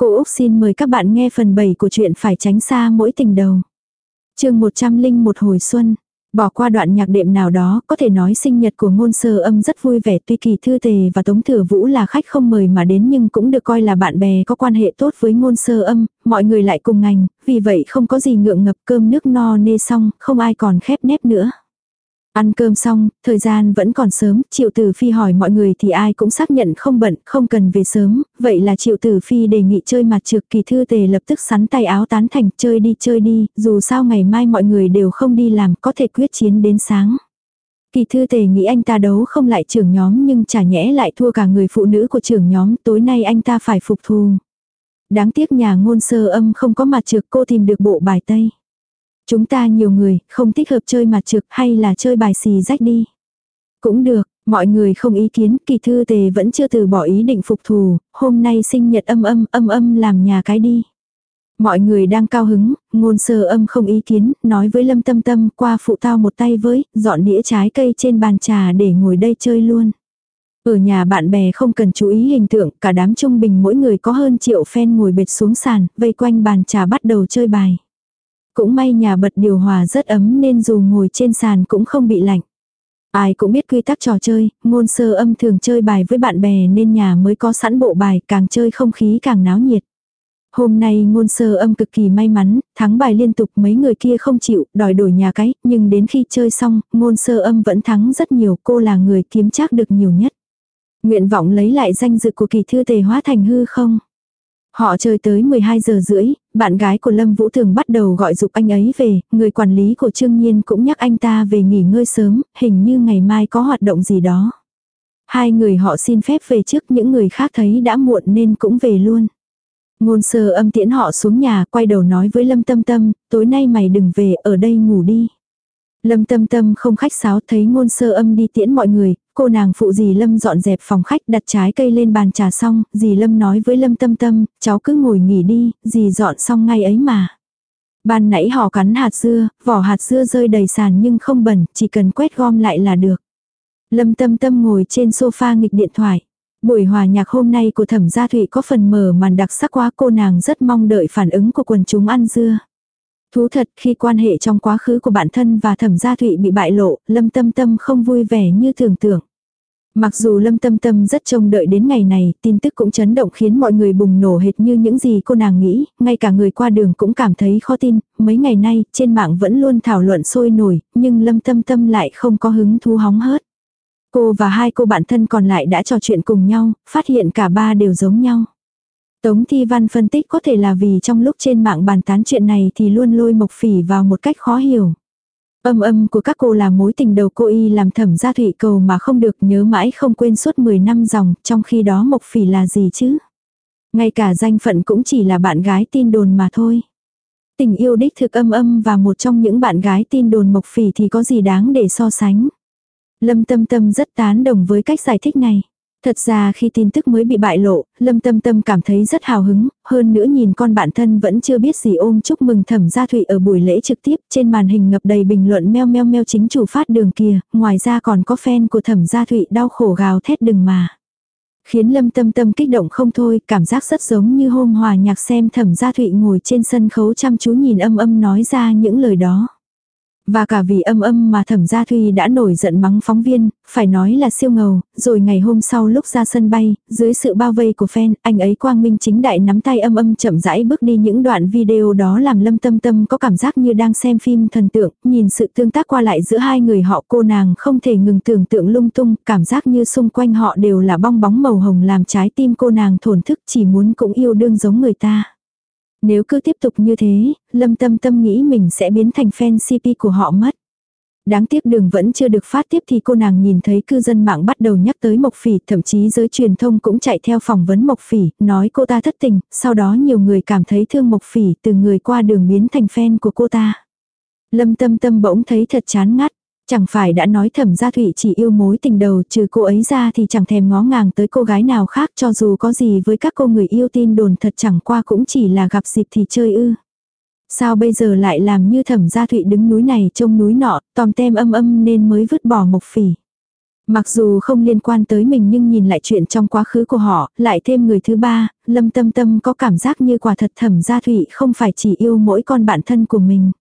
Cô Úc xin mời các bạn nghe phần 7 của chuyện phải tránh xa mỗi tình đầu. chương 101 hồi xuân. Bỏ qua đoạn nhạc đệm nào đó, có thể nói sinh nhật của ngôn sơ âm rất vui vẻ tuy kỳ thư tề và tống thừa vũ là khách không mời mà đến nhưng cũng được coi là bạn bè có quan hệ tốt với ngôn sơ âm, mọi người lại cùng ngành, vì vậy không có gì ngượng ngập cơm nước no nê xong, không ai còn khép nép nữa. Ăn cơm xong, thời gian vẫn còn sớm, Triệu Tử Phi hỏi mọi người thì ai cũng xác nhận không bận, không cần về sớm, vậy là Triệu Tử Phi đề nghị chơi mặt trược kỳ thư tề lập tức sắn tay áo tán thành chơi đi chơi đi, dù sao ngày mai mọi người đều không đi làm có thể quyết chiến đến sáng. Kỳ thư tề nghĩ anh ta đấu không lại trưởng nhóm nhưng chả nhẽ lại thua cả người phụ nữ của trưởng nhóm, tối nay anh ta phải phục thù. Đáng tiếc nhà ngôn sơ âm không có mặt trược cô tìm được bộ bài tây. Chúng ta nhiều người, không thích hợp chơi mặt trực hay là chơi bài xì rách đi. Cũng được, mọi người không ý kiến, kỳ thư tề vẫn chưa từ bỏ ý định phục thù, hôm nay sinh nhật âm âm âm âm làm nhà cái đi. Mọi người đang cao hứng, ngôn sơ âm không ý kiến, nói với lâm tâm tâm qua phụ tao một tay với, dọn đĩa trái cây trên bàn trà để ngồi đây chơi luôn. Ở nhà bạn bè không cần chú ý hình tượng, cả đám trung bình mỗi người có hơn triệu fan ngồi bệt xuống sàn, vây quanh bàn trà bắt đầu chơi bài. Cũng may nhà bật điều hòa rất ấm nên dù ngồi trên sàn cũng không bị lạnh. Ai cũng biết quy tắc trò chơi, ngôn sơ âm thường chơi bài với bạn bè nên nhà mới có sẵn bộ bài, càng chơi không khí càng náo nhiệt. Hôm nay ngôn sơ âm cực kỳ may mắn, thắng bài liên tục mấy người kia không chịu, đòi đổi nhà cái, nhưng đến khi chơi xong, ngôn sơ âm vẫn thắng rất nhiều, cô là người kiếm chắc được nhiều nhất. Nguyện vọng lấy lại danh dự của kỳ thư tề hóa thành hư không? Họ chơi tới 12 giờ rưỡi, bạn gái của Lâm Vũ Thường bắt đầu gọi dục anh ấy về, người quản lý của Trương Nhiên cũng nhắc anh ta về nghỉ ngơi sớm, hình như ngày mai có hoạt động gì đó. Hai người họ xin phép về trước những người khác thấy đã muộn nên cũng về luôn. Ngôn sơ âm tiễn họ xuống nhà quay đầu nói với Lâm Tâm Tâm, tối nay mày đừng về, ở đây ngủ đi. Lâm Tâm Tâm không khách sáo thấy ngôn sơ âm đi tiễn mọi người, cô nàng phụ dì Lâm dọn dẹp phòng khách đặt trái cây lên bàn trà xong, dì Lâm nói với Lâm Tâm Tâm, cháu cứ ngồi nghỉ đi, dì dọn xong ngay ấy mà. Ban nãy họ cắn hạt dưa, vỏ hạt dưa rơi đầy sàn nhưng không bẩn, chỉ cần quét gom lại là được. Lâm Tâm Tâm ngồi trên sofa nghịch điện thoại. Buổi hòa nhạc hôm nay của Thẩm Gia Thụy có phần mở màn đặc sắc quá cô nàng rất mong đợi phản ứng của quần chúng ăn dưa. Thú thật khi quan hệ trong quá khứ của bản thân và thẩm gia thụy bị bại lộ, lâm tâm tâm không vui vẻ như tưởng tượng. Mặc dù lâm tâm tâm rất trông đợi đến ngày này, tin tức cũng chấn động khiến mọi người bùng nổ hệt như những gì cô nàng nghĩ, ngay cả người qua đường cũng cảm thấy khó tin, mấy ngày nay trên mạng vẫn luôn thảo luận sôi nổi, nhưng lâm tâm tâm lại không có hứng thú hóng hớt. Cô và hai cô bạn thân còn lại đã trò chuyện cùng nhau, phát hiện cả ba đều giống nhau. Tống Thi Văn phân tích có thể là vì trong lúc trên mạng bàn tán chuyện này thì luôn lôi Mộc Phỉ vào một cách khó hiểu. Âm âm của các cô là mối tình đầu cô y làm thẩm gia thụy cầu mà không được nhớ mãi không quên suốt 10 năm dòng, trong khi đó Mộc Phỉ là gì chứ? Ngay cả danh phận cũng chỉ là bạn gái tin đồn mà thôi. Tình yêu đích thực âm âm và một trong những bạn gái tin đồn Mộc Phỉ thì có gì đáng để so sánh. Lâm Tâm Tâm rất tán đồng với cách giải thích này. Thật ra khi tin tức mới bị bại lộ, Lâm Tâm Tâm cảm thấy rất hào hứng, hơn nữa nhìn con bạn thân vẫn chưa biết gì ôm chúc mừng thẩm gia thụy ở buổi lễ trực tiếp, trên màn hình ngập đầy bình luận meo meo meo chính chủ phát đường kia, ngoài ra còn có fan của thẩm gia thụy đau khổ gào thét đừng mà. Khiến Lâm Tâm Tâm kích động không thôi, cảm giác rất giống như hôm hòa nhạc xem thẩm gia thụy ngồi trên sân khấu chăm chú nhìn âm âm nói ra những lời đó. Và cả vì âm âm mà thẩm gia Thuy đã nổi giận mắng phóng viên, phải nói là siêu ngầu, rồi ngày hôm sau lúc ra sân bay, dưới sự bao vây của fan, anh ấy quang minh chính đại nắm tay âm âm chậm rãi bước đi những đoạn video đó làm lâm tâm tâm có cảm giác như đang xem phim thần tượng, nhìn sự tương tác qua lại giữa hai người họ cô nàng không thể ngừng tưởng tượng lung tung, cảm giác như xung quanh họ đều là bong bóng màu hồng làm trái tim cô nàng thổn thức chỉ muốn cũng yêu đương giống người ta. Nếu cứ tiếp tục như thế, lâm tâm tâm nghĩ mình sẽ biến thành fan CP của họ mất. Đáng tiếc đường vẫn chưa được phát tiếp thì cô nàng nhìn thấy cư dân mạng bắt đầu nhắc tới Mộc Phỉ, thậm chí giới truyền thông cũng chạy theo phỏng vấn Mộc Phỉ, nói cô ta thất tình, sau đó nhiều người cảm thấy thương Mộc Phỉ từ người qua đường biến thành fan của cô ta. Lâm tâm tâm bỗng thấy thật chán ngắt, Chẳng phải đã nói thẩm gia thụy chỉ yêu mối tình đầu trừ cô ấy ra thì chẳng thèm ngó ngàng tới cô gái nào khác cho dù có gì với các cô người yêu tin đồn thật chẳng qua cũng chỉ là gặp dịp thì chơi ư. Sao bây giờ lại làm như thẩm gia thụy đứng núi này trông núi nọ, tòm tem âm âm nên mới vứt bỏ mộc phỉ. Mặc dù không liên quan tới mình nhưng nhìn lại chuyện trong quá khứ của họ, lại thêm người thứ ba, Lâm Tâm Tâm có cảm giác như quả thật thẩm gia thụy không phải chỉ yêu mỗi con bạn thân của mình.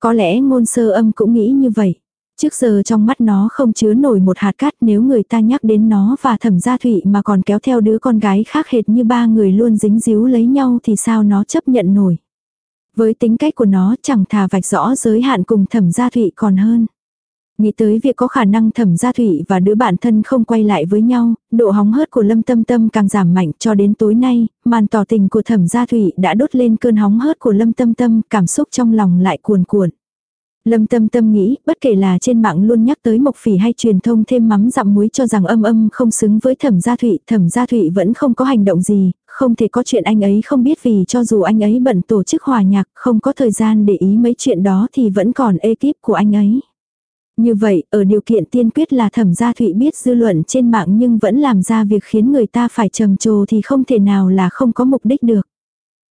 Có lẽ ngôn sơ âm cũng nghĩ như vậy. Trước giờ trong mắt nó không chứa nổi một hạt cát nếu người ta nhắc đến nó và thẩm gia thụy mà còn kéo theo đứa con gái khác hệt như ba người luôn dính díu lấy nhau thì sao nó chấp nhận nổi. Với tính cách của nó chẳng thà vạch rõ giới hạn cùng thẩm gia thụy còn hơn. Nghĩ tới việc có khả năng thẩm gia thụy và đứa bạn thân không quay lại với nhau, độ hóng hớt của lâm tâm tâm càng giảm mạnh cho đến tối nay, màn tỏ tình của thẩm gia thụy đã đốt lên cơn hóng hớt của lâm tâm tâm, cảm xúc trong lòng lại cuồn cuộn. Lâm tâm tâm nghĩ, bất kể là trên mạng luôn nhắc tới mộc phỉ hay truyền thông thêm mắm dặm muối cho rằng âm âm không xứng với thẩm gia thụy, thẩm gia thụy vẫn không có hành động gì, không thể có chuyện anh ấy không biết vì cho dù anh ấy bận tổ chức hòa nhạc, không có thời gian để ý mấy chuyện đó thì vẫn còn ekip của anh ấy. Như vậy, ở điều kiện tiên quyết là thẩm gia thụy biết dư luận trên mạng nhưng vẫn làm ra việc khiến người ta phải trầm trồ thì không thể nào là không có mục đích được.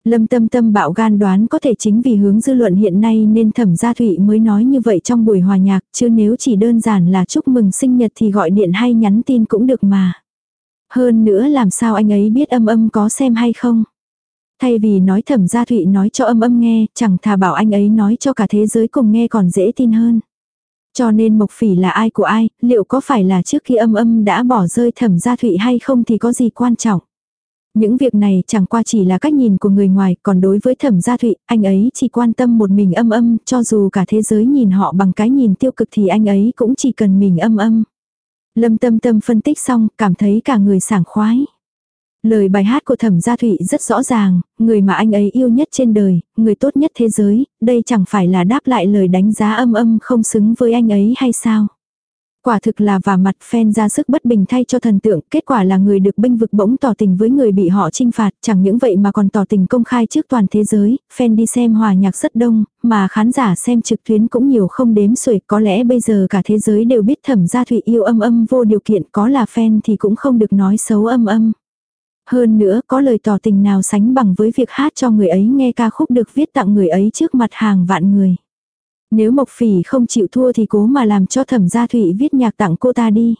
Lâm tâm tâm bạo gan đoán có thể chính vì hướng dư luận hiện nay nên thẩm gia thụy mới nói như vậy trong buổi hòa nhạc, chứ nếu chỉ đơn giản là chúc mừng sinh nhật thì gọi điện hay nhắn tin cũng được mà. Hơn nữa làm sao anh ấy biết âm âm có xem hay không. Thay vì nói thẩm gia thụy nói cho âm âm nghe, chẳng thà bảo anh ấy nói cho cả thế giới cùng nghe còn dễ tin hơn. Cho nên Mộc Phỉ là ai của ai, liệu có phải là trước khi âm âm đã bỏ rơi thẩm gia thụy hay không thì có gì quan trọng. Những việc này chẳng qua chỉ là cách nhìn của người ngoài, còn đối với thẩm gia thụy, anh ấy chỉ quan tâm một mình âm âm, cho dù cả thế giới nhìn họ bằng cái nhìn tiêu cực thì anh ấy cũng chỉ cần mình âm âm. Lâm tâm tâm phân tích xong, cảm thấy cả người sảng khoái. Lời bài hát của thẩm gia thụy rất rõ ràng, người mà anh ấy yêu nhất trên đời, người tốt nhất thế giới, đây chẳng phải là đáp lại lời đánh giá âm âm không xứng với anh ấy hay sao. Quả thực là và mặt phen ra sức bất bình thay cho thần tượng, kết quả là người được binh vực bỗng tỏ tình với người bị họ trinh phạt, chẳng những vậy mà còn tỏ tình công khai trước toàn thế giới, fan đi xem hòa nhạc rất đông, mà khán giả xem trực tuyến cũng nhiều không đếm xuể, có lẽ bây giờ cả thế giới đều biết thẩm gia thụy yêu âm âm vô điều kiện, có là fan thì cũng không được nói xấu âm âm. Hơn nữa có lời tỏ tình nào sánh bằng với việc hát cho người ấy nghe ca khúc được viết tặng người ấy trước mặt hàng vạn người. Nếu Mộc Phỉ không chịu thua thì cố mà làm cho Thẩm Gia Thụy viết nhạc tặng cô ta đi.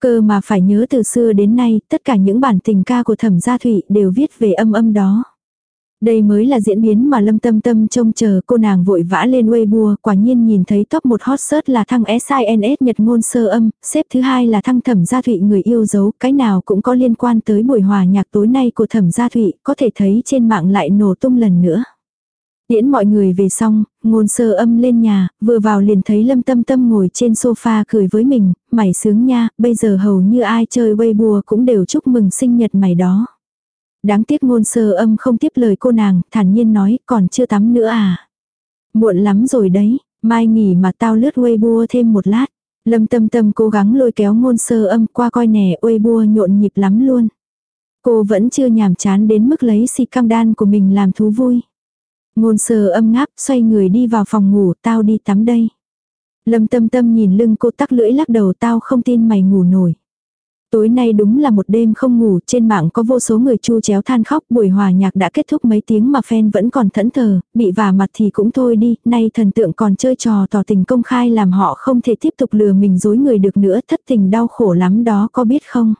Cơ mà phải nhớ từ xưa đến nay, tất cả những bản tình ca của Thẩm Gia Thụy đều viết về âm âm đó. Đây mới là diễn biến mà Lâm Tâm Tâm trông chờ cô nàng vội vã lên Weibo, quả nhiên nhìn thấy top một hot search là thăng SINS Nhật ngôn sơ âm, xếp thứ hai là thăng Thẩm Gia Thụy người yêu dấu, cái nào cũng có liên quan tới buổi hòa nhạc tối nay của Thẩm Gia Thụy, có thể thấy trên mạng lại nổ tung lần nữa. Tiễn mọi người về xong, ngôn sơ âm lên nhà, vừa vào liền thấy lâm tâm tâm ngồi trên sofa cười với mình, mày sướng nha, bây giờ hầu như ai chơi Weibo cũng đều chúc mừng sinh nhật mày đó. Đáng tiếc ngôn sơ âm không tiếp lời cô nàng, thản nhiên nói, còn chưa tắm nữa à. Muộn lắm rồi đấy, mai nghỉ mà tao lướt Weibo thêm một lát. Lâm tâm tâm cố gắng lôi kéo ngôn sơ âm qua coi nè Weibo nhộn nhịp lắm luôn. Cô vẫn chưa nhàm chán đến mức lấy si cam đan của mình làm thú vui. Ngôn sơ âm ngáp, xoay người đi vào phòng ngủ, tao đi tắm đây. Lâm tâm tâm nhìn lưng cô tắc lưỡi lắc đầu tao không tin mày ngủ nổi. Tối nay đúng là một đêm không ngủ, trên mạng có vô số người chu chéo than khóc, buổi hòa nhạc đã kết thúc mấy tiếng mà fan vẫn còn thẫn thờ, bị vả mặt thì cũng thôi đi, nay thần tượng còn chơi trò tỏ tình công khai làm họ không thể tiếp tục lừa mình dối người được nữa, thất tình đau khổ lắm đó có biết không?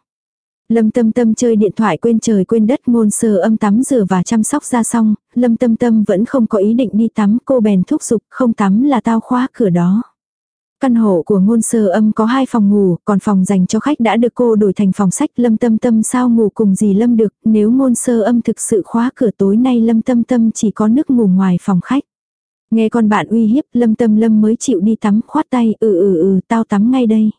Lâm Tâm Tâm chơi điện thoại quên trời quên đất ngôn sơ âm tắm rửa và chăm sóc ra xong, Lâm Tâm Tâm vẫn không có ý định đi tắm, cô bèn thúc giục, không tắm là tao khóa cửa đó. Căn hộ của ngôn sơ âm có hai phòng ngủ, còn phòng dành cho khách đã được cô đổi thành phòng sách. Lâm Tâm Tâm sao ngủ cùng gì Lâm được, nếu ngôn sơ âm thực sự khóa cửa tối nay Lâm Tâm Tâm chỉ có nước ngủ ngoài phòng khách. Nghe con bạn uy hiếp, Lâm Tâm Lâm mới chịu đi tắm, khoát tay, ừ ừ ừ, tao tắm ngay đây.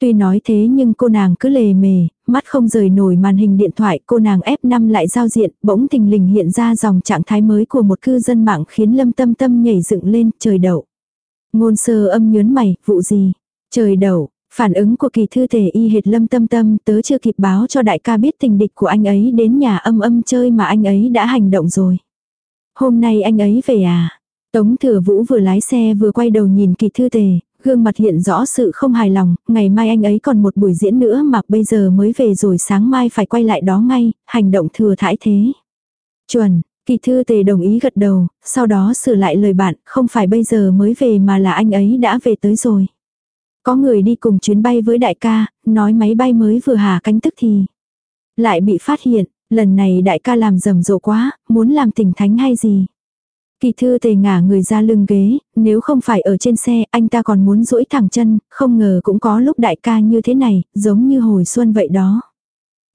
Tuy nói thế nhưng cô nàng cứ lề mề, mắt không rời nổi màn hình điện thoại, cô nàng F5 lại giao diện, bỗng thình lình hiện ra dòng trạng thái mới của một cư dân mạng khiến lâm tâm tâm nhảy dựng lên, trời đậu. Ngôn sơ âm nhớn mày, vụ gì? Trời đậu, phản ứng của kỳ thư thể y hệt lâm tâm tâm tớ chưa kịp báo cho đại ca biết tình địch của anh ấy đến nhà âm âm chơi mà anh ấy đã hành động rồi. Hôm nay anh ấy về à? Tống thừa vũ vừa lái xe vừa quay đầu nhìn kỳ thư tề, gương mặt hiện rõ sự không hài lòng, ngày mai anh ấy còn một buổi diễn nữa mà bây giờ mới về rồi sáng mai phải quay lại đó ngay, hành động thừa thãi thế. Chuẩn, kỳ thư tề đồng ý gật đầu, sau đó sửa lại lời bạn, không phải bây giờ mới về mà là anh ấy đã về tới rồi. Có người đi cùng chuyến bay với đại ca, nói máy bay mới vừa hạ cánh tức thì. Lại bị phát hiện, lần này đại ca làm rầm rộ quá, muốn làm tỉnh thánh hay gì. Kỳ thư tề ngả người ra lưng ghế, nếu không phải ở trên xe, anh ta còn muốn duỗi thẳng chân, không ngờ cũng có lúc đại ca như thế này, giống như hồi xuân vậy đó.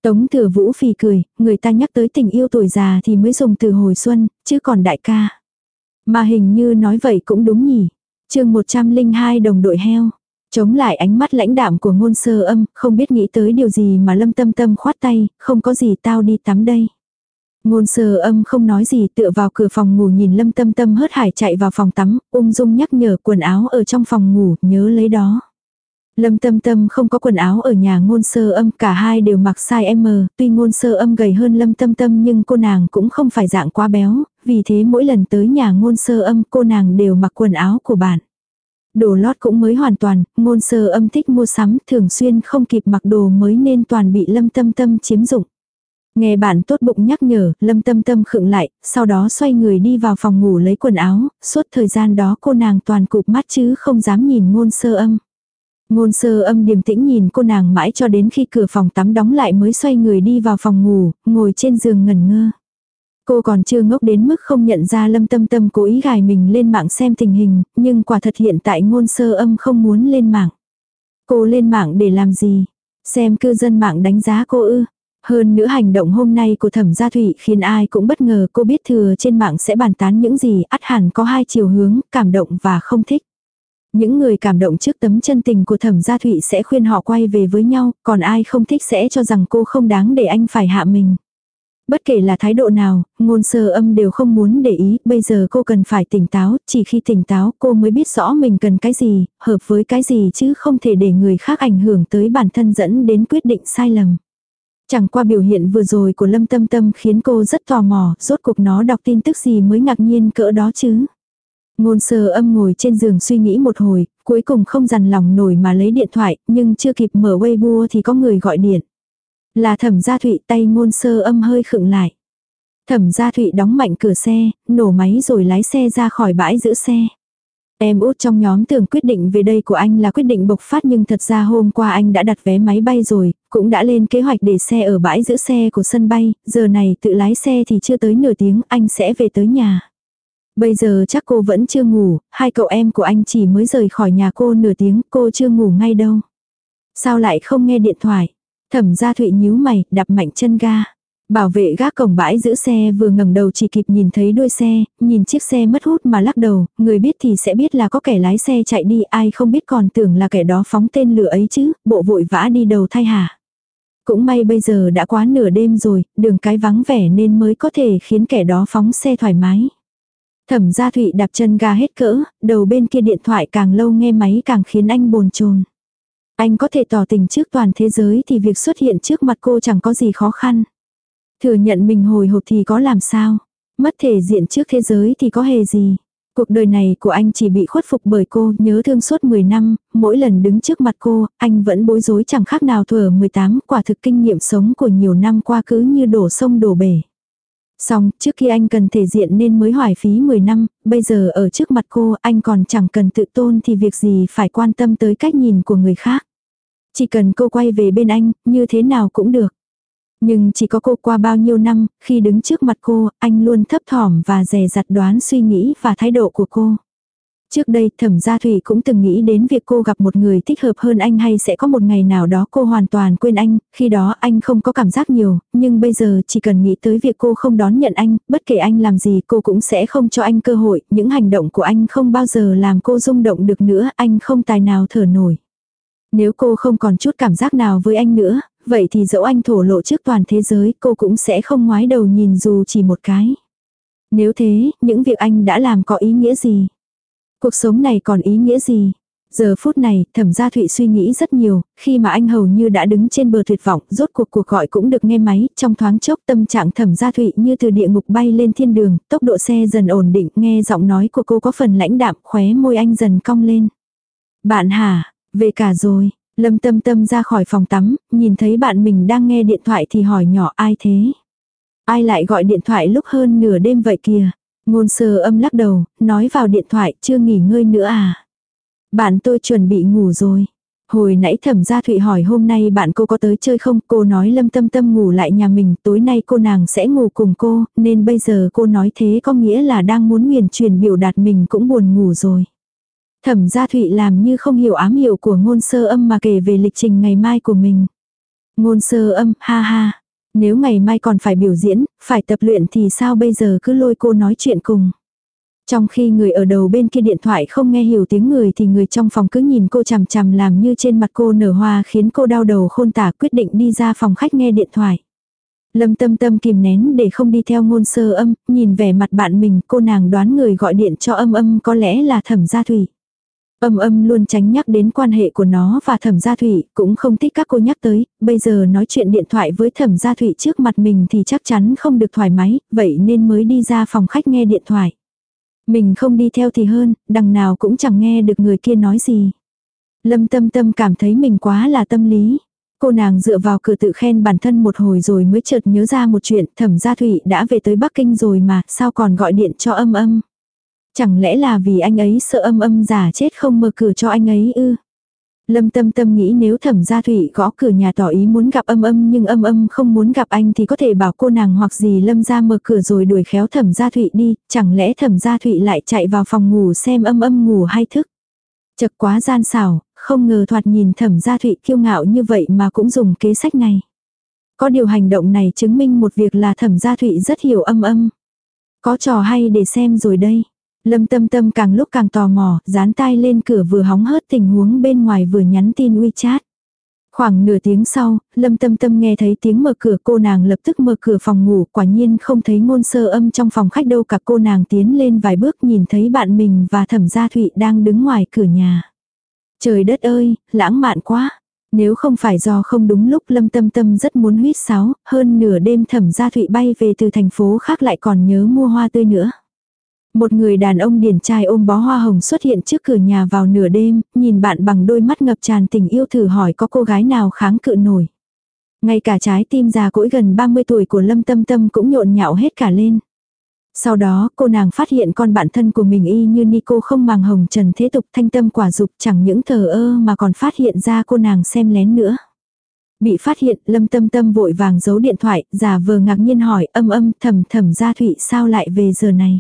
Tống thừa vũ phì cười, người ta nhắc tới tình yêu tuổi già thì mới dùng từ hồi xuân, chứ còn đại ca. Mà hình như nói vậy cũng đúng nhỉ. chương 102 đồng đội heo. Chống lại ánh mắt lãnh đạm của ngôn sơ âm, không biết nghĩ tới điều gì mà lâm tâm tâm khoát tay, không có gì tao đi tắm đây. Ngôn sơ âm không nói gì tựa vào cửa phòng ngủ nhìn lâm tâm tâm hớt hải chạy vào phòng tắm, ung dung nhắc nhở quần áo ở trong phòng ngủ, nhớ lấy đó. Lâm tâm tâm không có quần áo ở nhà ngôn sơ âm, cả hai đều mặc size M, tuy ngôn sơ âm gầy hơn lâm tâm tâm nhưng cô nàng cũng không phải dạng quá béo, vì thế mỗi lần tới nhà ngôn sơ âm cô nàng đều mặc quần áo của bạn. Đồ lót cũng mới hoàn toàn, ngôn sơ âm thích mua sắm, thường xuyên không kịp mặc đồ mới nên toàn bị lâm tâm tâm chiếm dụng. Nghe bạn tốt bụng nhắc nhở, lâm tâm tâm khựng lại, sau đó xoay người đi vào phòng ngủ lấy quần áo, suốt thời gian đó cô nàng toàn cụp mắt chứ không dám nhìn ngôn sơ âm. Ngôn sơ âm điềm tĩnh nhìn cô nàng mãi cho đến khi cửa phòng tắm đóng lại mới xoay người đi vào phòng ngủ, ngồi trên giường ngẩn ngơ. Cô còn chưa ngốc đến mức không nhận ra lâm tâm tâm cố ý gài mình lên mạng xem tình hình, nhưng quả thật hiện tại ngôn sơ âm không muốn lên mạng. Cô lên mạng để làm gì? Xem cư dân mạng đánh giá cô ư. Hơn nữa hành động hôm nay của thẩm gia thủy khiến ai cũng bất ngờ cô biết thừa trên mạng sẽ bàn tán những gì ắt hẳn có hai chiều hướng, cảm động và không thích. Những người cảm động trước tấm chân tình của thẩm gia thụy sẽ khuyên họ quay về với nhau, còn ai không thích sẽ cho rằng cô không đáng để anh phải hạ mình. Bất kể là thái độ nào, ngôn sơ âm đều không muốn để ý, bây giờ cô cần phải tỉnh táo, chỉ khi tỉnh táo cô mới biết rõ mình cần cái gì, hợp với cái gì chứ không thể để người khác ảnh hưởng tới bản thân dẫn đến quyết định sai lầm. Chẳng qua biểu hiện vừa rồi của Lâm Tâm Tâm khiến cô rất tò mò, rốt cuộc nó đọc tin tức gì mới ngạc nhiên cỡ đó chứ. Ngôn sơ âm ngồi trên giường suy nghĩ một hồi, cuối cùng không dằn lòng nổi mà lấy điện thoại, nhưng chưa kịp mở Weibo thì có người gọi điện. Là thẩm gia thụy tay ngôn sơ âm hơi khựng lại. Thẩm gia thụy đóng mạnh cửa xe, nổ máy rồi lái xe ra khỏi bãi giữ xe. Em út trong nhóm tưởng quyết định về đây của anh là quyết định bộc phát nhưng thật ra hôm qua anh đã đặt vé máy bay rồi, cũng đã lên kế hoạch để xe ở bãi giữ xe của sân bay, giờ này tự lái xe thì chưa tới nửa tiếng anh sẽ về tới nhà. Bây giờ chắc cô vẫn chưa ngủ, hai cậu em của anh chỉ mới rời khỏi nhà cô nửa tiếng, cô chưa ngủ ngay đâu. Sao lại không nghe điện thoại? Thẩm gia thụy nhíu mày, đạp mạnh chân ga. Bảo vệ gác cổng bãi giữ xe vừa ngẩng đầu chỉ kịp nhìn thấy đuôi xe, nhìn chiếc xe mất hút mà lắc đầu, người biết thì sẽ biết là có kẻ lái xe chạy đi, ai không biết còn tưởng là kẻ đó phóng tên lửa ấy chứ, bộ vội vã đi đầu thay hả. Cũng may bây giờ đã quá nửa đêm rồi, đường cái vắng vẻ nên mới có thể khiến kẻ đó phóng xe thoải mái. Thẩm gia thụy đạp chân ga hết cỡ, đầu bên kia điện thoại càng lâu nghe máy càng khiến anh bồn chồn. Anh có thể tỏ tình trước toàn thế giới thì việc xuất hiện trước mặt cô chẳng có gì khó khăn. Thừa nhận mình hồi hộp thì có làm sao. Mất thể diện trước thế giới thì có hề gì. Cuộc đời này của anh chỉ bị khuất phục bởi cô, nhớ thương suốt 10 năm, mỗi lần đứng trước mặt cô, anh vẫn bối rối chẳng khác nào thừa 18, quả thực kinh nghiệm sống của nhiều năm qua cứ như đổ sông đổ bể. Xong, trước khi anh cần thể diện nên mới hoài phí 10 năm, bây giờ ở trước mặt cô anh còn chẳng cần tự tôn thì việc gì phải quan tâm tới cách nhìn của người khác. Chỉ cần cô quay về bên anh, như thế nào cũng được. Nhưng chỉ có cô qua bao nhiêu năm, khi đứng trước mặt cô, anh luôn thấp thỏm và dè dặt đoán suy nghĩ và thái độ của cô. Trước đây thẩm gia thủy cũng từng nghĩ đến việc cô gặp một người thích hợp hơn anh hay sẽ có một ngày nào đó cô hoàn toàn quên anh, khi đó anh không có cảm giác nhiều, nhưng bây giờ chỉ cần nghĩ tới việc cô không đón nhận anh, bất kể anh làm gì cô cũng sẽ không cho anh cơ hội, những hành động của anh không bao giờ làm cô rung động được nữa, anh không tài nào thở nổi. Nếu cô không còn chút cảm giác nào với anh nữa, vậy thì dẫu anh thổ lộ trước toàn thế giới cô cũng sẽ không ngoái đầu nhìn dù chỉ một cái. Nếu thế, những việc anh đã làm có ý nghĩa gì? Cuộc sống này còn ý nghĩa gì? Giờ phút này, thẩm gia thụy suy nghĩ rất nhiều, khi mà anh hầu như đã đứng trên bờ tuyệt vọng, rốt cuộc cuộc gọi cũng được nghe máy, trong thoáng chốc tâm trạng thẩm gia thụy như từ địa ngục bay lên thiên đường, tốc độ xe dần ổn định, nghe giọng nói của cô có phần lãnh đạm, khóe môi anh dần cong lên. Bạn hả, về cả rồi, lâm tâm tâm ra khỏi phòng tắm, nhìn thấy bạn mình đang nghe điện thoại thì hỏi nhỏ ai thế? Ai lại gọi điện thoại lúc hơn nửa đêm vậy kìa? Ngôn sơ âm lắc đầu, nói vào điện thoại chưa nghỉ ngơi nữa à. Bạn tôi chuẩn bị ngủ rồi. Hồi nãy thẩm gia Thụy hỏi hôm nay bạn cô có tới chơi không, cô nói lâm tâm tâm ngủ lại nhà mình, tối nay cô nàng sẽ ngủ cùng cô, nên bây giờ cô nói thế có nghĩa là đang muốn nguyền truyền biểu đạt mình cũng buồn ngủ rồi. Thẩm gia Thụy làm như không hiểu ám hiệu của ngôn sơ âm mà kể về lịch trình ngày mai của mình. Ngôn sơ âm, ha ha. Nếu ngày mai còn phải biểu diễn, phải tập luyện thì sao bây giờ cứ lôi cô nói chuyện cùng. Trong khi người ở đầu bên kia điện thoại không nghe hiểu tiếng người thì người trong phòng cứ nhìn cô chằm chằm làm như trên mặt cô nở hoa khiến cô đau đầu khôn tả quyết định đi ra phòng khách nghe điện thoại. Lâm tâm tâm kìm nén để không đi theo ngôn sơ âm, nhìn vẻ mặt bạn mình cô nàng đoán người gọi điện cho âm âm có lẽ là thẩm gia thủy. Âm âm luôn tránh nhắc đến quan hệ của nó và thẩm gia thủy, cũng không thích các cô nhắc tới, bây giờ nói chuyện điện thoại với thẩm gia thủy trước mặt mình thì chắc chắn không được thoải mái, vậy nên mới đi ra phòng khách nghe điện thoại. Mình không đi theo thì hơn, đằng nào cũng chẳng nghe được người kia nói gì. Lâm tâm tâm cảm thấy mình quá là tâm lý. Cô nàng dựa vào cửa tự khen bản thân một hồi rồi mới chợt nhớ ra một chuyện thẩm gia thủy đã về tới Bắc Kinh rồi mà sao còn gọi điện cho âm âm. Chẳng lẽ là vì anh ấy sợ âm âm giả chết không mở cửa cho anh ấy ư? Lâm tâm tâm nghĩ nếu thẩm gia thủy gõ cửa nhà tỏ ý muốn gặp âm âm nhưng âm âm không muốn gặp anh thì có thể bảo cô nàng hoặc gì lâm ra mở cửa rồi đuổi khéo thẩm gia thủy đi, chẳng lẽ thẩm gia thủy lại chạy vào phòng ngủ xem âm âm ngủ hay thức. Chật quá gian xảo, không ngờ thoạt nhìn thẩm gia thủy kiêu ngạo như vậy mà cũng dùng kế sách này. Có điều hành động này chứng minh một việc là thẩm gia thủy rất hiểu âm âm. Có trò hay để xem rồi đây. Lâm tâm tâm càng lúc càng tò mò, dán tai lên cửa vừa hóng hớt tình huống bên ngoài vừa nhắn tin WeChat. Khoảng nửa tiếng sau, lâm tâm tâm nghe thấy tiếng mở cửa cô nàng lập tức mở cửa phòng ngủ, quả nhiên không thấy ngôn sơ âm trong phòng khách đâu cả cô nàng tiến lên vài bước nhìn thấy bạn mình và thẩm gia thụy đang đứng ngoài cửa nhà. Trời đất ơi, lãng mạn quá. Nếu không phải do không đúng lúc lâm tâm tâm rất muốn huyết sáo, hơn nửa đêm thẩm gia thụy bay về từ thành phố khác lại còn nhớ mua hoa tươi nữa. Một người đàn ông điển trai ôm bó hoa hồng xuất hiện trước cửa nhà vào nửa đêm, nhìn bạn bằng đôi mắt ngập tràn tình yêu thử hỏi có cô gái nào kháng cự nổi. Ngay cả trái tim già cỗi gần 30 tuổi của Lâm Tâm Tâm cũng nhộn nhạo hết cả lên. Sau đó cô nàng phát hiện con bạn thân của mình y như Nico không màng hồng trần thế tục thanh tâm quả dục chẳng những thờ ơ mà còn phát hiện ra cô nàng xem lén nữa. Bị phát hiện lâm tâm tâm vội vàng giấu điện thoại giả vờ ngạc nhiên hỏi âm âm thầm thầm gia thụy sao lại về giờ này.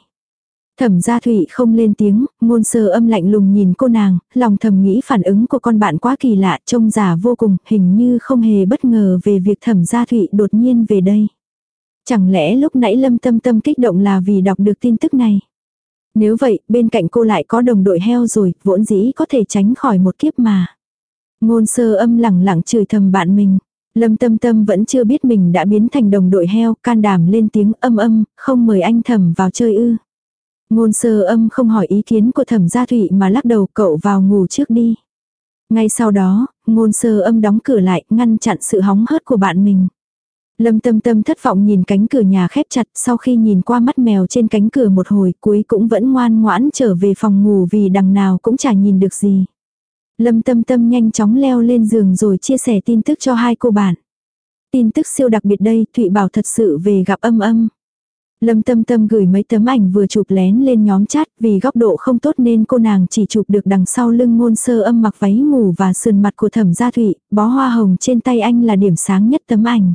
Thẩm gia thủy không lên tiếng, ngôn sơ âm lạnh lùng nhìn cô nàng, lòng thầm nghĩ phản ứng của con bạn quá kỳ lạ, trông giả vô cùng, hình như không hề bất ngờ về việc thẩm gia thủy đột nhiên về đây. Chẳng lẽ lúc nãy lâm tâm tâm kích động là vì đọc được tin tức này? Nếu vậy, bên cạnh cô lại có đồng đội heo rồi, vốn dĩ có thể tránh khỏi một kiếp mà. Ngôn sơ âm lẳng lặng chửi thầm bạn mình. Lâm tâm tâm vẫn chưa biết mình đã biến thành đồng đội heo, can đảm lên tiếng âm âm, không mời anh thầm vào chơi ư. Ngôn sơ âm không hỏi ý kiến của thẩm gia thụy mà lắc đầu cậu vào ngủ trước đi. Ngay sau đó, ngôn sơ âm đóng cửa lại, ngăn chặn sự hóng hớt của bạn mình. Lâm tâm tâm thất vọng nhìn cánh cửa nhà khép chặt sau khi nhìn qua mắt mèo trên cánh cửa một hồi cuối cũng vẫn ngoan ngoãn trở về phòng ngủ vì đằng nào cũng chả nhìn được gì. Lâm tâm tâm nhanh chóng leo lên giường rồi chia sẻ tin tức cho hai cô bạn. Tin tức siêu đặc biệt đây, Thụy bảo thật sự về gặp âm âm. Lâm Tâm Tâm gửi mấy tấm ảnh vừa chụp lén lên nhóm chat vì góc độ không tốt nên cô nàng chỉ chụp được đằng sau lưng ngôn sơ âm mặc váy ngủ và sườn mặt của thẩm gia thụy, bó hoa hồng trên tay anh là điểm sáng nhất tấm ảnh.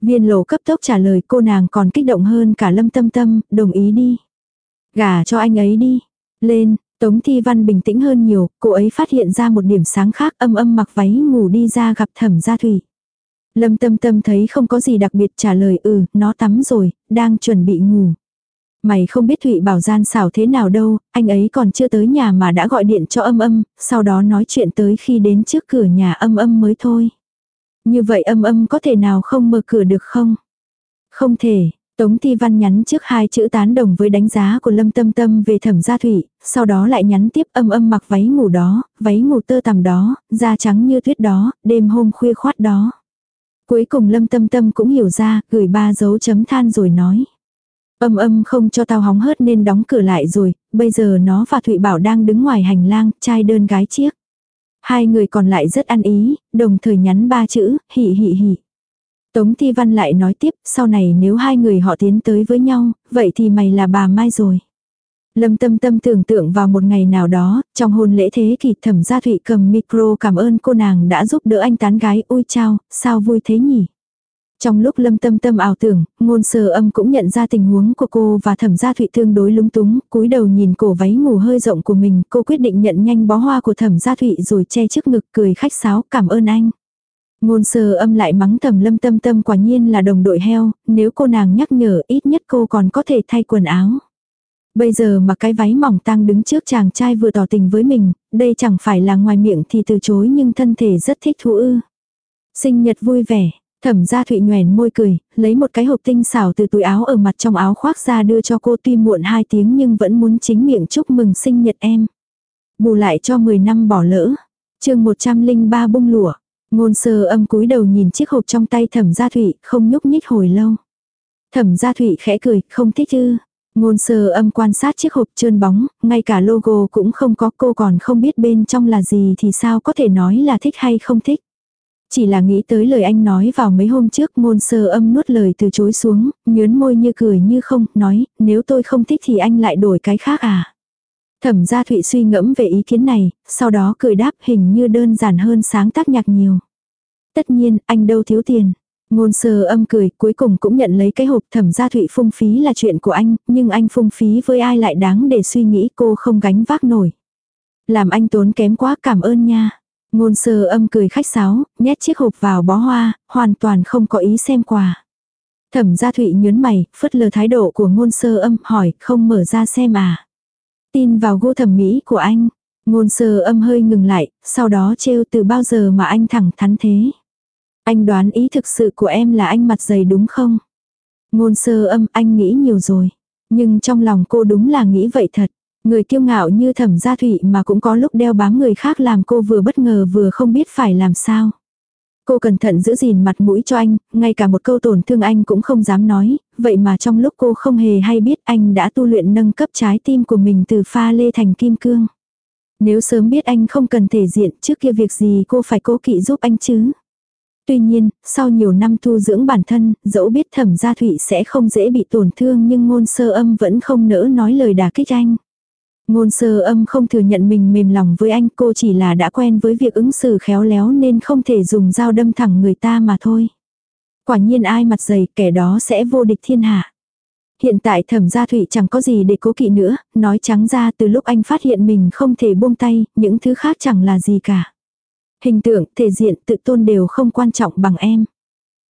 Viên lộ cấp tốc trả lời cô nàng còn kích động hơn cả Lâm Tâm Tâm, đồng ý đi. Gả cho anh ấy đi. Lên, Tống Thi Văn bình tĩnh hơn nhiều, cô ấy phát hiện ra một điểm sáng khác âm âm mặc váy ngủ đi ra gặp thẩm gia thụy. Lâm tâm tâm thấy không có gì đặc biệt trả lời ừ, nó tắm rồi, đang chuẩn bị ngủ. Mày không biết Thụy Bảo gian xảo thế nào đâu, anh ấy còn chưa tới nhà mà đã gọi điện cho âm âm, sau đó nói chuyện tới khi đến trước cửa nhà âm âm mới thôi. Như vậy âm âm có thể nào không mở cửa được không? Không thể, Tống Thi Văn nhắn trước hai chữ tán đồng với đánh giá của Lâm Tâm Tâm về thẩm gia thủy, sau đó lại nhắn tiếp âm âm mặc váy ngủ đó, váy ngủ tơ tằm đó, da trắng như tuyết đó, đêm hôm khuya khoát đó. Cuối cùng lâm tâm tâm cũng hiểu ra, gửi ba dấu chấm than rồi nói. Âm âm không cho tao hóng hớt nên đóng cửa lại rồi, bây giờ nó và Thụy Bảo đang đứng ngoài hành lang, trai đơn gái chiếc. Hai người còn lại rất ăn ý, đồng thời nhắn ba chữ, hỉ hỉ hỉ. Tống Thi Văn lại nói tiếp, sau này nếu hai người họ tiến tới với nhau, vậy thì mày là bà Mai rồi. Lâm tâm tâm tưởng tượng vào một ngày nào đó, trong hôn lễ thế kỷ thẩm gia thụy cầm micro cảm ơn cô nàng đã giúp đỡ anh tán gái, ôi chao, sao vui thế nhỉ. Trong lúc lâm tâm tâm ảo tưởng, ngôn sơ âm cũng nhận ra tình huống của cô và thẩm gia thụy tương đối lúng túng, cúi đầu nhìn cổ váy ngủ hơi rộng của mình, cô quyết định nhận nhanh bó hoa của thẩm gia thụy rồi che trước ngực cười khách sáo cảm ơn anh. Ngôn sơ âm lại mắng thẩm lâm tâm tâm quả nhiên là đồng đội heo, nếu cô nàng nhắc nhở ít nhất cô còn có thể thay quần áo. Bây giờ mà cái váy mỏng tang đứng trước chàng trai vừa tỏ tình với mình, đây chẳng phải là ngoài miệng thì từ chối nhưng thân thể rất thích thú ư. Sinh nhật vui vẻ, thẩm gia thụy nhoèn môi cười, lấy một cái hộp tinh xảo từ túi áo ở mặt trong áo khoác ra đưa cho cô tuy muộn 2 tiếng nhưng vẫn muốn chính miệng chúc mừng sinh nhật em. Bù lại cho 10 năm bỏ lỡ. chương 103 bung lụa. Ngôn sơ âm cúi đầu nhìn chiếc hộp trong tay thẩm gia thụy, không nhúc nhích hồi lâu. Thẩm gia thụy khẽ cười, không thích ư. Ngôn sơ âm quan sát chiếc hộp trơn bóng, ngay cả logo cũng không có cô còn không biết bên trong là gì thì sao có thể nói là thích hay không thích. Chỉ là nghĩ tới lời anh nói vào mấy hôm trước ngôn sơ âm nuốt lời từ chối xuống, nhớn môi như cười như không, nói, nếu tôi không thích thì anh lại đổi cái khác à. Thẩm gia Thụy suy ngẫm về ý kiến này, sau đó cười đáp hình như đơn giản hơn sáng tác nhạc nhiều. Tất nhiên, anh đâu thiếu tiền. Ngôn sơ âm cười, cuối cùng cũng nhận lấy cái hộp thẩm gia thụy phung phí là chuyện của anh, nhưng anh phung phí với ai lại đáng để suy nghĩ cô không gánh vác nổi. Làm anh tốn kém quá cảm ơn nha. Ngôn sơ âm cười khách sáo, nhét chiếc hộp vào bó hoa, hoàn toàn không có ý xem quà. Thẩm gia thụy nhớn mày, phớt lờ thái độ của ngôn sơ âm, hỏi, không mở ra xem à. Tin vào gu thẩm mỹ của anh. Ngôn sơ âm hơi ngừng lại, sau đó trêu từ bao giờ mà anh thẳng thắn thế. Anh đoán ý thực sự của em là anh mặt dày đúng không? Ngôn sơ âm anh nghĩ nhiều rồi. Nhưng trong lòng cô đúng là nghĩ vậy thật. Người kiêu ngạo như thẩm gia thủy mà cũng có lúc đeo bám người khác làm cô vừa bất ngờ vừa không biết phải làm sao. Cô cẩn thận giữ gìn mặt mũi cho anh, ngay cả một câu tổn thương anh cũng không dám nói, vậy mà trong lúc cô không hề hay biết anh đã tu luyện nâng cấp trái tim của mình từ pha lê thành kim cương. Nếu sớm biết anh không cần thể diện trước kia việc gì cô phải cố kỵ giúp anh chứ. Tuy nhiên, sau nhiều năm tu dưỡng bản thân, dẫu biết thẩm gia thụy sẽ không dễ bị tổn thương nhưng ngôn sơ âm vẫn không nỡ nói lời đả kích anh. Ngôn sơ âm không thừa nhận mình mềm lòng với anh cô chỉ là đã quen với việc ứng xử khéo léo nên không thể dùng dao đâm thẳng người ta mà thôi. Quả nhiên ai mặt dày kẻ đó sẽ vô địch thiên hạ. Hiện tại thẩm gia thụy chẳng có gì để cố kỵ nữa, nói trắng ra từ lúc anh phát hiện mình không thể buông tay, những thứ khác chẳng là gì cả. Hình tượng, thể diện, tự tôn đều không quan trọng bằng em.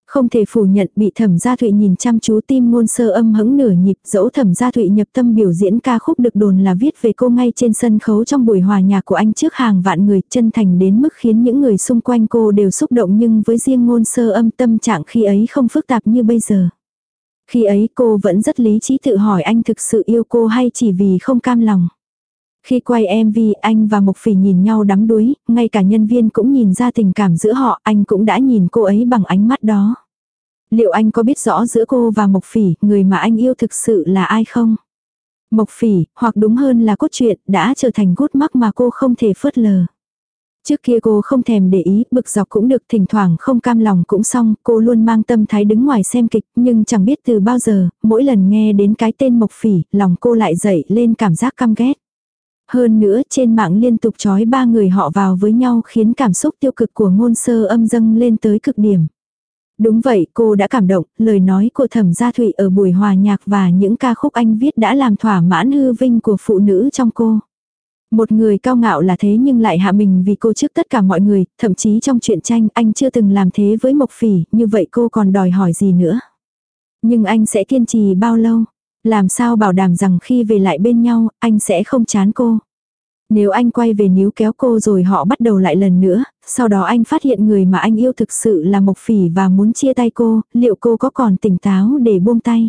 Không thể phủ nhận bị thẩm gia thụy nhìn chăm chú tim ngôn sơ âm hững nửa nhịp dẫu thẩm gia thụy nhập tâm biểu diễn ca khúc được đồn là viết về cô ngay trên sân khấu trong buổi hòa nhạc của anh trước hàng vạn người chân thành đến mức khiến những người xung quanh cô đều xúc động nhưng với riêng ngôn sơ âm tâm trạng khi ấy không phức tạp như bây giờ. Khi ấy cô vẫn rất lý trí tự hỏi anh thực sự yêu cô hay chỉ vì không cam lòng. Khi quay MV anh và Mộc Phỉ nhìn nhau đắm đuối, ngay cả nhân viên cũng nhìn ra tình cảm giữa họ, anh cũng đã nhìn cô ấy bằng ánh mắt đó. Liệu anh có biết rõ giữa cô và Mộc Phỉ, người mà anh yêu thực sự là ai không? Mộc Phỉ, hoặc đúng hơn là cốt truyện, đã trở thành gút mắc mà cô không thể phớt lờ. Trước kia cô không thèm để ý, bực dọc cũng được, thỉnh thoảng không cam lòng cũng xong, cô luôn mang tâm thái đứng ngoài xem kịch, nhưng chẳng biết từ bao giờ, mỗi lần nghe đến cái tên Mộc Phỉ, lòng cô lại dậy lên cảm giác căm ghét. Hơn nữa trên mạng liên tục trói ba người họ vào với nhau khiến cảm xúc tiêu cực của ngôn sơ âm dâng lên tới cực điểm. Đúng vậy cô đã cảm động, lời nói của thẩm gia thụy ở buổi hòa nhạc và những ca khúc anh viết đã làm thỏa mãn hư vinh của phụ nữ trong cô. Một người cao ngạo là thế nhưng lại hạ mình vì cô trước tất cả mọi người, thậm chí trong chuyện tranh anh chưa từng làm thế với Mộc Phỉ, như vậy cô còn đòi hỏi gì nữa. Nhưng anh sẽ kiên trì bao lâu? Làm sao bảo đảm rằng khi về lại bên nhau, anh sẽ không chán cô. Nếu anh quay về níu kéo cô rồi họ bắt đầu lại lần nữa, sau đó anh phát hiện người mà anh yêu thực sự là Mộc Phỉ và muốn chia tay cô, liệu cô có còn tỉnh táo để buông tay?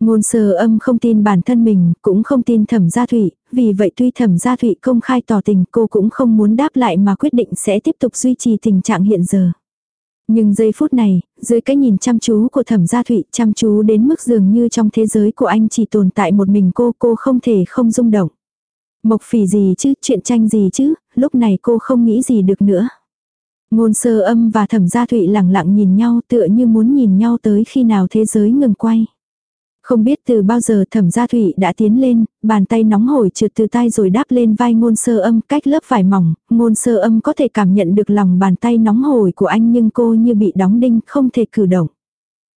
Ngôn sơ âm không tin bản thân mình, cũng không tin thẩm gia thụy, vì vậy tuy thẩm gia thụy công khai tỏ tình cô cũng không muốn đáp lại mà quyết định sẽ tiếp tục duy trì tình trạng hiện giờ. Nhưng giây phút này, dưới cái nhìn chăm chú của thẩm gia thụy chăm chú đến mức dường như trong thế giới của anh chỉ tồn tại một mình cô, cô không thể không rung động. Mộc phỉ gì chứ, chuyện tranh gì chứ, lúc này cô không nghĩ gì được nữa. Ngôn sơ âm và thẩm gia thụy lặng lặng nhìn nhau tựa như muốn nhìn nhau tới khi nào thế giới ngừng quay. Không biết từ bao giờ thẩm gia thủy đã tiến lên, bàn tay nóng hổi trượt từ tay rồi đáp lên vai ngôn sơ âm cách lớp vải mỏng, ngôn sơ âm có thể cảm nhận được lòng bàn tay nóng hổi của anh nhưng cô như bị đóng đinh không thể cử động.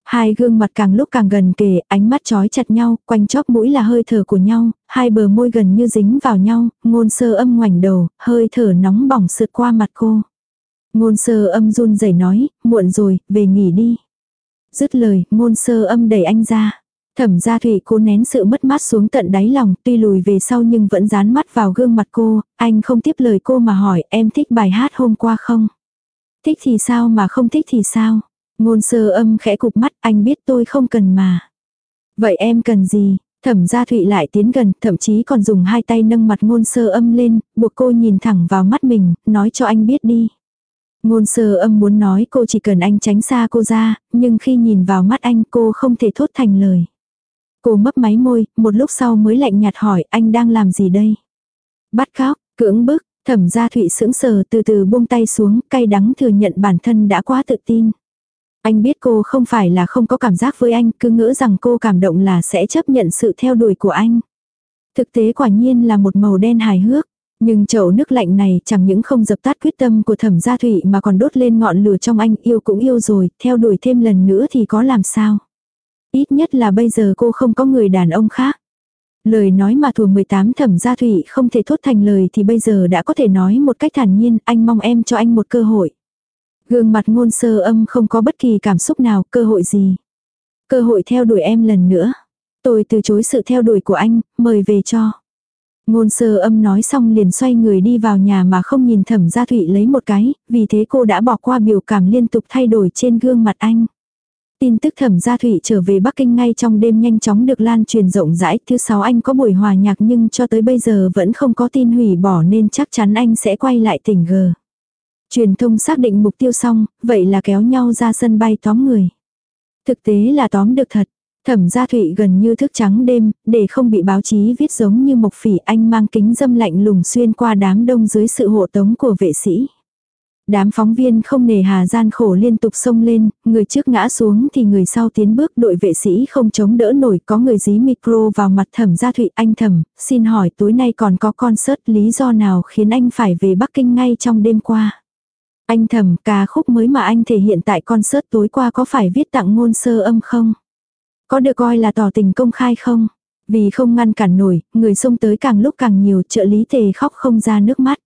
Hai gương mặt càng lúc càng gần kề, ánh mắt trói chặt nhau, quanh chóp mũi là hơi thở của nhau, hai bờ môi gần như dính vào nhau, ngôn sơ âm ngoảnh đầu, hơi thở nóng bỏng sượt qua mặt cô. Ngôn sơ âm run rẩy nói, muộn rồi, về nghỉ đi. Dứt lời, ngôn sơ âm đẩy anh ra. Thẩm gia thủy cố nén sự mất mát xuống tận đáy lòng, tuy lùi về sau nhưng vẫn dán mắt vào gương mặt cô, anh không tiếp lời cô mà hỏi em thích bài hát hôm qua không? Thích thì sao mà không thích thì sao? Ngôn sơ âm khẽ cục mắt, anh biết tôi không cần mà. Vậy em cần gì? Thẩm gia thụy lại tiến gần, thậm chí còn dùng hai tay nâng mặt ngôn sơ âm lên, buộc cô nhìn thẳng vào mắt mình, nói cho anh biết đi. Ngôn sơ âm muốn nói cô chỉ cần anh tránh xa cô ra, nhưng khi nhìn vào mắt anh cô không thể thốt thành lời. Cô mấp máy môi, một lúc sau mới lạnh nhạt hỏi anh đang làm gì đây? Bắt khóc, cưỡng bức, thẩm gia thụy sững sờ từ từ buông tay xuống, cay đắng thừa nhận bản thân đã quá tự tin. Anh biết cô không phải là không có cảm giác với anh, cứ ngỡ rằng cô cảm động là sẽ chấp nhận sự theo đuổi của anh. Thực tế quả nhiên là một màu đen hài hước. Nhưng chậu nước lạnh này chẳng những không dập tắt quyết tâm của thẩm gia thụy mà còn đốt lên ngọn lửa trong anh yêu cũng yêu rồi, theo đuổi thêm lần nữa thì có làm sao. Ít nhất là bây giờ cô không có người đàn ông khác. Lời nói mà thùa 18 thẩm gia thụy không thể thốt thành lời thì bây giờ đã có thể nói một cách thản nhiên, anh mong em cho anh một cơ hội. Gương mặt ngôn sơ âm không có bất kỳ cảm xúc nào, cơ hội gì. Cơ hội theo đuổi em lần nữa. Tôi từ chối sự theo đuổi của anh, mời về cho. Ngôn sơ âm nói xong liền xoay người đi vào nhà mà không nhìn thẩm gia thụy lấy một cái, vì thế cô đã bỏ qua biểu cảm liên tục thay đổi trên gương mặt anh. Tin tức thẩm gia thủy trở về Bắc Kinh ngay trong đêm nhanh chóng được lan truyền rộng rãi. Thứ sáu anh có buổi hòa nhạc nhưng cho tới bây giờ vẫn không có tin hủy bỏ nên chắc chắn anh sẽ quay lại tỉnh G. Truyền thông xác định mục tiêu xong, vậy là kéo nhau ra sân bay tóm người. Thực tế là tóm được thật. Thẩm gia thụy gần như thức trắng đêm, để không bị báo chí viết giống như mộc phỉ anh mang kính dâm lạnh lùng xuyên qua đám đông dưới sự hộ tống của vệ sĩ. Đám phóng viên không nề hà gian khổ liên tục xông lên, người trước ngã xuống thì người sau tiến bước đội vệ sĩ không chống đỡ nổi có người dí micro vào mặt thẩm gia thụy anh thẩm, xin hỏi tối nay còn có concert lý do nào khiến anh phải về Bắc Kinh ngay trong đêm qua. Anh thẩm ca khúc mới mà anh thể hiện tại concert tối qua có phải viết tặng ngôn sơ âm không? Có được coi là tỏ tình công khai không? Vì không ngăn cản nổi, người xông tới càng lúc càng nhiều trợ lý tề khóc không ra nước mắt.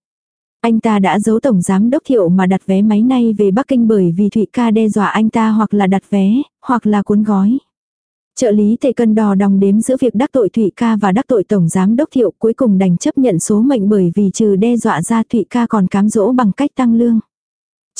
Anh ta đã giấu tổng giám đốc thiệu mà đặt vé máy nay về Bắc Kinh bởi vì Thụy ca đe dọa anh ta hoặc là đặt vé, hoặc là cuốn gói. Trợ lý tề cân đò đong đếm giữa việc đắc tội Thụy ca và đắc tội tổng giám đốc thiệu cuối cùng đành chấp nhận số mệnh bởi vì trừ đe dọa ra Thụy ca còn cám dỗ bằng cách tăng lương.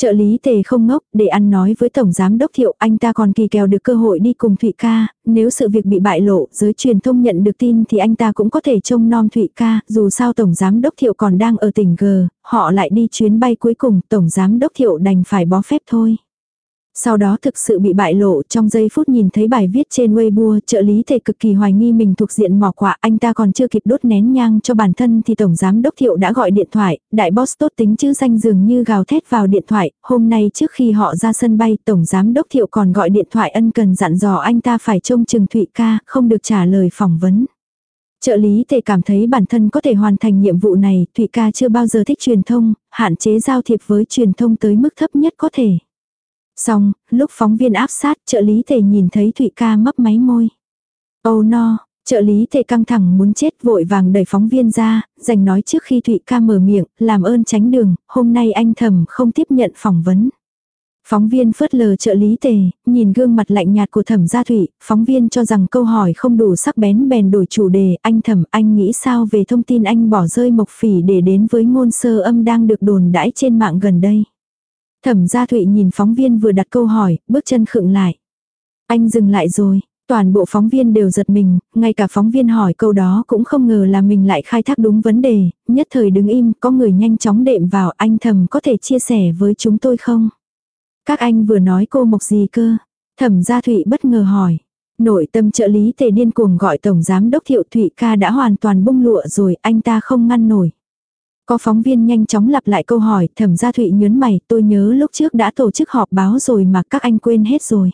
Trợ lý tề không ngốc, để ăn nói với Tổng Giám Đốc Thiệu, anh ta còn kỳ kèo được cơ hội đi cùng Thụy ca, nếu sự việc bị bại lộ, giới truyền thông nhận được tin thì anh ta cũng có thể trông nom Thụy ca, dù sao Tổng Giám Đốc Thiệu còn đang ở tỉnh G, họ lại đi chuyến bay cuối cùng, Tổng Giám Đốc Thiệu đành phải bó phép thôi. Sau đó thực sự bị bại lộ trong giây phút nhìn thấy bài viết trên Weibo, trợ lý thể cực kỳ hoài nghi mình thuộc diện mỏ quạ, anh ta còn chưa kịp đốt nén nhang cho bản thân thì Tổng Giám Đốc Thiệu đã gọi điện thoại, đại boss tốt tính chữ danh dường như gào thét vào điện thoại, hôm nay trước khi họ ra sân bay Tổng Giám Đốc Thiệu còn gọi điện thoại ân cần dặn dò anh ta phải trông chừng Thụy ca, không được trả lời phỏng vấn. Trợ lý thể cảm thấy bản thân có thể hoàn thành nhiệm vụ này, Thụy ca chưa bao giờ thích truyền thông, hạn chế giao thiệp với truyền thông tới mức thấp nhất có thể. Xong, lúc phóng viên áp sát, trợ lý thể nhìn thấy Thụy ca mấp máy môi. Oh no, trợ lý thể căng thẳng muốn chết vội vàng đẩy phóng viên ra, dành nói trước khi Thụy ca mở miệng, làm ơn tránh đường, hôm nay anh thầm không tiếp nhận phỏng vấn. Phóng viên phớt lờ trợ lý tề, nhìn gương mặt lạnh nhạt của thẩm gia thụy, phóng viên cho rằng câu hỏi không đủ sắc bén bèn đổi chủ đề, anh thẩm anh nghĩ sao về thông tin anh bỏ rơi mộc phỉ để đến với ngôn sơ âm đang được đồn đãi trên mạng gần đây. Thẩm gia Thụy nhìn phóng viên vừa đặt câu hỏi, bước chân khựng lại. Anh dừng lại rồi. Toàn bộ phóng viên đều giật mình, ngay cả phóng viên hỏi câu đó cũng không ngờ là mình lại khai thác đúng vấn đề, nhất thời đứng im, có người nhanh chóng đệm vào anh thầm có thể chia sẻ với chúng tôi không? Các anh vừa nói cô mộc gì cơ? Thẩm gia Thụy bất ngờ hỏi. Nội tâm trợ lý tề điên cuồng gọi Tổng Giám Đốc Thiệu Thụy ca đã hoàn toàn bung lụa rồi, anh ta không ngăn nổi. Có phóng viên nhanh chóng lặp lại câu hỏi, thẩm gia thụy nhớn mày, tôi nhớ lúc trước đã tổ chức họp báo rồi mà các anh quên hết rồi.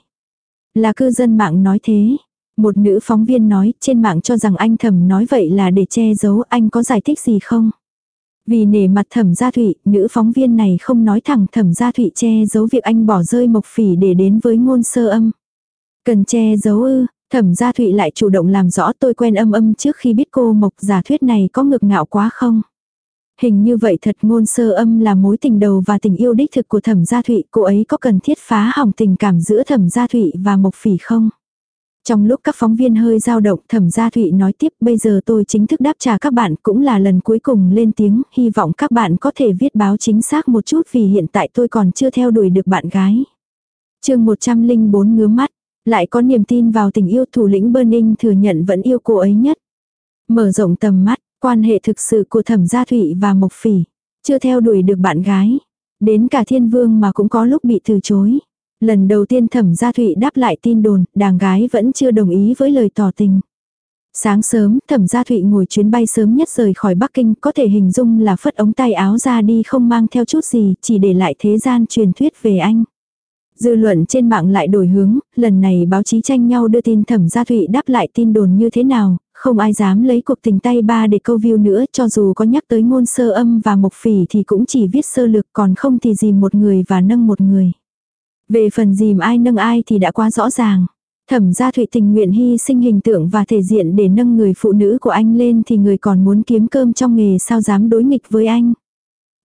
Là cư dân mạng nói thế. Một nữ phóng viên nói, trên mạng cho rằng anh thẩm nói vậy là để che giấu, anh có giải thích gì không? Vì nể mặt thẩm gia thụy, nữ phóng viên này không nói thẳng thẩm gia thụy che giấu việc anh bỏ rơi mộc phỉ để đến với ngôn sơ âm. Cần che giấu ư, thẩm gia thụy lại chủ động làm rõ tôi quen âm âm trước khi biết cô mộc giả thuyết này có ngược ngạo quá không? Hình như vậy thật ngôn sơ âm là mối tình đầu và tình yêu đích thực của thẩm gia thụy, cô ấy có cần thiết phá hỏng tình cảm giữa thẩm gia thụy và mộc phỉ không? Trong lúc các phóng viên hơi dao động, thẩm gia thụy nói tiếp bây giờ tôi chính thức đáp trả các bạn cũng là lần cuối cùng lên tiếng, hy vọng các bạn có thể viết báo chính xác một chút vì hiện tại tôi còn chưa theo đuổi được bạn gái. chương 104 ngứa mắt, lại có niềm tin vào tình yêu thủ lĩnh Burning thừa nhận vẫn yêu cô ấy nhất. Mở rộng tầm mắt, quan hệ thực sự của thẩm gia thụy và Mộc Phỉ, chưa theo đuổi được bạn gái. Đến cả thiên vương mà cũng có lúc bị từ chối. Lần đầu tiên thẩm gia thụy đáp lại tin đồn, đàng gái vẫn chưa đồng ý với lời tỏ tình. Sáng sớm, thẩm gia thụy ngồi chuyến bay sớm nhất rời khỏi Bắc Kinh, có thể hình dung là phất ống tay áo ra đi không mang theo chút gì, chỉ để lại thế gian truyền thuyết về anh. Dư luận trên mạng lại đổi hướng, lần này báo chí tranh nhau đưa tin thẩm gia thụy đáp lại tin đồn như thế nào, không ai dám lấy cuộc tình tay ba để câu view nữa cho dù có nhắc tới ngôn sơ âm và mộc phỉ thì cũng chỉ viết sơ lược còn không thì dìm một người và nâng một người. Về phần dìm ai nâng ai thì đã quá rõ ràng. Thẩm gia thụy tình nguyện hy sinh hình tượng và thể diện để nâng người phụ nữ của anh lên thì người còn muốn kiếm cơm trong nghề sao dám đối nghịch với anh.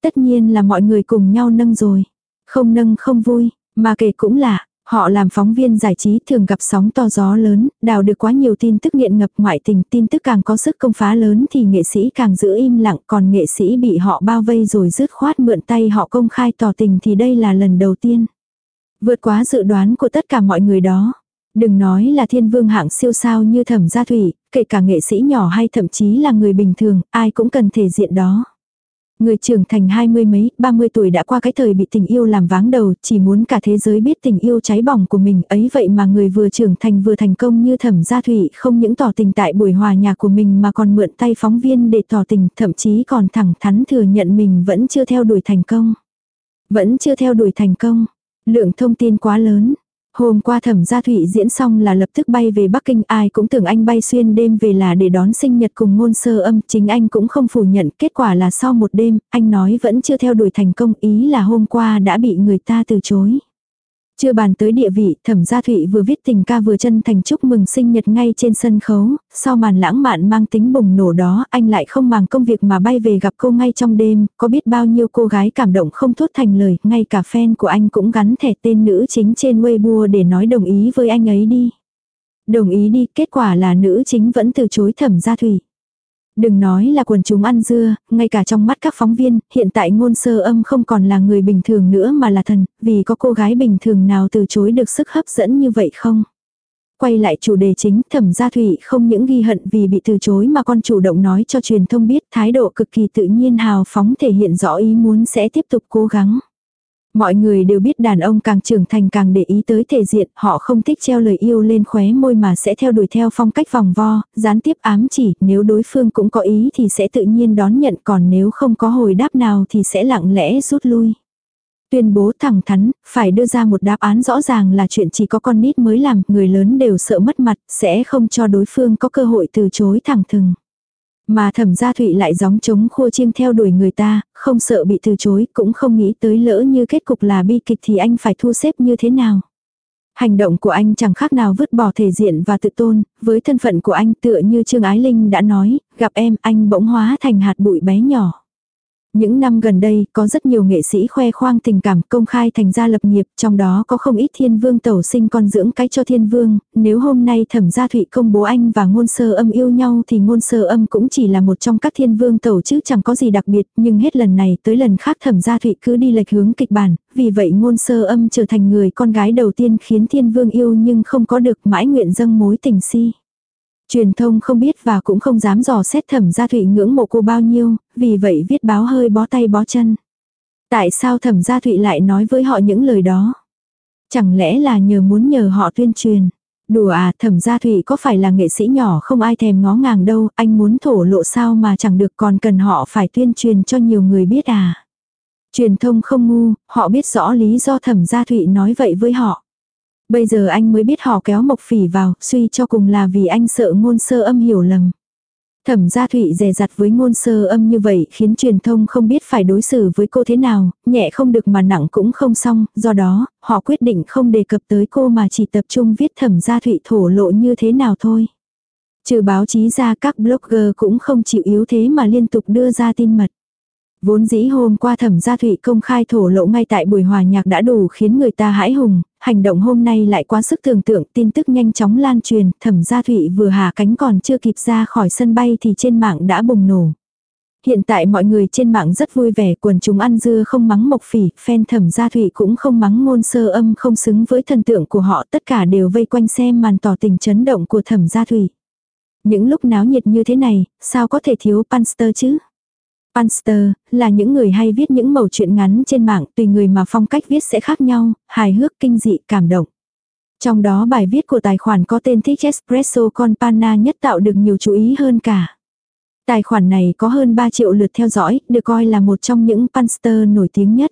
Tất nhiên là mọi người cùng nhau nâng rồi. Không nâng không vui, mà kể cũng lạ, họ làm phóng viên giải trí thường gặp sóng to gió lớn, đào được quá nhiều tin tức nghiện ngập ngoại tình, tin tức càng có sức công phá lớn thì nghệ sĩ càng giữ im lặng, còn nghệ sĩ bị họ bao vây rồi rứt khoát mượn tay họ công khai tỏ tình thì đây là lần đầu tiên. Vượt quá dự đoán của tất cả mọi người đó. Đừng nói là thiên vương hạng siêu sao như thẩm gia thủy, kể cả nghệ sĩ nhỏ hay thậm chí là người bình thường, ai cũng cần thể diện đó. Người trưởng thành hai mươi mấy, ba mươi tuổi đã qua cái thời bị tình yêu làm váng đầu, chỉ muốn cả thế giới biết tình yêu cháy bỏng của mình ấy vậy mà người vừa trưởng thành vừa thành công như thẩm gia thủy không những tỏ tình tại buổi hòa nhạc của mình mà còn mượn tay phóng viên để tỏ tình, thậm chí còn thẳng thắn thừa nhận mình vẫn chưa theo đuổi thành công. Vẫn chưa theo đuổi thành công. Lượng thông tin quá lớn. Hôm qua thẩm gia thụy diễn xong là lập tức bay về Bắc Kinh, ai cũng tưởng anh bay xuyên đêm về là để đón sinh nhật cùng ngôn sơ âm, chính anh cũng không phủ nhận, kết quả là sau một đêm, anh nói vẫn chưa theo đuổi thành công, ý là hôm qua đã bị người ta từ chối. Chưa bàn tới địa vị, thẩm gia thụy vừa viết tình ca vừa chân thành chúc mừng sinh nhật ngay trên sân khấu, sau màn lãng mạn mang tính bùng nổ đó, anh lại không màng công việc mà bay về gặp cô ngay trong đêm, có biết bao nhiêu cô gái cảm động không thốt thành lời, ngay cả fan của anh cũng gắn thẻ tên nữ chính trên Weibo để nói đồng ý với anh ấy đi. Đồng ý đi, kết quả là nữ chính vẫn từ chối thẩm gia thụy. Đừng nói là quần chúng ăn dưa, ngay cả trong mắt các phóng viên, hiện tại ngôn sơ âm không còn là người bình thường nữa mà là thần, vì có cô gái bình thường nào từ chối được sức hấp dẫn như vậy không? Quay lại chủ đề chính, thẩm gia thủy không những ghi hận vì bị từ chối mà còn chủ động nói cho truyền thông biết thái độ cực kỳ tự nhiên hào phóng thể hiện rõ ý muốn sẽ tiếp tục cố gắng. Mọi người đều biết đàn ông càng trưởng thành càng để ý tới thể diện, họ không thích treo lời yêu lên khóe môi mà sẽ theo đuổi theo phong cách vòng vo, gián tiếp ám chỉ, nếu đối phương cũng có ý thì sẽ tự nhiên đón nhận còn nếu không có hồi đáp nào thì sẽ lặng lẽ rút lui. Tuyên bố thẳng thắn, phải đưa ra một đáp án rõ ràng là chuyện chỉ có con nít mới làm, người lớn đều sợ mất mặt, sẽ không cho đối phương có cơ hội từ chối thẳng thừng. Mà thẩm gia thụy lại gióng chống khua chiêng theo đuổi người ta, không sợ bị từ chối, cũng không nghĩ tới lỡ như kết cục là bi kịch thì anh phải thu xếp như thế nào. Hành động của anh chẳng khác nào vứt bỏ thể diện và tự tôn, với thân phận của anh tựa như Trương Ái Linh đã nói, gặp em anh bỗng hóa thành hạt bụi bé nhỏ. Những năm gần đây, có rất nhiều nghệ sĩ khoe khoang tình cảm công khai thành gia lập nghiệp, trong đó có không ít thiên vương tẩu sinh con dưỡng cái cho thiên vương, nếu hôm nay thẩm gia thụy công bố anh và ngôn sơ âm yêu nhau thì ngôn sơ âm cũng chỉ là một trong các thiên vương tẩu chứ chẳng có gì đặc biệt, nhưng hết lần này tới lần khác thẩm gia thụy cứ đi lệch hướng kịch bản, vì vậy ngôn sơ âm trở thành người con gái đầu tiên khiến thiên vương yêu nhưng không có được mãi nguyện dâng mối tình si. Truyền thông không biết và cũng không dám dò xét thẩm gia thụy ngưỡng mộ cô bao nhiêu, vì vậy viết báo hơi bó tay bó chân. Tại sao thẩm gia thụy lại nói với họ những lời đó? Chẳng lẽ là nhờ muốn nhờ họ tuyên truyền? Đùa à, thẩm gia thụy có phải là nghệ sĩ nhỏ không ai thèm ngó ngàng đâu, anh muốn thổ lộ sao mà chẳng được còn cần họ phải tuyên truyền cho nhiều người biết à. Truyền thông không ngu, họ biết rõ lý do thẩm gia thụy nói vậy với họ. Bây giờ anh mới biết họ kéo Mộc Phỉ vào, suy cho cùng là vì anh sợ ngôn sơ âm hiểu lầm. Thẩm gia thụy dè dặt với ngôn sơ âm như vậy khiến truyền thông không biết phải đối xử với cô thế nào, nhẹ không được mà nặng cũng không xong, do đó, họ quyết định không đề cập tới cô mà chỉ tập trung viết thẩm gia thụy thổ lộ như thế nào thôi. Trừ báo chí ra các blogger cũng không chịu yếu thế mà liên tục đưa ra tin mật. Vốn dĩ hôm qua thẩm gia thụy công khai thổ lộ ngay tại buổi hòa nhạc đã đủ khiến người ta hãi hùng, hành động hôm nay lại quá sức tưởng tượng, tin tức nhanh chóng lan truyền, thẩm gia thụy vừa hạ cánh còn chưa kịp ra khỏi sân bay thì trên mạng đã bùng nổ. Hiện tại mọi người trên mạng rất vui vẻ, quần chúng ăn dưa không mắng mộc phỉ, fan thẩm gia thụy cũng không mắng ngôn sơ âm không xứng với thần tượng của họ, tất cả đều vây quanh xem màn tỏ tình chấn động của thẩm gia thụy. Những lúc náo nhiệt như thế này, sao có thể thiếu Panster chứ? Panster, là những người hay viết những mẩu chuyện ngắn trên mạng tùy người mà phong cách viết sẽ khác nhau, hài hước, kinh dị, cảm động. Trong đó bài viết của tài khoản có tên Thích Espresso Con Panna nhất tạo được nhiều chú ý hơn cả. Tài khoản này có hơn 3 triệu lượt theo dõi, được coi là một trong những Panster nổi tiếng nhất.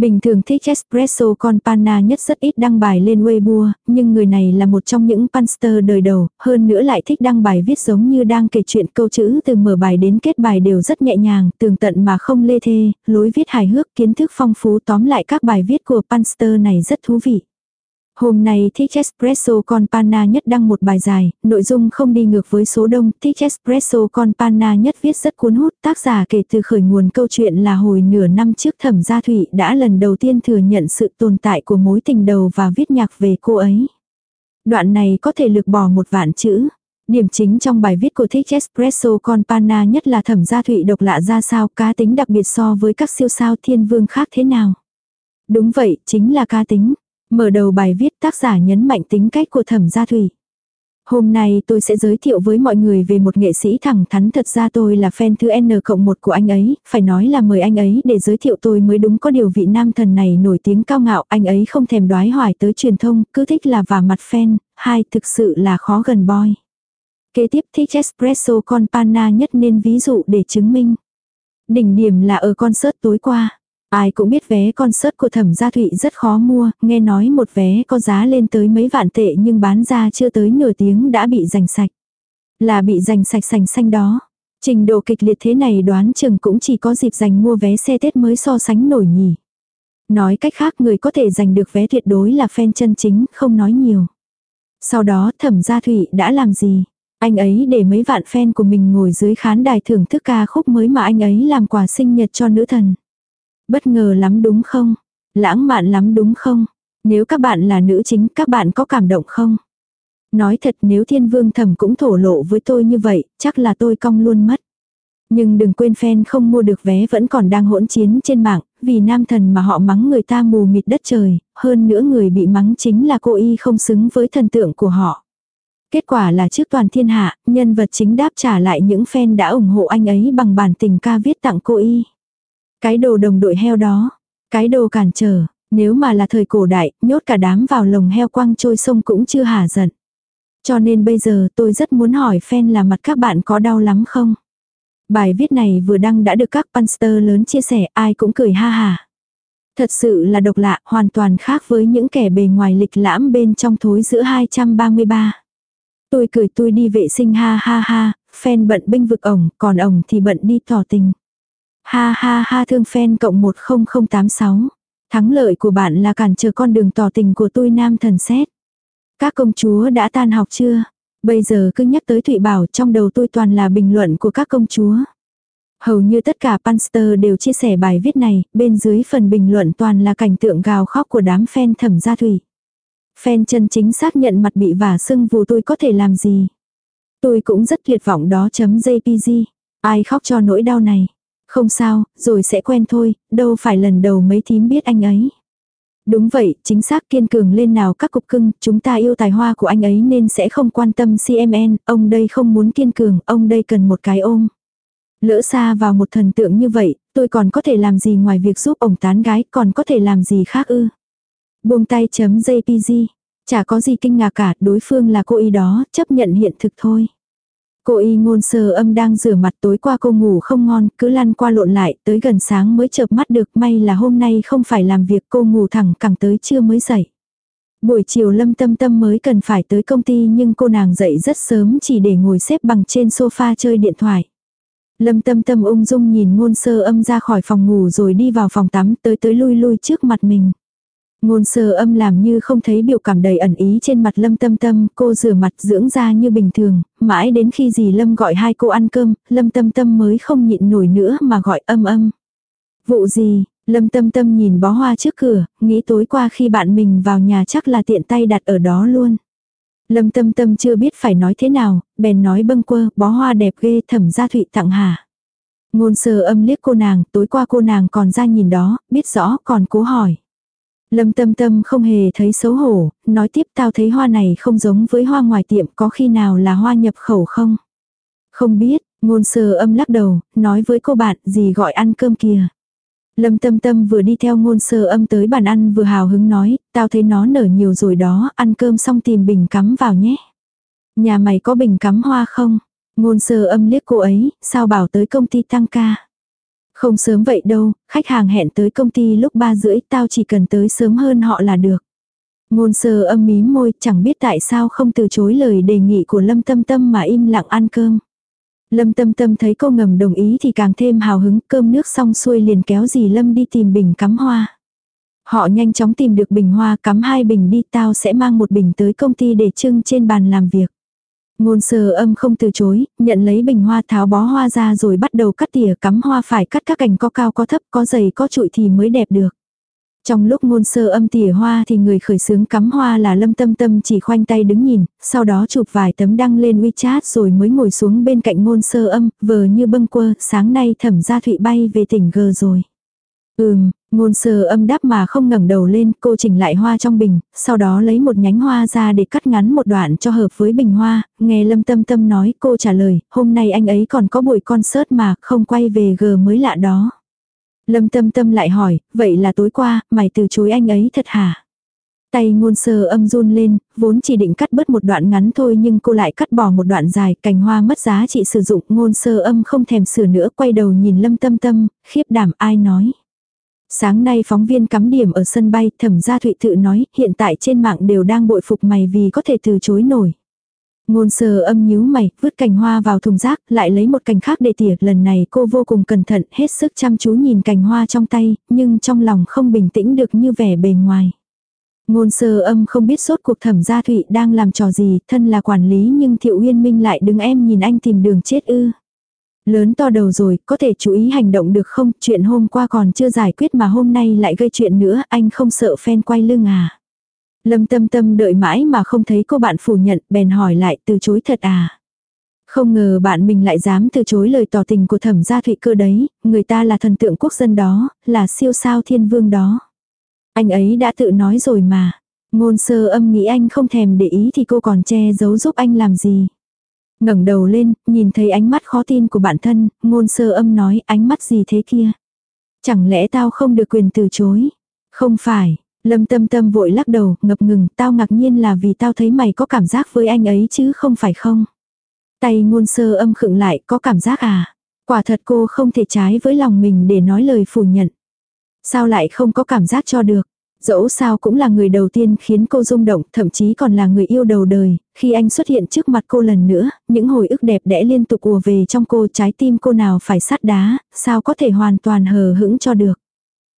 Bình thường thích espresso con panna nhất rất ít đăng bài lên Weibo, nhưng người này là một trong những panster đời đầu, hơn nữa lại thích đăng bài viết giống như đang kể chuyện câu chữ từ mở bài đến kết bài đều rất nhẹ nhàng, tường tận mà không lê thê, lối viết hài hước, kiến thức phong phú tóm lại các bài viết của panster này rất thú vị. Hôm nay Thích Espresso Con Panna nhất đăng một bài dài, nội dung không đi ngược với số đông. Thích Espresso Con Panna nhất viết rất cuốn hút. Tác giả kể từ khởi nguồn câu chuyện là hồi nửa năm trước thẩm gia thụy đã lần đầu tiên thừa nhận sự tồn tại của mối tình đầu và viết nhạc về cô ấy. Đoạn này có thể lược bỏ một vạn chữ. Điểm chính trong bài viết của Thích Espresso Con Panna nhất là thẩm gia thụy độc lạ ra sao cá tính đặc biệt so với các siêu sao thiên vương khác thế nào. Đúng vậy, chính là cá tính. Mở đầu bài viết tác giả nhấn mạnh tính cách của thẩm gia thủy. Hôm nay tôi sẽ giới thiệu với mọi người về một nghệ sĩ thẳng thắn thật ra tôi là fan thứ N cộng một của anh ấy, phải nói là mời anh ấy để giới thiệu tôi mới đúng có điều vị nam thần này nổi tiếng cao ngạo, anh ấy không thèm đoái hoài tới truyền thông, cứ thích là và mặt fan, hai thực sự là khó gần boy. Kế tiếp thích espresso con panna nhất nên ví dụ để chứng minh. Đỉnh điểm là ở concert tối qua. Ai cũng biết vé concert của thẩm gia thụy rất khó mua, nghe nói một vé có giá lên tới mấy vạn tệ nhưng bán ra chưa tới nửa tiếng đã bị giành sạch. Là bị giành sạch sành xanh đó. Trình độ kịch liệt thế này đoán chừng cũng chỉ có dịp giành mua vé xe Tết mới so sánh nổi nhỉ. Nói cách khác người có thể giành được vé tuyệt đối là fan chân chính, không nói nhiều. Sau đó thẩm gia thụy đã làm gì? Anh ấy để mấy vạn fan của mình ngồi dưới khán đài thưởng thức ca khúc mới mà anh ấy làm quà sinh nhật cho nữ thần. Bất ngờ lắm đúng không? Lãng mạn lắm đúng không? Nếu các bạn là nữ chính các bạn có cảm động không? Nói thật nếu thiên vương thẩm cũng thổ lộ với tôi như vậy, chắc là tôi cong luôn mất. Nhưng đừng quên fan không mua được vé vẫn còn đang hỗn chiến trên mạng, vì nam thần mà họ mắng người ta mù mịt đất trời, hơn nữa người bị mắng chính là cô y không xứng với thần tượng của họ. Kết quả là trước toàn thiên hạ, nhân vật chính đáp trả lại những fan đã ủng hộ anh ấy bằng bản tình ca viết tặng cô y. Cái đồ đồng đội heo đó, cái đồ cản trở, nếu mà là thời cổ đại, nhốt cả đám vào lồng heo quăng trôi sông cũng chưa hả giận. Cho nên bây giờ tôi rất muốn hỏi fan là mặt các bạn có đau lắm không? Bài viết này vừa đăng đã được các panster lớn chia sẻ, ai cũng cười ha hà. Thật sự là độc lạ, hoàn toàn khác với những kẻ bề ngoài lịch lãm bên trong thối giữa 233. Tôi cười tôi đi vệ sinh ha ha ha, fan bận binh vực ổng, còn ổng thì bận đi tỏ tình. Ha ha ha thương fan cộng 10086. Thắng lợi của bạn là cản trở con đường tỏ tình của tôi nam thần xét. Các công chúa đã tan học chưa? Bây giờ cứ nhắc tới Thụy Bảo trong đầu tôi toàn là bình luận của các công chúa. Hầu như tất cả Panster đều chia sẻ bài viết này, bên dưới phần bình luận toàn là cảnh tượng gào khóc của đám fan thẩm gia thủy. Fan chân chính xác nhận mặt bị vả sưng vù tôi có thể làm gì. Tôi cũng rất tuyệt vọng đó chấm JPG. Ai khóc cho nỗi đau này. Không sao, rồi sẽ quen thôi, đâu phải lần đầu mấy thím biết anh ấy. Đúng vậy, chính xác kiên cường lên nào các cục cưng, chúng ta yêu tài hoa của anh ấy nên sẽ không quan tâm CMN, ông đây không muốn kiên cường, ông đây cần một cái ôm. Lỡ xa vào một thần tượng như vậy, tôi còn có thể làm gì ngoài việc giúp ổng tán gái, còn có thể làm gì khác ư. Buông tay chấm JPG, chả có gì kinh ngạc cả, đối phương là cô ý đó, chấp nhận hiện thực thôi. Cô y ngôn sơ âm đang rửa mặt tối qua cô ngủ không ngon, cứ lăn qua lộn lại, tới gần sáng mới chợp mắt được, may là hôm nay không phải làm việc cô ngủ thẳng cẳng tới trưa mới dậy. Buổi chiều Lâm Tâm Tâm mới cần phải tới công ty nhưng cô nàng dậy rất sớm chỉ để ngồi xếp bằng trên sofa chơi điện thoại. Lâm Tâm Tâm ung dung nhìn ngôn sơ âm ra khỏi phòng ngủ rồi đi vào phòng tắm tới tới lui lui trước mặt mình. Ngôn sơ âm làm như không thấy biểu cảm đầy ẩn ý trên mặt Lâm Tâm Tâm, cô rửa mặt dưỡng da như bình thường, mãi đến khi dì Lâm gọi hai cô ăn cơm, Lâm Tâm Tâm mới không nhịn nổi nữa mà gọi âm âm. Vụ gì, Lâm Tâm Tâm nhìn bó hoa trước cửa, nghĩ tối qua khi bạn mình vào nhà chắc là tiện tay đặt ở đó luôn. Lâm Tâm Tâm chưa biết phải nói thế nào, bèn nói bâng quơ, bó hoa đẹp ghê thẩm gia thụy tặng hả. Ngôn sơ âm liếc cô nàng, tối qua cô nàng còn ra nhìn đó, biết rõ còn cố hỏi. Lâm tâm tâm không hề thấy xấu hổ, nói tiếp tao thấy hoa này không giống với hoa ngoài tiệm có khi nào là hoa nhập khẩu không? Không biết, ngôn sơ âm lắc đầu, nói với cô bạn gì gọi ăn cơm kìa. Lâm tâm tâm vừa đi theo ngôn sơ âm tới bàn ăn vừa hào hứng nói, tao thấy nó nở nhiều rồi đó, ăn cơm xong tìm bình cắm vào nhé. Nhà mày có bình cắm hoa không? Ngôn sơ âm liếc cô ấy, sao bảo tới công ty tăng ca. Không sớm vậy đâu, khách hàng hẹn tới công ty lúc 3 rưỡi, tao chỉ cần tới sớm hơn họ là được. Ngôn sơ âm mím môi, chẳng biết tại sao không từ chối lời đề nghị của Lâm Tâm Tâm mà im lặng ăn cơm. Lâm Tâm Tâm thấy cô ngầm đồng ý thì càng thêm hào hứng, cơm nước xong xuôi liền kéo dì Lâm đi tìm bình cắm hoa. Họ nhanh chóng tìm được bình hoa cắm hai bình đi tao sẽ mang một bình tới công ty để trưng trên bàn làm việc. Ngôn sơ âm không từ chối, nhận lấy bình hoa tháo bó hoa ra rồi bắt đầu cắt tỉa cắm hoa phải cắt các cành có cao có thấp có dày có trụi thì mới đẹp được. Trong lúc ngôn sơ âm tỉa hoa thì người khởi xướng cắm hoa là lâm tâm tâm chỉ khoanh tay đứng nhìn, sau đó chụp vài tấm đăng lên WeChat rồi mới ngồi xuống bên cạnh ngôn sơ âm, vờ như bâng quơ, sáng nay thẩm gia thụy bay về tỉnh G rồi. Ừm, ngôn sơ âm đáp mà không ngẩng đầu lên, cô chỉnh lại hoa trong bình, sau đó lấy một nhánh hoa ra để cắt ngắn một đoạn cho hợp với bình hoa, nghe lâm tâm tâm nói cô trả lời, hôm nay anh ấy còn có buổi concert mà, không quay về G mới lạ đó. Lâm tâm tâm lại hỏi, vậy là tối qua, mày từ chối anh ấy thật hả? Tay ngôn sơ âm run lên, vốn chỉ định cắt bớt một đoạn ngắn thôi nhưng cô lại cắt bỏ một đoạn dài, cành hoa mất giá trị sử dụng, ngôn sơ âm không thèm sửa nữa, quay đầu nhìn lâm tâm tâm, khiếp đảm ai nói. Sáng nay phóng viên cắm điểm ở sân bay, thẩm gia thụy tự nói, hiện tại trên mạng đều đang bội phục mày vì có thể từ chối nổi. Ngôn sơ âm nhíu mày, vứt cành hoa vào thùng rác, lại lấy một cành khác để tỉa. Lần này cô vô cùng cẩn thận, hết sức chăm chú nhìn cành hoa trong tay, nhưng trong lòng không bình tĩnh được như vẻ bề ngoài. Ngôn sơ âm không biết sốt cuộc thẩm gia thụy đang làm trò gì, thân là quản lý nhưng thiệu uyên minh lại đứng em nhìn anh tìm đường chết ư. Lớn to đầu rồi, có thể chú ý hành động được không? Chuyện hôm qua còn chưa giải quyết mà hôm nay lại gây chuyện nữa, anh không sợ fan quay lưng à? Lâm tâm tâm đợi mãi mà không thấy cô bạn phủ nhận, bèn hỏi lại từ chối thật à? Không ngờ bạn mình lại dám từ chối lời tỏ tình của thẩm gia thụy cơ đấy, người ta là thần tượng quốc dân đó, là siêu sao thiên vương đó. Anh ấy đã tự nói rồi mà. Ngôn sơ âm nghĩ anh không thèm để ý thì cô còn che giấu giúp anh làm gì ngẩng đầu lên, nhìn thấy ánh mắt khó tin của bản thân, ngôn sơ âm nói ánh mắt gì thế kia. Chẳng lẽ tao không được quyền từ chối? Không phải, lâm tâm tâm vội lắc đầu, ngập ngừng, tao ngạc nhiên là vì tao thấy mày có cảm giác với anh ấy chứ không phải không? Tay ngôn sơ âm khựng lại, có cảm giác à? Quả thật cô không thể trái với lòng mình để nói lời phủ nhận. Sao lại không có cảm giác cho được? Dẫu sao cũng là người đầu tiên khiến cô rung động, thậm chí còn là người yêu đầu đời, khi anh xuất hiện trước mặt cô lần nữa, những hồi ức đẹp đẽ liên tục ùa về trong cô trái tim cô nào phải sắt đá, sao có thể hoàn toàn hờ hững cho được.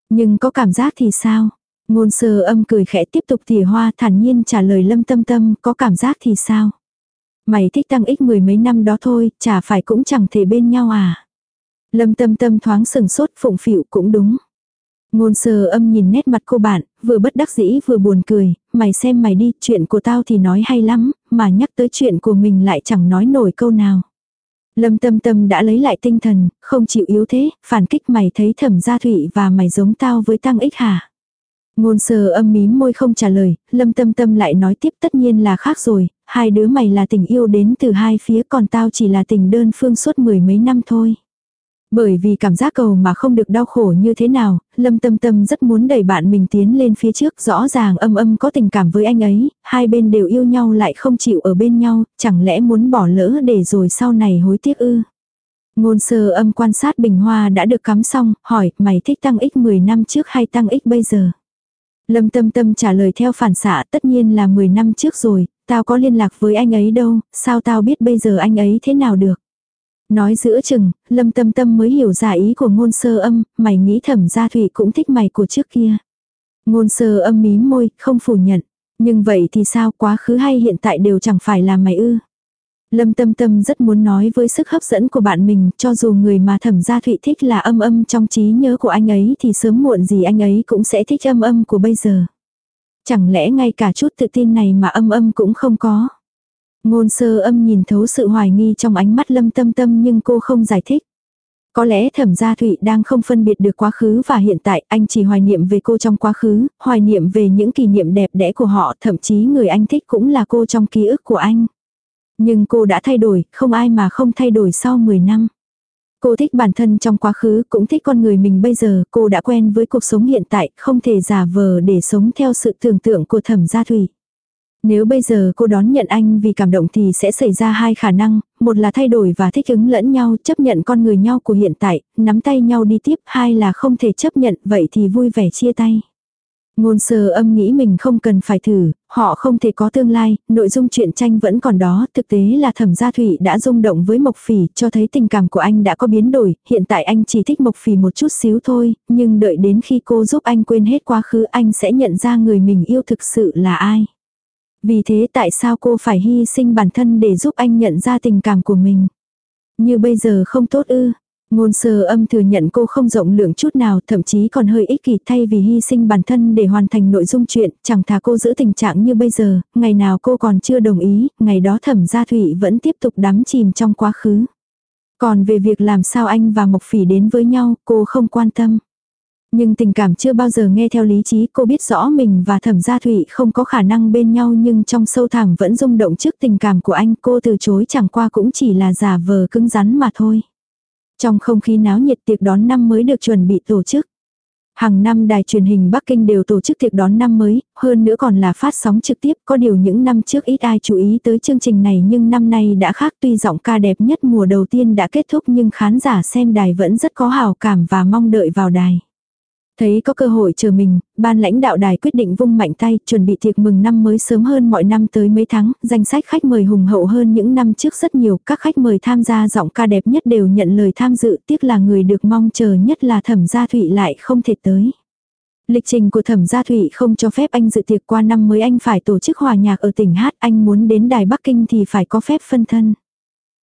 Nhưng có cảm giác thì sao? Ngôn sơ âm cười khẽ tiếp tục tỉa hoa thản nhiên trả lời lâm tâm tâm có cảm giác thì sao? Mày thích tăng ích mười mấy năm đó thôi, chả phải cũng chẳng thể bên nhau à? Lâm tâm tâm thoáng sừng sốt phụng phịu cũng đúng. Ngôn sơ âm nhìn nét mặt cô bạn, vừa bất đắc dĩ vừa buồn cười, mày xem mày đi, chuyện của tao thì nói hay lắm, mà nhắc tới chuyện của mình lại chẳng nói nổi câu nào. Lâm tâm tâm đã lấy lại tinh thần, không chịu yếu thế, phản kích mày thấy thẩm gia thụy và mày giống tao với tăng ích hả? Ngôn sơ âm mím môi không trả lời, lâm tâm tâm lại nói tiếp tất nhiên là khác rồi, hai đứa mày là tình yêu đến từ hai phía còn tao chỉ là tình đơn phương suốt mười mấy năm thôi. Bởi vì cảm giác cầu mà không được đau khổ như thế nào, Lâm Tâm Tâm rất muốn đẩy bạn mình tiến lên phía trước, rõ ràng âm âm có tình cảm với anh ấy, hai bên đều yêu nhau lại không chịu ở bên nhau, chẳng lẽ muốn bỏ lỡ để rồi sau này hối tiếc ư. Ngôn sơ âm quan sát bình hoa đã được cắm xong, hỏi, mày thích tăng x 10 năm trước hay tăng x bây giờ? Lâm Tâm Tâm trả lời theo phản xạ tất nhiên là 10 năm trước rồi, tao có liên lạc với anh ấy đâu, sao tao biết bây giờ anh ấy thế nào được. Nói giữa chừng, Lâm Tâm Tâm mới hiểu ra ý của ngôn sơ âm, mày nghĩ thẩm gia thủy cũng thích mày của trước kia. Ngôn sơ âm mí môi, không phủ nhận. Nhưng vậy thì sao quá khứ hay hiện tại đều chẳng phải là mày ư. Lâm Tâm Tâm rất muốn nói với sức hấp dẫn của bạn mình, cho dù người mà thẩm gia thụy thích là âm âm trong trí nhớ của anh ấy thì sớm muộn gì anh ấy cũng sẽ thích âm âm của bây giờ. Chẳng lẽ ngay cả chút tự tin này mà âm âm cũng không có. Ngôn sơ âm nhìn thấu sự hoài nghi trong ánh mắt lâm tâm tâm nhưng cô không giải thích. Có lẽ thẩm gia thụy đang không phân biệt được quá khứ và hiện tại, anh chỉ hoài niệm về cô trong quá khứ, hoài niệm về những kỷ niệm đẹp đẽ của họ, thậm chí người anh thích cũng là cô trong ký ức của anh. Nhưng cô đã thay đổi, không ai mà không thay đổi sau 10 năm. Cô thích bản thân trong quá khứ, cũng thích con người mình bây giờ, cô đã quen với cuộc sống hiện tại, không thể giả vờ để sống theo sự tưởng tượng của thẩm gia thủy. Nếu bây giờ cô đón nhận anh vì cảm động thì sẽ xảy ra hai khả năng, một là thay đổi và thích ứng lẫn nhau, chấp nhận con người nhau của hiện tại, nắm tay nhau đi tiếp, hai là không thể chấp nhận, vậy thì vui vẻ chia tay. Ngôn sơ âm nghĩ mình không cần phải thử, họ không thể có tương lai, nội dung truyện tranh vẫn còn đó, thực tế là thẩm gia thủy đã rung động với Mộc Phỉ, cho thấy tình cảm của anh đã có biến đổi, hiện tại anh chỉ thích Mộc Phỉ một chút xíu thôi, nhưng đợi đến khi cô giúp anh quên hết quá khứ anh sẽ nhận ra người mình yêu thực sự là ai. Vì thế tại sao cô phải hy sinh bản thân để giúp anh nhận ra tình cảm của mình? Như bây giờ không tốt ư? Ngôn sơ âm thừa nhận cô không rộng lượng chút nào, thậm chí còn hơi ích kỷ thay vì hy sinh bản thân để hoàn thành nội dung chuyện, chẳng thà cô giữ tình trạng như bây giờ, ngày nào cô còn chưa đồng ý, ngày đó thẩm gia thủy vẫn tiếp tục đắm chìm trong quá khứ. Còn về việc làm sao anh và Mộc Phỉ đến với nhau, cô không quan tâm. Nhưng tình cảm chưa bao giờ nghe theo lý trí cô biết rõ mình và thẩm gia thụy không có khả năng bên nhau nhưng trong sâu thẳm vẫn rung động trước tình cảm của anh cô từ chối chẳng qua cũng chỉ là giả vờ cứng rắn mà thôi. Trong không khí náo nhiệt tiệc đón năm mới được chuẩn bị tổ chức. Hàng năm đài truyền hình Bắc Kinh đều tổ chức tiệc đón năm mới, hơn nữa còn là phát sóng trực tiếp, có điều những năm trước ít ai chú ý tới chương trình này nhưng năm nay đã khác tuy giọng ca đẹp nhất mùa đầu tiên đã kết thúc nhưng khán giả xem đài vẫn rất có hào cảm và mong đợi vào đài. Thấy có cơ hội chờ mình, ban lãnh đạo đài quyết định vung mạnh tay, chuẩn bị tiệc mừng năm mới sớm hơn mọi năm tới mấy tháng, danh sách khách mời hùng hậu hơn những năm trước rất nhiều, các khách mời tham gia giọng ca đẹp nhất đều nhận lời tham dự, tiếc là người được mong chờ nhất là thẩm gia thụy lại không thể tới. Lịch trình của thẩm gia thụy không cho phép anh dự tiệc qua năm mới anh phải tổ chức hòa nhạc ở tỉnh Hát, anh muốn đến đài Bắc Kinh thì phải có phép phân thân.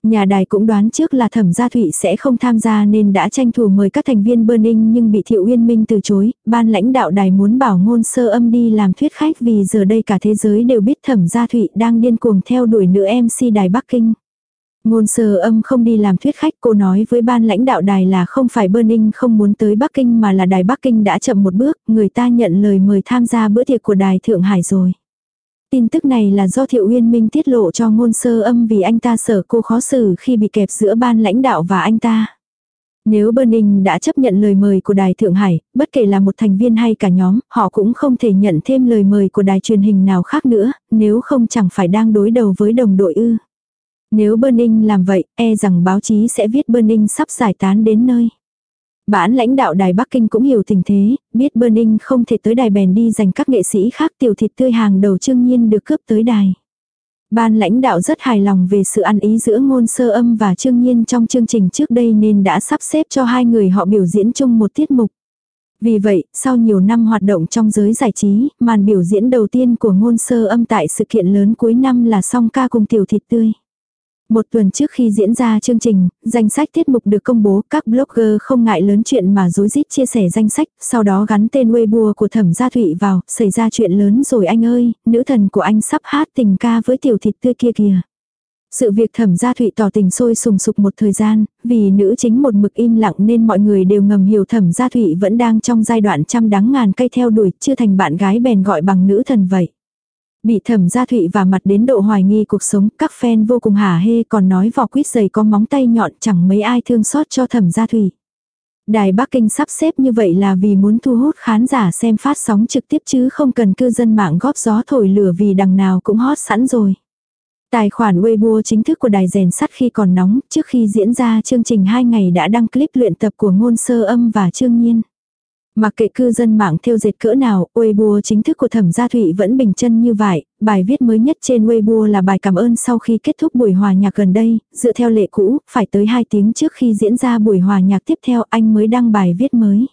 Nhà đài cũng đoán trước là thẩm gia thụy sẽ không tham gia nên đã tranh thủ mời các thành viên Burning nhưng bị Thiệu Uyên Minh từ chối, ban lãnh đạo đài muốn bảo ngôn sơ âm đi làm thuyết khách vì giờ đây cả thế giới đều biết thẩm gia thụy đang điên cuồng theo đuổi nữ MC đài Bắc Kinh. Ngôn sơ âm không đi làm thuyết khách cô nói với ban lãnh đạo đài là không phải Burning không muốn tới Bắc Kinh mà là đài Bắc Kinh đã chậm một bước, người ta nhận lời mời tham gia bữa tiệc của đài Thượng Hải rồi. Tin tức này là do Thiệu Uyên Minh tiết lộ cho ngôn sơ âm vì anh ta sợ cô khó xử khi bị kẹp giữa ban lãnh đạo và anh ta. Nếu Burning đã chấp nhận lời mời của Đài Thượng Hải, bất kể là một thành viên hay cả nhóm, họ cũng không thể nhận thêm lời mời của đài truyền hình nào khác nữa, nếu không chẳng phải đang đối đầu với đồng đội ư. Nếu Burning làm vậy, e rằng báo chí sẽ viết Burning sắp giải tán đến nơi. Bản lãnh đạo đài Bắc Kinh cũng hiểu tình thế, biết Burning không thể tới đài bèn đi dành các nghệ sĩ khác tiểu thịt tươi hàng đầu trương nhiên được cướp tới đài. Ban lãnh đạo rất hài lòng về sự ăn ý giữa ngôn sơ âm và trương nhiên trong chương trình trước đây nên đã sắp xếp cho hai người họ biểu diễn chung một tiết mục. Vì vậy, sau nhiều năm hoạt động trong giới giải trí, màn biểu diễn đầu tiên của ngôn sơ âm tại sự kiện lớn cuối năm là song ca cùng tiểu thịt tươi. Một tuần trước khi diễn ra chương trình, danh sách tiết mục được công bố, các blogger không ngại lớn chuyện mà dối rít chia sẻ danh sách, sau đó gắn tên Weibo của Thẩm Gia Thụy vào, xảy ra chuyện lớn rồi anh ơi, nữ thần của anh sắp hát tình ca với tiểu thịt tươi kia kìa. Sự việc thẩm gia thụy tỏ tình sôi sùng sục một thời gian, vì nữ chính một mực im lặng nên mọi người đều ngầm hiểu thẩm gia thụy vẫn đang trong giai đoạn trăm đắng ngàn cây theo đuổi, chưa thành bạn gái bèn gọi bằng nữ thần vậy. Bị thẩm gia thụy và mặt đến độ hoài nghi cuộc sống, các fan vô cùng hả hê còn nói vỏ quýt giày có móng tay nhọn chẳng mấy ai thương xót cho thẩm gia thụy. Đài Bắc Kinh sắp xếp như vậy là vì muốn thu hút khán giả xem phát sóng trực tiếp chứ không cần cư dân mạng góp gió thổi lửa vì đằng nào cũng hot sẵn rồi. Tài khoản Weibo chính thức của đài rèn sắt khi còn nóng, trước khi diễn ra chương trình 2 ngày đã đăng clip luyện tập của ngôn sơ âm và trương nhiên. Mặc kệ cư dân mạng theo dệt cỡ nào, Weibo chính thức của thẩm gia thụy vẫn bình chân như vậy, bài viết mới nhất trên Weibo là bài cảm ơn sau khi kết thúc buổi hòa nhạc gần đây, dựa theo lệ cũ, phải tới 2 tiếng trước khi diễn ra buổi hòa nhạc tiếp theo anh mới đăng bài viết mới.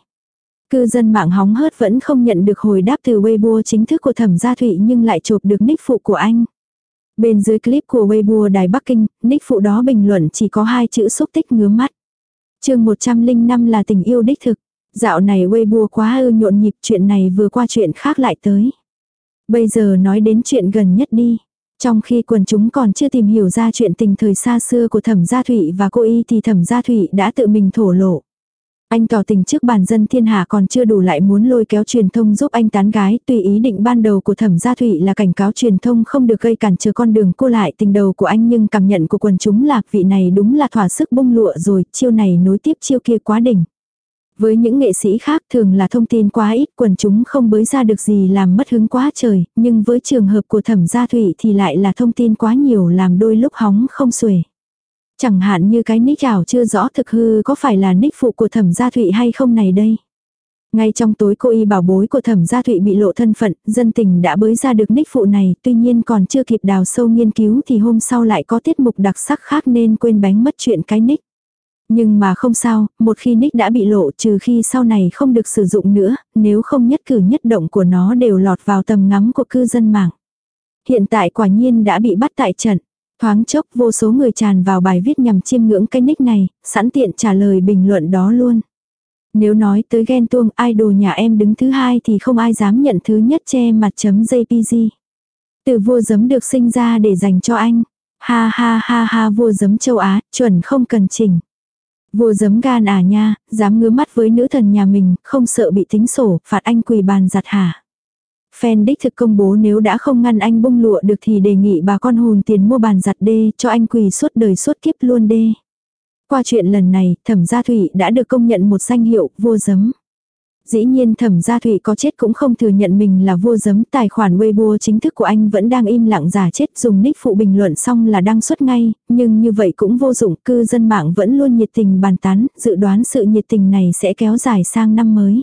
Cư dân mạng hóng hớt vẫn không nhận được hồi đáp từ Weibo chính thức của thẩm gia thụy nhưng lại chụp được nick phụ của anh. Bên dưới clip của Weibo Đài Bắc Kinh, nick phụ đó bình luận chỉ có hai chữ xúc tích ngứa mắt. chương 105 là tình yêu đích thực. Dạo này Weibo quá ư nhộn nhịp chuyện này vừa qua chuyện khác lại tới. Bây giờ nói đến chuyện gần nhất đi. Trong khi quần chúng còn chưa tìm hiểu ra chuyện tình thời xa xưa của thẩm gia thụy và cô y thì thẩm gia thụy đã tự mình thổ lộ. Anh tỏ tình trước bàn dân thiên hạ còn chưa đủ lại muốn lôi kéo truyền thông giúp anh tán gái, tùy ý định ban đầu của thẩm gia thụy là cảnh cáo truyền thông không được gây cản trở con đường cô lại tình đầu của anh nhưng cảm nhận của quần chúng lạc vị này đúng là thỏa sức bung lụa rồi, chiêu này nối tiếp chiêu kia quá đỉnh. Với những nghệ sĩ khác thường là thông tin quá ít quần chúng không bới ra được gì làm mất hứng quá trời, nhưng với trường hợp của thẩm gia thụy thì lại là thông tin quá nhiều làm đôi lúc hóng không xuể. Chẳng hạn như cái nick ảo chưa rõ thực hư có phải là nick phụ của thẩm gia thụy hay không này đây. Ngay trong tối cô y bảo bối của thẩm gia thụy bị lộ thân phận, dân tình đã bới ra được nick phụ này, tuy nhiên còn chưa kịp đào sâu nghiên cứu thì hôm sau lại có tiết mục đặc sắc khác nên quên bánh mất chuyện cái nick. Nhưng mà không sao, một khi nick đã bị lộ trừ khi sau này không được sử dụng nữa, nếu không nhất cử nhất động của nó đều lọt vào tầm ngắm của cư dân mạng. Hiện tại quả nhiên đã bị bắt tại trận. Thoáng chốc vô số người tràn vào bài viết nhằm chiêm ngưỡng cái nick này, sẵn tiện trả lời bình luận đó luôn. Nếu nói tới ghen tuông idol nhà em đứng thứ hai thì không ai dám nhận thứ nhất che mặt chấm JPG. Từ vua giấm được sinh ra để dành cho anh. Ha ha ha ha vua giấm châu Á, chuẩn không cần chỉnh. Vua giấm gan à nha, dám ngứa mắt với nữ thần nhà mình, không sợ bị tính sổ, phạt anh quỳ bàn giặt hả. Phen đích thực công bố nếu đã không ngăn anh bung lụa được thì đề nghị bà con hùn tiền mua bàn giặt đê cho anh quỳ suốt đời suốt kiếp luôn đê. Qua chuyện lần này, thẩm gia thủy đã được công nhận một danh hiệu vua giấm. Dĩ nhiên thẩm gia thủy có chết cũng không thừa nhận mình là vua giấm tài khoản Weibo chính thức của anh vẫn đang im lặng giả chết dùng nick phụ bình luận xong là đăng xuất ngay, nhưng như vậy cũng vô dụng cư dân mạng vẫn luôn nhiệt tình bàn tán, dự đoán sự nhiệt tình này sẽ kéo dài sang năm mới.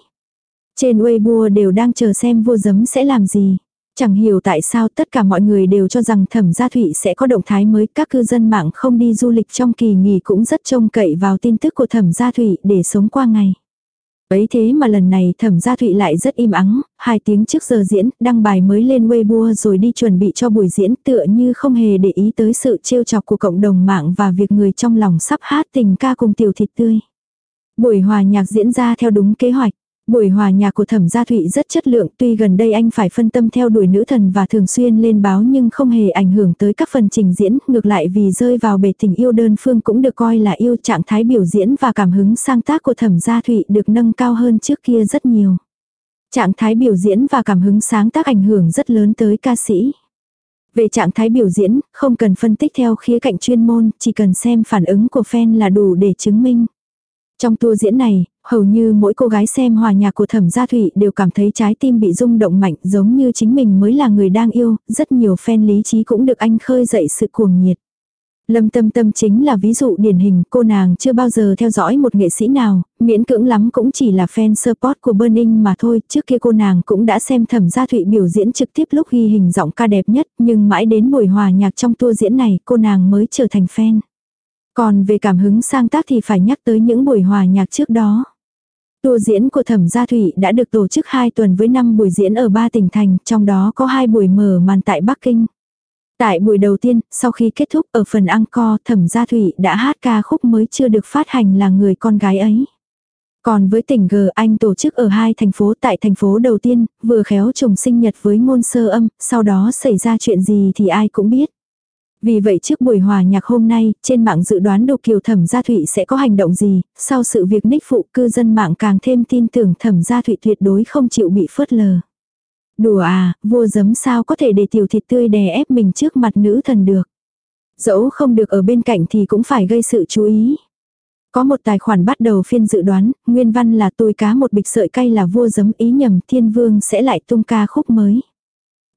Trên Weibo đều đang chờ xem vua giấm sẽ làm gì. Chẳng hiểu tại sao tất cả mọi người đều cho rằng thẩm gia thụy sẽ có động thái mới. Các cư dân mạng không đi du lịch trong kỳ nghỉ cũng rất trông cậy vào tin tức của thẩm gia thụy để sống qua ngày. Ấy thế mà lần này thẩm gia thụy lại rất im ắng, hai tiếng trước giờ diễn, đăng bài mới lên Weibo rồi đi chuẩn bị cho buổi diễn tựa như không hề để ý tới sự trêu chọc của cộng đồng mạng và việc người trong lòng sắp hát tình ca cùng tiểu thịt tươi. Buổi hòa nhạc diễn ra theo đúng kế hoạch. Buổi hòa nhạc của thẩm gia thụy rất chất lượng tuy gần đây anh phải phân tâm theo đuổi nữ thần và thường xuyên lên báo nhưng không hề ảnh hưởng tới các phần trình diễn, ngược lại vì rơi vào bể tình yêu đơn phương cũng được coi là yêu trạng thái biểu diễn và cảm hứng sang tác của thẩm gia thụy được nâng cao hơn trước kia rất nhiều. Trạng thái biểu diễn và cảm hứng sáng tác ảnh hưởng rất lớn tới ca sĩ. Về trạng thái biểu diễn, không cần phân tích theo khía cạnh chuyên môn, chỉ cần xem phản ứng của fan là đủ để chứng minh. Trong tour diễn này, hầu như mỗi cô gái xem hòa nhạc của thẩm gia thụy đều cảm thấy trái tim bị rung động mạnh giống như chính mình mới là người đang yêu, rất nhiều fan lý trí cũng được anh khơi dậy sự cuồng nhiệt. Lâm Tâm Tâm chính là ví dụ điển hình, cô nàng chưa bao giờ theo dõi một nghệ sĩ nào, miễn cưỡng lắm cũng chỉ là fan support của Burning mà thôi, trước kia cô nàng cũng đã xem thẩm gia thụy biểu diễn trực tiếp lúc ghi hình giọng ca đẹp nhất, nhưng mãi đến buổi hòa nhạc trong tour diễn này cô nàng mới trở thành fan. Còn về cảm hứng sang tác thì phải nhắc tới những buổi hòa nhạc trước đó. Tour diễn của Thẩm Gia Thụy đã được tổ chức 2 tuần với 5 buổi diễn ở 3 tỉnh thành, trong đó có 2 buổi mở màn tại Bắc Kinh. Tại buổi đầu tiên, sau khi kết thúc ở phần encore, Thẩm Gia Thụy đã hát ca khúc mới chưa được phát hành là người con gái ấy. Còn với tỉnh G Anh tổ chức ở hai thành phố tại thành phố đầu tiên, vừa khéo trùng sinh nhật với ngôn sơ âm, sau đó xảy ra chuyện gì thì ai cũng biết. Vì vậy trước buổi hòa nhạc hôm nay, trên mạng dự đoán đồ kiều thẩm gia thụy sẽ có hành động gì, sau sự việc ních phụ cư dân mạng càng thêm tin tưởng thẩm gia thụy tuyệt đối không chịu bị phớt lờ. Đùa à, vua giấm sao có thể để tiểu thịt tươi đè ép mình trước mặt nữ thần được. Dẫu không được ở bên cạnh thì cũng phải gây sự chú ý. Có một tài khoản bắt đầu phiên dự đoán, nguyên văn là tôi cá một bịch sợi cay là vua giấm ý nhầm thiên vương sẽ lại tung ca khúc mới.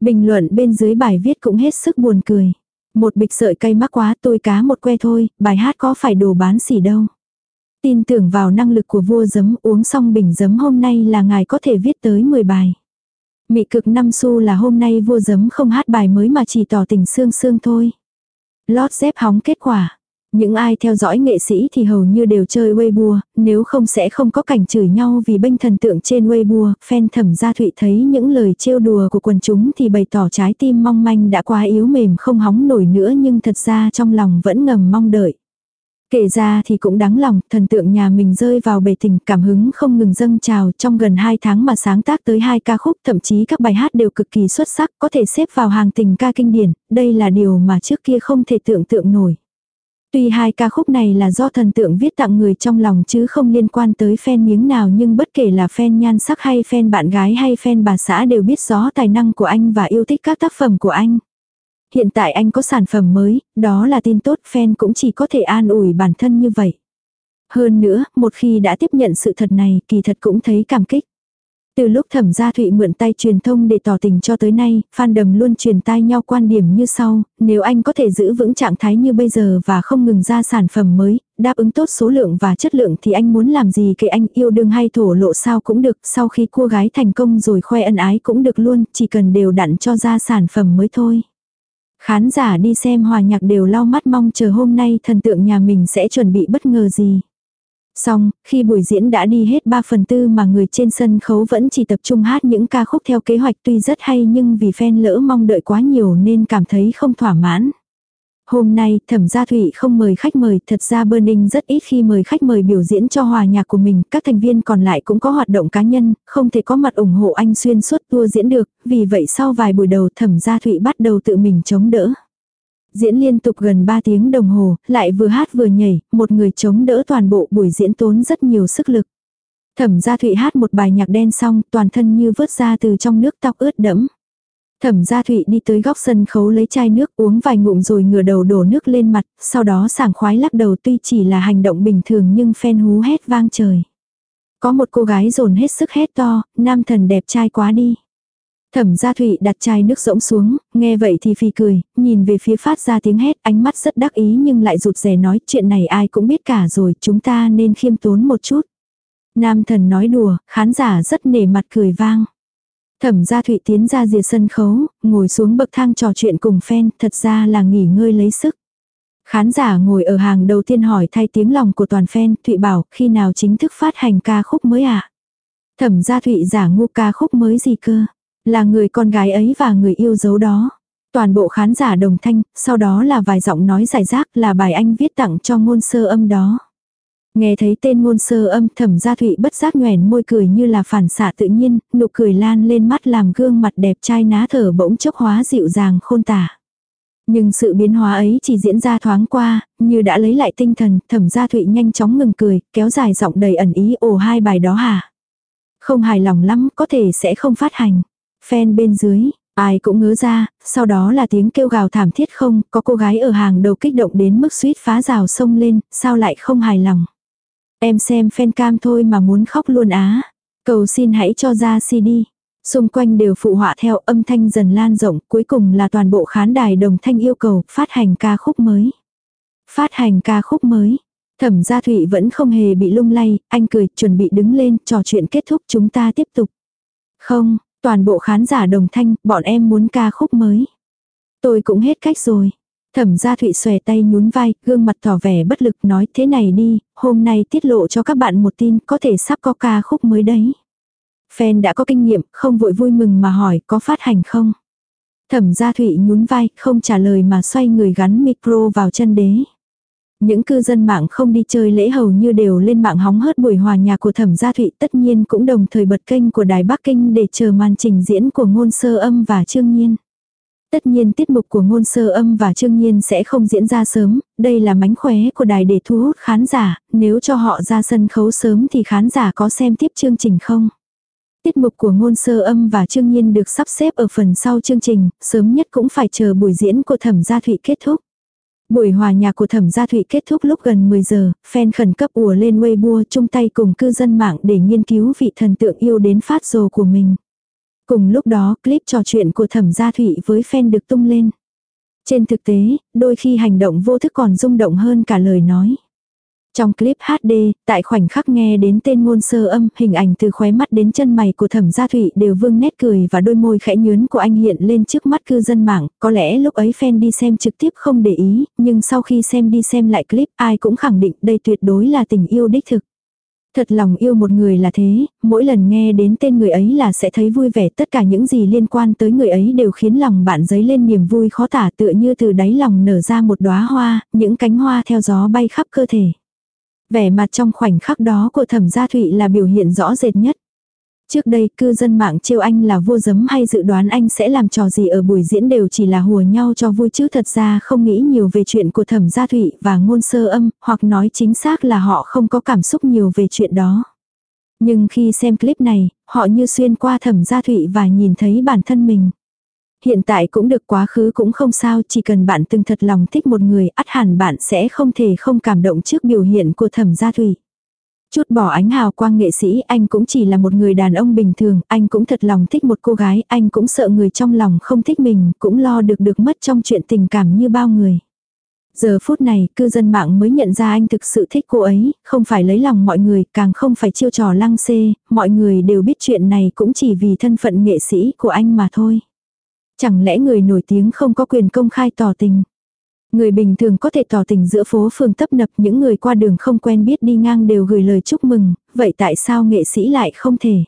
Bình luận bên dưới bài viết cũng hết sức buồn cười. Một bịch sợi cây mắc quá tôi cá một que thôi, bài hát có phải đồ bán xỉ đâu. Tin tưởng vào năng lực của vua giấm uống xong bình giấm hôm nay là ngài có thể viết tới 10 bài. Mị cực năm xu là hôm nay vua giấm không hát bài mới mà chỉ tỏ tình xương xương thôi. Lót dép hóng kết quả. Những ai theo dõi nghệ sĩ thì hầu như đều chơi Weibo, nếu không sẽ không có cảnh chửi nhau vì bênh thần tượng trên Weibo. Fan thẩm gia thụy thấy những lời trêu đùa của quần chúng thì bày tỏ trái tim mong manh đã quá yếu mềm không hóng nổi nữa nhưng thật ra trong lòng vẫn ngầm mong đợi. Kể ra thì cũng đáng lòng, thần tượng nhà mình rơi vào bể tình cảm hứng không ngừng dâng trào trong gần 2 tháng mà sáng tác tới hai ca khúc thậm chí các bài hát đều cực kỳ xuất sắc có thể xếp vào hàng tình ca kinh điển, đây là điều mà trước kia không thể tưởng tượng nổi. Tuy hai ca khúc này là do thần tượng viết tặng người trong lòng chứ không liên quan tới fan miếng nào nhưng bất kể là fan nhan sắc hay fan bạn gái hay fan bà xã đều biết rõ tài năng của anh và yêu thích các tác phẩm của anh. Hiện tại anh có sản phẩm mới, đó là tin tốt fan cũng chỉ có thể an ủi bản thân như vậy. Hơn nữa, một khi đã tiếp nhận sự thật này, kỳ thật cũng thấy cảm kích. Từ lúc thẩm gia thụy mượn tay truyền thông để tỏ tình cho tới nay, phan đầm luôn truyền tai nhau quan điểm như sau, nếu anh có thể giữ vững trạng thái như bây giờ và không ngừng ra sản phẩm mới, đáp ứng tốt số lượng và chất lượng thì anh muốn làm gì kệ anh yêu đương hay thổ lộ sao cũng được, sau khi cua gái thành công rồi khoe ân ái cũng được luôn, chỉ cần đều đặn cho ra sản phẩm mới thôi. Khán giả đi xem hòa nhạc đều lau mắt mong chờ hôm nay thần tượng nhà mình sẽ chuẩn bị bất ngờ gì. Xong, khi buổi diễn đã đi hết 3 phần tư mà người trên sân khấu vẫn chỉ tập trung hát những ca khúc theo kế hoạch tuy rất hay nhưng vì fan lỡ mong đợi quá nhiều nên cảm thấy không thỏa mãn. Hôm nay, thẩm gia thụy không mời khách mời, thật ra Burning rất ít khi mời khách mời biểu diễn cho hòa nhạc của mình, các thành viên còn lại cũng có hoạt động cá nhân, không thể có mặt ủng hộ anh xuyên suốt tour diễn được, vì vậy sau vài buổi đầu thẩm gia thụy bắt đầu tự mình chống đỡ. Diễn liên tục gần 3 tiếng đồng hồ, lại vừa hát vừa nhảy, một người chống đỡ toàn bộ buổi diễn tốn rất nhiều sức lực. Thẩm gia thụy hát một bài nhạc đen xong, toàn thân như vớt ra từ trong nước tóc ướt đẫm. Thẩm gia thụy đi tới góc sân khấu lấy chai nước uống vài ngụm rồi ngửa đầu đổ nước lên mặt, sau đó sảng khoái lắc đầu tuy chỉ là hành động bình thường nhưng phen hú hét vang trời. Có một cô gái dồn hết sức hét to, nam thần đẹp trai quá đi. Thẩm gia thụy đặt chai nước rỗng xuống, nghe vậy thì phì cười, nhìn về phía phát ra tiếng hét, ánh mắt rất đắc ý nhưng lại rụt rè nói chuyện này ai cũng biết cả rồi, chúng ta nên khiêm tốn một chút. Nam thần nói đùa, khán giả rất nể mặt cười vang. Thẩm gia thụy tiến ra rìa sân khấu, ngồi xuống bậc thang trò chuyện cùng fan, thật ra là nghỉ ngơi lấy sức. Khán giả ngồi ở hàng đầu tiên hỏi thay tiếng lòng của toàn fan, Thụy bảo, khi nào chính thức phát hành ca khúc mới ạ? À? Thẩm gia Thụy giả ngu ca khúc mới gì cơ? Là người con gái ấy và người yêu dấu đó. Toàn bộ khán giả đồng thanh, sau đó là vài giọng nói giải rác là bài anh viết tặng cho ngôn sơ âm đó. Nghe thấy tên ngôn sơ âm thẩm gia thụy bất giác nhoèn môi cười như là phản xạ tự nhiên, nụ cười lan lên mắt làm gương mặt đẹp trai ná thở bỗng chốc hóa dịu dàng khôn tả. Nhưng sự biến hóa ấy chỉ diễn ra thoáng qua, như đã lấy lại tinh thần, thẩm gia thụy nhanh chóng ngừng cười, kéo dài giọng đầy ẩn ý ồ hai bài đó hả? Không hài lòng lắm, có thể sẽ không phát hành. Fan bên dưới, ai cũng ngớ ra, sau đó là tiếng kêu gào thảm thiết không, có cô gái ở hàng đầu kích động đến mức suýt phá rào sông lên, sao lại không hài lòng. Em xem fan cam thôi mà muốn khóc luôn á. Cầu xin hãy cho ra CD. Xung quanh đều phụ họa theo âm thanh dần lan rộng, cuối cùng là toàn bộ khán đài đồng thanh yêu cầu phát hành ca khúc mới. Phát hành ca khúc mới. Thẩm gia Thụy vẫn không hề bị lung lay, anh cười, chuẩn bị đứng lên, trò chuyện kết thúc chúng ta tiếp tục. Không, toàn bộ khán giả đồng thanh, bọn em muốn ca khúc mới. Tôi cũng hết cách rồi. Thẩm gia Thụy xòe tay nhún vai, gương mặt tỏ vẻ bất lực nói thế này đi, hôm nay tiết lộ cho các bạn một tin có thể sắp có ca khúc mới đấy. Fan đã có kinh nghiệm, không vội vui mừng mà hỏi có phát hành không. Thẩm gia Thụy nhún vai, không trả lời mà xoay người gắn micro vào chân đế. Những cư dân mạng không đi chơi lễ hầu như đều lên mạng hóng hớt buổi hòa nhạc của Thẩm Gia Thụy tất nhiên cũng đồng thời bật kênh của Đài Bắc Kinh để chờ màn trình diễn của ngôn sơ âm và trương nhiên. Tất nhiên tiết mục của ngôn sơ âm và trương nhiên sẽ không diễn ra sớm, đây là mánh khóe của đài để thu hút khán giả, nếu cho họ ra sân khấu sớm thì khán giả có xem tiếp chương trình không? Tiết mục của ngôn sơ âm và trương nhiên được sắp xếp ở phần sau chương trình, sớm nhất cũng phải chờ buổi diễn của thẩm gia thụy kết thúc. Buổi hòa nhạc của thẩm gia thụy kết thúc lúc gần 10 giờ, fan khẩn cấp ùa lên Weibo chung tay cùng cư dân mạng để nghiên cứu vị thần tượng yêu đến phát rồ của mình. Cùng lúc đó clip trò chuyện của thẩm gia thụy với fan được tung lên. Trên thực tế, đôi khi hành động vô thức còn rung động hơn cả lời nói. Trong clip HD, tại khoảnh khắc nghe đến tên ngôn sơ âm, hình ảnh từ khóe mắt đến chân mày của thẩm gia thụy đều vương nét cười và đôi môi khẽ nhướn của anh hiện lên trước mắt cư dân mạng. Có lẽ lúc ấy fan đi xem trực tiếp không để ý, nhưng sau khi xem đi xem lại clip ai cũng khẳng định đây tuyệt đối là tình yêu đích thực. Thật lòng yêu một người là thế, mỗi lần nghe đến tên người ấy là sẽ thấy vui vẻ tất cả những gì liên quan tới người ấy đều khiến lòng bạn dấy lên niềm vui khó tả tựa như từ đáy lòng nở ra một đóa hoa, những cánh hoa theo gió bay khắp cơ thể. Vẻ mặt trong khoảnh khắc đó của thẩm gia thụy là biểu hiện rõ rệt nhất. Trước đây cư dân mạng trêu anh là vua giấm hay dự đoán anh sẽ làm trò gì ở buổi diễn đều chỉ là hùa nhau cho vui chứ thật ra không nghĩ nhiều về chuyện của thẩm gia thụy và ngôn sơ âm, hoặc nói chính xác là họ không có cảm xúc nhiều về chuyện đó. Nhưng khi xem clip này, họ như xuyên qua thẩm gia thụy và nhìn thấy bản thân mình. Hiện tại cũng được quá khứ cũng không sao, chỉ cần bạn từng thật lòng thích một người, ắt hẳn bạn sẽ không thể không cảm động trước biểu hiện của thẩm gia thủy. Chút bỏ ánh hào quang nghệ sĩ, anh cũng chỉ là một người đàn ông bình thường, anh cũng thật lòng thích một cô gái, anh cũng sợ người trong lòng không thích mình, cũng lo được được mất trong chuyện tình cảm như bao người. Giờ phút này, cư dân mạng mới nhận ra anh thực sự thích cô ấy, không phải lấy lòng mọi người, càng không phải chiêu trò lăng xê, mọi người đều biết chuyện này cũng chỉ vì thân phận nghệ sĩ của anh mà thôi. Chẳng lẽ người nổi tiếng không có quyền công khai tỏ tình? Người bình thường có thể tỏ tình giữa phố phường tấp nập những người qua đường không quen biết đi ngang đều gửi lời chúc mừng, vậy tại sao nghệ sĩ lại không thể?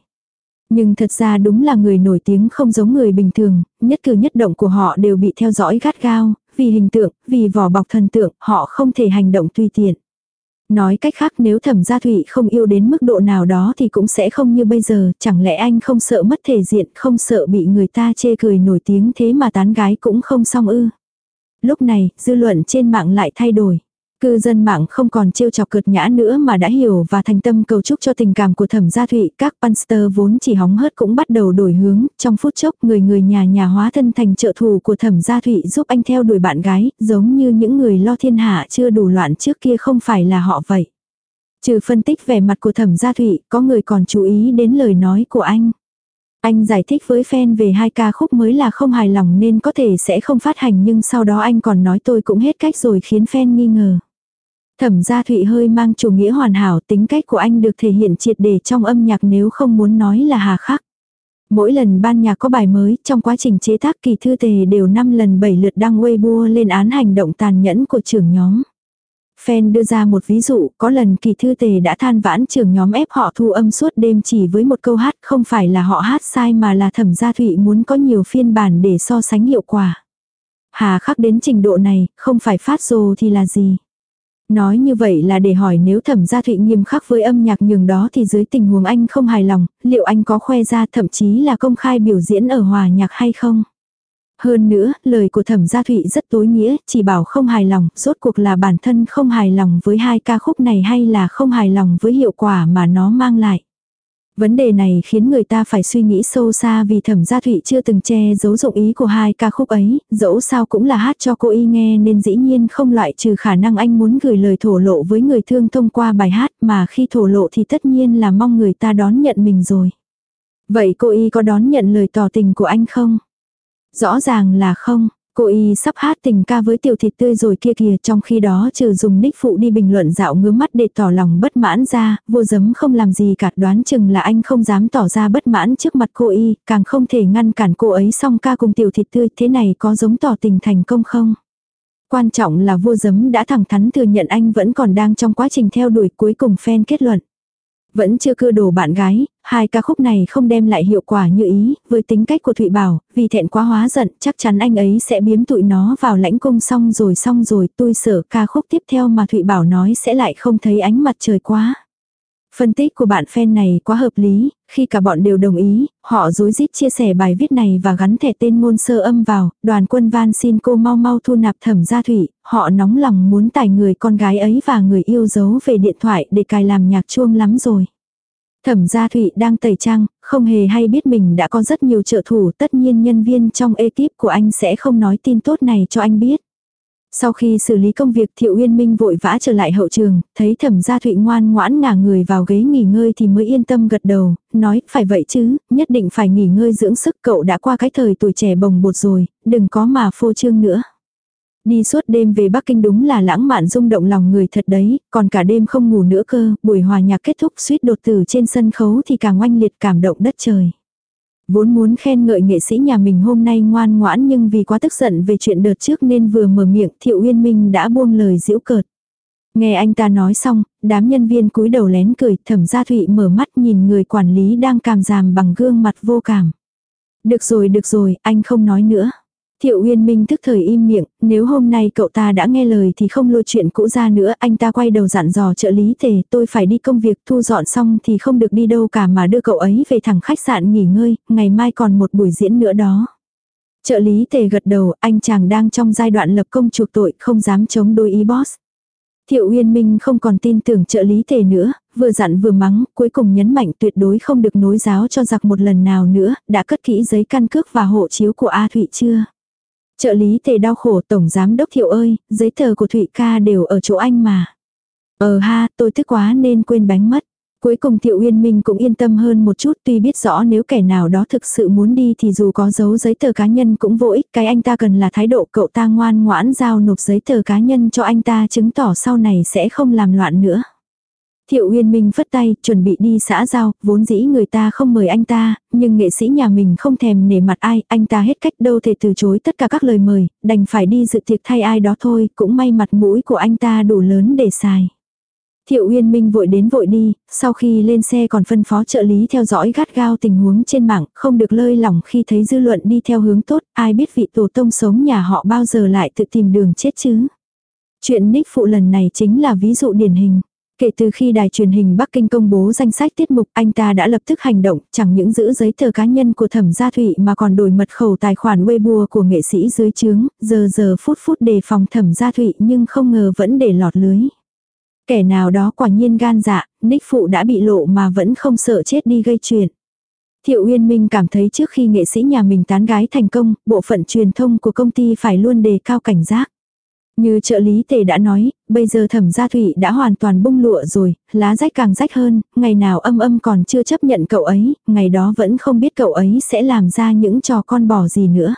Nhưng thật ra đúng là người nổi tiếng không giống người bình thường, nhất cử nhất động của họ đều bị theo dõi gắt gao, vì hình tượng, vì vỏ bọc thần tượng, họ không thể hành động tùy tiện. Nói cách khác nếu thẩm gia thụy không yêu đến mức độ nào đó thì cũng sẽ không như bây giờ, chẳng lẽ anh không sợ mất thể diện, không sợ bị người ta chê cười nổi tiếng thế mà tán gái cũng không xong ư. Lúc này, dư luận trên mạng lại thay đổi. Cư dân mạng không còn trêu chọc cợt nhã nữa mà đã hiểu và thành tâm cầu chúc cho tình cảm của thẩm gia thụy. Các panster vốn chỉ hóng hớt cũng bắt đầu đổi hướng. Trong phút chốc người người nhà nhà hóa thân thành trợ thủ của thẩm gia thụy giúp anh theo đuổi bạn gái, giống như những người lo thiên hạ chưa đủ loạn trước kia không phải là họ vậy. Trừ phân tích vẻ mặt của thẩm gia thụy, có người còn chú ý đến lời nói của anh. Anh giải thích với fan về hai ca khúc mới là không hài lòng nên có thể sẽ không phát hành nhưng sau đó anh còn nói tôi cũng hết cách rồi khiến fan nghi ngờ. Thẩm gia Thụy hơi mang chủ nghĩa hoàn hảo tính cách của anh được thể hiện triệt để trong âm nhạc nếu không muốn nói là hà khắc. Mỗi lần ban nhạc có bài mới, trong quá trình chế tác kỳ thư tề đều 5 lần 7 lượt đăng Weibo lên án hành động tàn nhẫn của trưởng nhóm. Fan đưa ra một ví dụ, có lần kỳ thư tề đã than vãn trưởng nhóm ép họ thu âm suốt đêm chỉ với một câu hát, không phải là họ hát sai mà là thẩm gia thụy muốn có nhiều phiên bản để so sánh hiệu quả. Hà khắc đến trình độ này, không phải phát rồ thì là gì. Nói như vậy là để hỏi nếu thẩm gia thụy nghiêm khắc với âm nhạc nhường đó thì dưới tình huống anh không hài lòng, liệu anh có khoe ra thậm chí là công khai biểu diễn ở hòa nhạc hay không? Hơn nữa, lời của thẩm gia thụy rất tối nghĩa, chỉ bảo không hài lòng, rốt cuộc là bản thân không hài lòng với hai ca khúc này hay là không hài lòng với hiệu quả mà nó mang lại. Vấn đề này khiến người ta phải suy nghĩ sâu xa vì thẩm gia thụy chưa từng che giấu dụng ý của hai ca khúc ấy, dẫu sao cũng là hát cho cô y nghe nên dĩ nhiên không loại trừ khả năng anh muốn gửi lời thổ lộ với người thương thông qua bài hát mà khi thổ lộ thì tất nhiên là mong người ta đón nhận mình rồi. Vậy cô y có đón nhận lời tỏ tình của anh không? Rõ ràng là không. Cô y sắp hát tình ca với tiểu thịt tươi rồi kia kìa trong khi đó trừ dùng ních phụ đi bình luận dạo ngứa mắt để tỏ lòng bất mãn ra, vô dấm không làm gì cả đoán chừng là anh không dám tỏ ra bất mãn trước mặt cô y, càng không thể ngăn cản cô ấy song ca cùng tiểu thịt tươi thế này có giống tỏ tình thành công không? Quan trọng là vua dấm đã thẳng thắn thừa nhận anh vẫn còn đang trong quá trình theo đuổi cuối cùng fan kết luận. Vẫn chưa cưa đồ bạn gái, hai ca khúc này không đem lại hiệu quả như ý, với tính cách của Thụy Bảo, vì thẹn quá hóa giận, chắc chắn anh ấy sẽ biếm tụi nó vào lãnh cung xong rồi xong rồi, tôi sợ ca khúc tiếp theo mà Thụy Bảo nói sẽ lại không thấy ánh mặt trời quá. Phân tích của bạn fan này quá hợp lý, khi cả bọn đều đồng ý, họ dối rít chia sẻ bài viết này và gắn thẻ tên ngôn sơ âm vào, đoàn quân van xin cô mau mau thu nạp thẩm gia thủy, họ nóng lòng muốn tải người con gái ấy và người yêu dấu về điện thoại để cài làm nhạc chuông lắm rồi. Thẩm gia thủy đang tẩy trang, không hề hay biết mình đã có rất nhiều trợ thủ, tất nhiên nhân viên trong ekip của anh sẽ không nói tin tốt này cho anh biết. Sau khi xử lý công việc Thiệu Uyên Minh vội vã trở lại hậu trường, thấy thẩm gia thụy ngoan ngoãn ngả người vào ghế nghỉ ngơi thì mới yên tâm gật đầu, nói phải vậy chứ, nhất định phải nghỉ ngơi dưỡng sức cậu đã qua cái thời tuổi trẻ bồng bột rồi, đừng có mà phô trương nữa. Đi suốt đêm về Bắc Kinh đúng là lãng mạn rung động lòng người thật đấy, còn cả đêm không ngủ nữa cơ, buổi hòa nhạc kết thúc suýt đột tử trên sân khấu thì càng oanh liệt cảm động đất trời. Vốn muốn khen ngợi nghệ sĩ nhà mình hôm nay ngoan ngoãn nhưng vì quá tức giận về chuyện đợt trước nên vừa mở miệng Thiệu Uyên Minh đã buông lời giễu cợt. Nghe anh ta nói xong, đám nhân viên cúi đầu lén cười, thẩm gia thụy mở mắt nhìn người quản lý đang càm giảm bằng gương mặt vô cảm. Được rồi được rồi, anh không nói nữa. Thiệu Uyên Minh thức thời im miệng, nếu hôm nay cậu ta đã nghe lời thì không lôi chuyện cũ ra nữa, anh ta quay đầu dặn dò trợ lý tề, tôi phải đi công việc thu dọn xong thì không được đi đâu cả mà đưa cậu ấy về thẳng khách sạn nghỉ ngơi, ngày mai còn một buổi diễn nữa đó. Trợ lý tề gật đầu, anh chàng đang trong giai đoạn lập công chuộc tội, không dám chống đối ý boss. Thiệu Uyên Minh không còn tin tưởng trợ lý tề nữa, vừa dặn vừa mắng, cuối cùng nhấn mạnh tuyệt đối không được nối giáo cho giặc một lần nào nữa, đã cất kỹ giấy căn cước và hộ chiếu của A Thụy chưa? Trợ lý tề đau khổ tổng giám đốc thiệu ơi, giấy tờ của Thụy ca đều ở chỗ anh mà. Ờ ha, tôi thức quá nên quên bánh mất. Cuối cùng Thiệu Uyên Minh cũng yên tâm hơn một chút tuy biết rõ nếu kẻ nào đó thực sự muốn đi thì dù có giấu giấy tờ cá nhân cũng vô ích. Cái anh ta cần là thái độ cậu ta ngoan ngoãn giao nộp giấy tờ cá nhân cho anh ta chứng tỏ sau này sẽ không làm loạn nữa. Thiệu Uyên Minh phất tay, chuẩn bị đi xã giao, vốn dĩ người ta không mời anh ta, nhưng nghệ sĩ nhà mình không thèm nể mặt ai, anh ta hết cách đâu thể từ chối tất cả các lời mời, đành phải đi dự tiệc thay ai đó thôi, cũng may mặt mũi của anh ta đủ lớn để xài. Thiệu Uyên Minh vội đến vội đi, sau khi lên xe còn phân phó trợ lý theo dõi gắt gao tình huống trên mạng, không được lơi lỏng khi thấy dư luận đi theo hướng tốt, ai biết vị tổ tông sống nhà họ bao giờ lại tự tìm đường chết chứ. Chuyện Nick phụ lần này chính là ví dụ điển hình. Kể từ khi đài truyền hình Bắc Kinh công bố danh sách tiết mục, anh ta đã lập tức hành động, chẳng những giữ giấy tờ cá nhân của thẩm gia thụy mà còn đổi mật khẩu tài khoản Weibo của nghệ sĩ dưới chướng, giờ giờ phút phút đề phòng thẩm gia thụy nhưng không ngờ vẫn để lọt lưới. Kẻ nào đó quả nhiên gan dạ, Nick Phụ đã bị lộ mà vẫn không sợ chết đi gây chuyện. Thiệu Uyên Minh cảm thấy trước khi nghệ sĩ nhà mình tán gái thành công, bộ phận truyền thông của công ty phải luôn đề cao cảnh giác. Như trợ lý tề đã nói, bây giờ thẩm gia thủy đã hoàn toàn bung lụa rồi, lá rách càng rách hơn, ngày nào âm âm còn chưa chấp nhận cậu ấy, ngày đó vẫn không biết cậu ấy sẽ làm ra những trò con bò gì nữa.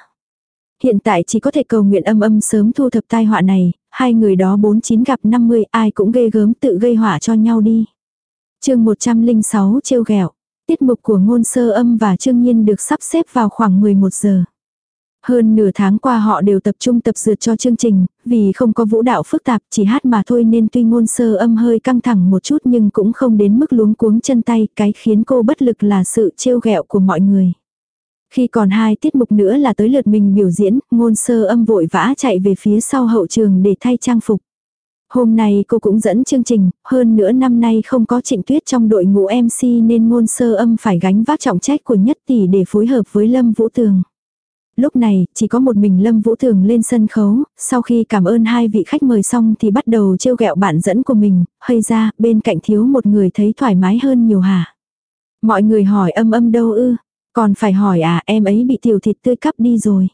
Hiện tại chỉ có thể cầu nguyện âm âm sớm thu thập tai họa này, hai người đó 49 gặp 50 ai cũng ghê gớm tự gây họa cho nhau đi. chương 106 trêu ghẹo Tiết mục của ngôn sơ âm và trương nhiên được sắp xếp vào khoảng 11 giờ. Hơn nửa tháng qua họ đều tập trung tập dượt cho chương trình, vì không có vũ đạo phức tạp chỉ hát mà thôi nên tuy ngôn sơ âm hơi căng thẳng một chút nhưng cũng không đến mức luống cuống chân tay, cái khiến cô bất lực là sự trêu ghẹo của mọi người. Khi còn hai tiết mục nữa là tới lượt mình biểu diễn, ngôn sơ âm vội vã chạy về phía sau hậu trường để thay trang phục. Hôm nay cô cũng dẫn chương trình, hơn nữa năm nay không có trịnh tuyết trong đội ngũ MC nên ngôn sơ âm phải gánh vác trọng trách của nhất tỷ để phối hợp với Lâm Vũ Tường. Lúc này, chỉ có một mình Lâm Vũ Thường lên sân khấu, sau khi cảm ơn hai vị khách mời xong thì bắt đầu trêu ghẹo bạn dẫn của mình, hay ra, bên cạnh thiếu một người thấy thoải mái hơn nhiều hả? Mọi người hỏi âm âm đâu ư? Còn phải hỏi à, em ấy bị tiểu thịt tươi cắp đi rồi.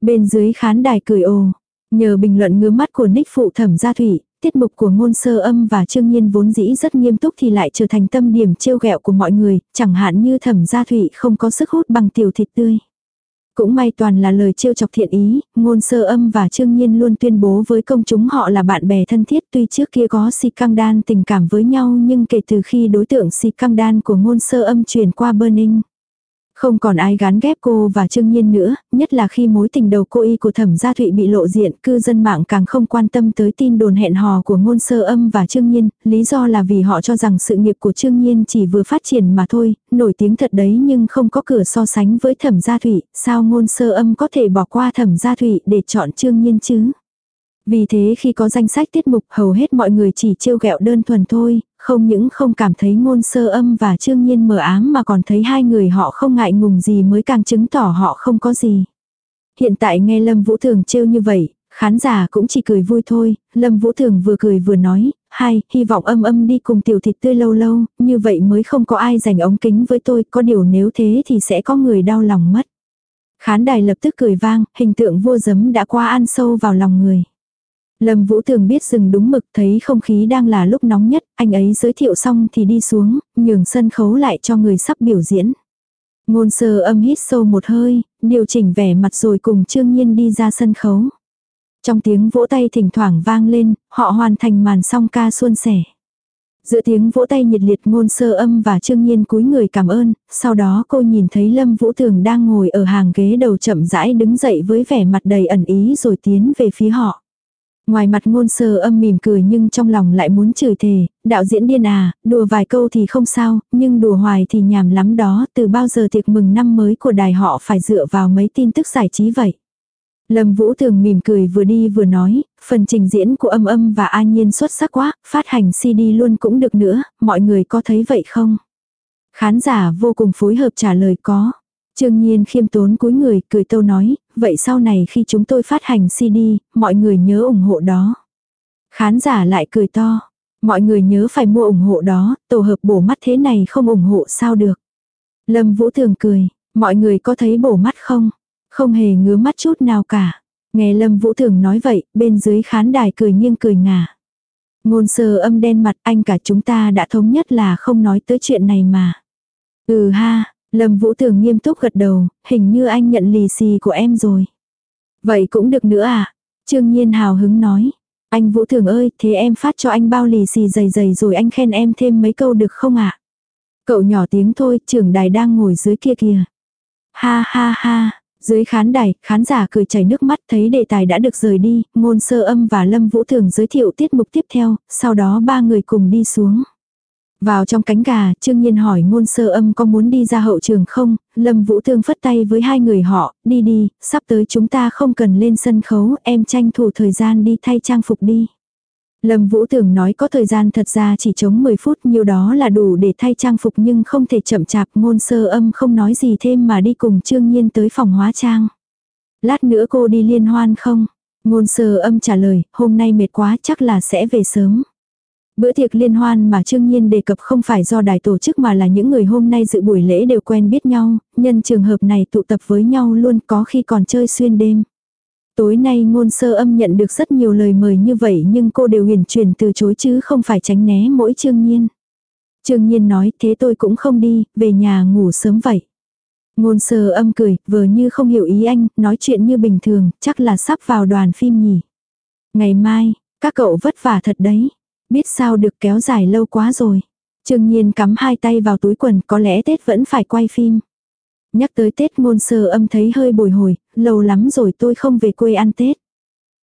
Bên dưới khán đài cười ồ, nhờ bình luận ngứa mắt của Nick phụ thẩm gia thủy, tiết mục của ngôn sơ âm và trương nhiên vốn dĩ rất nghiêm túc thì lại trở thành tâm điểm trêu ghẹo của mọi người, chẳng hạn như thẩm gia thủy không có sức hút bằng tiểu thịt tươi. Cũng may toàn là lời trêu chọc thiện ý, ngôn sơ âm và trương nhiên luôn tuyên bố với công chúng họ là bạn bè thân thiết tuy trước kia có si căng đan tình cảm với nhau nhưng kể từ khi đối tượng si căng đan của ngôn sơ âm truyền qua Burning. Không còn ai gán ghép cô và Trương Nhiên nữa, nhất là khi mối tình đầu cô y của Thẩm Gia Thụy bị lộ diện, cư dân mạng càng không quan tâm tới tin đồn hẹn hò của ngôn sơ âm và Trương Nhiên, lý do là vì họ cho rằng sự nghiệp của Trương Nhiên chỉ vừa phát triển mà thôi, nổi tiếng thật đấy nhưng không có cửa so sánh với Thẩm Gia Thụy, sao ngôn sơ âm có thể bỏ qua Thẩm Gia Thụy để chọn Trương Nhiên chứ? Vì thế khi có danh sách tiết mục hầu hết mọi người chỉ trêu ghẹo đơn thuần thôi, không những không cảm thấy ngôn sơ âm và trương nhiên mờ ám mà còn thấy hai người họ không ngại ngùng gì mới càng chứng tỏ họ không có gì. Hiện tại nghe Lâm Vũ Thường trêu như vậy, khán giả cũng chỉ cười vui thôi, Lâm Vũ Thường vừa cười vừa nói, hai, hy vọng âm âm đi cùng tiểu thịt tươi lâu lâu, như vậy mới không có ai giành ống kính với tôi, có điều nếu thế thì sẽ có người đau lòng mất. Khán đài lập tức cười vang, hình tượng vua giấm đã qua ăn sâu vào lòng người. Lâm Vũ Tường biết dừng đúng mực thấy không khí đang là lúc nóng nhất, anh ấy giới thiệu xong thì đi xuống, nhường sân khấu lại cho người sắp biểu diễn. Ngôn sơ âm hít sâu một hơi, điều chỉnh vẻ mặt rồi cùng Trương Nhiên đi ra sân khấu. Trong tiếng vỗ tay thỉnh thoảng vang lên, họ hoàn thành màn song ca suôn sẻ. Giữa tiếng vỗ tay nhiệt liệt ngôn sơ âm và trương nhiên cúi người cảm ơn, sau đó cô nhìn thấy Lâm Vũ Thường đang ngồi ở hàng ghế đầu chậm rãi đứng dậy với vẻ mặt đầy ẩn ý rồi tiến về phía họ. Ngoài mặt ngôn sơ âm mỉm cười nhưng trong lòng lại muốn chửi thề, đạo diễn điên à, đùa vài câu thì không sao, nhưng đùa hoài thì nhàm lắm đó, từ bao giờ tiệc mừng năm mới của đài họ phải dựa vào mấy tin tức giải trí vậy. Lâm Vũ Thường mỉm cười vừa đi vừa nói, phần trình diễn của âm âm và an Nhiên xuất sắc quá, phát hành CD luôn cũng được nữa, mọi người có thấy vậy không? Khán giả vô cùng phối hợp trả lời có. Trương Nhiên khiêm tốn cúi người, cười tâu nói, vậy sau này khi chúng tôi phát hành CD, mọi người nhớ ủng hộ đó. Khán giả lại cười to, mọi người nhớ phải mua ủng hộ đó, tổ hợp bổ mắt thế này không ủng hộ sao được. Lâm Vũ Thường cười, mọi người có thấy bổ mắt không? Không hề ngứa mắt chút nào cả. Nghe Lâm Vũ Thường nói vậy, bên dưới khán đài cười nghiêng cười ngả. Ngôn sơ âm đen mặt anh cả chúng ta đã thống nhất là không nói tới chuyện này mà. Ừ ha, Lâm Vũ Thường nghiêm túc gật đầu, hình như anh nhận lì xì của em rồi. Vậy cũng được nữa à? Trương Nhiên hào hứng nói. Anh Vũ Thường ơi, thế em phát cho anh bao lì xì dày dày rồi anh khen em thêm mấy câu được không ạ? Cậu nhỏ tiếng thôi, trưởng đài đang ngồi dưới kia kìa. Ha ha ha, dưới khán đài, khán giả cười chảy nước mắt thấy đề tài đã được rời đi, ngôn sơ âm và Lâm Vũ Thường giới thiệu tiết mục tiếp theo, sau đó ba người cùng đi xuống. Vào trong cánh gà, Trương Nhiên hỏi ngôn sơ âm có muốn đi ra hậu trường không, Lâm Vũ Thương phất tay với hai người họ, đi đi, sắp tới chúng ta không cần lên sân khấu, em tranh thủ thời gian đi thay trang phục đi. Lâm Vũ Thường nói có thời gian thật ra chỉ chống 10 phút nhiều đó là đủ để thay trang phục nhưng không thể chậm chạp ngôn sơ âm không nói gì thêm mà đi cùng Trương Nhiên tới phòng hóa trang. Lát nữa cô đi liên hoan không? Ngôn sơ âm trả lời, hôm nay mệt quá chắc là sẽ về sớm. Bữa tiệc liên hoan mà Trương Nhiên đề cập không phải do đài tổ chức mà là những người hôm nay dự buổi lễ đều quen biết nhau, nhân trường hợp này tụ tập với nhau luôn có khi còn chơi xuyên đêm. Tối nay ngôn sơ âm nhận được rất nhiều lời mời như vậy nhưng cô đều huyền chuyển từ chối chứ không phải tránh né mỗi Trương Nhiên. Trương Nhiên nói thế tôi cũng không đi, về nhà ngủ sớm vậy. Ngôn sơ âm cười, vừa như không hiểu ý anh, nói chuyện như bình thường, chắc là sắp vào đoàn phim nhỉ. Ngày mai, các cậu vất vả thật đấy. Biết sao được kéo dài lâu quá rồi. Trương Nhiên cắm hai tay vào túi quần có lẽ Tết vẫn phải quay phim. Nhắc tới Tết ngôn sơ âm thấy hơi bồi hồi, lâu lắm rồi tôi không về quê ăn Tết.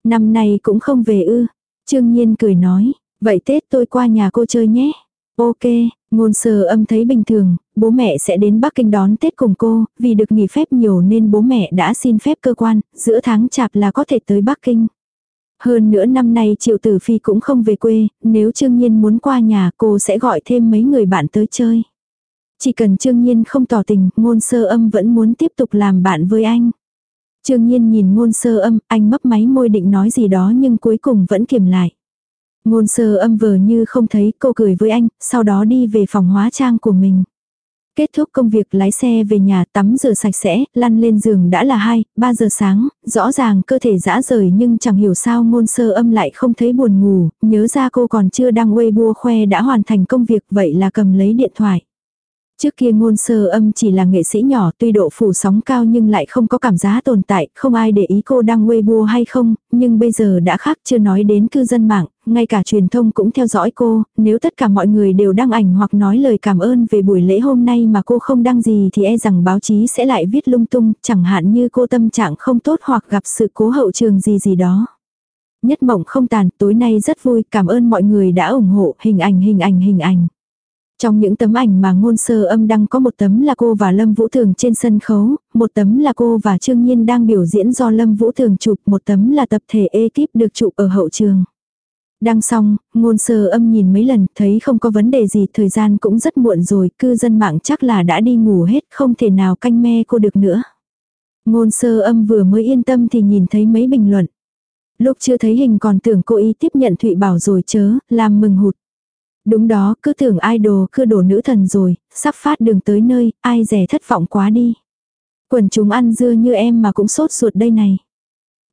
Năm nay cũng không về ư. Trương Nhiên cười nói, vậy Tết tôi qua nhà cô chơi nhé. Ok, ngôn sơ âm thấy bình thường, bố mẹ sẽ đến Bắc Kinh đón Tết cùng cô, vì được nghỉ phép nhiều nên bố mẹ đã xin phép cơ quan, giữa tháng chạp là có thể tới Bắc Kinh. Hơn nữa năm nay Triệu Tử Phi cũng không về quê, nếu Trương Nhiên muốn qua nhà cô sẽ gọi thêm mấy người bạn tới chơi. Chỉ cần Trương Nhiên không tỏ tình, ngôn sơ âm vẫn muốn tiếp tục làm bạn với anh. Trương Nhiên nhìn ngôn sơ âm, anh mấp máy môi định nói gì đó nhưng cuối cùng vẫn kiềm lại. Ngôn sơ âm vờ như không thấy cô cười với anh, sau đó đi về phòng hóa trang của mình. Kết thúc công việc lái xe về nhà tắm rửa sạch sẽ, lăn lên giường đã là 2, 3 giờ sáng, rõ ràng cơ thể dã rời nhưng chẳng hiểu sao ngôn sơ âm lại không thấy buồn ngủ, nhớ ra cô còn chưa đăng Weibo khoe đã hoàn thành công việc vậy là cầm lấy điện thoại. Trước kia ngôn sơ âm chỉ là nghệ sĩ nhỏ tuy độ phủ sóng cao nhưng lại không có cảm giá tồn tại, không ai để ý cô đăng Weibo hay không, nhưng bây giờ đã khác chưa nói đến cư dân mạng, ngay cả truyền thông cũng theo dõi cô, nếu tất cả mọi người đều đăng ảnh hoặc nói lời cảm ơn về buổi lễ hôm nay mà cô không đăng gì thì e rằng báo chí sẽ lại viết lung tung, chẳng hạn như cô tâm trạng không tốt hoặc gặp sự cố hậu trường gì gì đó. Nhất mộng không tàn, tối nay rất vui, cảm ơn mọi người đã ủng hộ, hình ảnh hình ảnh hình ảnh. Trong những tấm ảnh mà ngôn sơ âm đăng có một tấm là cô và Lâm Vũ Thường trên sân khấu, một tấm là cô và Trương Nhiên đang biểu diễn do Lâm Vũ Thường chụp, một tấm là tập thể ekip được chụp ở hậu trường. Đăng xong, ngôn sơ âm nhìn mấy lần, thấy không có vấn đề gì, thời gian cũng rất muộn rồi, cư dân mạng chắc là đã đi ngủ hết, không thể nào canh me cô được nữa. Ngôn sơ âm vừa mới yên tâm thì nhìn thấy mấy bình luận. Lúc chưa thấy hình còn tưởng cô ý tiếp nhận Thụy Bảo rồi chớ, làm mừng hụt. Đúng đó, cứ tưởng idol cứ đổ nữ thần rồi, sắp phát đường tới nơi, ai rẻ thất vọng quá đi. Quần chúng ăn dưa như em mà cũng sốt ruột đây này.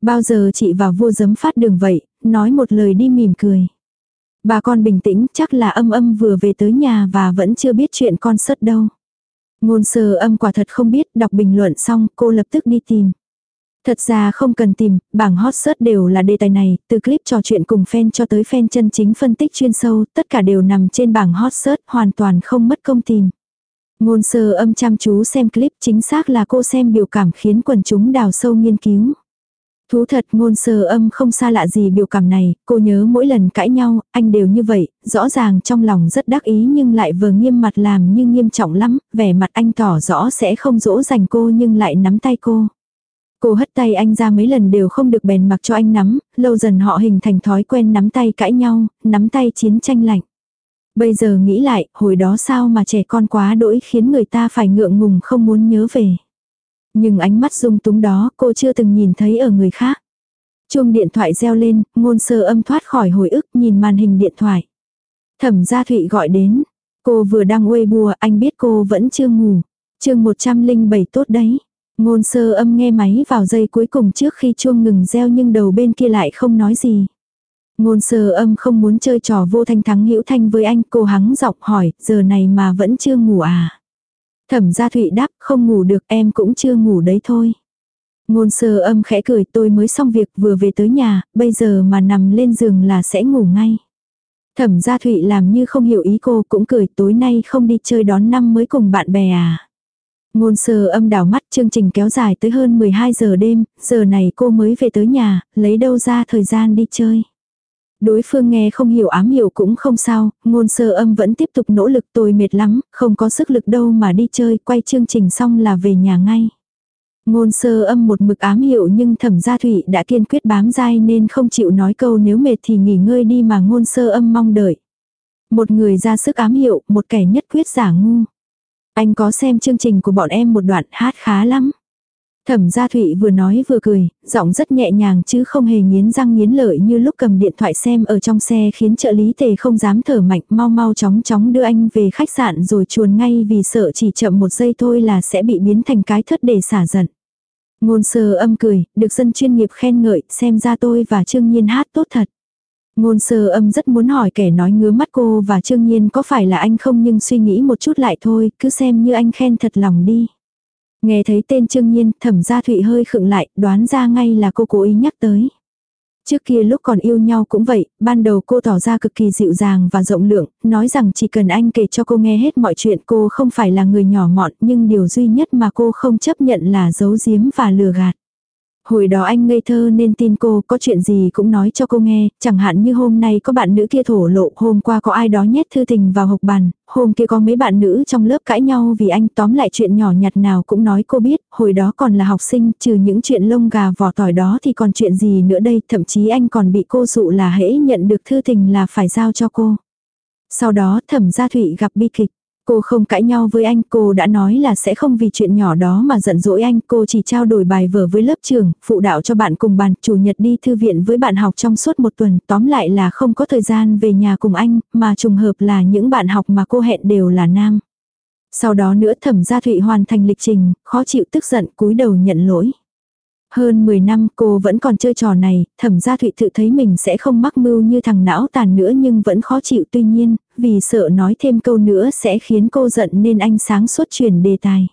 Bao giờ chị vào vua giấm phát đường vậy, nói một lời đi mỉm cười. Bà con bình tĩnh chắc là âm âm vừa về tới nhà và vẫn chưa biết chuyện con sất đâu. Ngôn sơ âm quả thật không biết đọc bình luận xong cô lập tức đi tìm. Thật ra không cần tìm, bảng hot search đều là đề tài này, từ clip trò chuyện cùng fan cho tới fan chân chính phân tích chuyên sâu, tất cả đều nằm trên bảng hot search hoàn toàn không mất công tìm. Ngôn sơ âm chăm chú xem clip chính xác là cô xem biểu cảm khiến quần chúng đào sâu nghiên cứu. Thú thật ngôn sơ âm không xa lạ gì biểu cảm này, cô nhớ mỗi lần cãi nhau, anh đều như vậy, rõ ràng trong lòng rất đắc ý nhưng lại vừa nghiêm mặt làm như nghiêm trọng lắm, vẻ mặt anh tỏ rõ sẽ không dỗ dành cô nhưng lại nắm tay cô. Cô hất tay anh ra mấy lần đều không được bèn mặc cho anh nắm, lâu dần họ hình thành thói quen nắm tay cãi nhau, nắm tay chiến tranh lạnh. Bây giờ nghĩ lại, hồi đó sao mà trẻ con quá đỗi khiến người ta phải ngượng ngùng không muốn nhớ về. Nhưng ánh mắt dung túng đó cô chưa từng nhìn thấy ở người khác. Chuông điện thoại reo lên, ngôn sơ âm thoát khỏi hồi ức nhìn màn hình điện thoại. Thẩm gia Thụy gọi đến. Cô vừa đang uê bùa, anh biết cô vẫn chưa ngủ. chương 107 tốt đấy. Ngôn sơ âm nghe máy vào giây cuối cùng trước khi chuông ngừng reo nhưng đầu bên kia lại không nói gì. Ngôn sơ âm không muốn chơi trò vô thanh thắng hữu thanh với anh, cô hắng dọc hỏi, giờ này mà vẫn chưa ngủ à? Thẩm gia Thụy đáp, không ngủ được em cũng chưa ngủ đấy thôi. Ngôn sơ âm khẽ cười tôi mới xong việc vừa về tới nhà, bây giờ mà nằm lên giường là sẽ ngủ ngay. Thẩm gia Thụy làm như không hiểu ý cô cũng cười tối nay không đi chơi đón năm mới cùng bạn bè à. Ngôn sơ âm đảo mắt chương trình kéo dài tới hơn 12 giờ đêm, giờ này cô mới về tới nhà, lấy đâu ra thời gian đi chơi. Đối phương nghe không hiểu ám hiểu cũng không sao, ngôn sơ âm vẫn tiếp tục nỗ lực tôi mệt lắm, không có sức lực đâu mà đi chơi, quay chương trình xong là về nhà ngay. Ngôn sơ âm một mực ám hiệu nhưng thẩm gia thủy đã kiên quyết bám dai nên không chịu nói câu nếu mệt thì nghỉ ngơi đi mà ngôn sơ âm mong đợi. Một người ra sức ám hiệu, một kẻ nhất quyết giả ngu. Anh có xem chương trình của bọn em một đoạn hát khá lắm. Thẩm gia Thụy vừa nói vừa cười, giọng rất nhẹ nhàng chứ không hề nghiến răng nghiến lợi như lúc cầm điện thoại xem ở trong xe khiến trợ lý tề không dám thở mạnh mau mau chóng chóng đưa anh về khách sạn rồi chuồn ngay vì sợ chỉ chậm một giây thôi là sẽ bị biến thành cái thất để xả giận. Ngôn sơ âm cười, được dân chuyên nghiệp khen ngợi, xem ra tôi và Trương Nhiên hát tốt thật. Ngôn sơ âm rất muốn hỏi kẻ nói ngứa mắt cô và Trương Nhiên có phải là anh không nhưng suy nghĩ một chút lại thôi, cứ xem như anh khen thật lòng đi. Nghe thấy tên Trương Nhiên, thẩm gia Thụy hơi khựng lại, đoán ra ngay là cô cố ý nhắc tới. Trước kia lúc còn yêu nhau cũng vậy, ban đầu cô tỏ ra cực kỳ dịu dàng và rộng lượng, nói rằng chỉ cần anh kể cho cô nghe hết mọi chuyện cô không phải là người nhỏ mọn nhưng điều duy nhất mà cô không chấp nhận là giấu giếm và lừa gạt. Hồi đó anh ngây thơ nên tin cô có chuyện gì cũng nói cho cô nghe, chẳng hạn như hôm nay có bạn nữ kia thổ lộ, hôm qua có ai đó nhét thư tình vào hộp bàn, hôm kia có mấy bạn nữ trong lớp cãi nhau vì anh tóm lại chuyện nhỏ nhặt nào cũng nói cô biết, hồi đó còn là học sinh, trừ những chuyện lông gà vỏ tỏi đó thì còn chuyện gì nữa đây, thậm chí anh còn bị cô dụ là hễ nhận được thư tình là phải giao cho cô. Sau đó thẩm gia thụy gặp bi kịch. Cô không cãi nhau với anh, cô đã nói là sẽ không vì chuyện nhỏ đó mà giận dỗi anh, cô chỉ trao đổi bài vở với lớp trường, phụ đạo cho bạn cùng bàn, chủ nhật đi thư viện với bạn học trong suốt một tuần, tóm lại là không có thời gian về nhà cùng anh, mà trùng hợp là những bạn học mà cô hẹn đều là nam. Sau đó nữa thẩm gia thụy hoàn thành lịch trình, khó chịu tức giận cúi đầu nhận lỗi. Hơn 10 năm cô vẫn còn chơi trò này, thẩm gia thụy tự thấy mình sẽ không mắc mưu như thằng não tàn nữa nhưng vẫn khó chịu tuy nhiên, vì sợ nói thêm câu nữa sẽ khiến cô giận nên anh sáng suốt chuyển đề tài.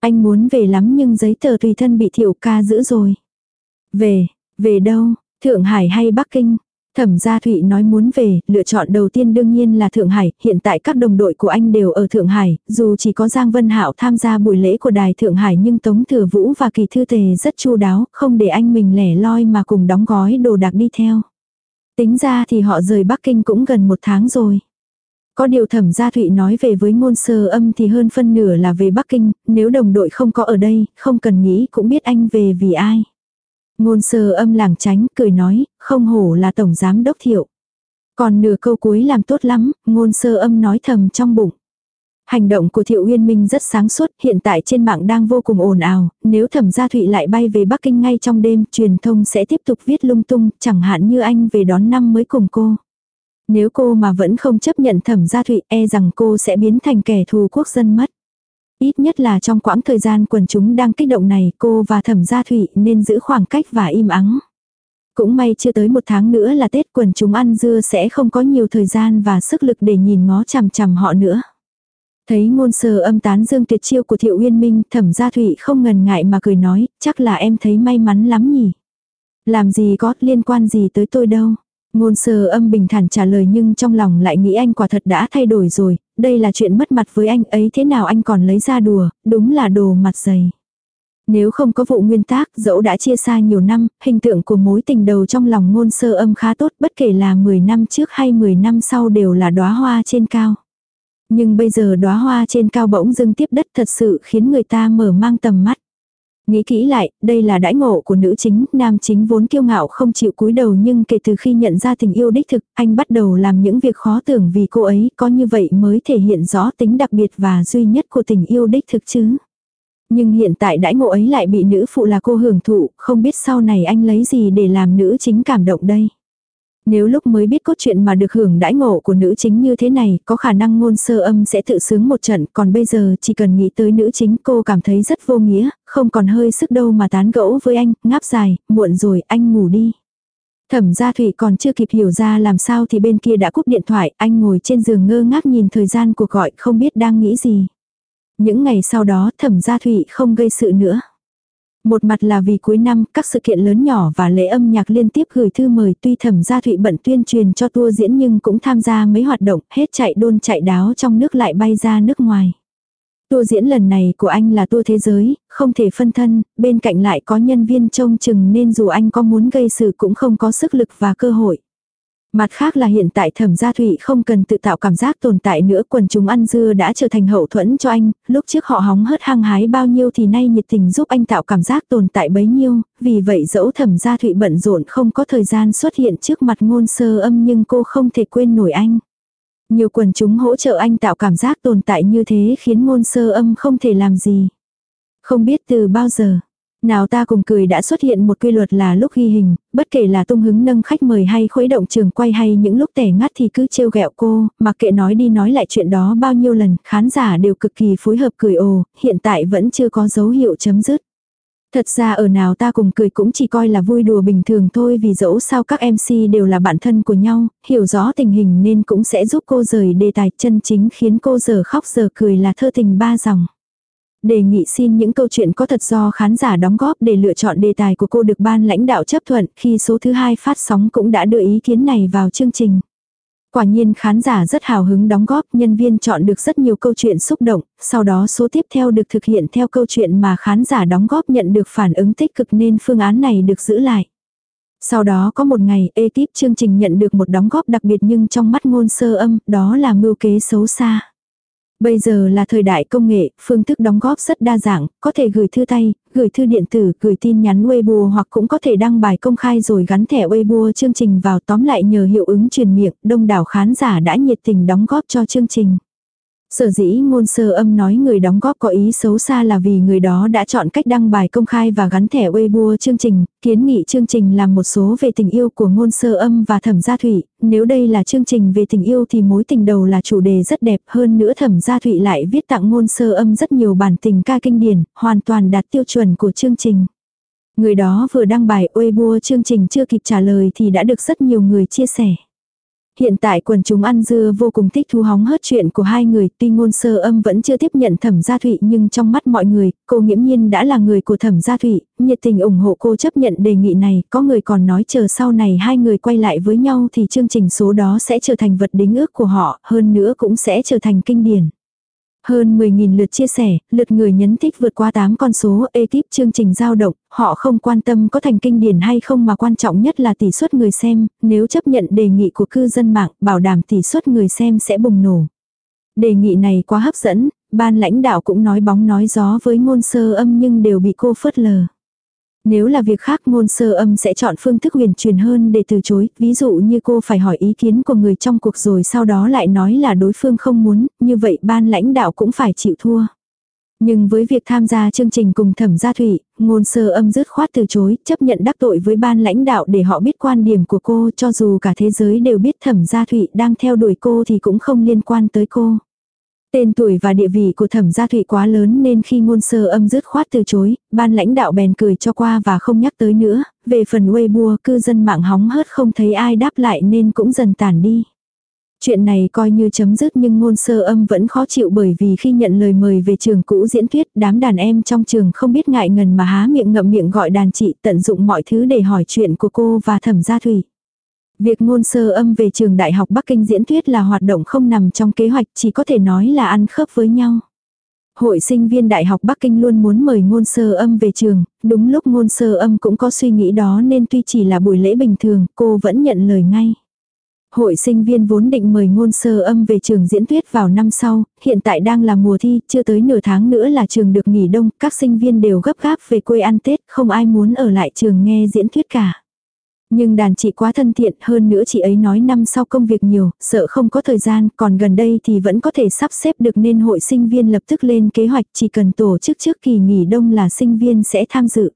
Anh muốn về lắm nhưng giấy tờ tùy thân bị thiệu ca giữ rồi. Về, về đâu, Thượng Hải hay Bắc Kinh? Thẩm gia Thụy nói muốn về, lựa chọn đầu tiên đương nhiên là Thượng Hải, hiện tại các đồng đội của anh đều ở Thượng Hải, dù chỉ có Giang Vân Hạo tham gia buổi lễ của đài Thượng Hải nhưng Tống Thừa Vũ và Kỳ Thư Tề rất chu đáo, không để anh mình lẻ loi mà cùng đóng gói đồ đạc đi theo. Tính ra thì họ rời Bắc Kinh cũng gần một tháng rồi. Có điều thẩm gia Thụy nói về với ngôn sơ âm thì hơn phân nửa là về Bắc Kinh, nếu đồng đội không có ở đây, không cần nghĩ cũng biết anh về vì ai. Ngôn sơ âm làng tránh, cười nói, không hổ là tổng giám đốc thiệu. Còn nửa câu cuối làm tốt lắm, ngôn sơ âm nói thầm trong bụng. Hành động của Thiệu Uyên Minh rất sáng suốt, hiện tại trên mạng đang vô cùng ồn ào, nếu Thẩm Gia Thụy lại bay về Bắc Kinh ngay trong đêm, truyền thông sẽ tiếp tục viết lung tung, chẳng hạn như anh về đón năm mới cùng cô. Nếu cô mà vẫn không chấp nhận Thẩm Gia Thụy, e rằng cô sẽ biến thành kẻ thù quốc dân mất. Ít nhất là trong quãng thời gian quần chúng đang kích động này cô và thẩm gia thủy nên giữ khoảng cách và im ắng. Cũng may chưa tới một tháng nữa là Tết quần chúng ăn dưa sẽ không có nhiều thời gian và sức lực để nhìn ngó chằm chằm họ nữa. Thấy ngôn sơ âm tán dương tuyệt chiêu của Thiệu Uyên Minh, thẩm gia thụy không ngần ngại mà cười nói, chắc là em thấy may mắn lắm nhỉ. Làm gì có liên quan gì tới tôi đâu. Ngôn sơ âm bình thản trả lời nhưng trong lòng lại nghĩ anh quả thật đã thay đổi rồi, đây là chuyện mất mặt với anh ấy thế nào anh còn lấy ra đùa, đúng là đồ mặt dày. Nếu không có vụ nguyên tác, dẫu đã chia xa nhiều năm, hình tượng của mối tình đầu trong lòng ngôn sơ âm khá tốt bất kể là 10 năm trước hay 10 năm sau đều là đóa hoa trên cao. Nhưng bây giờ đóa hoa trên cao bỗng dưng tiếp đất thật sự khiến người ta mở mang tầm mắt. Nghĩ kỹ lại, đây là đãi ngộ của nữ chính, nam chính vốn kiêu ngạo không chịu cúi đầu nhưng kể từ khi nhận ra tình yêu đích thực, anh bắt đầu làm những việc khó tưởng vì cô ấy có như vậy mới thể hiện rõ tính đặc biệt và duy nhất của tình yêu đích thực chứ. Nhưng hiện tại đãi ngộ ấy lại bị nữ phụ là cô hưởng thụ, không biết sau này anh lấy gì để làm nữ chính cảm động đây. Nếu lúc mới biết cốt truyện mà được hưởng đãi ngộ của nữ chính như thế này, có khả năng ngôn sơ âm sẽ tự sướng một trận, còn bây giờ chỉ cần nghĩ tới nữ chính cô cảm thấy rất vô nghĩa, không còn hơi sức đâu mà tán gẫu với anh, ngáp dài, muộn rồi, anh ngủ đi. Thẩm gia thủy còn chưa kịp hiểu ra làm sao thì bên kia đã cúp điện thoại, anh ngồi trên giường ngơ ngác nhìn thời gian cuộc gọi không biết đang nghĩ gì. Những ngày sau đó thẩm gia thủy không gây sự nữa. Một mặt là vì cuối năm, các sự kiện lớn nhỏ và lễ âm nhạc liên tiếp gửi thư mời tuy thẩm gia thụy bận tuyên truyền cho tour diễn nhưng cũng tham gia mấy hoạt động, hết chạy đôn chạy đáo trong nước lại bay ra nước ngoài. Tour diễn lần này của anh là tour thế giới, không thể phân thân, bên cạnh lại có nhân viên trông chừng nên dù anh có muốn gây sự cũng không có sức lực và cơ hội. Mặt khác là hiện tại thẩm gia thụy không cần tự tạo cảm giác tồn tại nữa quần chúng ăn dưa đã trở thành hậu thuẫn cho anh, lúc trước họ hóng hớt hăng hái bao nhiêu thì nay nhiệt tình giúp anh tạo cảm giác tồn tại bấy nhiêu, vì vậy dẫu thẩm gia thụy bận rộn không có thời gian xuất hiện trước mặt ngôn sơ âm nhưng cô không thể quên nổi anh. Nhiều quần chúng hỗ trợ anh tạo cảm giác tồn tại như thế khiến ngôn sơ âm không thể làm gì. Không biết từ bao giờ, nào ta cùng cười đã xuất hiện một quy luật là lúc ghi hình, bất kể là tung hứng nâng khách mời hay khuấy động trường quay hay những lúc tẻ ngắt thì cứ trêu ghẹo cô, mặc kệ nói đi nói lại chuyện đó bao nhiêu lần, khán giả đều cực kỳ phối hợp cười ồ, hiện tại vẫn chưa có dấu hiệu chấm dứt. Thật ra ở nào ta cùng cười cũng chỉ coi là vui đùa bình thường thôi vì dẫu sao các MC đều là bạn thân của nhau, hiểu rõ tình hình nên cũng sẽ giúp cô rời đề tài chân chính khiến cô giờ khóc giờ cười là thơ tình ba dòng. Đề nghị xin những câu chuyện có thật do khán giả đóng góp để lựa chọn đề tài của cô được ban lãnh đạo chấp thuận khi số thứ hai phát sóng cũng đã đưa ý kiến này vào chương trình. Quả nhiên khán giả rất hào hứng đóng góp, nhân viên chọn được rất nhiều câu chuyện xúc động, sau đó số tiếp theo được thực hiện theo câu chuyện mà khán giả đóng góp nhận được phản ứng tích cực nên phương án này được giữ lại. Sau đó có một ngày, ekip chương trình nhận được một đóng góp đặc biệt nhưng trong mắt ngôn sơ âm, đó là mưu kế xấu xa. Bây giờ là thời đại công nghệ, phương thức đóng góp rất đa dạng, có thể gửi thư tay, gửi thư điện tử, gửi tin nhắn Weibo hoặc cũng có thể đăng bài công khai rồi gắn thẻ Weibo chương trình vào tóm lại nhờ hiệu ứng truyền miệng, đông đảo khán giả đã nhiệt tình đóng góp cho chương trình. Sở dĩ ngôn sơ âm nói người đóng góp có ý xấu xa là vì người đó đã chọn cách đăng bài công khai và gắn thẻ Weibo chương trình, kiến nghị chương trình làm một số về tình yêu của ngôn sơ âm và thẩm gia thủy, nếu đây là chương trình về tình yêu thì mối tình đầu là chủ đề rất đẹp hơn nữa thẩm gia thủy lại viết tặng ngôn sơ âm rất nhiều bản tình ca kinh điển, hoàn toàn đạt tiêu chuẩn của chương trình. Người đó vừa đăng bài Weibo chương trình chưa kịp trả lời thì đã được rất nhiều người chia sẻ. Hiện tại quần chúng ăn dưa vô cùng thích thú hóng hớt chuyện của hai người, tuy ngôn sơ âm vẫn chưa tiếp nhận thẩm gia thụy nhưng trong mắt mọi người, cô nghiễm nhiên đã là người của thẩm gia thụy, nhiệt tình ủng hộ cô chấp nhận đề nghị này, có người còn nói chờ sau này hai người quay lại với nhau thì chương trình số đó sẽ trở thành vật đính ước của họ, hơn nữa cũng sẽ trở thành kinh điển. Hơn 10.000 lượt chia sẻ, lượt người nhấn thích vượt qua 8 con số, ekip chương trình giao động, họ không quan tâm có thành kinh điển hay không mà quan trọng nhất là tỷ suất người xem, nếu chấp nhận đề nghị của cư dân mạng, bảo đảm tỷ suất người xem sẽ bùng nổ. Đề nghị này quá hấp dẫn, ban lãnh đạo cũng nói bóng nói gió với ngôn sơ âm nhưng đều bị cô phớt lờ. Nếu là việc khác ngôn sơ âm sẽ chọn phương thức huyền truyền hơn để từ chối, ví dụ như cô phải hỏi ý kiến của người trong cuộc rồi sau đó lại nói là đối phương không muốn, như vậy ban lãnh đạo cũng phải chịu thua. Nhưng với việc tham gia chương trình cùng thẩm gia thủy, ngôn sơ âm dứt khoát từ chối, chấp nhận đắc tội với ban lãnh đạo để họ biết quan điểm của cô cho dù cả thế giới đều biết thẩm gia thủy đang theo đuổi cô thì cũng không liên quan tới cô. Tên tuổi và địa vị của thẩm gia thụy quá lớn nên khi ngôn sơ âm dứt khoát từ chối, ban lãnh đạo bèn cười cho qua và không nhắc tới nữa, về phần Weibo cư dân mạng hóng hớt không thấy ai đáp lại nên cũng dần tản đi. Chuyện này coi như chấm dứt nhưng ngôn sơ âm vẫn khó chịu bởi vì khi nhận lời mời về trường cũ diễn thuyết đám đàn em trong trường không biết ngại ngần mà há miệng ngậm miệng gọi đàn chị tận dụng mọi thứ để hỏi chuyện của cô và thẩm gia thủy. Việc ngôn sơ âm về trường Đại học Bắc Kinh diễn thuyết là hoạt động không nằm trong kế hoạch chỉ có thể nói là ăn khớp với nhau. Hội sinh viên Đại học Bắc Kinh luôn muốn mời ngôn sơ âm về trường, đúng lúc ngôn sơ âm cũng có suy nghĩ đó nên tuy chỉ là buổi lễ bình thường, cô vẫn nhận lời ngay. Hội sinh viên vốn định mời ngôn sơ âm về trường diễn thuyết vào năm sau, hiện tại đang là mùa thi, chưa tới nửa tháng nữa là trường được nghỉ đông, các sinh viên đều gấp gáp về quê ăn Tết, không ai muốn ở lại trường nghe diễn thuyết cả. Nhưng đàn chị quá thân thiện hơn nữa chị ấy nói năm sau công việc nhiều, sợ không có thời gian, còn gần đây thì vẫn có thể sắp xếp được nên hội sinh viên lập tức lên kế hoạch chỉ cần tổ chức trước kỳ nghỉ đông là sinh viên sẽ tham dự.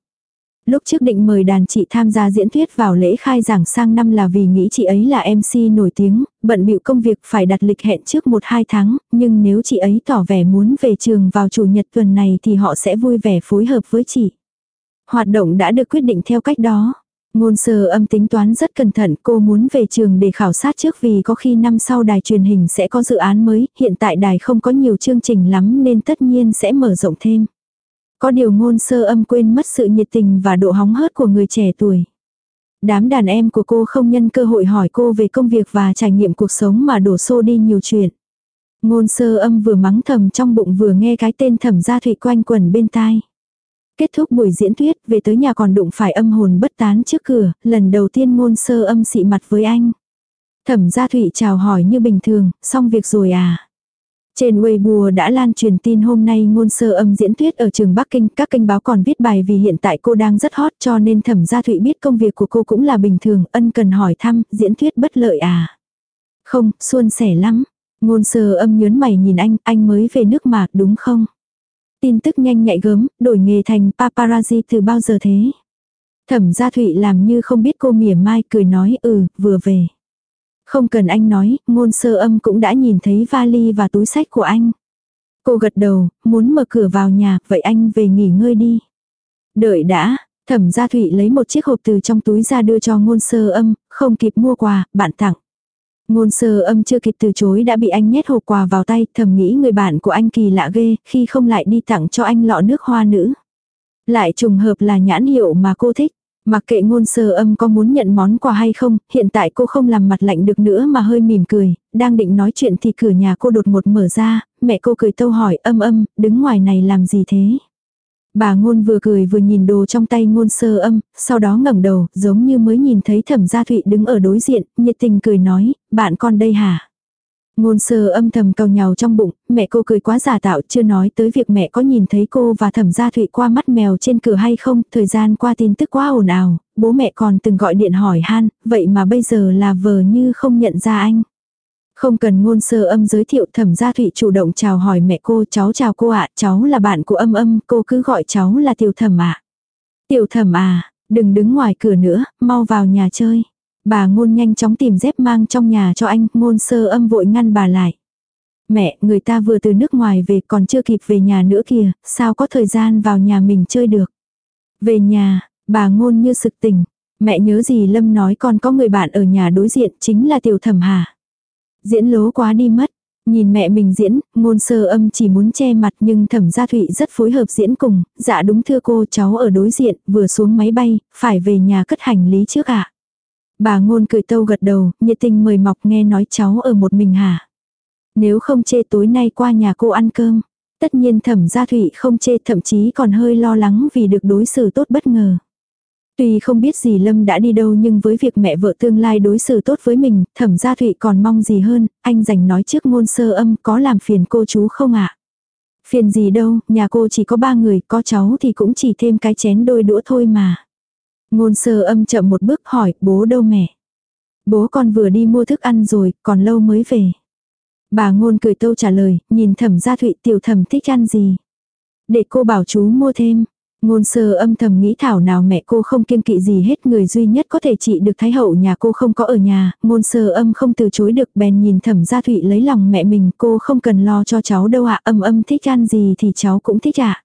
Lúc trước định mời đàn chị tham gia diễn thuyết vào lễ khai giảng sang năm là vì nghĩ chị ấy là MC nổi tiếng, bận bịu công việc phải đặt lịch hẹn trước 1-2 tháng, nhưng nếu chị ấy tỏ vẻ muốn về trường vào chủ nhật tuần này thì họ sẽ vui vẻ phối hợp với chị. Hoạt động đã được quyết định theo cách đó. Ngôn sơ âm tính toán rất cẩn thận cô muốn về trường để khảo sát trước vì có khi năm sau đài truyền hình sẽ có dự án mới, hiện tại đài không có nhiều chương trình lắm nên tất nhiên sẽ mở rộng thêm. Có điều ngôn sơ âm quên mất sự nhiệt tình và độ hóng hớt của người trẻ tuổi. Đám đàn em của cô không nhân cơ hội hỏi cô về công việc và trải nghiệm cuộc sống mà đổ xô đi nhiều chuyện. Ngôn sơ âm vừa mắng thầm trong bụng vừa nghe cái tên thẩm gia thủy quanh quẩn bên tai. Kết thúc buổi diễn thuyết, về tới nhà còn đụng phải âm hồn bất tán trước cửa, lần đầu tiên ngôn sơ âm xị mặt với anh. Thẩm gia thủy chào hỏi như bình thường, xong việc rồi à. Trên Weibo đã lan truyền tin hôm nay ngôn sơ âm diễn thuyết ở trường Bắc Kinh, các kênh báo còn viết bài vì hiện tại cô đang rất hot cho nên thẩm gia thụy biết công việc của cô cũng là bình thường, ân cần hỏi thăm, diễn thuyết bất lợi à. Không, suôn sẻ lắm. Ngôn sơ âm nhớn mày nhìn anh, anh mới về nước mà, đúng không? Tin tức nhanh nhạy gớm, đổi nghề thành paparazzi từ bao giờ thế? Thẩm gia thụy làm như không biết cô mỉa mai cười nói ừ, vừa về. Không cần anh nói, ngôn sơ âm cũng đã nhìn thấy vali và túi sách của anh. Cô gật đầu, muốn mở cửa vào nhà, vậy anh về nghỉ ngơi đi. Đợi đã, thẩm gia thụy lấy một chiếc hộp từ trong túi ra đưa cho ngôn sơ âm, không kịp mua quà, bạn tặng. Ngôn sơ âm chưa kịp từ chối đã bị anh nhét hộp quà vào tay, thầm nghĩ người bạn của anh kỳ lạ ghê, khi không lại đi tặng cho anh lọ nước hoa nữ. Lại trùng hợp là nhãn hiệu mà cô thích. Mặc kệ ngôn sơ âm có muốn nhận món quà hay không, hiện tại cô không làm mặt lạnh được nữa mà hơi mỉm cười, đang định nói chuyện thì cửa nhà cô đột một mở ra, mẹ cô cười tâu hỏi âm âm, đứng ngoài này làm gì thế? Bà ngôn vừa cười vừa nhìn đồ trong tay ngôn sơ âm, sau đó ngẩng đầu, giống như mới nhìn thấy thẩm gia thụy đứng ở đối diện, nhiệt tình cười nói, bạn con đây hả? Ngôn sơ âm thầm cầu nhào trong bụng, mẹ cô cười quá giả tạo chưa nói tới việc mẹ có nhìn thấy cô và thẩm gia thụy qua mắt mèo trên cửa hay không, thời gian qua tin tức quá ồn ào, bố mẹ còn từng gọi điện hỏi han, vậy mà bây giờ là vờ như không nhận ra anh. Không cần ngôn sơ âm giới thiệu thẩm gia thụy chủ động chào hỏi mẹ cô, cháu chào cô ạ, cháu là bạn của âm âm, cô cứ gọi cháu là tiểu thẩm ạ. Tiểu thẩm à, đừng đứng ngoài cửa nữa, mau vào nhà chơi. Bà ngôn nhanh chóng tìm dép mang trong nhà cho anh, ngôn sơ âm vội ngăn bà lại. Mẹ, người ta vừa từ nước ngoài về còn chưa kịp về nhà nữa kìa, sao có thời gian vào nhà mình chơi được. Về nhà, bà ngôn như sực tỉnh. Mẹ nhớ gì Lâm nói con có người bạn ở nhà đối diện chính là tiểu thẩm hà. Diễn lố quá đi mất. Nhìn mẹ mình diễn, ngôn sơ âm chỉ muốn che mặt nhưng thẩm gia thụy rất phối hợp diễn cùng, dạ đúng thưa cô cháu ở đối diện, vừa xuống máy bay, phải về nhà cất hành lý trước ạ. Bà ngôn cười tâu gật đầu, nhiệt tình mời mọc nghe nói cháu ở một mình hả. Nếu không chê tối nay qua nhà cô ăn cơm. Tất nhiên thẩm gia thụy không chê thậm chí còn hơi lo lắng vì được đối xử tốt bất ngờ. Tuy không biết gì Lâm đã đi đâu nhưng với việc mẹ vợ tương lai đối xử tốt với mình, thẩm gia thụy còn mong gì hơn, anh dành nói trước ngôn sơ âm có làm phiền cô chú không ạ? Phiền gì đâu, nhà cô chỉ có ba người, có cháu thì cũng chỉ thêm cái chén đôi đũa thôi mà. Ngôn sơ âm chậm một bước hỏi, bố đâu mẹ? Bố con vừa đi mua thức ăn rồi, còn lâu mới về. Bà ngôn cười tâu trả lời, nhìn thẩm gia thụy tiểu thẩm thích ăn gì. Để cô bảo chú mua thêm. Ngôn sơ âm thầm nghĩ thảo nào mẹ cô không kiêng kỵ gì hết người duy nhất có thể trị được thái hậu nhà cô không có ở nhà, ngôn sơ âm không từ chối được bèn nhìn thẩm gia thụy lấy lòng mẹ mình cô không cần lo cho cháu đâu ạ âm âm thích ăn gì thì cháu cũng thích ạ.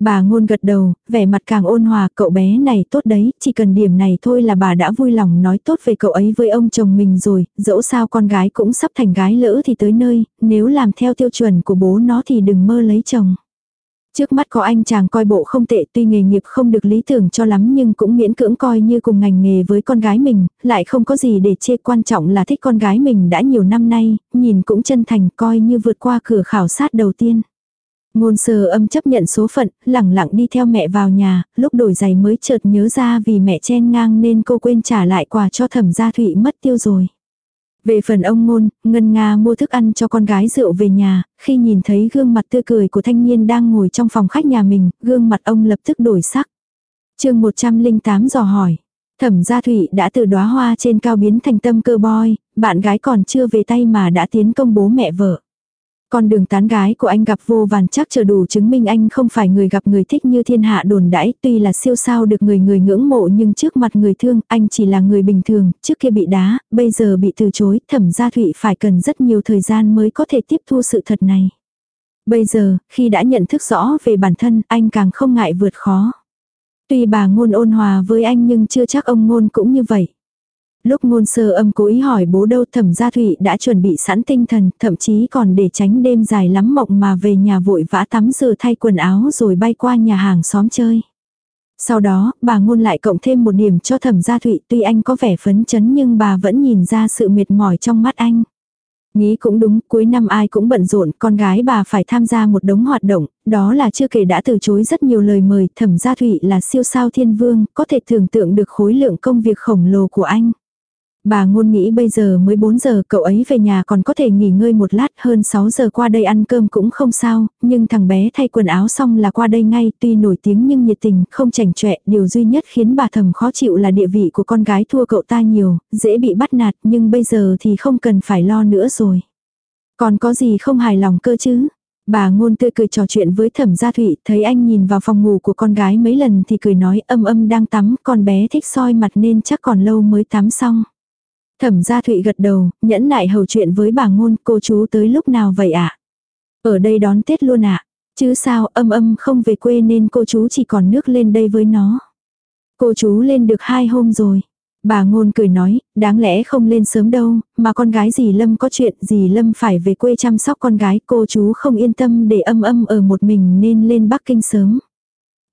Bà ngôn gật đầu, vẻ mặt càng ôn hòa, cậu bé này tốt đấy, chỉ cần điểm này thôi là bà đã vui lòng nói tốt về cậu ấy với ông chồng mình rồi, dẫu sao con gái cũng sắp thành gái lỡ thì tới nơi, nếu làm theo tiêu chuẩn của bố nó thì đừng mơ lấy chồng. Trước mắt có anh chàng coi bộ không tệ tuy nghề nghiệp không được lý tưởng cho lắm nhưng cũng miễn cưỡng coi như cùng ngành nghề với con gái mình, lại không có gì để chê quan trọng là thích con gái mình đã nhiều năm nay, nhìn cũng chân thành coi như vượt qua cửa khảo sát đầu tiên. Ngôn sơ âm chấp nhận số phận, lẳng lặng đi theo mẹ vào nhà, lúc đổi giày mới chợt nhớ ra vì mẹ chen ngang nên cô quên trả lại quà cho thẩm gia thụy mất tiêu rồi. Về phần ông ngôn, Ngân Nga mua thức ăn cho con gái rượu về nhà, khi nhìn thấy gương mặt tươi cười của thanh niên đang ngồi trong phòng khách nhà mình, gương mặt ông lập tức đổi sắc. chương 108 dò hỏi. Thẩm gia thụy đã từ đóa hoa trên cao biến thành tâm cơ boy, bạn gái còn chưa về tay mà đã tiến công bố mẹ vợ. Con đường tán gái của anh gặp vô vàn chắc chờ đủ chứng minh anh không phải người gặp người thích như thiên hạ đồn đãi, tuy là siêu sao được người người ngưỡng mộ nhưng trước mặt người thương, anh chỉ là người bình thường, trước kia bị đá, bây giờ bị từ chối, thẩm gia thụy phải cần rất nhiều thời gian mới có thể tiếp thu sự thật này. Bây giờ, khi đã nhận thức rõ về bản thân, anh càng không ngại vượt khó. Tuy bà ngôn ôn hòa với anh nhưng chưa chắc ông ngôn cũng như vậy. Lúc ngôn sơ âm cố ý hỏi bố đâu thẩm gia thụy đã chuẩn bị sẵn tinh thần, thậm chí còn để tránh đêm dài lắm mộng mà về nhà vội vã tắm rửa thay quần áo rồi bay qua nhà hàng xóm chơi. Sau đó, bà ngôn lại cộng thêm một điểm cho thẩm gia thụy tuy anh có vẻ phấn chấn nhưng bà vẫn nhìn ra sự mệt mỏi trong mắt anh. Nghĩ cũng đúng, cuối năm ai cũng bận rộn, con gái bà phải tham gia một đống hoạt động, đó là chưa kể đã từ chối rất nhiều lời mời, thẩm gia thụy là siêu sao thiên vương, có thể tưởng tượng được khối lượng công việc khổng lồ của anh. Bà ngôn nghĩ bây giờ mới 4 giờ cậu ấy về nhà còn có thể nghỉ ngơi một lát hơn 6 giờ qua đây ăn cơm cũng không sao, nhưng thằng bé thay quần áo xong là qua đây ngay tuy nổi tiếng nhưng nhiệt tình không chảnh chọe điều duy nhất khiến bà thầm khó chịu là địa vị của con gái thua cậu ta nhiều, dễ bị bắt nạt nhưng bây giờ thì không cần phải lo nữa rồi. Còn có gì không hài lòng cơ chứ? Bà ngôn tươi cười trò chuyện với thẩm gia thụy, thấy anh nhìn vào phòng ngủ của con gái mấy lần thì cười nói âm âm đang tắm, con bé thích soi mặt nên chắc còn lâu mới tắm xong. Thẩm gia Thụy gật đầu, nhẫn nại hầu chuyện với bà ngôn, cô chú tới lúc nào vậy ạ? À? Ở đây đón Tết luôn ạ. À? Chứ sao âm âm không về quê nên cô chú chỉ còn nước lên đây với nó. Cô chú lên được hai hôm rồi. Bà ngôn cười nói, đáng lẽ không lên sớm đâu, mà con gái dì Lâm có chuyện, dì Lâm phải về quê chăm sóc con gái, cô chú không yên tâm để âm âm ở một mình nên lên Bắc Kinh sớm.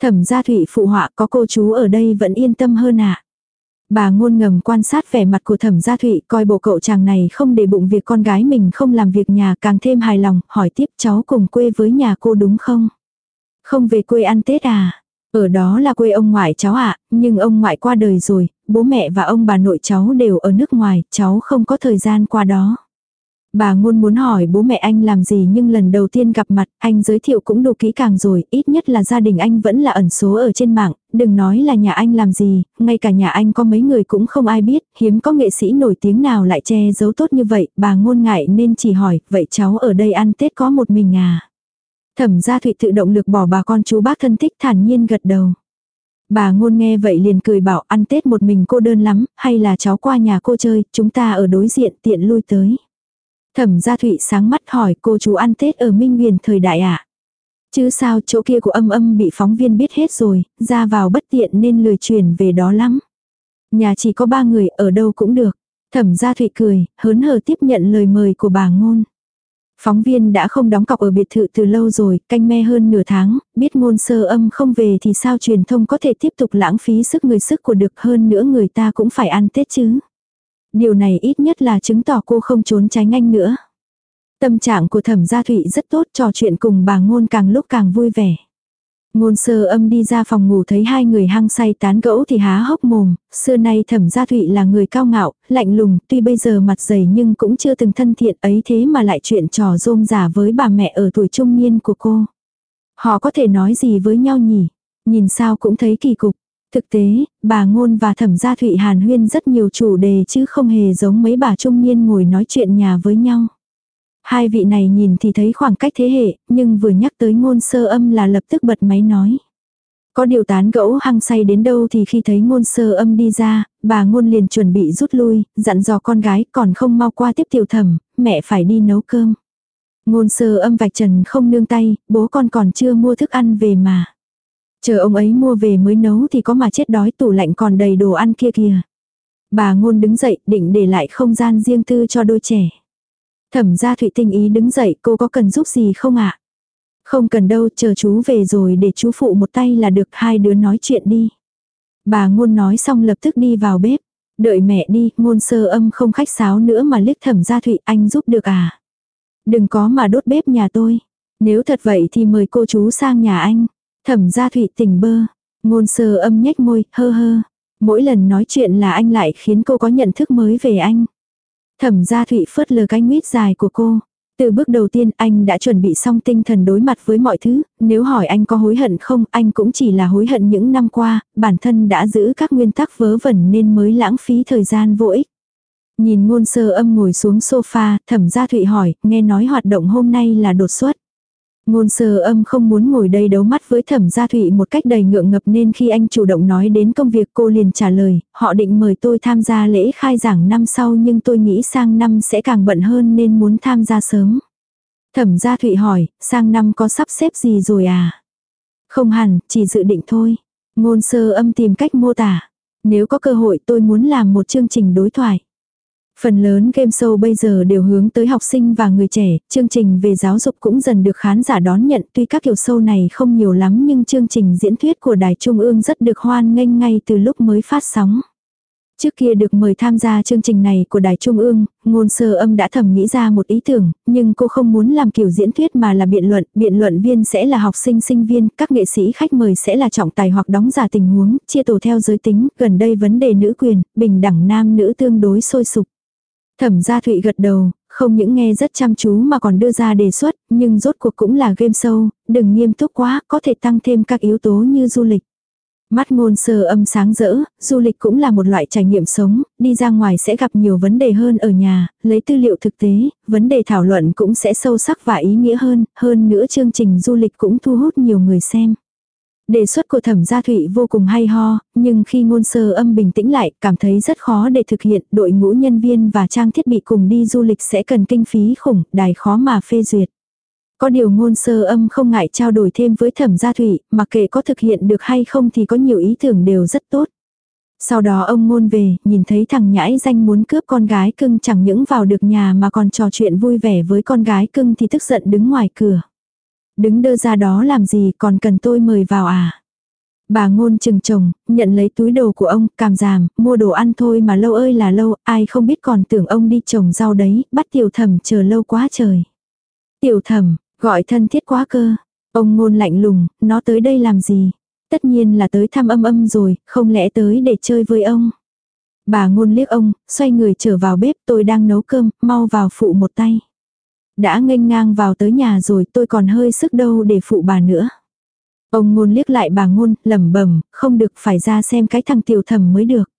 Thẩm gia thụy phụ họa có cô chú ở đây vẫn yên tâm hơn ạ. À? Bà ngôn ngầm quan sát vẻ mặt của thẩm gia thụy coi bộ cậu chàng này không để bụng việc con gái mình không làm việc nhà càng thêm hài lòng, hỏi tiếp cháu cùng quê với nhà cô đúng không? Không về quê ăn Tết à? Ở đó là quê ông ngoại cháu ạ, nhưng ông ngoại qua đời rồi, bố mẹ và ông bà nội cháu đều ở nước ngoài, cháu không có thời gian qua đó. Bà ngôn muốn hỏi bố mẹ anh làm gì nhưng lần đầu tiên gặp mặt, anh giới thiệu cũng đủ kỹ càng rồi, ít nhất là gia đình anh vẫn là ẩn số ở trên mạng, đừng nói là nhà anh làm gì, ngay cả nhà anh có mấy người cũng không ai biết, hiếm có nghệ sĩ nổi tiếng nào lại che giấu tốt như vậy, bà ngôn ngại nên chỉ hỏi, vậy cháu ở đây ăn Tết có một mình à? Thẩm gia thụy tự động lực bỏ bà con chú bác thân thích thản nhiên gật đầu. Bà ngôn nghe vậy liền cười bảo ăn Tết một mình cô đơn lắm, hay là cháu qua nhà cô chơi, chúng ta ở đối diện tiện lui tới. Thẩm gia thụy sáng mắt hỏi cô chú ăn Tết ở Minh Nguyền thời đại ạ. À? Chứ sao chỗ kia của âm âm bị phóng viên biết hết rồi, ra vào bất tiện nên lười chuyển về đó lắm. Nhà chỉ có ba người ở đâu cũng được. Thẩm gia thụy cười, hớn hở tiếp nhận lời mời của bà ngôn. Phóng viên đã không đóng cọc ở biệt thự từ lâu rồi, canh me hơn nửa tháng, biết ngôn sơ âm không về thì sao truyền thông có thể tiếp tục lãng phí sức người sức của được hơn nữa người ta cũng phải ăn Tết chứ. Điều này ít nhất là chứng tỏ cô không trốn tránh anh nữa. Tâm trạng của thẩm gia thụy rất tốt trò chuyện cùng bà ngôn càng lúc càng vui vẻ. Ngôn sơ âm đi ra phòng ngủ thấy hai người hăng say tán gẫu thì há hốc mồm, xưa nay thẩm gia thụy là người cao ngạo, lạnh lùng, tuy bây giờ mặt dày nhưng cũng chưa từng thân thiện ấy thế mà lại chuyện trò rôm giả với bà mẹ ở tuổi trung niên của cô. Họ có thể nói gì với nhau nhỉ? Nhìn sao cũng thấy kỳ cục. Thực tế, bà Ngôn và Thẩm Gia Thụy Hàn huyên rất nhiều chủ đề chứ không hề giống mấy bà trung niên ngồi nói chuyện nhà với nhau. Hai vị này nhìn thì thấy khoảng cách thế hệ, nhưng vừa nhắc tới ngôn sơ âm là lập tức bật máy nói. Có điều tán gẫu hăng say đến đâu thì khi thấy ngôn sơ âm đi ra, bà ngôn liền chuẩn bị rút lui, dặn dò con gái còn không mau qua tiếp tiểu thẩm, mẹ phải đi nấu cơm. Ngôn sơ âm vạch trần không nương tay, bố con còn chưa mua thức ăn về mà. Chờ ông ấy mua về mới nấu thì có mà chết đói tủ lạnh còn đầy đồ ăn kia kìa. Bà ngôn đứng dậy định để lại không gian riêng tư cho đôi trẻ. Thẩm gia Thụy tinh ý đứng dậy cô có cần giúp gì không ạ? Không cần đâu chờ chú về rồi để chú phụ một tay là được hai đứa nói chuyện đi. Bà ngôn nói xong lập tức đi vào bếp. Đợi mẹ đi, ngôn sơ âm không khách sáo nữa mà liếc thẩm gia Thụy anh giúp được à? Đừng có mà đốt bếp nhà tôi. Nếu thật vậy thì mời cô chú sang nhà anh. Thẩm gia Thụy tỉnh bơ. Ngôn sơ âm nhếch môi, hơ hơ. Mỗi lần nói chuyện là anh lại khiến cô có nhận thức mới về anh. Thẩm gia Thụy phớt lờ cái nguyết dài của cô. Từ bước đầu tiên anh đã chuẩn bị xong tinh thần đối mặt với mọi thứ, nếu hỏi anh có hối hận không, anh cũng chỉ là hối hận những năm qua, bản thân đã giữ các nguyên tắc vớ vẩn nên mới lãng phí thời gian vô ích. Nhìn ngôn sơ âm ngồi xuống sofa, thẩm gia Thụy hỏi, nghe nói hoạt động hôm nay là đột xuất. Ngôn sơ âm không muốn ngồi đây đấu mắt với thẩm gia thụy một cách đầy ngượng ngập nên khi anh chủ động nói đến công việc cô liền trả lời, họ định mời tôi tham gia lễ khai giảng năm sau nhưng tôi nghĩ sang năm sẽ càng bận hơn nên muốn tham gia sớm. Thẩm gia thụy hỏi, sang năm có sắp xếp gì rồi à? Không hẳn, chỉ dự định thôi. Ngôn sơ âm tìm cách mô tả. Nếu có cơ hội tôi muốn làm một chương trình đối thoại. Phần lớn game show bây giờ đều hướng tới học sinh và người trẻ, chương trình về giáo dục cũng dần được khán giả đón nhận tuy các kiểu show này không nhiều lắm nhưng chương trình diễn thuyết của Đài Trung ương rất được hoan nghênh ngay từ lúc mới phát sóng. Trước kia được mời tham gia chương trình này của Đài Trung ương, ngôn sơ âm đã thầm nghĩ ra một ý tưởng, nhưng cô không muốn làm kiểu diễn thuyết mà là biện luận, biện luận viên sẽ là học sinh sinh viên, các nghệ sĩ khách mời sẽ là trọng tài hoặc đóng giả tình huống, chia tổ theo giới tính, gần đây vấn đề nữ quyền, bình đẳng nam nữ tương đối sôi sục. Thẩm gia Thụy gật đầu, không những nghe rất chăm chú mà còn đưa ra đề xuất, nhưng rốt cuộc cũng là game show, đừng nghiêm túc quá, có thể tăng thêm các yếu tố như du lịch. Mắt ngôn sơ âm sáng rỡ, du lịch cũng là một loại trải nghiệm sống, đi ra ngoài sẽ gặp nhiều vấn đề hơn ở nhà, lấy tư liệu thực tế, vấn đề thảo luận cũng sẽ sâu sắc và ý nghĩa hơn, hơn nữa chương trình du lịch cũng thu hút nhiều người xem. Đề xuất của thẩm gia thụy vô cùng hay ho, nhưng khi ngôn sơ âm bình tĩnh lại, cảm thấy rất khó để thực hiện, đội ngũ nhân viên và trang thiết bị cùng đi du lịch sẽ cần kinh phí khủng, đài khó mà phê duyệt. Có điều ngôn sơ âm không ngại trao đổi thêm với thẩm gia thụy, mà kể có thực hiện được hay không thì có nhiều ý tưởng đều rất tốt. Sau đó ông ngôn về, nhìn thấy thằng nhãi danh muốn cướp con gái cưng chẳng những vào được nhà mà còn trò chuyện vui vẻ với con gái cưng thì tức giận đứng ngoài cửa. Đứng đơ ra đó làm gì còn cần tôi mời vào à? Bà ngôn chừng chồng, nhận lấy túi đồ của ông, cảm giảm, mua đồ ăn thôi mà lâu ơi là lâu, ai không biết còn tưởng ông đi trồng rau đấy, bắt tiểu thẩm chờ lâu quá trời. Tiểu thẩm, gọi thân thiết quá cơ. Ông ngôn lạnh lùng, nó tới đây làm gì? Tất nhiên là tới thăm âm âm rồi, không lẽ tới để chơi với ông. Bà ngôn liếc ông, xoay người trở vào bếp tôi đang nấu cơm, mau vào phụ một tay. Đã nghênh ngang vào tới nhà rồi tôi còn hơi sức đâu để phụ bà nữa. Ông ngôn liếc lại bà ngôn, lẩm bẩm, không được phải ra xem cái thằng tiểu thẩm mới được.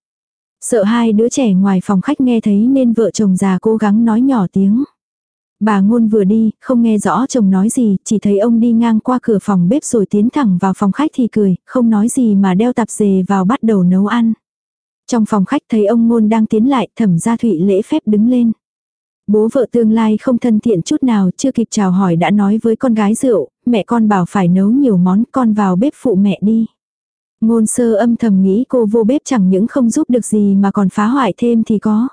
Sợ hai đứa trẻ ngoài phòng khách nghe thấy nên vợ chồng già cố gắng nói nhỏ tiếng. Bà ngôn vừa đi, không nghe rõ chồng nói gì, chỉ thấy ông đi ngang qua cửa phòng bếp rồi tiến thẳng vào phòng khách thì cười, không nói gì mà đeo tạp dề vào bắt đầu nấu ăn. Trong phòng khách thấy ông ngôn đang tiến lại, thẩm gia thụy lễ phép đứng lên. Bố vợ tương lai không thân thiện chút nào, chưa kịp chào hỏi đã nói với con gái rượu, mẹ con bảo phải nấu nhiều món, con vào bếp phụ mẹ đi. Ngôn sơ âm thầm nghĩ cô vô bếp chẳng những không giúp được gì mà còn phá hoại thêm thì có.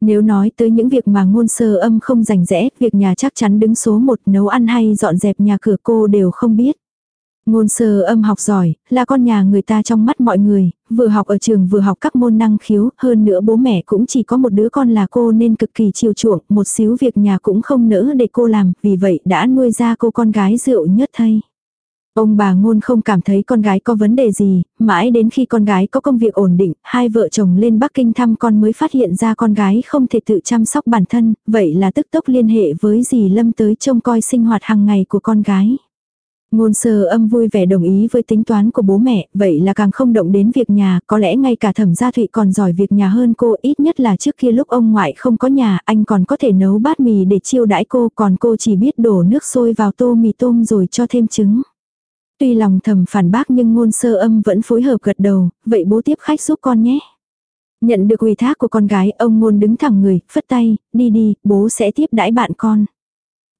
Nếu nói tới những việc mà ngôn sơ âm không rành rẽ, việc nhà chắc chắn đứng số một nấu ăn hay dọn dẹp nhà cửa cô đều không biết. Ngôn sơ âm học giỏi, là con nhà người ta trong mắt mọi người, vừa học ở trường vừa học các môn năng khiếu, hơn nữa bố mẹ cũng chỉ có một đứa con là cô nên cực kỳ chiều chuộng, một xíu việc nhà cũng không nỡ để cô làm, vì vậy đã nuôi ra cô con gái rượu nhất thay. Ông bà ngôn không cảm thấy con gái có vấn đề gì, mãi đến khi con gái có công việc ổn định, hai vợ chồng lên Bắc Kinh thăm con mới phát hiện ra con gái không thể tự chăm sóc bản thân, vậy là tức tốc liên hệ với dì Lâm tới trông coi sinh hoạt hàng ngày của con gái. Ngôn sơ âm vui vẻ đồng ý với tính toán của bố mẹ, vậy là càng không động đến việc nhà, có lẽ ngay cả thẩm gia thụy còn giỏi việc nhà hơn cô, ít nhất là trước kia lúc ông ngoại không có nhà, anh còn có thể nấu bát mì để chiêu đãi cô, còn cô chỉ biết đổ nước sôi vào tô mì tôm rồi cho thêm trứng. Tuy lòng thầm phản bác nhưng ngôn sơ âm vẫn phối hợp gật đầu, vậy bố tiếp khách giúp con nhé. Nhận được ủy thác của con gái, ông ngôn đứng thẳng người, phất tay, đi đi, bố sẽ tiếp đãi bạn con.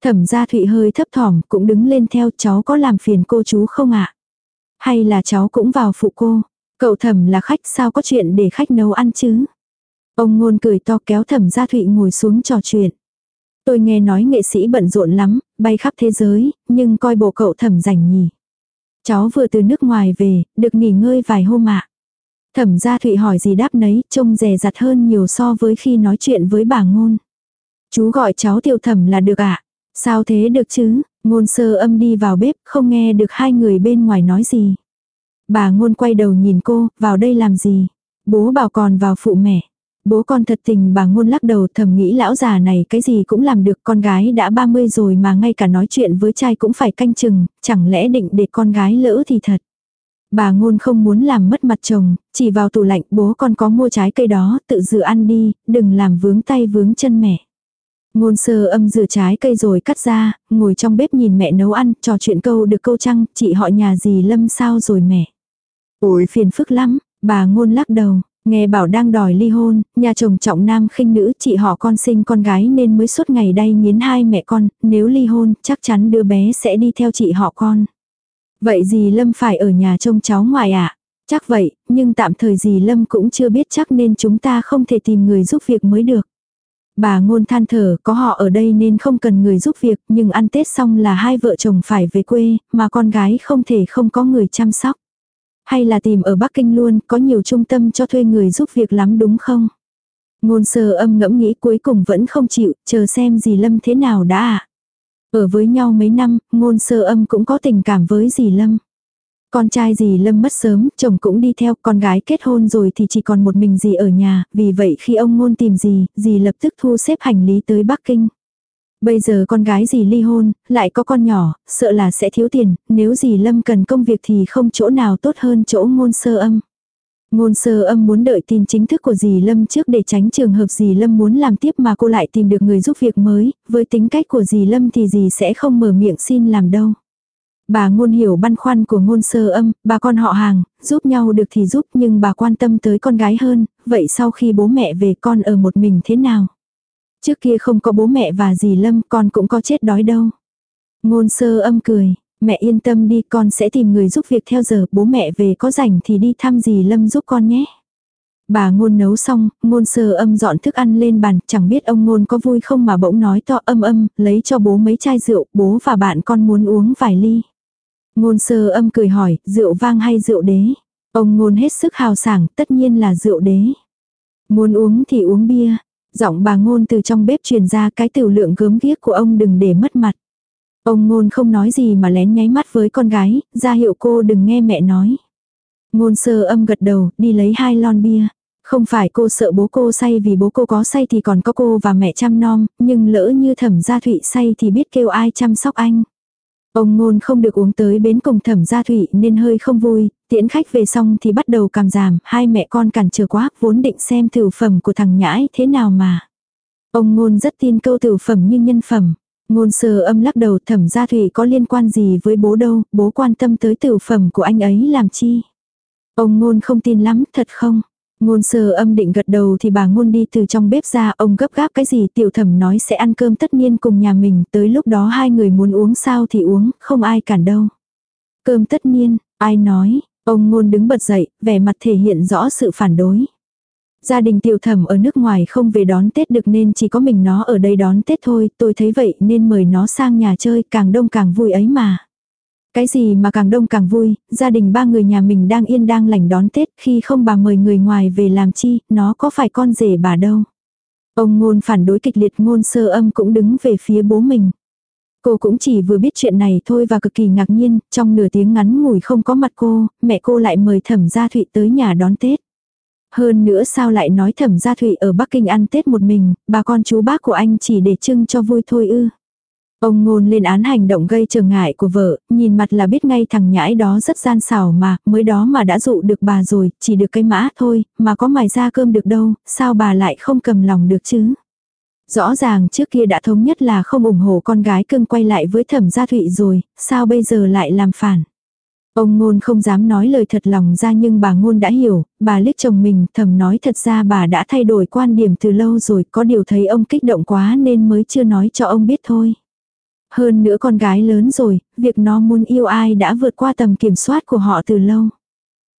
Thẩm gia Thụy hơi thấp thỏm cũng đứng lên theo cháu có làm phiền cô chú không ạ? Hay là cháu cũng vào phụ cô? Cậu thẩm là khách sao có chuyện để khách nấu ăn chứ? Ông ngôn cười to kéo thẩm gia thụy ngồi xuống trò chuyện. Tôi nghe nói nghệ sĩ bận rộn lắm, bay khắp thế giới, nhưng coi bộ cậu thẩm rảnh nhỉ. Cháu vừa từ nước ngoài về, được nghỉ ngơi vài hôm ạ. Thẩm gia thụy hỏi gì đáp nấy, trông rè rặt hơn nhiều so với khi nói chuyện với bà ngôn. Chú gọi cháu tiểu thẩm là được ạ. Sao thế được chứ, ngôn sơ âm đi vào bếp, không nghe được hai người bên ngoài nói gì. Bà ngôn quay đầu nhìn cô, vào đây làm gì? Bố bảo còn vào phụ mẹ. Bố con thật tình bà ngôn lắc đầu thầm nghĩ lão già này cái gì cũng làm được con gái đã 30 rồi mà ngay cả nói chuyện với trai cũng phải canh chừng, chẳng lẽ định để con gái lỡ thì thật. Bà ngôn không muốn làm mất mặt chồng, chỉ vào tủ lạnh bố con có mua trái cây đó, tự dự ăn đi, đừng làm vướng tay vướng chân mẹ. Ngôn sơ âm rửa trái cây rồi cắt ra, ngồi trong bếp nhìn mẹ nấu ăn, trò chuyện câu được câu trăng, chị họ nhà gì lâm sao rồi mẹ. Ôi phiền phức lắm, bà ngôn lắc đầu, nghe bảo đang đòi ly hôn, nhà chồng trọng nam khinh nữ, chị họ con sinh con gái nên mới suốt ngày đay nghiến hai mẹ con, nếu ly hôn chắc chắn đứa bé sẽ đi theo chị họ con. Vậy dì Lâm phải ở nhà trông cháu ngoài ạ? À? Chắc vậy, nhưng tạm thời dì Lâm cũng chưa biết chắc nên chúng ta không thể tìm người giúp việc mới được. Bà ngôn than thở, có họ ở đây nên không cần người giúp việc, nhưng ăn Tết xong là hai vợ chồng phải về quê, mà con gái không thể không có người chăm sóc. Hay là tìm ở Bắc Kinh luôn, có nhiều trung tâm cho thuê người giúp việc lắm đúng không? Ngôn sơ âm ngẫm nghĩ cuối cùng vẫn không chịu, chờ xem dì Lâm thế nào đã ạ. Ở với nhau mấy năm, ngôn sơ âm cũng có tình cảm với dì Lâm. Con trai dì Lâm mất sớm, chồng cũng đi theo, con gái kết hôn rồi thì chỉ còn một mình dì ở nhà, vì vậy khi ông ngôn tìm dì, dì lập tức thu xếp hành lý tới Bắc Kinh. Bây giờ con gái dì ly hôn, lại có con nhỏ, sợ là sẽ thiếu tiền, nếu dì Lâm cần công việc thì không chỗ nào tốt hơn chỗ ngôn sơ âm. Ngôn sơ âm muốn đợi tin chính thức của dì Lâm trước để tránh trường hợp dì Lâm muốn làm tiếp mà cô lại tìm được người giúp việc mới, với tính cách của dì Lâm thì dì sẽ không mở miệng xin làm đâu. Bà ngôn hiểu băn khoăn của ngôn sơ âm, bà con họ hàng, giúp nhau được thì giúp nhưng bà quan tâm tới con gái hơn, vậy sau khi bố mẹ về con ở một mình thế nào? Trước kia không có bố mẹ và dì Lâm con cũng có chết đói đâu. Ngôn sơ âm cười, mẹ yên tâm đi con sẽ tìm người giúp việc theo giờ bố mẹ về có rảnh thì đi thăm dì Lâm giúp con nhé. Bà ngôn nấu xong, ngôn sơ âm dọn thức ăn lên bàn, chẳng biết ông ngôn có vui không mà bỗng nói to âm âm, lấy cho bố mấy chai rượu, bố và bạn con muốn uống vài ly. Ngôn sơ âm cười hỏi, rượu vang hay rượu đế? Ông ngôn hết sức hào sảng, tất nhiên là rượu đế. Muốn uống thì uống bia. Giọng bà ngôn từ trong bếp truyền ra cái tiểu lượng gớm ghiếc của ông đừng để mất mặt. Ông ngôn không nói gì mà lén nháy mắt với con gái, ra hiệu cô đừng nghe mẹ nói. Ngôn sơ âm gật đầu, đi lấy hai lon bia. Không phải cô sợ bố cô say vì bố cô có say thì còn có cô và mẹ chăm nom, nhưng lỡ như thẩm gia thụy say thì biết kêu ai chăm sóc anh. Ông ngôn không được uống tới bến cùng thẩm gia thụy nên hơi không vui, tiễn khách về xong thì bắt đầu cảm giảm, hai mẹ con cản trở quá, vốn định xem thử phẩm của thằng nhãi thế nào mà. Ông ngôn rất tin câu thử phẩm như nhân phẩm. Ngôn sơ âm lắc đầu thẩm gia thụy có liên quan gì với bố đâu, bố quan tâm tới tử phẩm của anh ấy làm chi. Ông ngôn không tin lắm, thật không? Ngôn sơ âm định gật đầu thì bà ngôn đi từ trong bếp ra, ông gấp gáp cái gì tiểu thẩm nói sẽ ăn cơm tất nhiên cùng nhà mình, tới lúc đó hai người muốn uống sao thì uống, không ai cản đâu. Cơm tất nhiên, ai nói, ông ngôn đứng bật dậy, vẻ mặt thể hiện rõ sự phản đối. Gia đình tiểu thẩm ở nước ngoài không về đón Tết được nên chỉ có mình nó ở đây đón Tết thôi, tôi thấy vậy nên mời nó sang nhà chơi càng đông càng vui ấy mà. Cái gì mà càng đông càng vui, gia đình ba người nhà mình đang yên đang lành đón Tết, khi không bà mời người ngoài về làm chi, nó có phải con rể bà đâu. Ông ngôn phản đối kịch liệt ngôn sơ âm cũng đứng về phía bố mình. Cô cũng chỉ vừa biết chuyện này thôi và cực kỳ ngạc nhiên, trong nửa tiếng ngắn ngủi không có mặt cô, mẹ cô lại mời thẩm gia thụy tới nhà đón Tết. Hơn nữa sao lại nói thẩm gia thụy ở Bắc Kinh ăn Tết một mình, bà con chú bác của anh chỉ để trưng cho vui thôi ư. Ông ngôn lên án hành động gây trở ngại của vợ, nhìn mặt là biết ngay thằng nhãi đó rất gian xảo mà, mới đó mà đã dụ được bà rồi, chỉ được cái mã thôi, mà có mài ra cơm được đâu, sao bà lại không cầm lòng được chứ? Rõ ràng trước kia đã thống nhất là không ủng hộ con gái cưng quay lại với thẩm gia thụy rồi, sao bây giờ lại làm phản? Ông ngôn không dám nói lời thật lòng ra nhưng bà ngôn đã hiểu, bà liếc chồng mình thầm nói thật ra bà đã thay đổi quan điểm từ lâu rồi, có điều thấy ông kích động quá nên mới chưa nói cho ông biết thôi. Hơn nữa con gái lớn rồi, việc nó muốn yêu ai đã vượt qua tầm kiểm soát của họ từ lâu.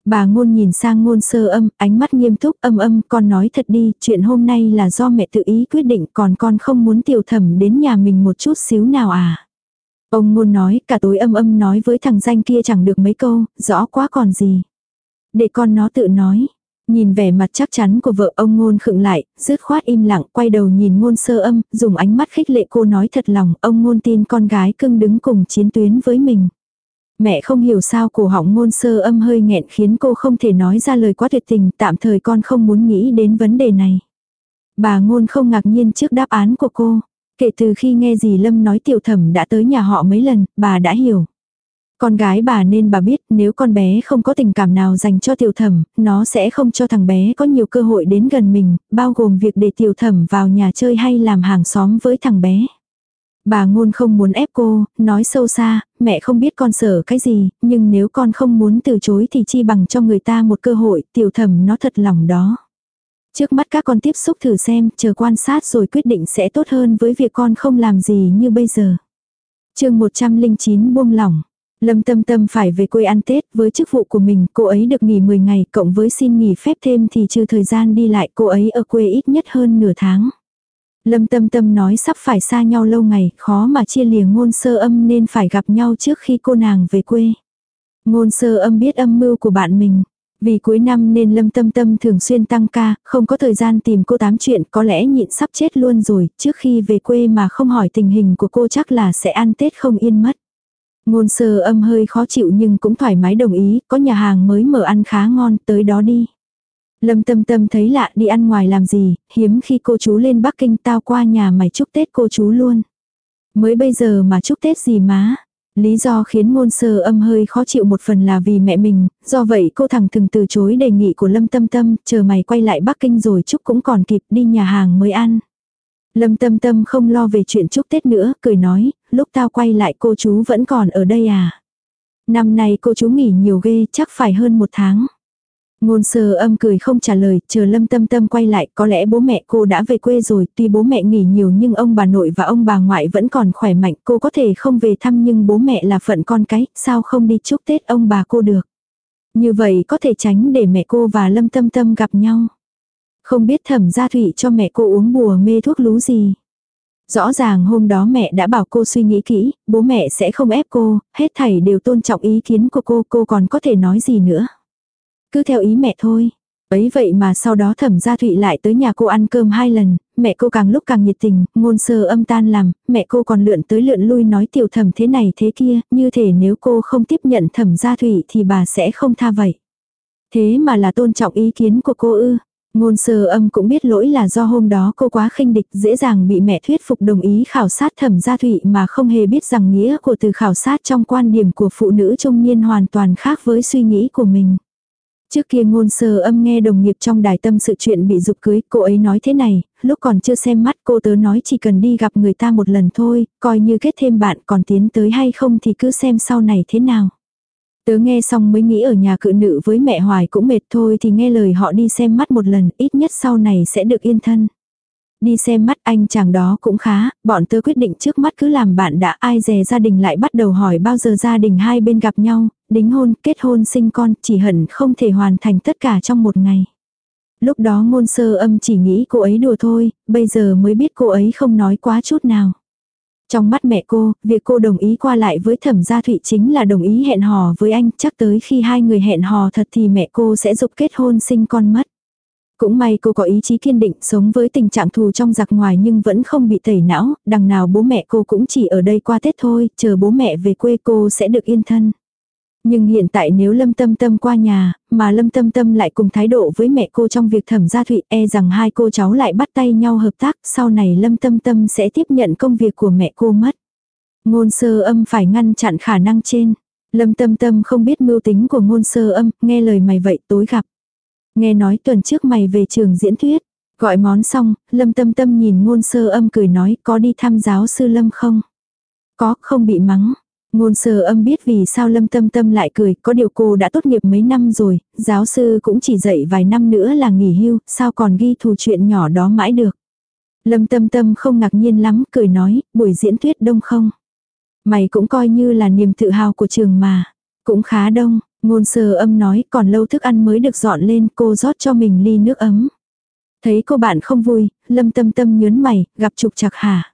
Bà ngôn nhìn sang ngôn sơ âm, ánh mắt nghiêm túc âm âm, con nói thật đi, chuyện hôm nay là do mẹ tự ý quyết định còn con không muốn tiểu thẩm đến nhà mình một chút xíu nào à. Ông ngôn nói, cả tối âm âm nói với thằng danh kia chẳng được mấy câu, rõ quá còn gì. Để con nó tự nói. Nhìn vẻ mặt chắc chắn của vợ ông ngôn khựng lại, rứt khoát im lặng, quay đầu nhìn ngôn sơ âm, dùng ánh mắt khích lệ cô nói thật lòng, ông ngôn tin con gái cưng đứng cùng chiến tuyến với mình. Mẹ không hiểu sao cổ họng ngôn sơ âm hơi nghẹn khiến cô không thể nói ra lời quá tuyệt tình, tạm thời con không muốn nghĩ đến vấn đề này. Bà ngôn không ngạc nhiên trước đáp án của cô. Kể từ khi nghe dì Lâm nói tiểu thẩm đã tới nhà họ mấy lần, bà đã hiểu. Con gái bà nên bà biết nếu con bé không có tình cảm nào dành cho tiểu thẩm, nó sẽ không cho thằng bé có nhiều cơ hội đến gần mình, bao gồm việc để tiểu thẩm vào nhà chơi hay làm hàng xóm với thằng bé. Bà ngôn không muốn ép cô, nói sâu xa, mẹ không biết con sợ cái gì, nhưng nếu con không muốn từ chối thì chi bằng cho người ta một cơ hội, tiểu thẩm nó thật lòng đó. Trước mắt các con tiếp xúc thử xem, chờ quan sát rồi quyết định sẽ tốt hơn với việc con không làm gì như bây giờ. chương 109 buông lỏng. Lâm Tâm Tâm phải về quê ăn Tết với chức vụ của mình, cô ấy được nghỉ 10 ngày, cộng với xin nghỉ phép thêm thì trừ thời gian đi lại cô ấy ở quê ít nhất hơn nửa tháng. Lâm Tâm Tâm nói sắp phải xa nhau lâu ngày, khó mà chia lìa ngôn sơ âm nên phải gặp nhau trước khi cô nàng về quê. Ngôn sơ âm biết âm mưu của bạn mình. Vì cuối năm nên Lâm Tâm Tâm thường xuyên tăng ca, không có thời gian tìm cô tám chuyện, có lẽ nhịn sắp chết luôn rồi, trước khi về quê mà không hỏi tình hình của cô chắc là sẽ ăn Tết không yên mất. Ngôn sơ âm hơi khó chịu nhưng cũng thoải mái đồng ý, có nhà hàng mới mở ăn khá ngon, tới đó đi. Lâm tâm tâm thấy lạ đi ăn ngoài làm gì, hiếm khi cô chú lên Bắc Kinh tao qua nhà mày chúc Tết cô chú luôn. Mới bây giờ mà chúc Tết gì má. Lý do khiến ngôn sơ âm hơi khó chịu một phần là vì mẹ mình, do vậy cô thẳng từng từ chối đề nghị của Lâm Tâm Tâm, chờ mày quay lại Bắc Kinh rồi chúc cũng còn kịp đi nhà hàng mới ăn. Lâm Tâm Tâm không lo về chuyện chúc Tết nữa, cười nói, lúc tao quay lại cô chú vẫn còn ở đây à. Năm nay cô chú nghỉ nhiều ghê, chắc phải hơn một tháng. Ngôn sơ âm cười không trả lời, chờ lâm tâm tâm quay lại, có lẽ bố mẹ cô đã về quê rồi, tuy bố mẹ nghỉ nhiều nhưng ông bà nội và ông bà ngoại vẫn còn khỏe mạnh, cô có thể không về thăm nhưng bố mẹ là phận con cái, sao không đi chúc Tết ông bà cô được. Như vậy có thể tránh để mẹ cô và lâm tâm tâm gặp nhau. Không biết thẩm gia thủy cho mẹ cô uống bùa mê thuốc lú gì. Rõ ràng hôm đó mẹ đã bảo cô suy nghĩ kỹ, bố mẹ sẽ không ép cô, hết thảy đều tôn trọng ý kiến của cô, cô còn có thể nói gì nữa. Cứ theo ý mẹ thôi. Ấy vậy mà sau đó thẩm gia thụy lại tới nhà cô ăn cơm hai lần, mẹ cô càng lúc càng nhiệt tình, ngôn sơ âm tan làm, mẹ cô còn lượn tới lượn lui nói tiểu thẩm thế này thế kia, như thể nếu cô không tiếp nhận thẩm gia thụy thì bà sẽ không tha vậy. Thế mà là tôn trọng ý kiến của cô ư. Ngôn sơ âm cũng biết lỗi là do hôm đó cô quá khinh địch dễ dàng bị mẹ thuyết phục đồng ý khảo sát thẩm gia thụy mà không hề biết rằng nghĩa của từ khảo sát trong quan điểm của phụ nữ trung niên hoàn toàn khác với suy nghĩ của mình. Trước kia ngôn sơ âm nghe đồng nghiệp trong đài tâm sự chuyện bị dục cưới, cô ấy nói thế này, lúc còn chưa xem mắt cô tớ nói chỉ cần đi gặp người ta một lần thôi, coi như kết thêm bạn còn tiến tới hay không thì cứ xem sau này thế nào. Tớ nghe xong mới nghĩ ở nhà cự nữ với mẹ hoài cũng mệt thôi thì nghe lời họ đi xem mắt một lần, ít nhất sau này sẽ được yên thân. Đi xem mắt anh chàng đó cũng khá, bọn tớ quyết định trước mắt cứ làm bạn đã ai dè gia đình lại bắt đầu hỏi bao giờ gia đình hai bên gặp nhau, đính hôn, kết hôn sinh con, chỉ hận không thể hoàn thành tất cả trong một ngày. Lúc đó ngôn sơ âm chỉ nghĩ cô ấy đùa thôi, bây giờ mới biết cô ấy không nói quá chút nào. Trong mắt mẹ cô, việc cô đồng ý qua lại với thẩm gia thụy chính là đồng ý hẹn hò với anh, chắc tới khi hai người hẹn hò thật thì mẹ cô sẽ dục kết hôn sinh con mất. Cũng may cô có ý chí kiên định sống với tình trạng thù trong giặc ngoài nhưng vẫn không bị tẩy não, đằng nào bố mẹ cô cũng chỉ ở đây qua Tết thôi, chờ bố mẹ về quê cô sẽ được yên thân. Nhưng hiện tại nếu Lâm Tâm Tâm qua nhà, mà Lâm Tâm Tâm lại cùng thái độ với mẹ cô trong việc thẩm gia thụy e rằng hai cô cháu lại bắt tay nhau hợp tác, sau này Lâm Tâm Tâm sẽ tiếp nhận công việc của mẹ cô mất. Ngôn sơ âm phải ngăn chặn khả năng trên. Lâm Tâm Tâm không biết mưu tính của ngôn sơ âm, nghe lời mày vậy tối gặp. Nghe nói tuần trước mày về trường diễn thuyết. Gọi món xong, Lâm Tâm Tâm nhìn ngôn sơ âm cười nói có đi thăm giáo sư Lâm không? Có, không bị mắng. Ngôn sơ âm biết vì sao Lâm Tâm Tâm lại cười, có điều cô đã tốt nghiệp mấy năm rồi, giáo sư cũng chỉ dạy vài năm nữa là nghỉ hưu, sao còn ghi thù chuyện nhỏ đó mãi được. Lâm Tâm Tâm không ngạc nhiên lắm, cười nói, buổi diễn thuyết đông không? Mày cũng coi như là niềm tự hào của trường mà. Cũng khá đông, ngôn sơ âm nói còn lâu thức ăn mới được dọn lên cô rót cho mình ly nước ấm. Thấy cô bạn không vui, lâm tâm tâm nhớn mày, gặp trục chặt hả?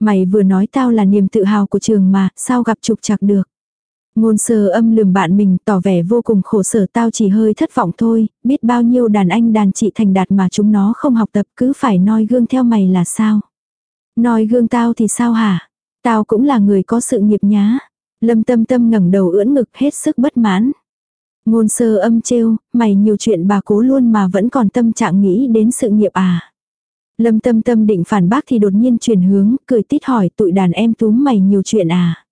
Mày vừa nói tao là niềm tự hào của trường mà, sao gặp trục chặt được? Ngôn sơ âm lườm bạn mình tỏ vẻ vô cùng khổ sở tao chỉ hơi thất vọng thôi, biết bao nhiêu đàn anh đàn chị thành đạt mà chúng nó không học tập cứ phải noi gương theo mày là sao? Noi gương tao thì sao hả? Tao cũng là người có sự nghiệp nhá. Lâm tâm tâm ngẩng đầu ưỡn ngực hết sức bất mãn. Ngôn sơ âm trêu, mày nhiều chuyện bà cố luôn mà vẫn còn tâm trạng nghĩ đến sự nghiệp à. Lâm tâm tâm định phản bác thì đột nhiên chuyển hướng, cười tít hỏi tụi đàn em túm mày nhiều chuyện à.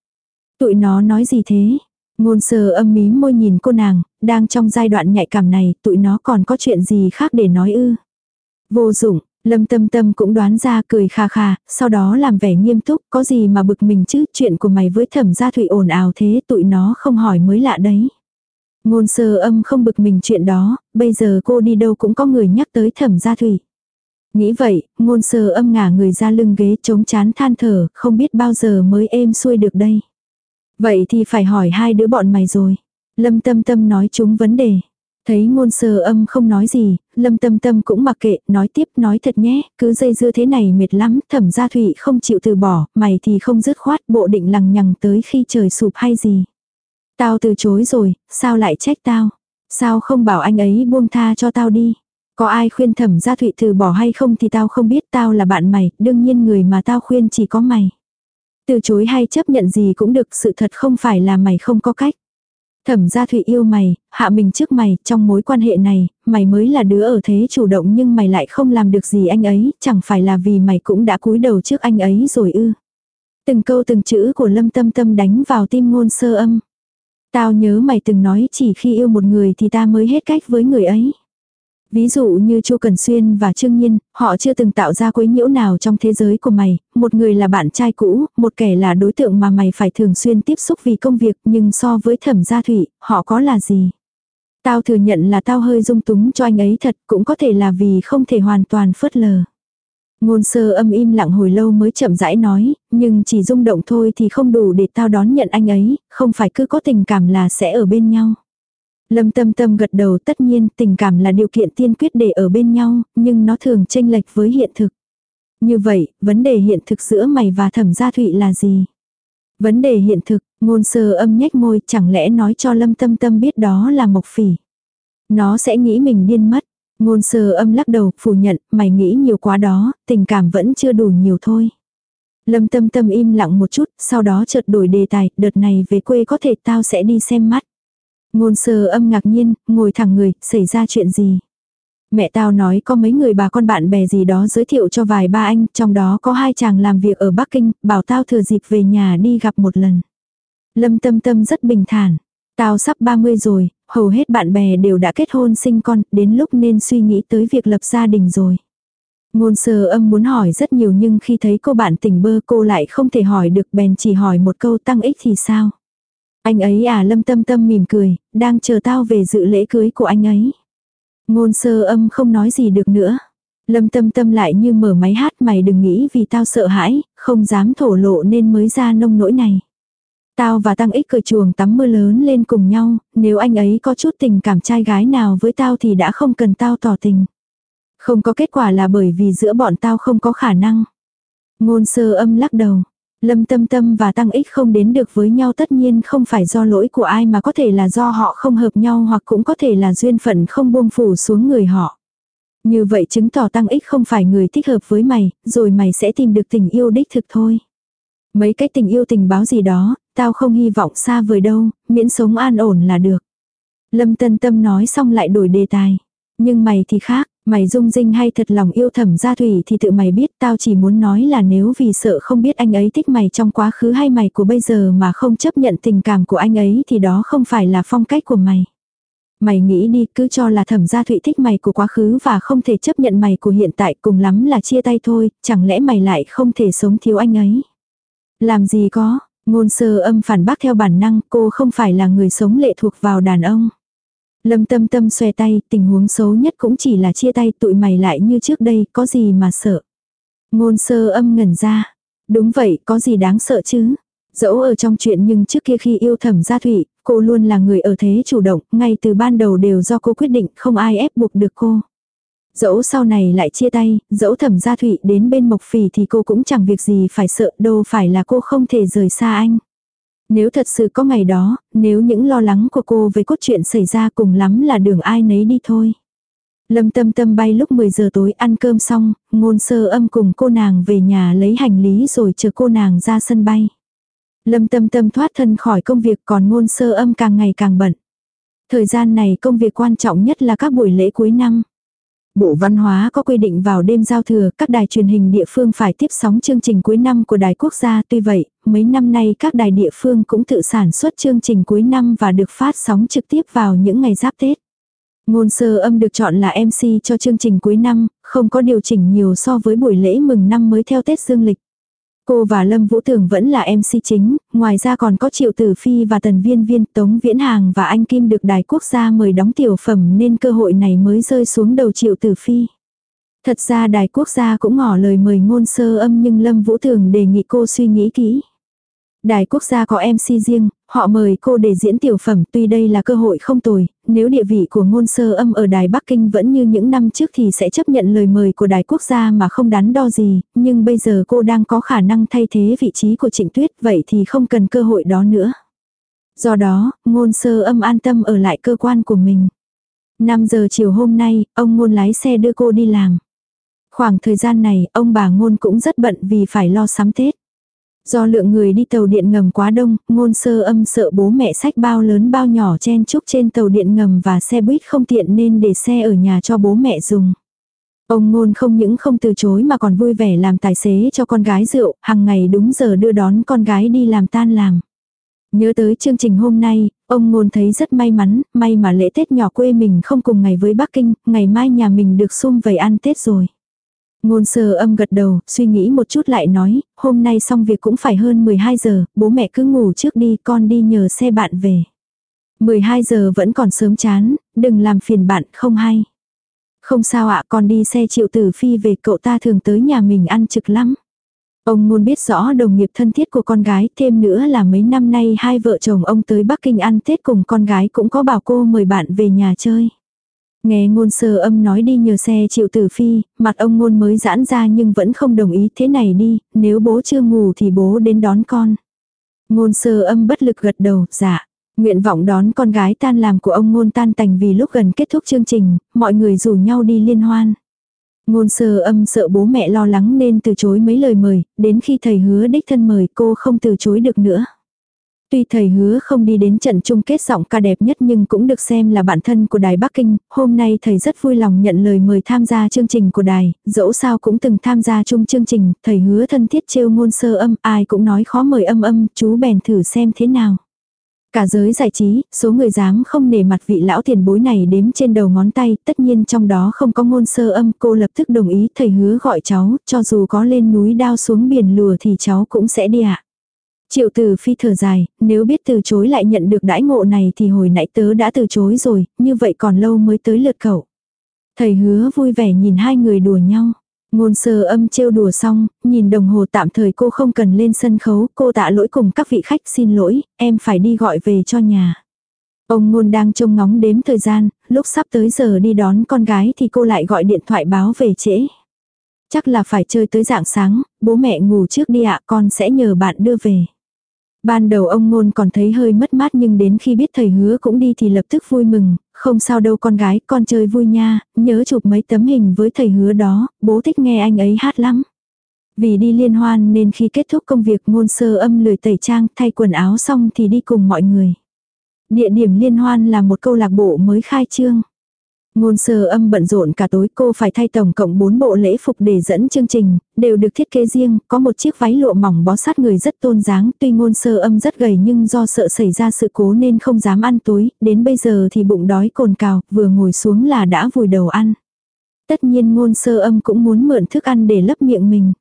Tụi nó nói gì thế? Ngôn sơ âm mí môi nhìn cô nàng, đang trong giai đoạn nhạy cảm này, tụi nó còn có chuyện gì khác để nói ư. Vô dụng, Lâm tâm tâm cũng đoán ra cười kha kha, sau đó làm vẻ nghiêm túc, có gì mà bực mình chứ, chuyện của mày với thẩm gia thủy ồn ào thế, tụi nó không hỏi mới lạ đấy. Ngôn sơ âm không bực mình chuyện đó, bây giờ cô đi đâu cũng có người nhắc tới thẩm gia thủy. Nghĩ vậy, ngôn sơ âm ngả người ra lưng ghế chống chán than thở, không biết bao giờ mới êm xuôi được đây. Vậy thì phải hỏi hai đứa bọn mày rồi. Lâm tâm tâm nói chúng vấn đề. Thấy ngôn sơ âm không nói gì, lâm tâm tâm cũng mặc kệ, nói tiếp nói thật nhé, cứ dây dưa thế này mệt lắm, thẩm gia thụy không chịu từ bỏ, mày thì không dứt khoát bộ định lằng nhằng tới khi trời sụp hay gì. Tao từ chối rồi, sao lại trách tao? Sao không bảo anh ấy buông tha cho tao đi? Có ai khuyên thẩm gia thụy từ bỏ hay không thì tao không biết tao là bạn mày, đương nhiên người mà tao khuyên chỉ có mày. Từ chối hay chấp nhận gì cũng được, sự thật không phải là mày không có cách. Thẩm gia thụy yêu mày, hạ mình trước mày, trong mối quan hệ này, mày mới là đứa ở thế chủ động nhưng mày lại không làm được gì anh ấy, chẳng phải là vì mày cũng đã cúi đầu trước anh ấy rồi ư. Từng câu từng chữ của lâm tâm tâm đánh vào tim ngôn sơ âm. Tao nhớ mày từng nói chỉ khi yêu một người thì ta mới hết cách với người ấy. Ví dụ như Chu Cần Xuyên và Trương Nhiên, họ chưa từng tạo ra quấy nhiễu nào trong thế giới của mày, một người là bạn trai cũ, một kẻ là đối tượng mà mày phải thường xuyên tiếp xúc vì công việc, nhưng so với Thẩm Gia Thủy, họ có là gì? Tao thừa nhận là tao hơi dung túng cho anh ấy thật, cũng có thể là vì không thể hoàn toàn phớt lờ. Ngôn sơ âm im lặng hồi lâu mới chậm rãi nói, nhưng chỉ rung động thôi thì không đủ để tao đón nhận anh ấy, không phải cứ có tình cảm là sẽ ở bên nhau. Lâm tâm tâm gật đầu tất nhiên tình cảm là điều kiện tiên quyết để ở bên nhau, nhưng nó thường chênh lệch với hiện thực. Như vậy, vấn đề hiện thực giữa mày và thẩm gia thụy là gì? Vấn đề hiện thực, ngôn sơ âm nhếch môi chẳng lẽ nói cho lâm tâm tâm biết đó là mộc phỉ. Nó sẽ nghĩ mình điên mất. Ngôn sơ âm lắc đầu, phủ nhận, mày nghĩ nhiều quá đó, tình cảm vẫn chưa đủ nhiều thôi. Lâm tâm tâm im lặng một chút, sau đó chợt đổi đề tài, đợt này về quê có thể tao sẽ đi xem mắt. Ngôn sơ âm ngạc nhiên, ngồi thẳng người, xảy ra chuyện gì? Mẹ tao nói có mấy người bà con bạn bè gì đó giới thiệu cho vài ba anh, trong đó có hai chàng làm việc ở Bắc Kinh, bảo tao thừa dịp về nhà đi gặp một lần. Lâm tâm tâm rất bình thản. Tao sắp 30 rồi, hầu hết bạn bè đều đã kết hôn sinh con, đến lúc nên suy nghĩ tới việc lập gia đình rồi. Ngôn sơ âm muốn hỏi rất nhiều nhưng khi thấy cô bạn tỉnh bơ cô lại không thể hỏi được bèn chỉ hỏi một câu tăng ích thì sao. Anh ấy à lâm tâm tâm mỉm cười, đang chờ tao về dự lễ cưới của anh ấy. Ngôn sơ âm không nói gì được nữa. Lâm tâm tâm lại như mở máy hát mày đừng nghĩ vì tao sợ hãi, không dám thổ lộ nên mới ra nông nỗi này. Tao và Tăng Ích cười chuồng tắm mưa lớn lên cùng nhau, nếu anh ấy có chút tình cảm trai gái nào với tao thì đã không cần tao tỏ tình. Không có kết quả là bởi vì giữa bọn tao không có khả năng. Ngôn sơ âm lắc đầu. Lâm Tâm Tâm và Tăng Ích không đến được với nhau tất nhiên không phải do lỗi của ai mà có thể là do họ không hợp nhau hoặc cũng có thể là duyên phận không buông phủ xuống người họ. Như vậy chứng tỏ Tăng Ích không phải người thích hợp với mày, rồi mày sẽ tìm được tình yêu đích thực thôi. Mấy cái tình yêu tình báo gì đó, tao không hy vọng xa vời đâu, miễn sống an ổn là được. Lâm Tân Tâm nói xong lại đổi đề tài. Nhưng mày thì khác, Mày dung dinh hay thật lòng yêu thẩm gia thủy thì tự mày biết tao chỉ muốn nói là nếu vì sợ không biết anh ấy thích mày trong quá khứ hay mày của bây giờ mà không chấp nhận tình cảm của anh ấy thì đó không phải là phong cách của mày. Mày nghĩ đi cứ cho là thẩm gia thụy thích mày của quá khứ và không thể chấp nhận mày của hiện tại cùng lắm là chia tay thôi, chẳng lẽ mày lại không thể sống thiếu anh ấy. Làm gì có, ngôn sơ âm phản bác theo bản năng cô không phải là người sống lệ thuộc vào đàn ông. Lâm tâm tâm xòe tay, tình huống xấu nhất cũng chỉ là chia tay tụi mày lại như trước đây, có gì mà sợ. Ngôn sơ âm ngẩn ra. Đúng vậy, có gì đáng sợ chứ? Dẫu ở trong chuyện nhưng trước kia khi yêu thẩm gia thủy, cô luôn là người ở thế chủ động, ngay từ ban đầu đều do cô quyết định, không ai ép buộc được cô. Dẫu sau này lại chia tay, dẫu thẩm gia thụy đến bên mộc phì thì cô cũng chẳng việc gì phải sợ, đâu phải là cô không thể rời xa anh. Nếu thật sự có ngày đó, nếu những lo lắng của cô về cốt truyện xảy ra cùng lắm là đường ai nấy đi thôi. Lâm tâm tâm bay lúc 10 giờ tối ăn cơm xong, ngôn sơ âm cùng cô nàng về nhà lấy hành lý rồi chờ cô nàng ra sân bay. Lâm tâm tâm thoát thân khỏi công việc còn ngôn sơ âm càng ngày càng bận. Thời gian này công việc quan trọng nhất là các buổi lễ cuối năm. Bộ Văn hóa có quy định vào đêm giao thừa, các đài truyền hình địa phương phải tiếp sóng chương trình cuối năm của đài quốc gia. Tuy vậy, mấy năm nay các đài địa phương cũng tự sản xuất chương trình cuối năm và được phát sóng trực tiếp vào những ngày giáp Tết. Ngôn sơ âm được chọn là MC cho chương trình cuối năm, không có điều chỉnh nhiều so với buổi lễ mừng năm mới theo Tết dương lịch. Cô và Lâm Vũ Thường vẫn là MC chính, ngoài ra còn có Triệu Tử Phi và Tần Viên Viên, Tống Viễn Hàng và Anh Kim được đài quốc gia mời đóng tiểu phẩm nên cơ hội này mới rơi xuống đầu Triệu Tử Phi. Thật ra đài quốc gia cũng ngỏ lời mời ngôn sơ âm nhưng Lâm Vũ Thường đề nghị cô suy nghĩ kỹ. Đài quốc gia có MC riêng, họ mời cô để diễn tiểu phẩm tuy đây là cơ hội không tồi, nếu địa vị của ngôn sơ âm ở Đài Bắc Kinh vẫn như những năm trước thì sẽ chấp nhận lời mời của Đài quốc gia mà không đắn đo gì, nhưng bây giờ cô đang có khả năng thay thế vị trí của Trịnh Tuyết vậy thì không cần cơ hội đó nữa. Do đó, ngôn sơ âm an tâm ở lại cơ quan của mình. 5 giờ chiều hôm nay, ông ngôn lái xe đưa cô đi làm. Khoảng thời gian này, ông bà ngôn cũng rất bận vì phải lo sắm Tết. Do lượng người đi tàu điện ngầm quá đông, ngôn sơ âm sợ bố mẹ sách bao lớn bao nhỏ chen chúc trên tàu điện ngầm và xe buýt không tiện nên để xe ở nhà cho bố mẹ dùng. Ông ngôn không những không từ chối mà còn vui vẻ làm tài xế cho con gái rượu, hàng ngày đúng giờ đưa đón con gái đi làm tan làm. Nhớ tới chương trình hôm nay, ông ngôn thấy rất may mắn, may mà lễ Tết nhỏ quê mình không cùng ngày với Bắc Kinh, ngày mai nhà mình được sum vầy ăn Tết rồi. Ngôn sơ âm gật đầu, suy nghĩ một chút lại nói, hôm nay xong việc cũng phải hơn 12 giờ, bố mẹ cứ ngủ trước đi, con đi nhờ xe bạn về. 12 giờ vẫn còn sớm chán, đừng làm phiền bạn, không hay. Không sao ạ, con đi xe triệu tử phi về cậu ta thường tới nhà mình ăn trực lắm. Ông ngôn biết rõ đồng nghiệp thân thiết của con gái, thêm nữa là mấy năm nay hai vợ chồng ông tới Bắc Kinh ăn Tết cùng con gái cũng có bảo cô mời bạn về nhà chơi. Nghe ngôn sơ âm nói đi nhờ xe triệu tử phi, mặt ông ngôn mới giãn ra nhưng vẫn không đồng ý thế này đi, nếu bố chưa ngủ thì bố đến đón con. Ngôn sơ âm bất lực gật đầu, dạ. Nguyện vọng đón con gái tan làm của ông ngôn tan tành vì lúc gần kết thúc chương trình, mọi người rủ nhau đi liên hoan. Ngôn sơ âm sợ bố mẹ lo lắng nên từ chối mấy lời mời, đến khi thầy hứa đích thân mời cô không từ chối được nữa. Tuy thầy hứa không đi đến trận chung kết giọng ca đẹp nhất nhưng cũng được xem là bạn thân của đài Bắc Kinh, hôm nay thầy rất vui lòng nhận lời mời tham gia chương trình của đài, dẫu sao cũng từng tham gia chung chương trình, thầy hứa thân thiết trêu ngôn sơ âm, ai cũng nói khó mời âm âm, chú bèn thử xem thế nào. Cả giới giải trí, số người dám không nể mặt vị lão tiền bối này đếm trên đầu ngón tay, tất nhiên trong đó không có ngôn sơ âm, cô lập tức đồng ý thầy hứa gọi cháu, cho dù có lên núi đao xuống biển lùa thì cháu cũng sẽ đi ạ. Triệu tử phi thở dài, nếu biết từ chối lại nhận được đãi ngộ này thì hồi nãy tớ đã từ chối rồi, như vậy còn lâu mới tới lượt cậu. Thầy hứa vui vẻ nhìn hai người đùa nhau. Ngôn sơ âm trêu đùa xong, nhìn đồng hồ tạm thời cô không cần lên sân khấu, cô tạ lỗi cùng các vị khách xin lỗi, em phải đi gọi về cho nhà. Ông ngôn đang trông ngóng đếm thời gian, lúc sắp tới giờ đi đón con gái thì cô lại gọi điện thoại báo về trễ. Chắc là phải chơi tới dạng sáng, bố mẹ ngủ trước đi ạ con sẽ nhờ bạn đưa về. Ban đầu ông ngôn còn thấy hơi mất mát nhưng đến khi biết thầy hứa cũng đi thì lập tức vui mừng, không sao đâu con gái, con chơi vui nha, nhớ chụp mấy tấm hình với thầy hứa đó, bố thích nghe anh ấy hát lắm. Vì đi liên hoan nên khi kết thúc công việc ngôn sơ âm lười tẩy trang thay quần áo xong thì đi cùng mọi người. Địa điểm liên hoan là một câu lạc bộ mới khai trương. Ngôn sơ âm bận rộn cả tối cô phải thay tổng cộng 4 bộ lễ phục để dẫn chương trình, đều được thiết kế riêng, có một chiếc váy lụa mỏng bó sát người rất tôn dáng, tuy ngôn sơ âm rất gầy nhưng do sợ xảy ra sự cố nên không dám ăn tối, đến bây giờ thì bụng đói cồn cào, vừa ngồi xuống là đã vùi đầu ăn. Tất nhiên ngôn sơ âm cũng muốn mượn thức ăn để lấp miệng mình.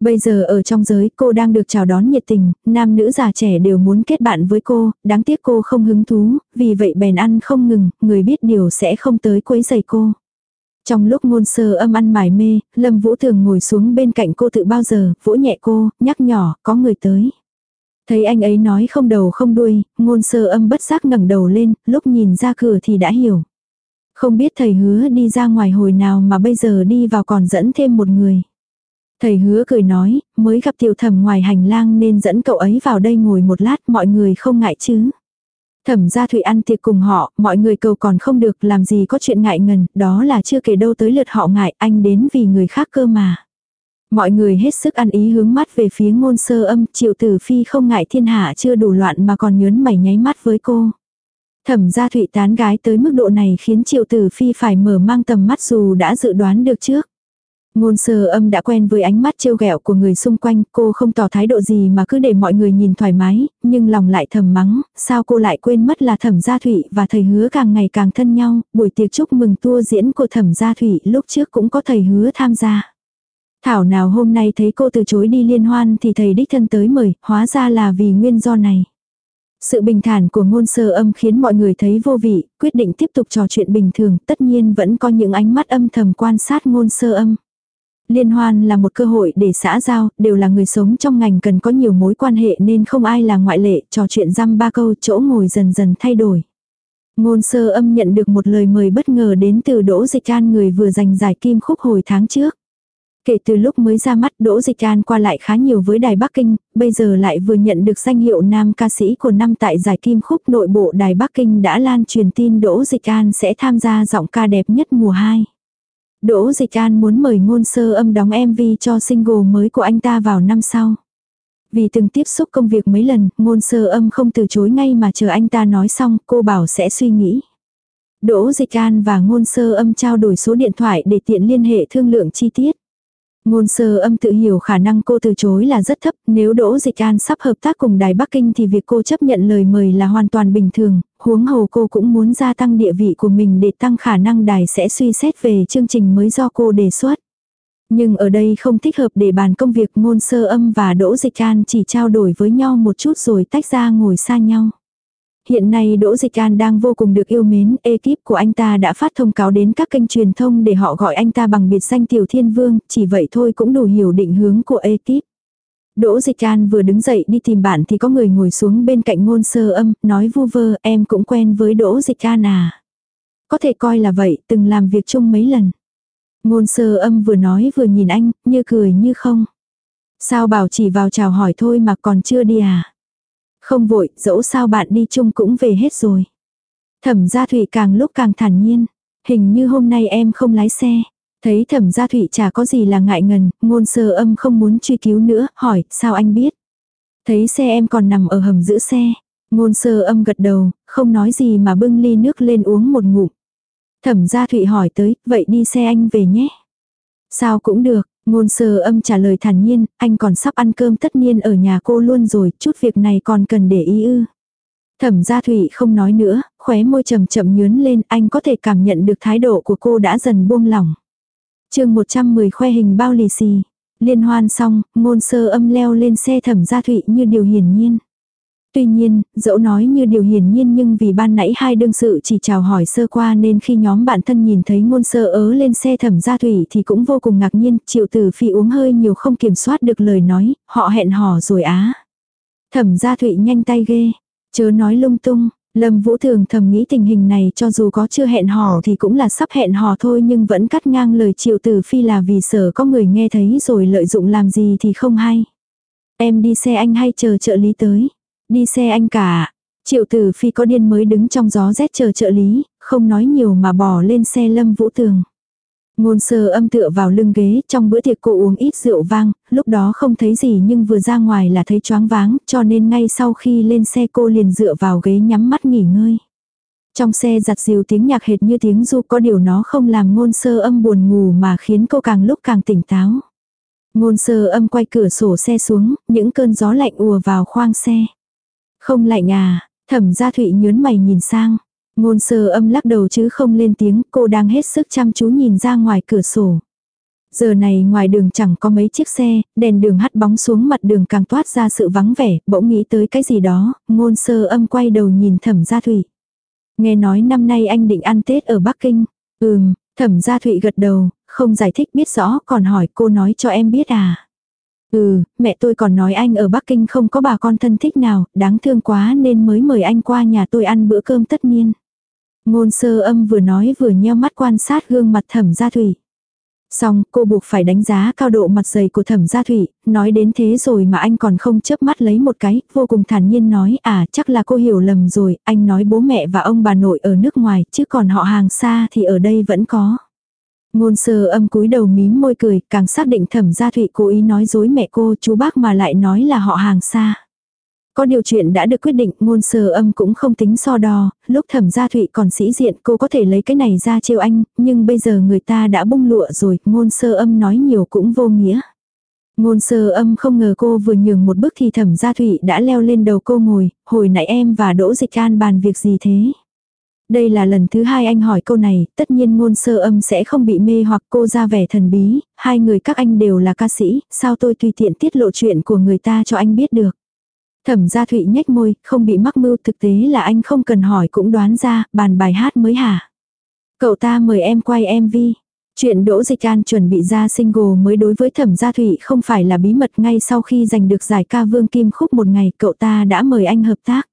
Bây giờ ở trong giới cô đang được chào đón nhiệt tình, nam nữ già trẻ đều muốn kết bạn với cô, đáng tiếc cô không hứng thú, vì vậy bèn ăn không ngừng, người biết điều sẽ không tới quấy giày cô. Trong lúc ngôn sơ âm ăn mải mê, Lâm Vũ thường ngồi xuống bên cạnh cô tự bao giờ, vỗ nhẹ cô, nhắc nhỏ, có người tới. Thấy anh ấy nói không đầu không đuôi, ngôn sơ âm bất giác ngẩng đầu lên, lúc nhìn ra cửa thì đã hiểu. Không biết thầy hứa đi ra ngoài hồi nào mà bây giờ đi vào còn dẫn thêm một người. Thầy hứa cười nói, mới gặp tiểu thẩm ngoài hành lang nên dẫn cậu ấy vào đây ngồi một lát mọi người không ngại chứ. Thẩm gia Thụy ăn tiệc cùng họ, mọi người cầu còn không được làm gì có chuyện ngại ngần, đó là chưa kể đâu tới lượt họ ngại, anh đến vì người khác cơ mà. Mọi người hết sức ăn ý hướng mắt về phía ngôn sơ âm, triệu tử phi không ngại thiên hạ chưa đủ loạn mà còn nhớn mày nháy mắt với cô. Thẩm gia Thụy tán gái tới mức độ này khiến triệu tử phi phải mở mang tầm mắt dù đã dự đoán được trước. Ngôn sơ âm đã quen với ánh mắt trêu ghẹo của người xung quanh, cô không tỏ thái độ gì mà cứ để mọi người nhìn thoải mái, nhưng lòng lại thầm mắng, sao cô lại quên mất là thẩm gia thủy và thầy hứa càng ngày càng thân nhau, buổi tiệc chúc mừng tour diễn của thẩm gia thủy lúc trước cũng có thầy hứa tham gia. Thảo nào hôm nay thấy cô từ chối đi liên hoan thì thầy đích thân tới mời, hóa ra là vì nguyên do này. Sự bình thản của ngôn sơ âm khiến mọi người thấy vô vị, quyết định tiếp tục trò chuyện bình thường, tất nhiên vẫn có những ánh mắt âm thầm quan sát ngôn sơ âm. Liên hoan là một cơ hội để xã giao, đều là người sống trong ngành cần có nhiều mối quan hệ nên không ai là ngoại lệ, trò chuyện răm ba câu chỗ ngồi dần dần thay đổi. Ngôn sơ âm nhận được một lời mời bất ngờ đến từ Đỗ Dịch An người vừa giành giải kim khúc hồi tháng trước. Kể từ lúc mới ra mắt Đỗ Dịch An qua lại khá nhiều với Đài Bắc Kinh, bây giờ lại vừa nhận được danh hiệu nam ca sĩ của năm tại giải kim khúc nội bộ Đài Bắc Kinh đã lan truyền tin Đỗ Dịch An sẽ tham gia giọng ca đẹp nhất mùa 2. Đỗ Dịch An muốn mời ngôn sơ âm đóng MV cho single mới của anh ta vào năm sau. Vì từng tiếp xúc công việc mấy lần, ngôn sơ âm không từ chối ngay mà chờ anh ta nói xong, cô bảo sẽ suy nghĩ. Đỗ Dịch An và ngôn sơ âm trao đổi số điện thoại để tiện liên hệ thương lượng chi tiết. Ngôn sơ âm tự hiểu khả năng cô từ chối là rất thấp, nếu Đỗ Dịch An sắp hợp tác cùng Đài Bắc Kinh thì việc cô chấp nhận lời mời là hoàn toàn bình thường, huống hồ cô cũng muốn gia tăng địa vị của mình để tăng khả năng đài sẽ suy xét về chương trình mới do cô đề xuất. Nhưng ở đây không thích hợp để bàn công việc ngôn sơ âm và Đỗ Dịch An chỉ trao đổi với nhau một chút rồi tách ra ngồi xa nhau. Hiện nay Đỗ Dịch An đang vô cùng được yêu mến, ekip của anh ta đã phát thông cáo đến các kênh truyền thông để họ gọi anh ta bằng biệt danh Tiểu Thiên Vương, chỉ vậy thôi cũng đủ hiểu định hướng của ekip. Đỗ Dịch An vừa đứng dậy đi tìm bạn thì có người ngồi xuống bên cạnh ngôn sơ âm, nói vu vơ, em cũng quen với Đỗ Dịch An à. Có thể coi là vậy, từng làm việc chung mấy lần. Ngôn sơ âm vừa nói vừa nhìn anh, như cười như không. Sao bảo chỉ vào chào hỏi thôi mà còn chưa đi à? Không vội, dẫu sao bạn đi chung cũng về hết rồi. Thẩm gia thủy càng lúc càng thản nhiên. Hình như hôm nay em không lái xe. Thấy thẩm gia thủy chả có gì là ngại ngần, ngôn sơ âm không muốn truy cứu nữa, hỏi, sao anh biết? Thấy xe em còn nằm ở hầm giữ xe. Ngôn sơ âm gật đầu, không nói gì mà bưng ly nước lên uống một ngụm. Thẩm gia thụy hỏi tới, vậy đi xe anh về nhé. Sao cũng được, ngôn sơ âm trả lời thản nhiên, anh còn sắp ăn cơm tất nhiên ở nhà cô luôn rồi, chút việc này còn cần để ý ư. Thẩm gia Thủy không nói nữa, khóe môi chậm chậm nhướn lên, anh có thể cảm nhận được thái độ của cô đã dần buông lỏng chương 110 khoe hình bao lì xì. Liên hoan xong, ngôn sơ âm leo lên xe thẩm gia thụy như điều hiển nhiên. Tuy nhiên, dẫu nói như điều hiển nhiên nhưng vì ban nãy hai đương sự chỉ chào hỏi sơ qua nên khi nhóm bạn thân nhìn thấy ngôn sơ ớ lên xe thẩm gia thủy thì cũng vô cùng ngạc nhiên, triệu tử phi uống hơi nhiều không kiểm soát được lời nói, họ hẹn hò rồi á. Thẩm gia thủy nhanh tay ghê, chớ nói lung tung, Lâm Vũ Thường thầm nghĩ tình hình này cho dù có chưa hẹn hò thì cũng là sắp hẹn hò thôi nhưng vẫn cắt ngang lời triệu tử phi là vì sợ có người nghe thấy rồi lợi dụng làm gì thì không hay. Em đi xe anh hay chờ trợ lý tới? Đi xe anh cả. Triệu tử phi có điên mới đứng trong gió rét chờ trợ lý, không nói nhiều mà bỏ lên xe Lâm Vũ tường Ngôn sơ âm tựa vào lưng ghế, trong bữa tiệc cô uống ít rượu vang, lúc đó không thấy gì nhưng vừa ra ngoài là thấy choáng váng, cho nên ngay sau khi lên xe cô liền dựa vào ghế nhắm mắt nghỉ ngơi. Trong xe giặt dìu tiếng nhạc hệt như tiếng du có điều nó không làm ngôn sơ âm buồn ngủ mà khiến cô càng lúc càng tỉnh táo. Ngôn sơ âm quay cửa sổ xe xuống, những cơn gió lạnh ùa vào khoang xe. Không lạnh à, thẩm gia thụy nhớn mày nhìn sang. Ngôn sơ âm lắc đầu chứ không lên tiếng, cô đang hết sức chăm chú nhìn ra ngoài cửa sổ. Giờ này ngoài đường chẳng có mấy chiếc xe, đèn đường hắt bóng xuống mặt đường càng toát ra sự vắng vẻ, bỗng nghĩ tới cái gì đó, ngôn sơ âm quay đầu nhìn thẩm gia thủy. Nghe nói năm nay anh định ăn Tết ở Bắc Kinh. Ừm, thẩm gia thụy gật đầu, không giải thích biết rõ còn hỏi cô nói cho em biết à. Ừ, mẹ tôi còn nói anh ở Bắc Kinh không có bà con thân thích nào, đáng thương quá nên mới mời anh qua nhà tôi ăn bữa cơm tất niên. Ngôn sơ âm vừa nói vừa nheo mắt quan sát gương mặt thẩm gia thủy. Xong, cô buộc phải đánh giá cao độ mặt dày của thẩm gia thủy, nói đến thế rồi mà anh còn không chớp mắt lấy một cái, vô cùng thản nhiên nói, à, chắc là cô hiểu lầm rồi, anh nói bố mẹ và ông bà nội ở nước ngoài, chứ còn họ hàng xa thì ở đây vẫn có. Ngôn sơ âm cúi đầu mím môi cười, càng xác định thẩm gia thụy cố ý nói dối mẹ cô, chú bác mà lại nói là họ hàng xa. Có điều chuyện đã được quyết định, ngôn sơ âm cũng không tính so đo, lúc thẩm gia thụy còn sĩ diện cô có thể lấy cái này ra trêu anh, nhưng bây giờ người ta đã bung lụa rồi, ngôn sơ âm nói nhiều cũng vô nghĩa. Ngôn sơ âm không ngờ cô vừa nhường một bước thì thẩm gia thụy đã leo lên đầu cô ngồi, hồi nãy em và Đỗ Dịch An bàn việc gì thế? Đây là lần thứ hai anh hỏi câu này, tất nhiên ngôn sơ âm sẽ không bị mê hoặc cô ra vẻ thần bí, hai người các anh đều là ca sĩ, sao tôi tùy tiện tiết lộ chuyện của người ta cho anh biết được. Thẩm gia thụy nhếch môi, không bị mắc mưu thực tế là anh không cần hỏi cũng đoán ra, bàn bài hát mới hả. Cậu ta mời em quay MV. Chuyện Đỗ Dịch An chuẩn bị ra single mới đối với Thẩm Gia Thụy không phải là bí mật ngay sau khi giành được giải ca Vương Kim Khúc một ngày cậu ta đã mời anh hợp tác.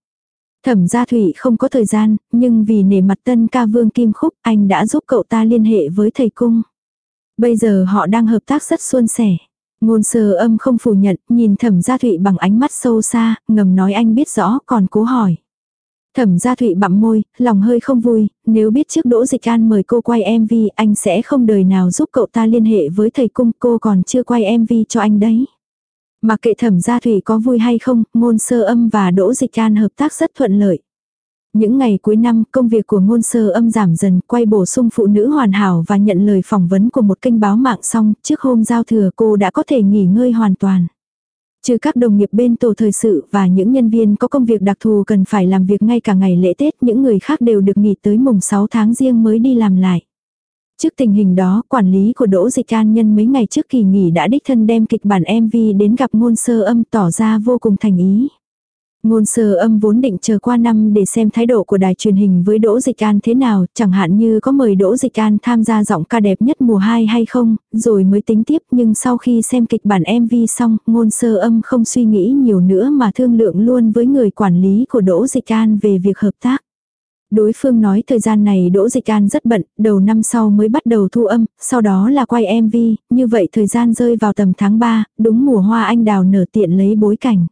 Thẩm gia thủy không có thời gian, nhưng vì nể mặt tân ca vương kim khúc, anh đã giúp cậu ta liên hệ với thầy cung. Bây giờ họ đang hợp tác rất suôn sẻ. Ngôn sơ âm không phủ nhận, nhìn thẩm gia thụy bằng ánh mắt sâu xa, ngầm nói anh biết rõ còn cố hỏi. Thẩm gia thụy bặm môi, lòng hơi không vui, nếu biết trước Đỗ Dịch An mời cô quay MV anh sẽ không đời nào giúp cậu ta liên hệ với thầy cung cô còn chưa quay MV cho anh đấy. Mà kệ thẩm gia thủy có vui hay không, ngôn sơ âm và đỗ dịch an hợp tác rất thuận lợi. Những ngày cuối năm, công việc của ngôn sơ âm giảm dần, quay bổ sung phụ nữ hoàn hảo và nhận lời phỏng vấn của một kênh báo mạng xong, trước hôm giao thừa cô đã có thể nghỉ ngơi hoàn toàn. Trừ các đồng nghiệp bên tổ thời sự và những nhân viên có công việc đặc thù cần phải làm việc ngay cả ngày lễ Tết, những người khác đều được nghỉ tới mùng 6 tháng riêng mới đi làm lại. Trước tình hình đó, quản lý của Đỗ Dịch An nhân mấy ngày trước kỳ nghỉ đã đích thân đem kịch bản MV đến gặp ngôn sơ âm tỏ ra vô cùng thành ý. Ngôn sơ âm vốn định chờ qua năm để xem thái độ của đài truyền hình với Đỗ Dịch An thế nào, chẳng hạn như có mời Đỗ Dịch An tham gia giọng ca đẹp nhất mùa 2 hay không, rồi mới tính tiếp nhưng sau khi xem kịch bản MV xong, ngôn sơ âm không suy nghĩ nhiều nữa mà thương lượng luôn với người quản lý của Đỗ Dịch An về việc hợp tác. Đối phương nói thời gian này Đỗ Dịch An rất bận, đầu năm sau mới bắt đầu thu âm, sau đó là quay MV, như vậy thời gian rơi vào tầm tháng 3, đúng mùa hoa anh đào nở tiện lấy bối cảnh.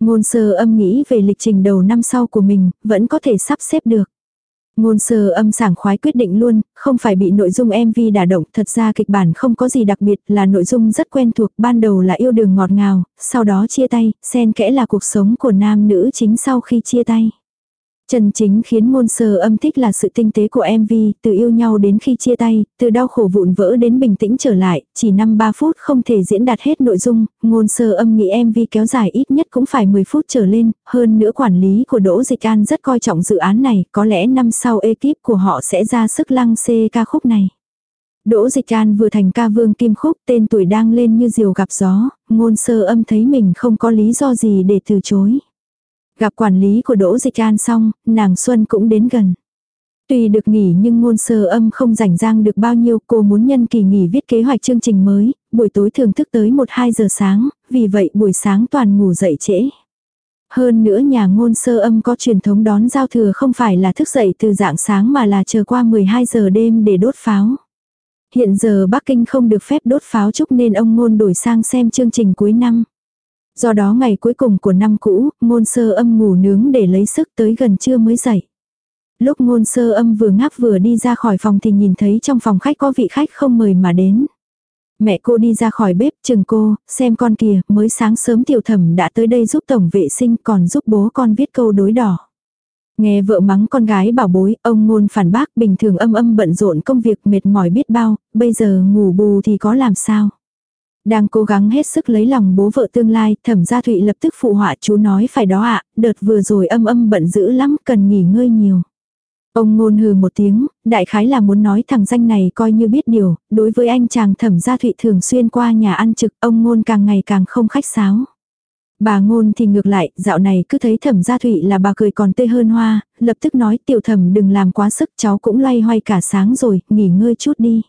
Ngôn sơ âm nghĩ về lịch trình đầu năm sau của mình, vẫn có thể sắp xếp được. Ngôn sơ âm sảng khoái quyết định luôn, không phải bị nội dung MV đả động, thật ra kịch bản không có gì đặc biệt, là nội dung rất quen thuộc, ban đầu là yêu đường ngọt ngào, sau đó chia tay, xen kẽ là cuộc sống của nam nữ chính sau khi chia tay. Trần chính khiến ngôn sơ âm thích là sự tinh tế của MV, từ yêu nhau đến khi chia tay, từ đau khổ vụn vỡ đến bình tĩnh trở lại, chỉ 5-3 phút không thể diễn đạt hết nội dung, ngôn sơ âm nghĩ MV kéo dài ít nhất cũng phải 10 phút trở lên, hơn nữa quản lý của Đỗ Dịch An rất coi trọng dự án này, có lẽ năm sau ekip của họ sẽ ra sức lăng xê ca khúc này. Đỗ Dịch An vừa thành ca vương kim khúc, tên tuổi đang lên như diều gặp gió, ngôn sơ âm thấy mình không có lý do gì để từ chối. Gặp quản lý của Đỗ Dịch An xong, nàng Xuân cũng đến gần. Tuy được nghỉ nhưng ngôn sơ âm không rảnh rang được bao nhiêu cô muốn nhân kỳ nghỉ viết kế hoạch chương trình mới, buổi tối thường thức tới 1-2 giờ sáng, vì vậy buổi sáng toàn ngủ dậy trễ. Hơn nữa nhà ngôn sơ âm có truyền thống đón giao thừa không phải là thức dậy từ dạng sáng mà là chờ qua 12 giờ đêm để đốt pháo. Hiện giờ Bắc Kinh không được phép đốt pháo chúc nên ông ngôn đổi sang xem chương trình cuối năm. Do đó ngày cuối cùng của năm cũ, ngôn sơ âm ngủ nướng để lấy sức tới gần trưa mới dậy. Lúc ngôn sơ âm vừa ngáp vừa đi ra khỏi phòng thì nhìn thấy trong phòng khách có vị khách không mời mà đến. Mẹ cô đi ra khỏi bếp chừng cô, xem con kìa, mới sáng sớm tiểu thẩm đã tới đây giúp tổng vệ sinh còn giúp bố con viết câu đối đỏ. Nghe vợ mắng con gái bảo bối, ông ngôn phản bác bình thường âm âm bận rộn công việc mệt mỏi biết bao, bây giờ ngủ bù thì có làm sao. Đang cố gắng hết sức lấy lòng bố vợ tương lai, thẩm gia thụy lập tức phụ họa chú nói phải đó ạ, đợt vừa rồi âm âm bận dữ lắm, cần nghỉ ngơi nhiều. Ông ngôn hừ một tiếng, đại khái là muốn nói thằng danh này coi như biết điều, đối với anh chàng thẩm gia thụy thường xuyên qua nhà ăn trực, ông ngôn càng ngày càng không khách sáo. Bà ngôn thì ngược lại, dạo này cứ thấy thẩm gia thụy là bà cười còn tê hơn hoa, lập tức nói tiểu thẩm đừng làm quá sức cháu cũng loay hoay cả sáng rồi, nghỉ ngơi chút đi.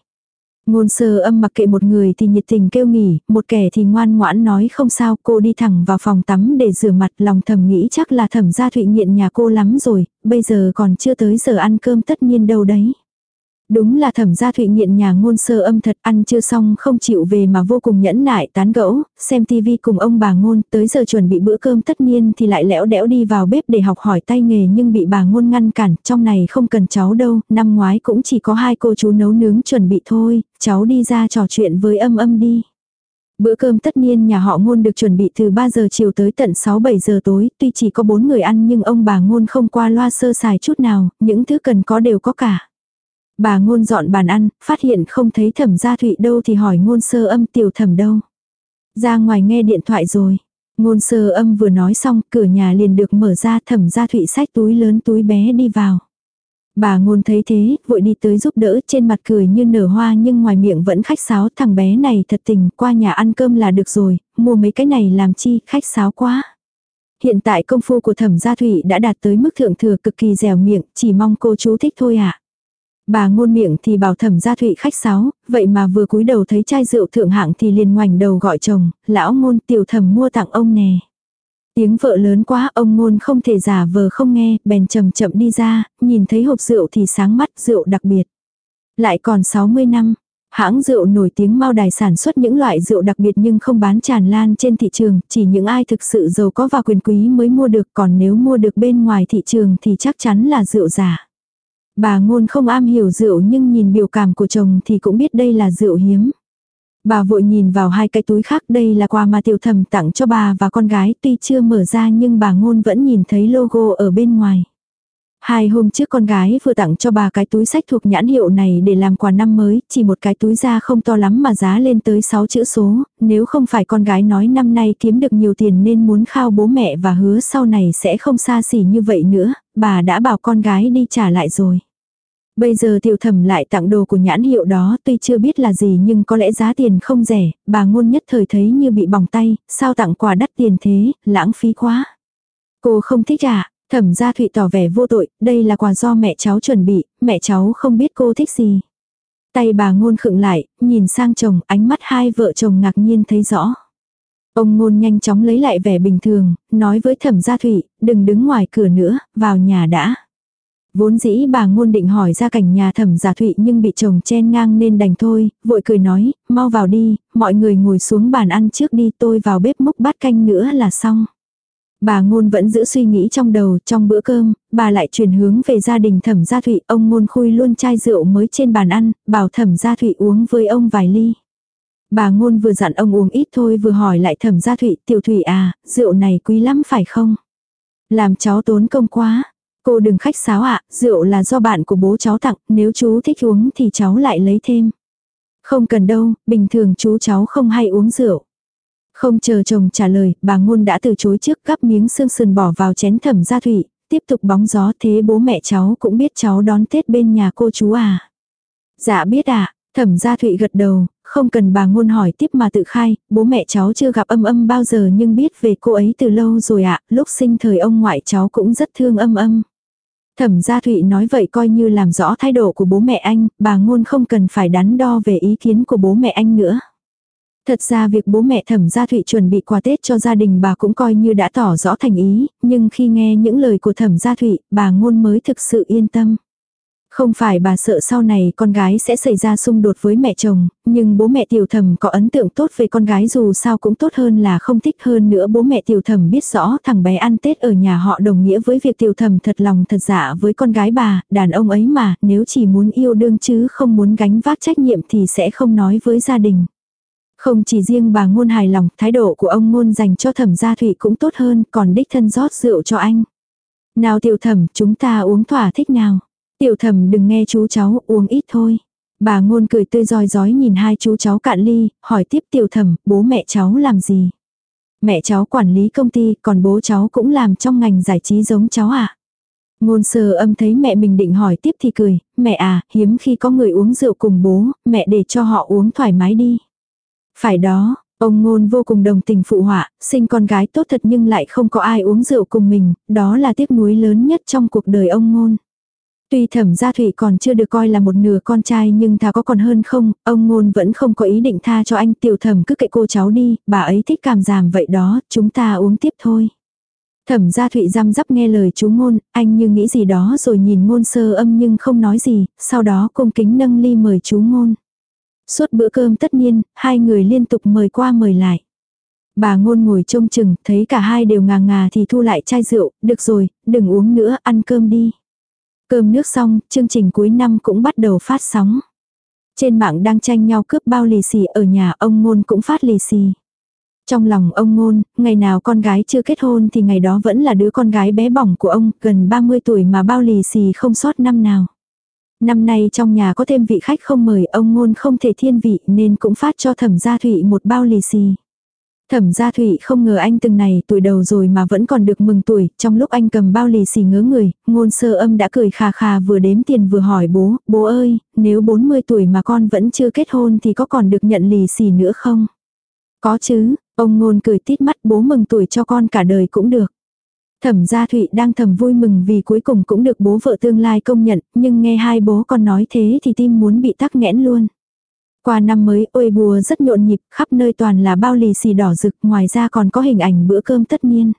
Ngôn sơ âm mặc kệ một người thì nhiệt tình kêu nghỉ, một kẻ thì ngoan ngoãn nói không sao cô đi thẳng vào phòng tắm để rửa mặt lòng thầm nghĩ chắc là thẩm gia thụy nghiện nhà cô lắm rồi, bây giờ còn chưa tới giờ ăn cơm tất nhiên đâu đấy. Đúng là thẩm gia thụy nghiện nhà ngôn sơ âm thật ăn chưa xong không chịu về mà vô cùng nhẫn nại tán gẫu, xem tivi cùng ông bà ngôn tới giờ chuẩn bị bữa cơm tất nhiên thì lại lẽo đẽo đi vào bếp để học hỏi tay nghề nhưng bị bà ngôn ngăn cản, trong này không cần cháu đâu, năm ngoái cũng chỉ có hai cô chú nấu nướng chuẩn bị thôi, cháu đi ra trò chuyện với âm âm đi. Bữa cơm tất nhiên nhà họ ngôn được chuẩn bị từ 3 giờ chiều tới tận 6-7 giờ tối, tuy chỉ có 4 người ăn nhưng ông bà ngôn không qua loa sơ sài chút nào, những thứ cần có đều có cả. Bà ngôn dọn bàn ăn, phát hiện không thấy thẩm gia thụy đâu thì hỏi ngôn sơ âm tiểu thẩm đâu. Ra ngoài nghe điện thoại rồi. Ngôn sơ âm vừa nói xong, cửa nhà liền được mở ra thẩm gia thụy sách túi lớn túi bé đi vào. Bà ngôn thấy thế, vội đi tới giúp đỡ trên mặt cười như nở hoa nhưng ngoài miệng vẫn khách sáo thằng bé này thật tình qua nhà ăn cơm là được rồi, mua mấy cái này làm chi, khách sáo quá. Hiện tại công phu của thẩm gia thụy đã đạt tới mức thượng thừa cực kỳ dẻo miệng, chỉ mong cô chú thích thôi ạ. À. Bà ngôn miệng thì bảo thẩm gia thụy khách sáo, vậy mà vừa cúi đầu thấy chai rượu thượng hạng thì liền ngoảnh đầu gọi chồng, lão ngôn tiểu thẩm mua tặng ông nè. Tiếng vợ lớn quá ông ngôn không thể giả vờ không nghe, bèn chậm chậm đi ra, nhìn thấy hộp rượu thì sáng mắt rượu đặc biệt. Lại còn 60 năm, hãng rượu nổi tiếng Mao Đài sản xuất những loại rượu đặc biệt nhưng không bán tràn lan trên thị trường, chỉ những ai thực sự giàu có và quyền quý mới mua được còn nếu mua được bên ngoài thị trường thì chắc chắn là rượu giả. Bà ngôn không am hiểu rượu nhưng nhìn biểu cảm của chồng thì cũng biết đây là rượu hiếm. Bà vội nhìn vào hai cái túi khác đây là quà mà tiểu thầm tặng cho bà và con gái tuy chưa mở ra nhưng bà ngôn vẫn nhìn thấy logo ở bên ngoài. Hai hôm trước con gái vừa tặng cho bà cái túi sách thuộc nhãn hiệu này để làm quà năm mới, chỉ một cái túi da không to lắm mà giá lên tới 6 chữ số, nếu không phải con gái nói năm nay kiếm được nhiều tiền nên muốn khao bố mẹ và hứa sau này sẽ không xa xỉ như vậy nữa, bà đã bảo con gái đi trả lại rồi. Bây giờ tiểu thẩm lại tặng đồ của nhãn hiệu đó tuy chưa biết là gì nhưng có lẽ giá tiền không rẻ, bà ngôn nhất thời thấy như bị bỏng tay, sao tặng quà đắt tiền thế, lãng phí quá. Cô không thích à, thẩm gia thụy tỏ vẻ vô tội, đây là quà do mẹ cháu chuẩn bị, mẹ cháu không biết cô thích gì. Tay bà ngôn khựng lại, nhìn sang chồng, ánh mắt hai vợ chồng ngạc nhiên thấy rõ. Ông ngôn nhanh chóng lấy lại vẻ bình thường, nói với thẩm gia thụy, đừng đứng ngoài cửa nữa, vào nhà đã. Vốn dĩ bà ngôn định hỏi ra cảnh nhà thẩm giả thụy nhưng bị chồng chen ngang nên đành thôi, vội cười nói, mau vào đi, mọi người ngồi xuống bàn ăn trước đi tôi vào bếp múc bát canh nữa là xong. Bà ngôn vẫn giữ suy nghĩ trong đầu, trong bữa cơm, bà lại chuyển hướng về gia đình thẩm gia thụy, ông ngôn khui luôn chai rượu mới trên bàn ăn, bảo thẩm gia thụy uống với ông vài ly. Bà ngôn vừa dặn ông uống ít thôi vừa hỏi lại thẩm gia thụy, tiểu thụy à, rượu này quý lắm phải không? Làm cháu tốn công quá, Cô đừng khách sáo ạ, rượu là do bạn của bố cháu tặng, nếu chú thích uống thì cháu lại lấy thêm. Không cần đâu, bình thường chú cháu không hay uống rượu. Không chờ chồng trả lời, bà ngôn đã từ chối trước gắp miếng xương sườn bỏ vào chén thẩm gia thủy, tiếp tục bóng gió thế bố mẹ cháu cũng biết cháu đón Tết bên nhà cô chú à. Dạ biết ạ, à, thẩm gia thụy gật đầu, không cần bà ngôn hỏi tiếp mà tự khai, bố mẹ cháu chưa gặp âm âm bao giờ nhưng biết về cô ấy từ lâu rồi ạ, lúc sinh thời ông ngoại cháu cũng rất thương âm âm. Thẩm gia Thụy nói vậy coi như làm rõ thái độ của bố mẹ anh, bà ngôn không cần phải đắn đo về ý kiến của bố mẹ anh nữa. Thật ra việc bố mẹ thẩm gia Thụy chuẩn bị quà Tết cho gia đình bà cũng coi như đã tỏ rõ thành ý, nhưng khi nghe những lời của thẩm gia Thụy, bà ngôn mới thực sự yên tâm. Không phải bà sợ sau này con gái sẽ xảy ra xung đột với mẹ chồng, nhưng bố mẹ tiểu thẩm có ấn tượng tốt về con gái dù sao cũng tốt hơn là không thích hơn nữa bố mẹ tiểu thẩm biết rõ thằng bé ăn Tết ở nhà họ đồng nghĩa với việc tiểu thẩm thật lòng thật dạ với con gái bà, đàn ông ấy mà, nếu chỉ muốn yêu đương chứ không muốn gánh vác trách nhiệm thì sẽ không nói với gia đình. Không chỉ riêng bà ngôn hài lòng, thái độ của ông ngôn dành cho thẩm gia thủy cũng tốt hơn, còn đích thân rót rượu cho anh. Nào tiểu thẩm, chúng ta uống thỏa thích nào. Tiểu thẩm đừng nghe chú cháu uống ít thôi. Bà ngôn cười tươi roi rói nhìn hai chú cháu cạn ly, hỏi tiếp tiểu thẩm, bố mẹ cháu làm gì? Mẹ cháu quản lý công ty, còn bố cháu cũng làm trong ngành giải trí giống cháu à? Ngôn sơ âm thấy mẹ mình định hỏi tiếp thì cười, mẹ à, hiếm khi có người uống rượu cùng bố, mẹ để cho họ uống thoải mái đi. Phải đó, ông ngôn vô cùng đồng tình phụ họa, sinh con gái tốt thật nhưng lại không có ai uống rượu cùng mình, đó là tiếc nuối lớn nhất trong cuộc đời ông ngôn. Tuy thẩm gia thủy còn chưa được coi là một nửa con trai nhưng thà có còn hơn không, ông ngôn vẫn không có ý định tha cho anh tiểu thẩm cứ kệ cô cháu đi, bà ấy thích cảm giảm vậy đó, chúng ta uống tiếp thôi. Thẩm gia thụy răm rắp nghe lời chú ngôn, anh như nghĩ gì đó rồi nhìn ngôn sơ âm nhưng không nói gì, sau đó cung kính nâng ly mời chú ngôn. Suốt bữa cơm tất nhiên, hai người liên tục mời qua mời lại. Bà ngôn ngồi trông chừng, thấy cả hai đều ngà ngà thì thu lại chai rượu, được rồi, đừng uống nữa, ăn cơm đi. Cơm nước xong, chương trình cuối năm cũng bắt đầu phát sóng. Trên mạng đang tranh nhau cướp bao lì xì ở nhà ông ngôn cũng phát lì xì. Trong lòng ông ngôn, ngày nào con gái chưa kết hôn thì ngày đó vẫn là đứa con gái bé bỏng của ông, gần 30 tuổi mà bao lì xì không sót năm nào. Năm nay trong nhà có thêm vị khách không mời ông ngôn không thể thiên vị nên cũng phát cho thẩm gia thụy một bao lì xì. Thẩm gia thụy không ngờ anh từng này tuổi đầu rồi mà vẫn còn được mừng tuổi, trong lúc anh cầm bao lì xì ngớ người, ngôn sơ âm đã cười khà khà vừa đếm tiền vừa hỏi bố, bố ơi, nếu 40 tuổi mà con vẫn chưa kết hôn thì có còn được nhận lì xì nữa không? Có chứ, ông ngôn cười tít mắt bố mừng tuổi cho con cả đời cũng được. Thẩm gia Thụy đang thầm vui mừng vì cuối cùng cũng được bố vợ tương lai công nhận, nhưng nghe hai bố con nói thế thì tim muốn bị tắc nghẽn luôn. Qua năm mới, ôi bùa rất nhộn nhịp, khắp nơi toàn là bao lì xì đỏ rực, ngoài ra còn có hình ảnh bữa cơm tất niên.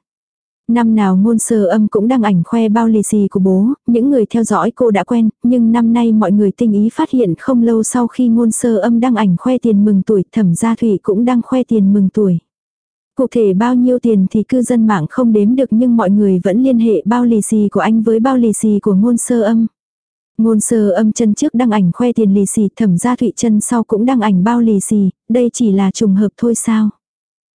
Năm nào ngôn sơ âm cũng đăng ảnh khoe bao lì xì của bố, những người theo dõi cô đã quen, nhưng năm nay mọi người tinh ý phát hiện không lâu sau khi ngôn sơ âm đăng ảnh khoe tiền mừng tuổi, thẩm gia thủy cũng đăng khoe tiền mừng tuổi. Cụ thể bao nhiêu tiền thì cư dân mạng không đếm được nhưng mọi người vẫn liên hệ bao lì xì của anh với bao lì xì của ngôn sơ âm. Ngôn sơ âm chân trước đăng ảnh khoe tiền lì xì thẩm gia thụy chân sau cũng đăng ảnh bao lì xì, đây chỉ là trùng hợp thôi sao?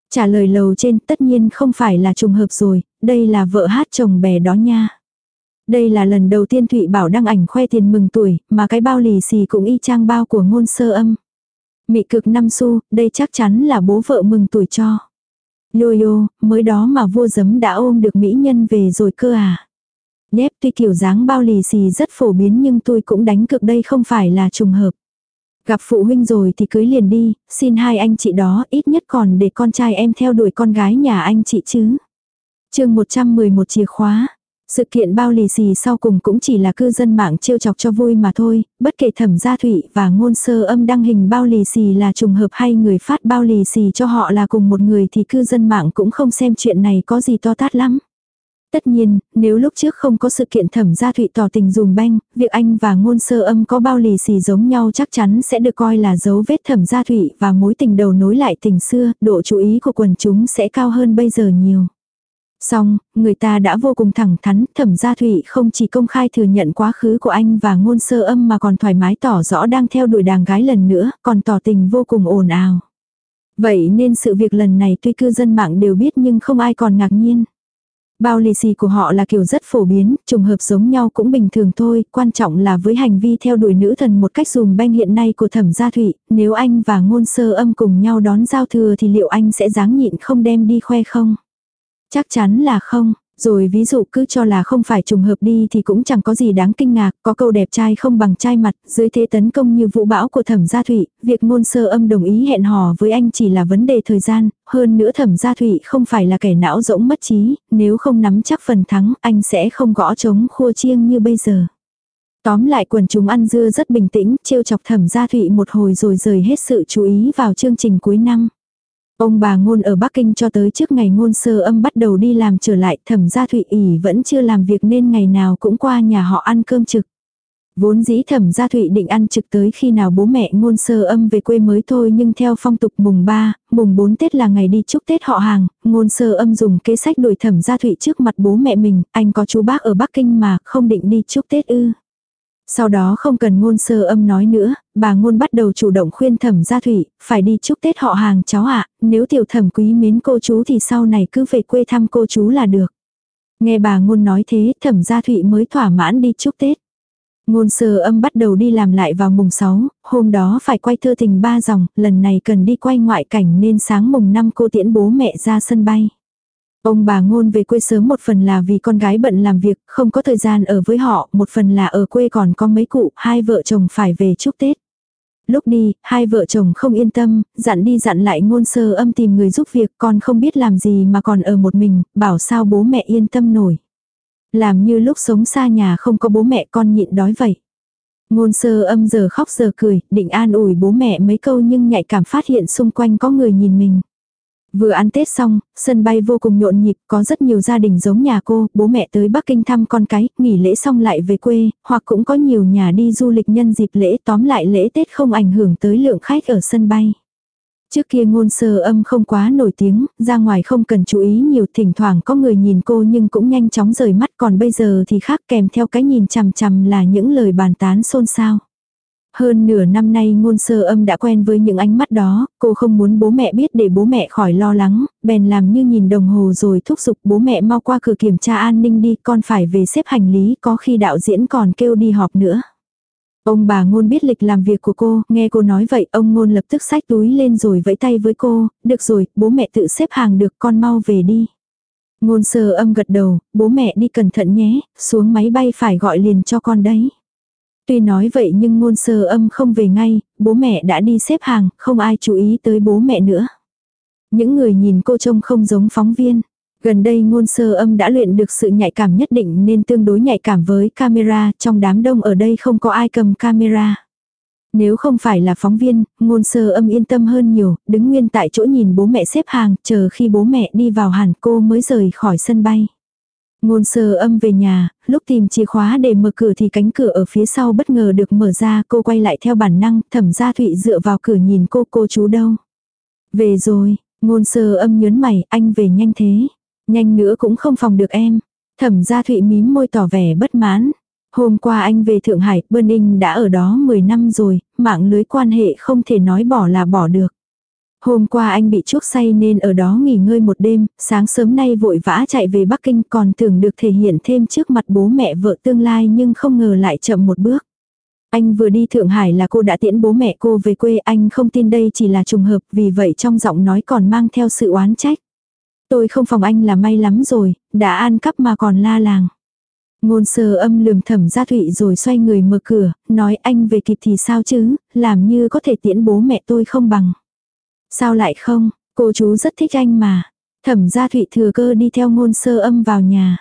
Trả lời lầu trên tất nhiên không phải là trùng hợp rồi, đây là vợ hát chồng bè đó nha. Đây là lần đầu tiên Thụy Bảo đăng ảnh khoe tiền mừng tuổi, mà cái bao lì xì cũng y chang bao của ngôn sơ âm. Mị cực năm xu, đây chắc chắn là bố vợ mừng tuổi cho. Yo mới đó mà vua giấm đã ôm được mỹ nhân về rồi cơ à. Nhép tuy kiểu dáng bao lì xì rất phổ biến nhưng tôi cũng đánh cực đây không phải là trùng hợp. Gặp phụ huynh rồi thì cưới liền đi, xin hai anh chị đó ít nhất còn để con trai em theo đuổi con gái nhà anh chị chứ. chương 111 chìa khóa. Sự kiện bao lì xì sau cùng cũng chỉ là cư dân mạng trêu chọc cho vui mà thôi, bất kể thẩm gia thủy và ngôn sơ âm đăng hình bao lì xì là trùng hợp hay người phát bao lì xì cho họ là cùng một người thì cư dân mạng cũng không xem chuyện này có gì to tát lắm. Tất nhiên, nếu lúc trước không có sự kiện thẩm gia thụy tỏ tình dùm banh, việc anh và ngôn sơ âm có bao lì xì giống nhau chắc chắn sẽ được coi là dấu vết thẩm gia thụy và mối tình đầu nối lại tình xưa, độ chú ý của quần chúng sẽ cao hơn bây giờ nhiều. Xong, người ta đã vô cùng thẳng thắn, thẩm gia thụy không chỉ công khai thừa nhận quá khứ của anh và ngôn sơ âm mà còn thoải mái tỏ rõ đang theo đuổi đàn gái lần nữa, còn tỏ tình vô cùng ồn ào. Vậy nên sự việc lần này tuy cư dân mạng đều biết nhưng không ai còn ngạc nhiên. Bao lì xì của họ là kiểu rất phổ biến, trùng hợp giống nhau cũng bình thường thôi, quan trọng là với hành vi theo đuổi nữ thần một cách dùm banh hiện nay của thẩm gia thụy, nếu anh và ngôn sơ âm cùng nhau đón giao thừa thì liệu anh sẽ dáng nhịn không đem đi khoe không? Chắc chắn là không, rồi ví dụ cứ cho là không phải trùng hợp đi thì cũng chẳng có gì đáng kinh ngạc, có câu đẹp trai không bằng trai mặt, dưới thế tấn công như vũ bão của thẩm gia thụy, việc ngôn sơ âm đồng ý hẹn hò với anh chỉ là vấn đề thời gian, hơn nữa thẩm gia thụy không phải là kẻ não rỗng mất trí, nếu không nắm chắc phần thắng anh sẽ không gõ trống khua chiêng như bây giờ. Tóm lại quần chúng ăn dưa rất bình tĩnh, trêu chọc thẩm gia thụy một hồi rồi rời hết sự chú ý vào chương trình cuối năm. Ông bà ngôn ở Bắc Kinh cho tới trước ngày ngôn sơ âm bắt đầu đi làm trở lại thẩm gia Thụy ỉ vẫn chưa làm việc nên ngày nào cũng qua nhà họ ăn cơm trực. Vốn dĩ thẩm gia Thụy định ăn trực tới khi nào bố mẹ ngôn sơ âm về quê mới thôi nhưng theo phong tục mùng 3, mùng 4 Tết là ngày đi chúc Tết họ hàng, ngôn sơ âm dùng kế sách đuổi thẩm gia Thụy trước mặt bố mẹ mình, anh có chú bác ở Bắc Kinh mà không định đi chúc Tết ư. Sau đó không cần ngôn sơ âm nói nữa, bà ngôn bắt đầu chủ động khuyên thẩm gia thủy, phải đi chúc Tết họ hàng cháu ạ, nếu tiểu thẩm quý mến cô chú thì sau này cứ về quê thăm cô chú là được. Nghe bà ngôn nói thế, thẩm gia thụy mới thỏa mãn đi chúc Tết. Ngôn sơ âm bắt đầu đi làm lại vào mùng 6, hôm đó phải quay thơ tình ba dòng, lần này cần đi quay ngoại cảnh nên sáng mùng 5 cô tiễn bố mẹ ra sân bay. Ông bà ngôn về quê sớm một phần là vì con gái bận làm việc, không có thời gian ở với họ, một phần là ở quê còn có mấy cụ, hai vợ chồng phải về chúc Tết. Lúc đi, hai vợ chồng không yên tâm, dặn đi dặn lại ngôn sơ âm tìm người giúp việc, con không biết làm gì mà còn ở một mình, bảo sao bố mẹ yên tâm nổi. Làm như lúc sống xa nhà không có bố mẹ con nhịn đói vậy. Ngôn sơ âm giờ khóc giờ cười, định an ủi bố mẹ mấy câu nhưng nhạy cảm phát hiện xung quanh có người nhìn mình. Vừa ăn Tết xong, sân bay vô cùng nhộn nhịp, có rất nhiều gia đình giống nhà cô, bố mẹ tới Bắc Kinh thăm con cái, nghỉ lễ xong lại về quê, hoặc cũng có nhiều nhà đi du lịch nhân dịp lễ tóm lại lễ Tết không ảnh hưởng tới lượng khách ở sân bay. Trước kia ngôn sơ âm không quá nổi tiếng, ra ngoài không cần chú ý nhiều thỉnh thoảng có người nhìn cô nhưng cũng nhanh chóng rời mắt còn bây giờ thì khác kèm theo cái nhìn chằm chằm là những lời bàn tán xôn xao. Hơn nửa năm nay ngôn sơ âm đã quen với những ánh mắt đó, cô không muốn bố mẹ biết để bố mẹ khỏi lo lắng, bèn làm như nhìn đồng hồ rồi thúc giục bố mẹ mau qua cửa kiểm tra an ninh đi, con phải về xếp hành lý, có khi đạo diễn còn kêu đi họp nữa. Ông bà ngôn biết lịch làm việc của cô, nghe cô nói vậy, ông ngôn lập tức xách túi lên rồi vẫy tay với cô, được rồi, bố mẹ tự xếp hàng được, con mau về đi. Ngôn sơ âm gật đầu, bố mẹ đi cẩn thận nhé, xuống máy bay phải gọi liền cho con đấy. Tuy nói vậy nhưng ngôn sơ âm không về ngay, bố mẹ đã đi xếp hàng, không ai chú ý tới bố mẹ nữa. Những người nhìn cô trông không giống phóng viên. Gần đây ngôn sơ âm đã luyện được sự nhạy cảm nhất định nên tương đối nhạy cảm với camera, trong đám đông ở đây không có ai cầm camera. Nếu không phải là phóng viên, ngôn sơ âm yên tâm hơn nhiều, đứng nguyên tại chỗ nhìn bố mẹ xếp hàng, chờ khi bố mẹ đi vào hẳn cô mới rời khỏi sân bay. Ngôn sơ âm về nhà, lúc tìm chìa khóa để mở cửa thì cánh cửa ở phía sau bất ngờ được mở ra, cô quay lại theo bản năng, thẩm gia thụy dựa vào cửa nhìn cô, cô chú đâu. Về rồi, ngôn sơ âm nhớn mày, anh về nhanh thế. Nhanh nữa cũng không phòng được em. Thẩm gia thụy mím môi tỏ vẻ bất mãn. Hôm qua anh về Thượng Hải, Bơn Ninh đã ở đó 10 năm rồi, mạng lưới quan hệ không thể nói bỏ là bỏ được. Hôm qua anh bị chuốc say nên ở đó nghỉ ngơi một đêm, sáng sớm nay vội vã chạy về Bắc Kinh còn tưởng được thể hiện thêm trước mặt bố mẹ vợ tương lai nhưng không ngờ lại chậm một bước. Anh vừa đi Thượng Hải là cô đã tiễn bố mẹ cô về quê anh không tin đây chỉ là trùng hợp vì vậy trong giọng nói còn mang theo sự oán trách. Tôi không phòng anh là may lắm rồi, đã ăn cắp mà còn la làng. Ngôn sơ âm lườm thẩm gia thụy rồi xoay người mở cửa, nói anh về kịp thì sao chứ, làm như có thể tiễn bố mẹ tôi không bằng. Sao lại không, cô chú rất thích anh mà. Thẩm gia thụy thừa cơ đi theo ngôn sơ âm vào nhà.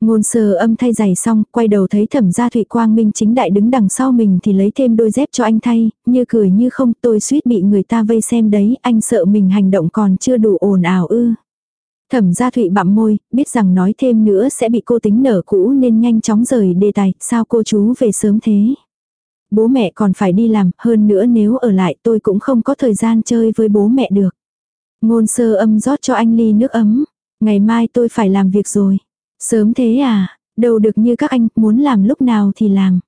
Ngôn sơ âm thay giày xong, quay đầu thấy thẩm gia thụy quang minh chính đại đứng đằng sau mình thì lấy thêm đôi dép cho anh thay, như cười như không tôi suýt bị người ta vây xem đấy, anh sợ mình hành động còn chưa đủ ồn ào ư. Thẩm gia thụy bặm môi, biết rằng nói thêm nữa sẽ bị cô tính nở cũ nên nhanh chóng rời đề tài, sao cô chú về sớm thế. Bố mẹ còn phải đi làm, hơn nữa nếu ở lại tôi cũng không có thời gian chơi với bố mẹ được. Ngôn sơ âm rót cho anh ly nước ấm. Ngày mai tôi phải làm việc rồi. Sớm thế à, đâu được như các anh, muốn làm lúc nào thì làm.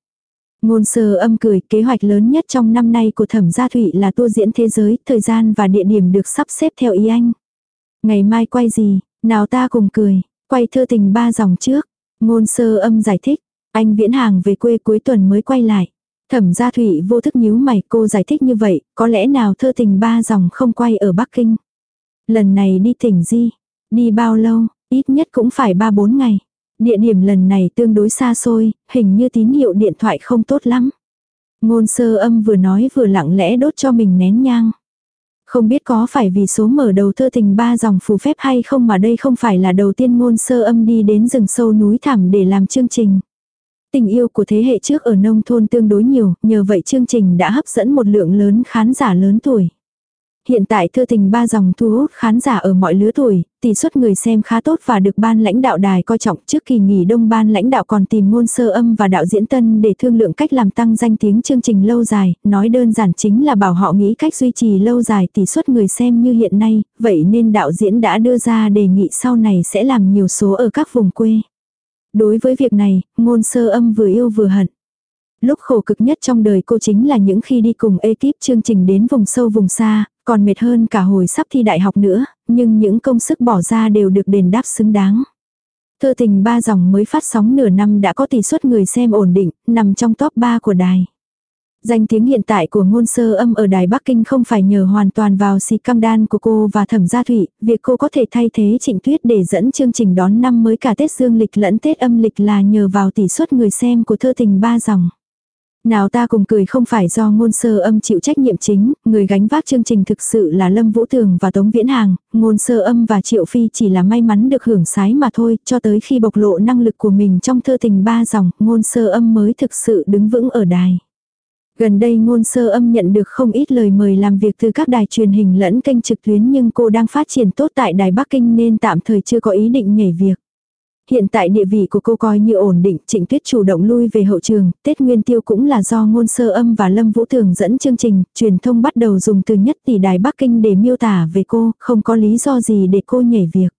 Ngôn sơ âm cười, kế hoạch lớn nhất trong năm nay của thẩm gia thụy là tour diễn thế giới, thời gian và địa điểm được sắp xếp theo ý anh. Ngày mai quay gì, nào ta cùng cười, quay thơ tình ba dòng trước. Ngôn sơ âm giải thích, anh viễn hàng về quê cuối tuần mới quay lại. Thẩm gia thủy vô thức nhíu mày cô giải thích như vậy, có lẽ nào thơ tình ba dòng không quay ở Bắc Kinh. Lần này đi tỉnh Di, đi bao lâu, ít nhất cũng phải ba bốn ngày. Địa điểm lần này tương đối xa xôi, hình như tín hiệu điện thoại không tốt lắm. Ngôn sơ âm vừa nói vừa lặng lẽ đốt cho mình nén nhang. Không biết có phải vì số mở đầu thơ tình ba dòng phù phép hay không mà đây không phải là đầu tiên ngôn sơ âm đi đến rừng sâu núi thẳm để làm chương trình. Tình yêu của thế hệ trước ở nông thôn tương đối nhiều, nhờ vậy chương trình đã hấp dẫn một lượng lớn khán giả lớn tuổi. Hiện tại thư tình ba dòng thu hút khán giả ở mọi lứa tuổi, tỷ suất người xem khá tốt và được ban lãnh đạo đài coi trọng trước kỳ nghỉ đông ban lãnh đạo còn tìm ngôn sơ âm và đạo diễn tân để thương lượng cách làm tăng danh tiếng chương trình lâu dài, nói đơn giản chính là bảo họ nghĩ cách duy trì lâu dài tỷ suất người xem như hiện nay, vậy nên đạo diễn đã đưa ra đề nghị sau này sẽ làm nhiều số ở các vùng quê. Đối với việc này, ngôn sơ âm vừa yêu vừa hận. Lúc khổ cực nhất trong đời cô chính là những khi đi cùng ekip chương trình đến vùng sâu vùng xa, còn mệt hơn cả hồi sắp thi đại học nữa, nhưng những công sức bỏ ra đều được đền đáp xứng đáng. Thơ tình ba dòng mới phát sóng nửa năm đã có tỷ suất người xem ổn định, nằm trong top 3 của đài. Danh tiếng hiện tại của ngôn sơ âm ở Đài Bắc Kinh không phải nhờ hoàn toàn vào xì căng đan của cô và thẩm gia thủy việc cô có thể thay thế trịnh tuyết để dẫn chương trình đón năm mới cả Tết Dương lịch lẫn Tết âm lịch là nhờ vào tỷ suất người xem của thơ tình ba dòng. Nào ta cùng cười không phải do ngôn sơ âm chịu trách nhiệm chính, người gánh vác chương trình thực sự là Lâm Vũ Tường và Tống Viễn Hàng, ngôn sơ âm và Triệu Phi chỉ là may mắn được hưởng sái mà thôi, cho tới khi bộc lộ năng lực của mình trong thơ tình ba dòng, ngôn sơ âm mới thực sự đứng vững ở đài. Gần đây ngôn sơ âm nhận được không ít lời mời làm việc từ các đài truyền hình lẫn kênh trực tuyến nhưng cô đang phát triển tốt tại đài Bắc Kinh nên tạm thời chưa có ý định nhảy việc. Hiện tại địa vị của cô coi như ổn định, Trịnh Tuyết chủ động lui về hậu trường, Tết Nguyên Tiêu cũng là do ngôn sơ âm và Lâm Vũ Thường dẫn chương trình, truyền thông bắt đầu dùng từ nhất tỷ đài Bắc Kinh để miêu tả về cô, không có lý do gì để cô nhảy việc.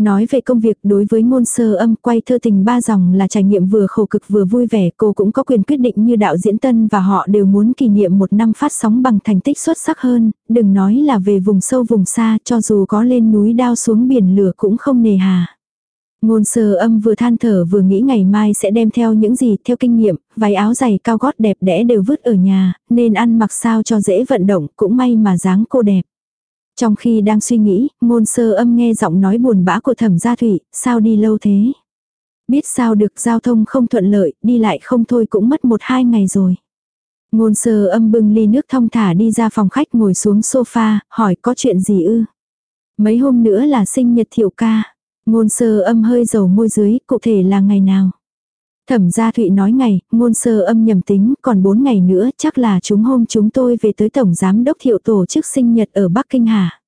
Nói về công việc đối với ngôn sơ âm quay thơ tình ba dòng là trải nghiệm vừa khổ cực vừa vui vẻ cô cũng có quyền quyết định như đạo diễn tân và họ đều muốn kỷ niệm một năm phát sóng bằng thành tích xuất sắc hơn, đừng nói là về vùng sâu vùng xa cho dù có lên núi đao xuống biển lửa cũng không nề hà. Ngôn sơ âm vừa than thở vừa nghĩ ngày mai sẽ đem theo những gì theo kinh nghiệm, váy áo giày cao gót đẹp đẽ đều vứt ở nhà, nên ăn mặc sao cho dễ vận động, cũng may mà dáng cô đẹp. Trong khi đang suy nghĩ, ngôn sơ âm nghe giọng nói buồn bã của thẩm gia thủy, sao đi lâu thế? Biết sao được giao thông không thuận lợi, đi lại không thôi cũng mất một hai ngày rồi. Ngôn sơ âm bưng ly nước thong thả đi ra phòng khách ngồi xuống sofa, hỏi có chuyện gì ư? Mấy hôm nữa là sinh nhật thiệu ca. Ngôn sơ âm hơi dầu môi dưới, cụ thể là ngày nào? Thẩm gia Thụy nói ngày, ngôn sơ âm nhầm tính, còn 4 ngày nữa chắc là chúng hôm chúng tôi về tới Tổng Giám Đốc Thiệu tổ chức sinh nhật ở Bắc Kinh hả?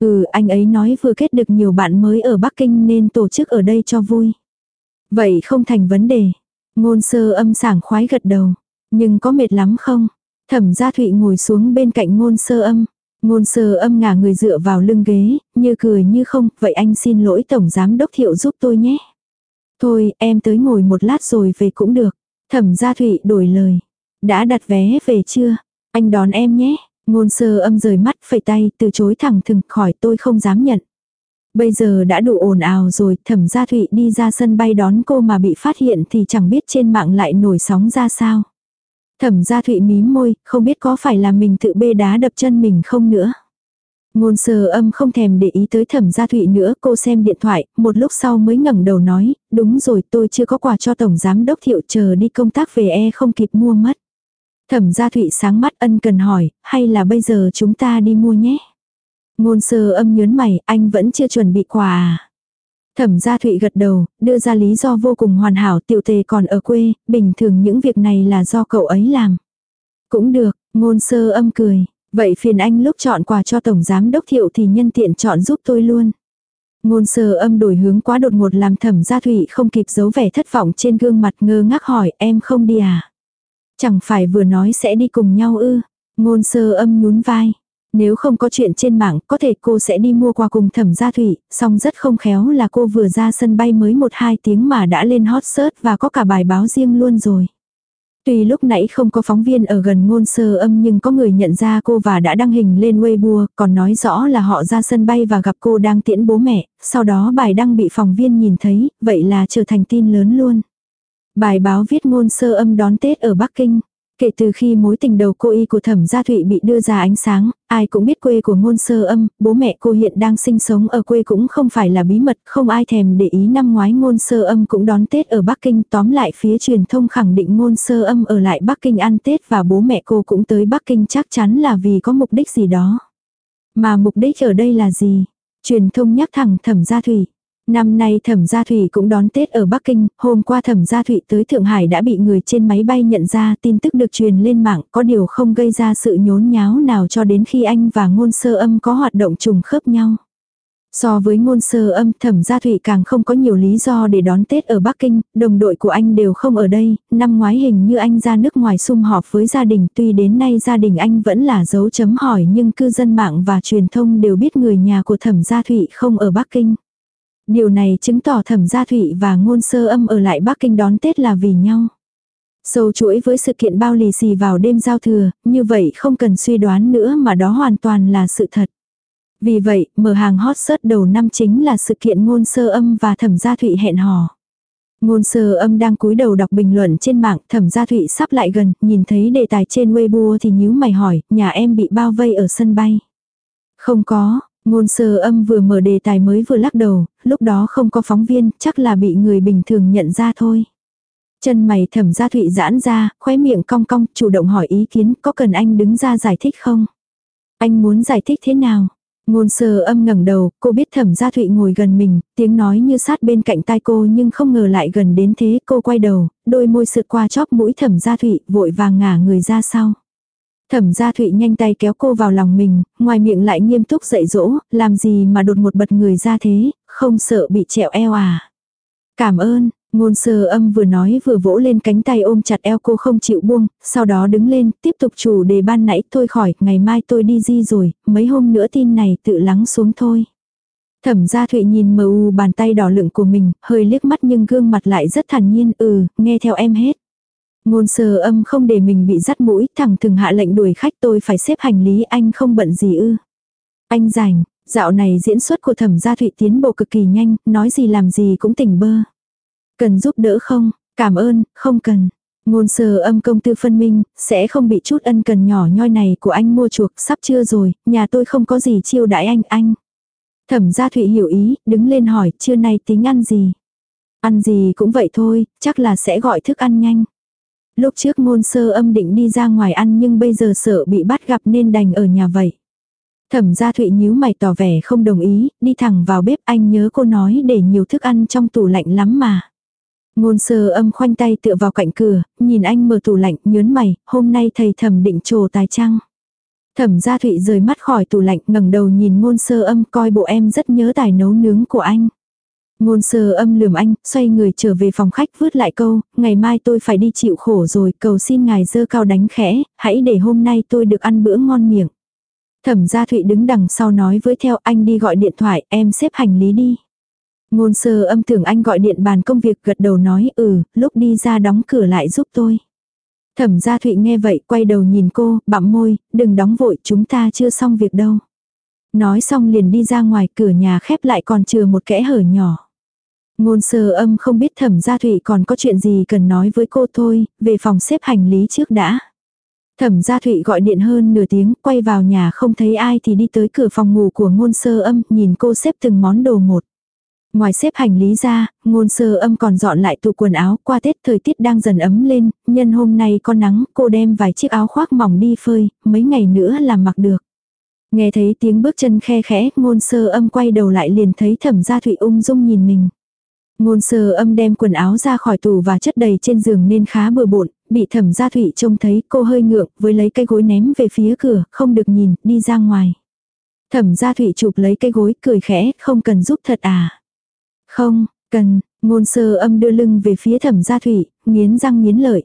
Ừ, anh ấy nói vừa kết được nhiều bạn mới ở Bắc Kinh nên tổ chức ở đây cho vui. Vậy không thành vấn đề. Ngôn sơ âm sảng khoái gật đầu. Nhưng có mệt lắm không? Thẩm gia Thụy ngồi xuống bên cạnh ngôn sơ âm. Ngôn sơ âm ngả người dựa vào lưng ghế, như cười như không, vậy anh xin lỗi Tổng Giám Đốc Thiệu giúp tôi nhé. Thôi, em tới ngồi một lát rồi về cũng được. Thẩm gia Thụy đổi lời. Đã đặt vé về chưa? Anh đón em nhé. Ngôn sơ âm rời mắt phẩy tay từ chối thẳng thừng khỏi tôi không dám nhận. Bây giờ đã đủ ồn ào rồi, thẩm gia Thụy đi ra sân bay đón cô mà bị phát hiện thì chẳng biết trên mạng lại nổi sóng ra sao. Thẩm gia Thụy mím môi, không biết có phải là mình tự bê đá đập chân mình không nữa. Ngôn sơ âm không thèm để ý tới thẩm gia thụy nữa, cô xem điện thoại, một lúc sau mới ngẩng đầu nói, đúng rồi tôi chưa có quà cho tổng giám đốc thiệu chờ đi công tác về e không kịp mua mất. Thẩm gia thụy sáng mắt ân cần hỏi, hay là bây giờ chúng ta đi mua nhé? Ngôn sơ âm nhớn mày, anh vẫn chưa chuẩn bị quà à? Thẩm gia thụy gật đầu, đưa ra lý do vô cùng hoàn hảo tiểu tề còn ở quê, bình thường những việc này là do cậu ấy làm. Cũng được, ngôn sơ âm cười, Vậy phiền anh lúc chọn quà cho Tổng Giám Đốc Thiệu thì nhân tiện chọn giúp tôi luôn. Ngôn sơ âm đổi hướng quá đột ngột làm thẩm gia thủy không kịp giấu vẻ thất vọng trên gương mặt ngơ ngác hỏi em không đi à. Chẳng phải vừa nói sẽ đi cùng nhau ư. Ngôn sơ âm nhún vai. Nếu không có chuyện trên mạng có thể cô sẽ đi mua quà cùng thẩm gia thủy, song rất không khéo là cô vừa ra sân bay mới một hai tiếng mà đã lên hot search và có cả bài báo riêng luôn rồi. Tuy lúc nãy không có phóng viên ở gần ngôn sơ âm nhưng có người nhận ra cô và đã đăng hình lên Weibo, còn nói rõ là họ ra sân bay và gặp cô đang tiễn bố mẹ, sau đó bài đăng bị phóng viên nhìn thấy, vậy là trở thành tin lớn luôn. Bài báo viết ngôn sơ âm đón Tết ở Bắc Kinh. Kể từ khi mối tình đầu cô y của thẩm gia thụy bị đưa ra ánh sáng, ai cũng biết quê của ngôn sơ âm, bố mẹ cô hiện đang sinh sống ở quê cũng không phải là bí mật, không ai thèm để ý năm ngoái ngôn sơ âm cũng đón Tết ở Bắc Kinh. Tóm lại phía truyền thông khẳng định ngôn sơ âm ở lại Bắc Kinh ăn Tết và bố mẹ cô cũng tới Bắc Kinh chắc chắn là vì có mục đích gì đó. Mà mục đích ở đây là gì? Truyền thông nhắc thẳng thẩm gia thủy. Năm nay Thẩm Gia Thủy cũng đón Tết ở Bắc Kinh, hôm qua Thẩm Gia Thủy tới Thượng Hải đã bị người trên máy bay nhận ra tin tức được truyền lên mạng có điều không gây ra sự nhốn nháo nào cho đến khi anh và ngôn sơ âm có hoạt động trùng khớp nhau. So với ngôn sơ âm thẩm gia thủy càng không có nhiều lý do để đón Tết ở Bắc Kinh, đồng đội của anh đều không ở đây, năm ngoái hình như anh ra nước ngoài sum họp với gia đình tuy đến nay gia đình anh vẫn là dấu chấm hỏi nhưng cư dân mạng và truyền thông đều biết người nhà của thẩm gia thủy không ở Bắc Kinh. Điều này chứng tỏ thẩm gia thụy và ngôn sơ âm ở lại Bắc Kinh đón Tết là vì nhau. Sâu chuỗi với sự kiện bao lì xì vào đêm giao thừa, như vậy không cần suy đoán nữa mà đó hoàn toàn là sự thật. Vì vậy, mở hàng hot search đầu năm chính là sự kiện ngôn sơ âm và thẩm gia thụy hẹn hò. Ngôn sơ âm đang cúi đầu đọc bình luận trên mạng, thẩm gia thụy sắp lại gần, nhìn thấy đề tài trên Weibo thì nhíu mày hỏi, nhà em bị bao vây ở sân bay. Không có, Ngôn sơ âm vừa mở đề tài mới vừa lắc đầu, lúc đó không có phóng viên, chắc là bị người bình thường nhận ra thôi. Chân mày thẩm gia thụy giãn ra, khóe miệng cong cong, chủ động hỏi ý kiến có cần anh đứng ra giải thích không? Anh muốn giải thích thế nào? Ngôn sơ âm ngẩng đầu, cô biết thẩm gia thụy ngồi gần mình, tiếng nói như sát bên cạnh tai cô nhưng không ngờ lại gần đến thế. Cô quay đầu, đôi môi sượt qua chóp mũi thẩm gia thụy, vội vàng ngả người ra sau. Thẩm gia thụy nhanh tay kéo cô vào lòng mình, ngoài miệng lại nghiêm túc dạy dỗ, làm gì mà đột một bật người ra thế, không sợ bị trẹo eo à. Cảm ơn, ngôn sơ âm vừa nói vừa vỗ lên cánh tay ôm chặt eo cô không chịu buông, sau đó đứng lên, tiếp tục chủ đề ban nãy thôi khỏi, ngày mai tôi đi di rồi, mấy hôm nữa tin này tự lắng xuống thôi. Thẩm gia thụy nhìn mờ u bàn tay đỏ lựng của mình, hơi liếc mắt nhưng gương mặt lại rất thản nhiên, ừ, nghe theo em hết. Ngôn sơ âm không để mình bị dắt mũi, thẳng thừng hạ lệnh đuổi khách tôi phải xếp hành lý anh không bận gì ư. Anh rảnh, dạo này diễn xuất của thẩm gia thụy tiến bộ cực kỳ nhanh, nói gì làm gì cũng tỉnh bơ. Cần giúp đỡ không? Cảm ơn, không cần. Ngôn sơ âm công tư phân minh, sẽ không bị chút ân cần nhỏ nhoi này của anh mua chuộc, sắp chưa rồi, nhà tôi không có gì chiêu đãi anh, anh. Thẩm gia thụy hiểu ý, đứng lên hỏi, trưa nay tính ăn gì? Ăn gì cũng vậy thôi, chắc là sẽ gọi thức ăn nhanh. Lúc trước ngôn sơ âm định đi ra ngoài ăn nhưng bây giờ sợ bị bắt gặp nên đành ở nhà vậy. Thẩm gia thụy nhíu mày tỏ vẻ không đồng ý, đi thẳng vào bếp anh nhớ cô nói để nhiều thức ăn trong tủ lạnh lắm mà. Ngôn sơ âm khoanh tay tựa vào cạnh cửa, nhìn anh mở tủ lạnh, nhớn mày, hôm nay thầy thẩm định trồ tài trăng. Thẩm gia thụy rời mắt khỏi tủ lạnh ngẩng đầu nhìn ngôn sơ âm coi bộ em rất nhớ tài nấu nướng của anh. Ngôn sơ âm lườm anh, xoay người trở về phòng khách vứt lại câu, ngày mai tôi phải đi chịu khổ rồi, cầu xin ngài dơ cao đánh khẽ, hãy để hôm nay tôi được ăn bữa ngon miệng. Thẩm gia Thụy đứng đằng sau nói với theo anh đi gọi điện thoại, em xếp hành lý đi. Ngôn sơ âm tưởng anh gọi điện bàn công việc gật đầu nói ừ, lúc đi ra đóng cửa lại giúp tôi. Thẩm gia Thụy nghe vậy quay đầu nhìn cô, bặm môi, đừng đóng vội chúng ta chưa xong việc đâu. Nói xong liền đi ra ngoài cửa nhà khép lại còn chừa một kẽ hở nhỏ. Ngôn sơ âm không biết thẩm gia thủy còn có chuyện gì cần nói với cô thôi, về phòng xếp hành lý trước đã. Thẩm gia thụy gọi điện hơn nửa tiếng, quay vào nhà không thấy ai thì đi tới cửa phòng ngủ của ngôn sơ âm, nhìn cô xếp từng món đồ một. Ngoài xếp hành lý ra, ngôn sơ âm còn dọn lại tủ quần áo, qua Tết thời tiết đang dần ấm lên, nhân hôm nay có nắng, cô đem vài chiếc áo khoác mỏng đi phơi, mấy ngày nữa là mặc được. Nghe thấy tiếng bước chân khe khẽ, ngôn sơ âm quay đầu lại liền thấy thẩm gia thụy ung dung nhìn mình. Ngôn sơ âm đem quần áo ra khỏi tủ và chất đầy trên giường nên khá bừa bộn, bị thẩm gia thủy trông thấy cô hơi ngượng với lấy cây gối ném về phía cửa, không được nhìn, đi ra ngoài. Thẩm gia thủy chụp lấy cây gối, cười khẽ, không cần giúp thật à. Không, cần, ngôn sơ âm đưa lưng về phía thẩm gia thủy, nghiến răng nghiến lợi.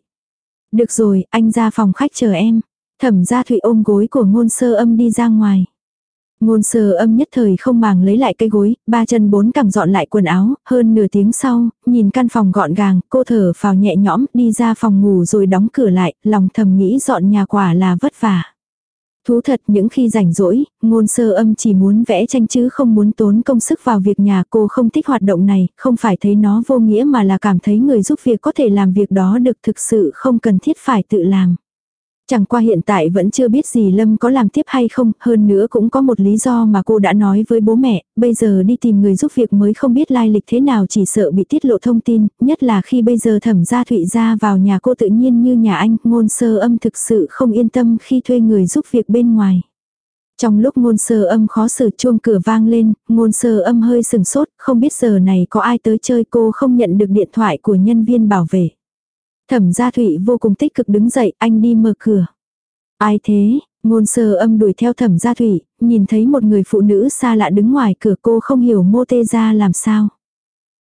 Được rồi, anh ra phòng khách chờ em. Thẩm gia thủy ôm gối của ngôn sơ âm đi ra ngoài. Ngôn sơ âm nhất thời không màng lấy lại cây gối, ba chân bốn cẳng dọn lại quần áo, hơn nửa tiếng sau, nhìn căn phòng gọn gàng, cô thở phào nhẹ nhõm, đi ra phòng ngủ rồi đóng cửa lại, lòng thầm nghĩ dọn nhà quả là vất vả. Thú thật những khi rảnh rỗi, ngôn sơ âm chỉ muốn vẽ tranh chứ không muốn tốn công sức vào việc nhà cô không thích hoạt động này, không phải thấy nó vô nghĩa mà là cảm thấy người giúp việc có thể làm việc đó được thực sự không cần thiết phải tự làm. Chẳng qua hiện tại vẫn chưa biết gì Lâm có làm tiếp hay không, hơn nữa cũng có một lý do mà cô đã nói với bố mẹ, bây giờ đi tìm người giúp việc mới không biết lai lịch thế nào chỉ sợ bị tiết lộ thông tin, nhất là khi bây giờ thẩm gia thụy ra vào nhà cô tự nhiên như nhà anh, ngôn sơ âm thực sự không yên tâm khi thuê người giúp việc bên ngoài. Trong lúc ngôn sơ âm khó xử chuông cửa vang lên, ngôn sơ âm hơi sừng sốt, không biết giờ này có ai tới chơi cô không nhận được điện thoại của nhân viên bảo vệ. Thẩm gia thụy vô cùng tích cực đứng dậy, anh đi mở cửa. Ai thế? Ngôn sơ âm đuổi theo thẩm gia thụy, nhìn thấy một người phụ nữ xa lạ đứng ngoài cửa cô không hiểu mô tê ra làm sao.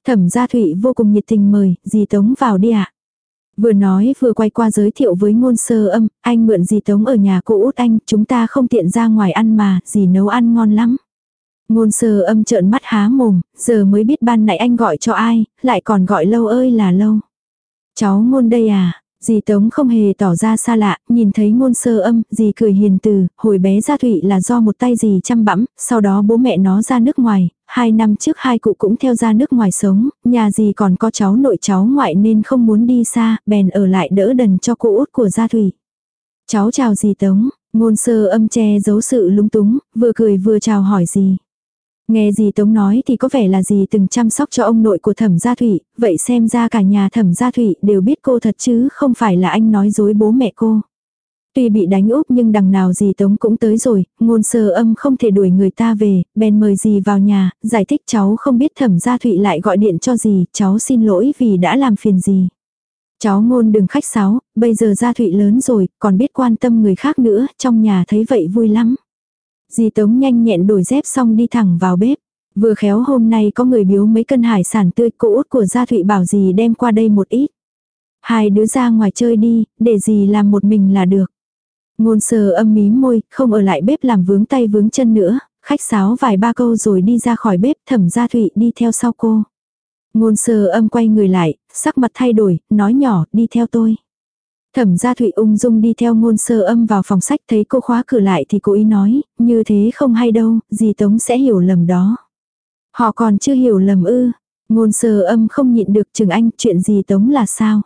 Thẩm gia thụy vô cùng nhiệt tình mời, dì tống vào đi ạ. Vừa nói vừa quay qua giới thiệu với ngôn sơ âm, anh mượn dì tống ở nhà cô út anh, chúng ta không tiện ra ngoài ăn mà, dì nấu ăn ngon lắm. Ngôn sơ âm trợn mắt há mồm, giờ mới biết ban nãy anh gọi cho ai, lại còn gọi lâu ơi là lâu. Cháu ngôn đây à, dì Tống không hề tỏ ra xa lạ, nhìn thấy ngôn sơ âm, dì cười hiền từ, hồi bé gia thụy là do một tay dì chăm bẵm, sau đó bố mẹ nó ra nước ngoài, hai năm trước hai cụ cũng theo ra nước ngoài sống, nhà dì còn có cháu nội cháu ngoại nên không muốn đi xa, bèn ở lại đỡ đần cho cô út của gia thụy. Cháu chào dì Tống, ngôn sơ âm che giấu sự lung túng, vừa cười vừa chào hỏi dì. Nghe gì Tống nói thì có vẻ là gì từng chăm sóc cho ông nội của thẩm gia thủy, vậy xem ra cả nhà thẩm gia thủy đều biết cô thật chứ không phải là anh nói dối bố mẹ cô. Tuy bị đánh úp nhưng đằng nào gì Tống cũng tới rồi, ngôn sơ âm không thể đuổi người ta về, bèn mời gì vào nhà, giải thích cháu không biết thẩm gia thụy lại gọi điện cho gì, cháu xin lỗi vì đã làm phiền gì. Cháu ngôn đừng khách sáo, bây giờ gia thụy lớn rồi, còn biết quan tâm người khác nữa, trong nhà thấy vậy vui lắm. Di Tống nhanh nhẹn đổi dép xong đi thẳng vào bếp. Vừa khéo hôm nay có người biếu mấy cân hải sản tươi cũ út của gia thụy bảo dì đem qua đây một ít. Hai đứa ra ngoài chơi đi, để dì làm một mình là được. Ngôn sờ âm mí môi, không ở lại bếp làm vướng tay vướng chân nữa, khách sáo vài ba câu rồi đi ra khỏi bếp thẩm gia thụy đi theo sau cô. Ngôn sờ âm quay người lại, sắc mặt thay đổi, nói nhỏ, đi theo tôi. Thẩm gia thụy ung dung đi theo ngôn sơ âm vào phòng sách thấy cô khóa cửa lại thì cô ý nói, như thế không hay đâu, dì Tống sẽ hiểu lầm đó. Họ còn chưa hiểu lầm ư, ngôn sơ âm không nhịn được chừng anh chuyện dì Tống là sao.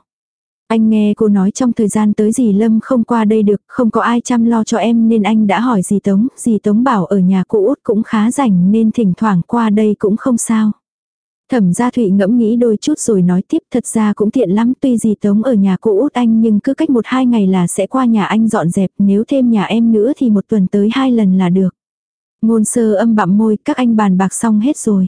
Anh nghe cô nói trong thời gian tới dì Lâm không qua đây được, không có ai chăm lo cho em nên anh đã hỏi dì Tống, dì Tống bảo ở nhà cô út cũng khá rảnh nên thỉnh thoảng qua đây cũng không sao. Thẩm gia Thụy ngẫm nghĩ đôi chút rồi nói tiếp thật ra cũng tiện lắm tuy gì Tống ở nhà cô út anh nhưng cứ cách một hai ngày là sẽ qua nhà anh dọn dẹp nếu thêm nhà em nữa thì một tuần tới hai lần là được. Ngôn sơ âm bặm môi các anh bàn bạc xong hết rồi.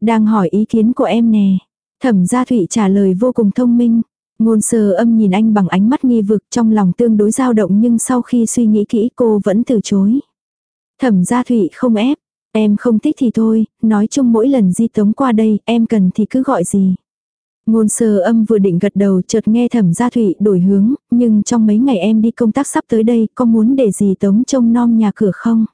Đang hỏi ý kiến của em nè. Thẩm gia Thụy trả lời vô cùng thông minh. Ngôn sơ âm nhìn anh bằng ánh mắt nghi vực trong lòng tương đối dao động nhưng sau khi suy nghĩ kỹ cô vẫn từ chối. Thẩm gia Thụy không ép, Em không thích thì thôi, nói chung mỗi lần di tống qua đây, em cần thì cứ gọi gì. Ngôn sơ âm vừa định gật đầu chợt nghe thẩm gia thủy đổi hướng, nhưng trong mấy ngày em đi công tác sắp tới đây, có muốn để gì tống trông nom nhà cửa không?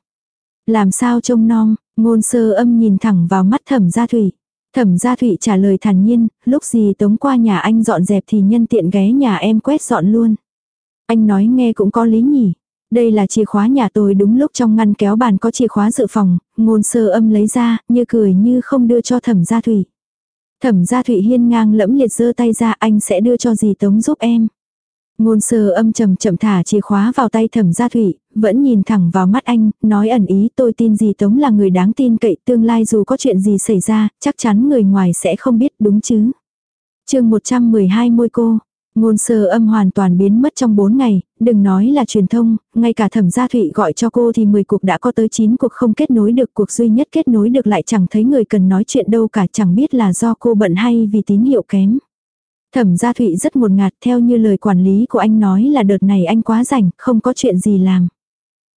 Làm sao trông nom, ngôn sơ âm nhìn thẳng vào mắt thẩm gia thủy. Thẩm gia thủy trả lời thản nhiên, lúc gì tống qua nhà anh dọn dẹp thì nhân tiện ghé nhà em quét dọn luôn. Anh nói nghe cũng có lý nhỉ. Đây là chìa khóa nhà tôi đúng lúc trong ngăn kéo bàn có chìa khóa dự phòng, ngôn sơ âm lấy ra, như cười như không đưa cho thẩm gia thủy. Thẩm gia thủy hiên ngang lẫm liệt giơ tay ra anh sẽ đưa cho gì tống giúp em. Ngôn sơ âm chậm chậm thả chìa khóa vào tay thẩm gia thủy, vẫn nhìn thẳng vào mắt anh, nói ẩn ý tôi tin gì tống là người đáng tin cậy tương lai dù có chuyện gì xảy ra, chắc chắn người ngoài sẽ không biết đúng chứ. chương 112 môi cô, Ngôn sơ âm hoàn toàn biến mất trong 4 ngày, đừng nói là truyền thông, ngay cả thẩm gia thụy gọi cho cô thì 10 cuộc đã có tới 9 cuộc không kết nối được cuộc duy nhất kết nối được lại chẳng thấy người cần nói chuyện đâu cả chẳng biết là do cô bận hay vì tín hiệu kém. Thẩm gia thụy rất ngột ngạt theo như lời quản lý của anh nói là đợt này anh quá rảnh, không có chuyện gì làm.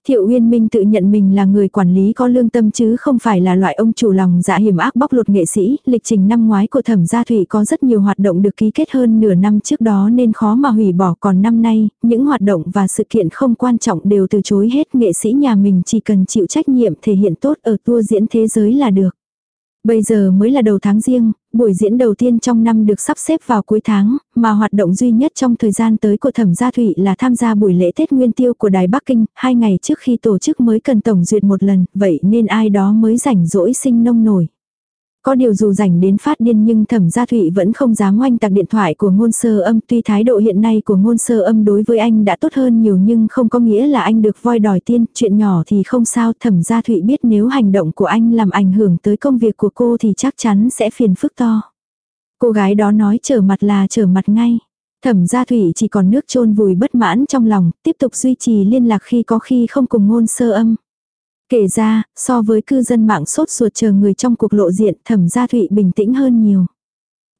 Thiệu Uyên Minh tự nhận mình là người quản lý có lương tâm chứ không phải là loại ông chủ lòng dạ hiểm ác bóc lột nghệ sĩ. Lịch trình năm ngoái của Thẩm Gia Thủy có rất nhiều hoạt động được ký kết hơn nửa năm trước đó nên khó mà hủy bỏ. Còn năm nay, những hoạt động và sự kiện không quan trọng đều từ chối hết. Nghệ sĩ nhà mình chỉ cần chịu trách nhiệm thể hiện tốt ở tour diễn thế giới là được. Bây giờ mới là đầu tháng riêng, buổi diễn đầu tiên trong năm được sắp xếp vào cuối tháng, mà hoạt động duy nhất trong thời gian tới của Thẩm Gia Thụy là tham gia buổi lễ Tết Nguyên Tiêu của Đài Bắc Kinh, hai ngày trước khi tổ chức mới cần tổng duyệt một lần, vậy nên ai đó mới rảnh rỗi sinh nông nổi. Có điều dù rảnh đến phát điên nhưng thẩm gia thụy vẫn không dám oanh tạc điện thoại của ngôn sơ âm tuy thái độ hiện nay của ngôn sơ âm đối với anh đã tốt hơn nhiều nhưng không có nghĩa là anh được voi đòi tiên, chuyện nhỏ thì không sao thẩm gia thụy biết nếu hành động của anh làm ảnh hưởng tới công việc của cô thì chắc chắn sẽ phiền phức to. Cô gái đó nói trở mặt là trở mặt ngay. Thẩm gia thủy chỉ còn nước chôn vùi bất mãn trong lòng, tiếp tục duy trì liên lạc khi có khi không cùng ngôn sơ âm. Kể ra, so với cư dân mạng sốt ruột chờ người trong cuộc lộ diện thẩm gia thụy bình tĩnh hơn nhiều.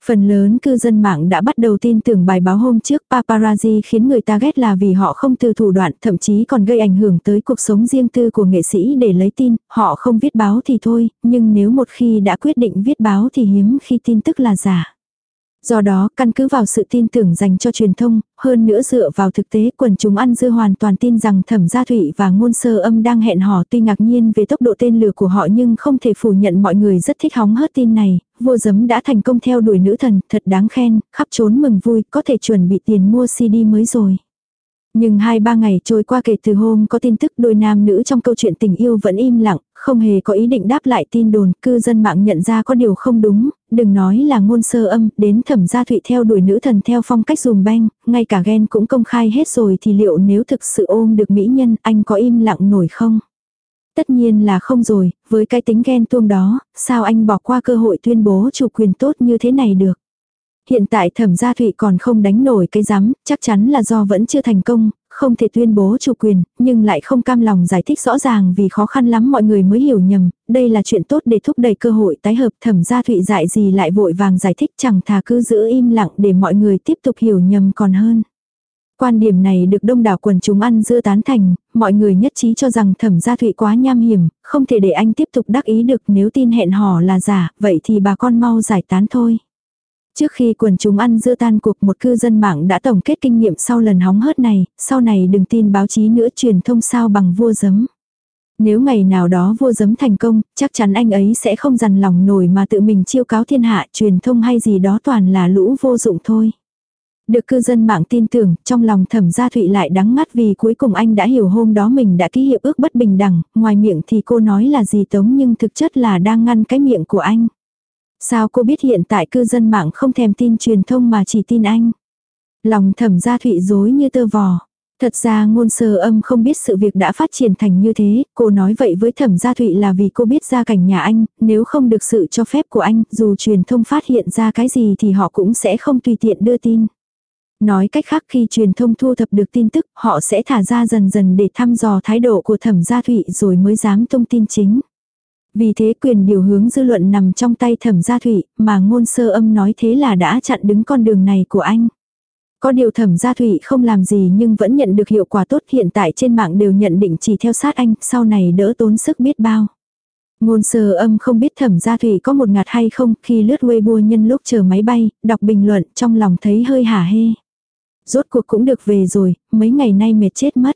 Phần lớn cư dân mạng đã bắt đầu tin tưởng bài báo hôm trước paparazzi khiến người ta ghét là vì họ không từ thủ đoạn thậm chí còn gây ảnh hưởng tới cuộc sống riêng tư của nghệ sĩ để lấy tin, họ không viết báo thì thôi, nhưng nếu một khi đã quyết định viết báo thì hiếm khi tin tức là giả. Do đó, căn cứ vào sự tin tưởng dành cho truyền thông, hơn nữa dựa vào thực tế quần chúng ăn dưa hoàn toàn tin rằng thẩm gia thủy và ngôn sơ âm đang hẹn hò tuy ngạc nhiên về tốc độ tên lửa của họ nhưng không thể phủ nhận mọi người rất thích hóng hớt tin này, vua giấm đã thành công theo đuổi nữ thần, thật đáng khen, khắp trốn mừng vui, có thể chuẩn bị tiền mua CD mới rồi. Nhưng hai ba ngày trôi qua kể từ hôm có tin tức đôi nam nữ trong câu chuyện tình yêu vẫn im lặng, không hề có ý định đáp lại tin đồn, cư dân mạng nhận ra có điều không đúng, đừng nói là ngôn sơ âm, đến thẩm gia thụy theo đuổi nữ thần theo phong cách dùm beng, ngay cả ghen cũng công khai hết rồi thì liệu nếu thực sự ôm được mỹ nhân anh có im lặng nổi không? Tất nhiên là không rồi, với cái tính ghen tuông đó, sao anh bỏ qua cơ hội tuyên bố chủ quyền tốt như thế này được. Hiện tại thẩm gia thụy còn không đánh nổi cái giám, chắc chắn là do vẫn chưa thành công, không thể tuyên bố chủ quyền, nhưng lại không cam lòng giải thích rõ ràng vì khó khăn lắm mọi người mới hiểu nhầm, đây là chuyện tốt để thúc đẩy cơ hội tái hợp thẩm gia thụy dại gì lại vội vàng giải thích chẳng thà cứ giữ im lặng để mọi người tiếp tục hiểu nhầm còn hơn. Quan điểm này được đông đảo quần chúng ăn dưa tán thành, mọi người nhất trí cho rằng thẩm gia thụy quá nham hiểm, không thể để anh tiếp tục đắc ý được nếu tin hẹn hò là giả, vậy thì bà con mau giải tán thôi. Trước khi quần chúng ăn dưa tan cuộc một cư dân mạng đã tổng kết kinh nghiệm sau lần hóng hớt này, sau này đừng tin báo chí nữa truyền thông sao bằng vua giấm. Nếu ngày nào đó vua giấm thành công, chắc chắn anh ấy sẽ không dằn lòng nổi mà tự mình chiêu cáo thiên hạ truyền thông hay gì đó toàn là lũ vô dụng thôi. Được cư dân mạng tin tưởng, trong lòng thẩm gia thụy lại đắng ngắt vì cuối cùng anh đã hiểu hôm đó mình đã ký hiệp ước bất bình đẳng, ngoài miệng thì cô nói là gì tống nhưng thực chất là đang ngăn cái miệng của anh. Sao cô biết hiện tại cư dân mạng không thèm tin truyền thông mà chỉ tin anh? Lòng thẩm gia thụy dối như tơ vò. Thật ra ngôn sơ âm không biết sự việc đã phát triển thành như thế, cô nói vậy với thẩm gia thụy là vì cô biết gia cảnh nhà anh, nếu không được sự cho phép của anh, dù truyền thông phát hiện ra cái gì thì họ cũng sẽ không tùy tiện đưa tin. Nói cách khác khi truyền thông thu thập được tin tức, họ sẽ thả ra dần dần để thăm dò thái độ của thẩm gia thụy rồi mới dám tung tin chính. Vì thế quyền điều hướng dư luận nằm trong tay thẩm gia thụy, mà ngôn sơ âm nói thế là đã chặn đứng con đường này của anh. Có điều thẩm gia thụy không làm gì nhưng vẫn nhận được hiệu quả tốt hiện tại trên mạng đều nhận định chỉ theo sát anh, sau này đỡ tốn sức biết bao. Ngôn sơ âm không biết thẩm gia thụy có một ngạt hay không khi lướt Weibo nhân lúc chờ máy bay, đọc bình luận trong lòng thấy hơi hả hê. Rốt cuộc cũng được về rồi, mấy ngày nay mệt chết mất.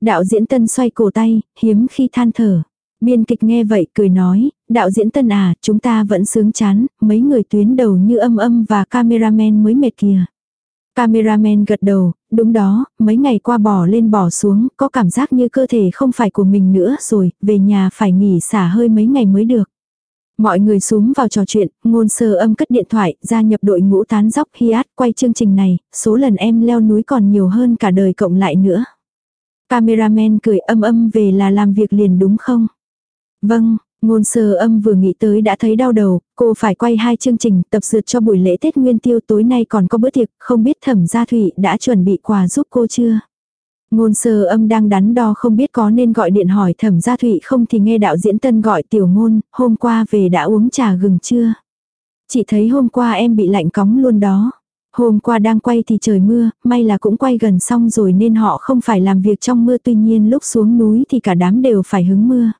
Đạo diễn tân xoay cổ tay, hiếm khi than thở. Biên kịch nghe vậy cười nói, đạo diễn tân à, chúng ta vẫn sướng chán, mấy người tuyến đầu như âm âm và cameraman mới mệt kìa. Cameraman gật đầu, đúng đó, mấy ngày qua bỏ lên bỏ xuống, có cảm giác như cơ thể không phải của mình nữa rồi, về nhà phải nghỉ xả hơi mấy ngày mới được. Mọi người xuống vào trò chuyện, ngôn sơ âm cất điện thoại, gia nhập đội ngũ tán dóc hiát quay chương trình này, số lần em leo núi còn nhiều hơn cả đời cộng lại nữa. Cameraman cười âm âm về là làm việc liền đúng không? Vâng, ngôn sơ âm vừa nghĩ tới đã thấy đau đầu, cô phải quay hai chương trình tập dượt cho buổi lễ Tết Nguyên Tiêu tối nay còn có bữa tiệc, không biết thẩm gia thủy đã chuẩn bị quà giúp cô chưa? Ngôn sơ âm đang đắn đo không biết có nên gọi điện hỏi thẩm gia thụy không thì nghe đạo diễn tân gọi tiểu ngôn, hôm qua về đã uống trà gừng chưa? Chỉ thấy hôm qua em bị lạnh cóng luôn đó. Hôm qua đang quay thì trời mưa, may là cũng quay gần xong rồi nên họ không phải làm việc trong mưa tuy nhiên lúc xuống núi thì cả đám đều phải hứng mưa.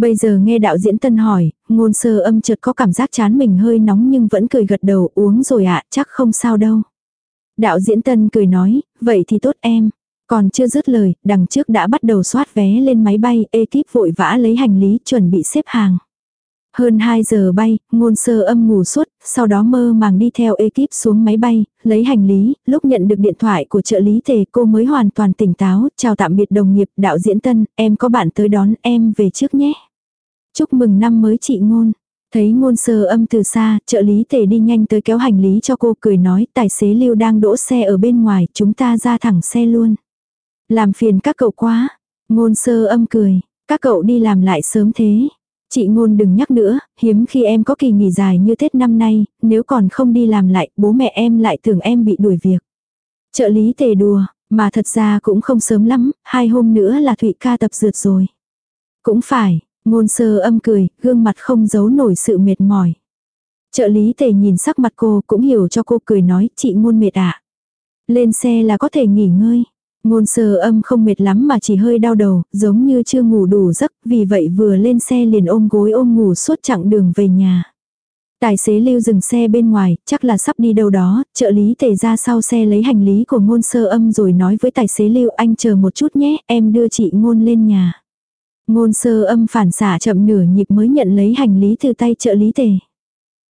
Bây giờ nghe đạo diễn tân hỏi, ngôn sơ âm chợt có cảm giác chán mình hơi nóng nhưng vẫn cười gật đầu uống rồi ạ, chắc không sao đâu. Đạo diễn tân cười nói, vậy thì tốt em. Còn chưa dứt lời, đằng trước đã bắt đầu soát vé lên máy bay, ekip vội vã lấy hành lý chuẩn bị xếp hàng. Hơn 2 giờ bay, ngôn sơ âm ngủ suốt, sau đó mơ màng đi theo ekip xuống máy bay, lấy hành lý, lúc nhận được điện thoại của trợ lý tề cô mới hoàn toàn tỉnh táo, chào tạm biệt đồng nghiệp, đạo diễn tân, em có bạn tới đón em về trước nhé. Chúc mừng năm mới chị ngôn. Thấy ngôn sơ âm từ xa, trợ lý tề đi nhanh tới kéo hành lý cho cô cười nói tài xế lưu đang đỗ xe ở bên ngoài, chúng ta ra thẳng xe luôn. Làm phiền các cậu quá. Ngôn sơ âm cười. Các cậu đi làm lại sớm thế. Chị ngôn đừng nhắc nữa, hiếm khi em có kỳ nghỉ dài như Tết năm nay, nếu còn không đi làm lại, bố mẹ em lại tưởng em bị đuổi việc. Trợ lý tề đùa, mà thật ra cũng không sớm lắm, hai hôm nữa là Thụy ca tập dượt rồi. Cũng phải, ngôn sơ âm cười, gương mặt không giấu nổi sự mệt mỏi. Trợ lý tề nhìn sắc mặt cô cũng hiểu cho cô cười nói, chị ngôn mệt ạ. À. Lên xe là có thể nghỉ ngơi. Ngôn sơ âm không mệt lắm mà chỉ hơi đau đầu, giống như chưa ngủ đủ giấc, vì vậy vừa lên xe liền ôm gối ôm ngủ suốt chặng đường về nhà. Tài xế lưu dừng xe bên ngoài, chắc là sắp đi đâu đó, trợ lý tề ra sau xe lấy hành lý của ngôn sơ âm rồi nói với tài xế lưu anh chờ một chút nhé, em đưa chị ngôn lên nhà. Ngôn sơ âm phản xả chậm nửa nhịp mới nhận lấy hành lý từ tay trợ lý tề.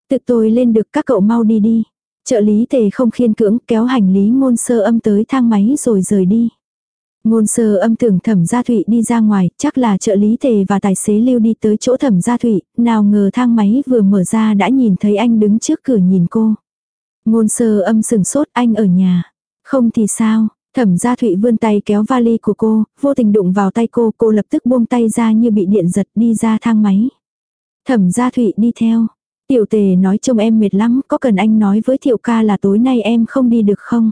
Tự tôi lên được các cậu mau đi đi. Trợ lý tề không khiên cưỡng kéo hành lý ngôn sơ âm tới thang máy rồi rời đi. Ngôn sơ âm tưởng thẩm gia thụy đi ra ngoài, chắc là trợ lý tề và tài xế lưu đi tới chỗ thẩm gia thụy, nào ngờ thang máy vừa mở ra đã nhìn thấy anh đứng trước cửa nhìn cô. Ngôn sơ âm sừng sốt anh ở nhà. Không thì sao, Thẩm gia thụy vươn tay kéo vali của cô, vô tình đụng vào tay cô, cô lập tức buông tay ra như bị điện giật đi ra thang máy. Thẩm gia thụy đi theo. Tiểu tề nói trông em mệt lắm, có cần anh nói với thiệu ca là tối nay em không đi được không?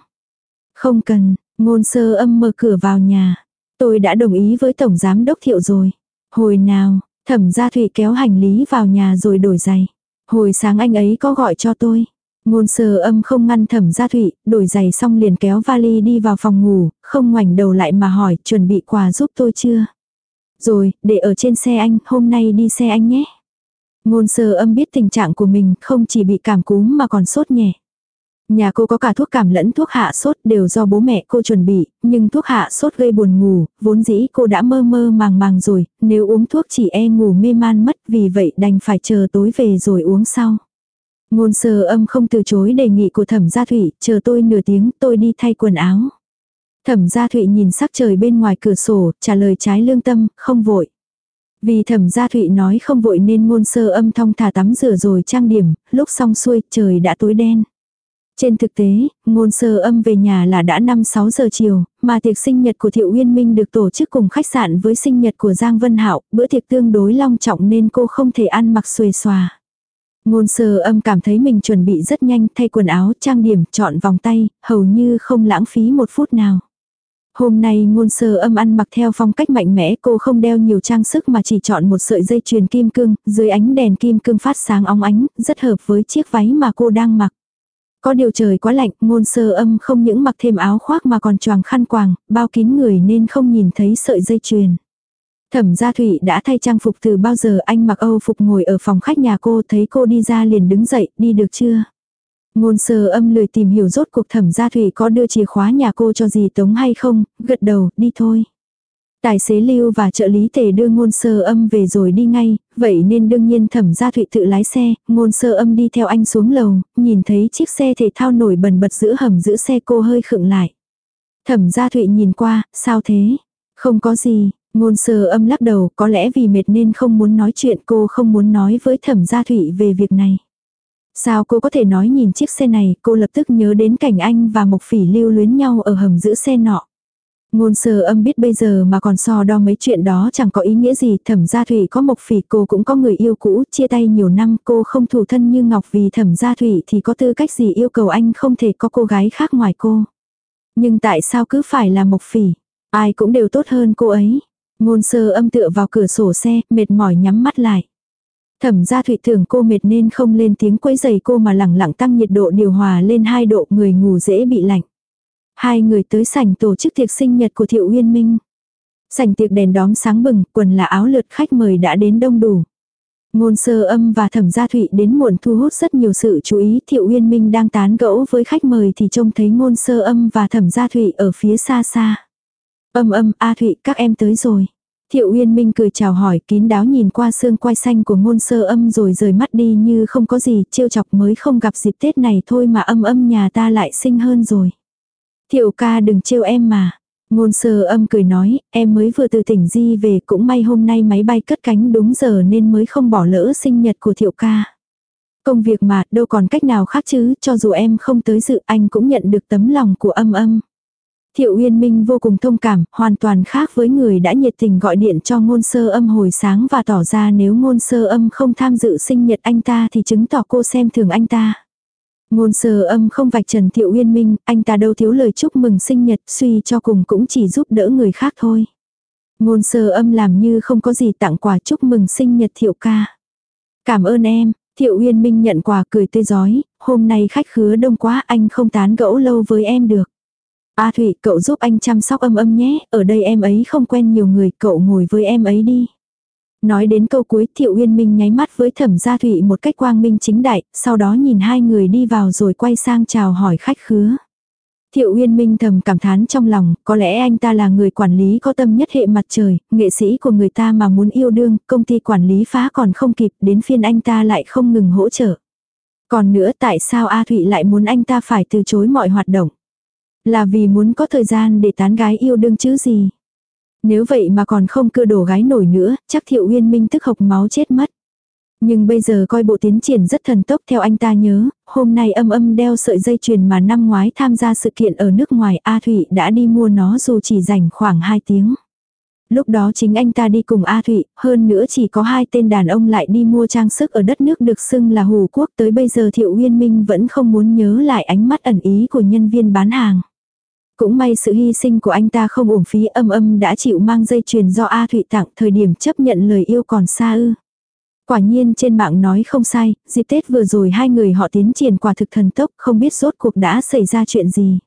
Không cần, ngôn sơ âm mở cửa vào nhà. Tôi đã đồng ý với Tổng Giám Đốc Thiệu rồi. Hồi nào, thẩm gia thụy kéo hành lý vào nhà rồi đổi giày. Hồi sáng anh ấy có gọi cho tôi. Ngôn sơ âm không ngăn thẩm gia thụy, đổi giày xong liền kéo vali đi vào phòng ngủ, không ngoảnh đầu lại mà hỏi chuẩn bị quà giúp tôi chưa. Rồi, để ở trên xe anh, hôm nay đi xe anh nhé. Ngôn sơ âm biết tình trạng của mình không chỉ bị cảm cúm mà còn sốt nhẹ. Nhà cô có cả thuốc cảm lẫn thuốc hạ sốt đều do bố mẹ cô chuẩn bị, nhưng thuốc hạ sốt gây buồn ngủ, vốn dĩ cô đã mơ mơ màng màng rồi, nếu uống thuốc chỉ e ngủ mê man mất vì vậy đành phải chờ tối về rồi uống sau. Ngôn sơ âm không từ chối đề nghị của thẩm gia thủy, chờ tôi nửa tiếng tôi đi thay quần áo. Thẩm gia thụy nhìn sắc trời bên ngoài cửa sổ, trả lời trái lương tâm, không vội. Vì thẩm gia thụy nói không vội nên ngôn sơ âm thong thả tắm rửa rồi trang điểm, lúc xong xuôi trời đã tối đen. Trên thực tế, ngôn sơ âm về nhà là đã 5-6 giờ chiều, mà tiệc sinh nhật của Thiệu Uyên Minh được tổ chức cùng khách sạn với sinh nhật của Giang Vân Hạo, bữa tiệc tương đối long trọng nên cô không thể ăn mặc xuề xòa. Ngôn sơ âm cảm thấy mình chuẩn bị rất nhanh thay quần áo, trang điểm, chọn vòng tay, hầu như không lãng phí một phút nào. Hôm nay ngôn sơ âm ăn mặc theo phong cách mạnh mẽ cô không đeo nhiều trang sức mà chỉ chọn một sợi dây chuyền kim cương, dưới ánh đèn kim cương phát sáng óng ánh, rất hợp với chiếc váy mà cô đang mặc. Có điều trời quá lạnh, ngôn sơ âm không những mặc thêm áo khoác mà còn choàng khăn quàng, bao kín người nên không nhìn thấy sợi dây chuyền. Thẩm gia thủy đã thay trang phục từ bao giờ anh mặc Âu phục ngồi ở phòng khách nhà cô thấy cô đi ra liền đứng dậy, đi được chưa? Ngôn sơ âm lười tìm hiểu rốt cuộc thẩm gia thủy có đưa chìa khóa nhà cô cho gì tống hay không, gật đầu, đi thôi. Tài xế lưu và trợ lý tề đưa ngôn sơ âm về rồi đi ngay, vậy nên đương nhiên thẩm gia thụy tự lái xe, ngôn sơ âm đi theo anh xuống lầu, nhìn thấy chiếc xe thể thao nổi bần bật giữa hầm giữ xe cô hơi khựng lại. Thẩm gia thụy nhìn qua, sao thế? Không có gì, ngôn sơ âm lắc đầu, có lẽ vì mệt nên không muốn nói chuyện cô không muốn nói với thẩm gia thụy về việc này. Sao cô có thể nói nhìn chiếc xe này, cô lập tức nhớ đến cảnh anh và Mộc Phỉ lưu luyến nhau ở hầm giữ xe nọ. Ngôn sơ âm biết bây giờ mà còn so đo mấy chuyện đó chẳng có ý nghĩa gì, thẩm gia thủy có Mộc Phỉ cô cũng có người yêu cũ, chia tay nhiều năm cô không thủ thân như Ngọc vì thẩm gia thủy thì có tư cách gì yêu cầu anh không thể có cô gái khác ngoài cô. Nhưng tại sao cứ phải là Mộc Phỉ, ai cũng đều tốt hơn cô ấy. Ngôn sơ âm tựa vào cửa sổ xe, mệt mỏi nhắm mắt lại. Thẩm gia thụy tưởng cô mệt nên không lên tiếng quấy giày cô mà lẳng lặng tăng nhiệt độ điều hòa lên 2 độ người ngủ dễ bị lạnh. Hai người tới sảnh tổ chức tiệc sinh nhật của Thiệu Uyên Minh. Sảnh tiệc đèn đóm sáng bừng, quần là áo lượt khách mời đã đến đông đủ. Ngôn sơ âm và thẩm gia thụy đến muộn thu hút rất nhiều sự chú ý. Thiệu Uyên Minh đang tán gẫu với khách mời thì trông thấy ngôn sơ âm và thẩm gia thụy ở phía xa xa. Âm âm, A Thụy, các em tới rồi. Thiệu Uyên Minh cười chào hỏi kín đáo nhìn qua xương quai xanh của ngôn sơ âm rồi rời mắt đi như không có gì, trêu chọc mới không gặp dịp Tết này thôi mà âm âm nhà ta lại sinh hơn rồi. Thiệu ca đừng trêu em mà. Ngôn sơ âm cười nói, em mới vừa từ tỉnh Di về cũng may hôm nay máy bay cất cánh đúng giờ nên mới không bỏ lỡ sinh nhật của thiệu ca. Công việc mà đâu còn cách nào khác chứ, cho dù em không tới dự anh cũng nhận được tấm lòng của âm âm. Thiệu Uyên Minh vô cùng thông cảm, hoàn toàn khác với người đã nhiệt tình gọi điện cho ngôn sơ âm hồi sáng và tỏ ra nếu ngôn sơ âm không tham dự sinh nhật anh ta thì chứng tỏ cô xem thường anh ta. Ngôn sơ âm không vạch trần Thiệu Uyên Minh, anh ta đâu thiếu lời chúc mừng sinh nhật, suy cho cùng cũng chỉ giúp đỡ người khác thôi. Ngôn sơ âm làm như không có gì tặng quà chúc mừng sinh nhật Thiệu ca. Cảm ơn em, Thiệu Uyên Minh nhận quà cười tươi giói, hôm nay khách khứa đông quá anh không tán gẫu lâu với em được. A Thủy, cậu giúp anh chăm sóc âm âm nhé, ở đây em ấy không quen nhiều người, cậu ngồi với em ấy đi. Nói đến câu cuối Thiệu Uyên Minh nháy mắt với thẩm gia Thụy một cách quang minh chính đại, sau đó nhìn hai người đi vào rồi quay sang chào hỏi khách khứa. Thiệu Uyên Minh thầm cảm thán trong lòng, có lẽ anh ta là người quản lý có tâm nhất hệ mặt trời, nghệ sĩ của người ta mà muốn yêu đương, công ty quản lý phá còn không kịp, đến phiên anh ta lại không ngừng hỗ trợ. Còn nữa tại sao A Thụy lại muốn anh ta phải từ chối mọi hoạt động? Là vì muốn có thời gian để tán gái yêu đương chứ gì. Nếu vậy mà còn không cưa đổ gái nổi nữa, chắc Thiệu Uyên Minh tức hộc máu chết mất. Nhưng bây giờ coi bộ tiến triển rất thần tốc theo anh ta nhớ, hôm nay âm âm đeo sợi dây chuyền mà năm ngoái tham gia sự kiện ở nước ngoài A Thụy đã đi mua nó dù chỉ dành khoảng 2 tiếng. Lúc đó chính anh ta đi cùng A Thụy, hơn nữa chỉ có hai tên đàn ông lại đi mua trang sức ở đất nước được xưng là hù quốc tới bây giờ Thiệu Uyên Minh vẫn không muốn nhớ lại ánh mắt ẩn ý của nhân viên bán hàng. Cũng may sự hy sinh của anh ta không uổng phí âm âm đã chịu mang dây chuyền do A Thụy tặng thời điểm chấp nhận lời yêu còn xa ư. Quả nhiên trên mạng nói không sai, dịp Tết vừa rồi hai người họ tiến triển quả thực thần tốc không biết rốt cuộc đã xảy ra chuyện gì.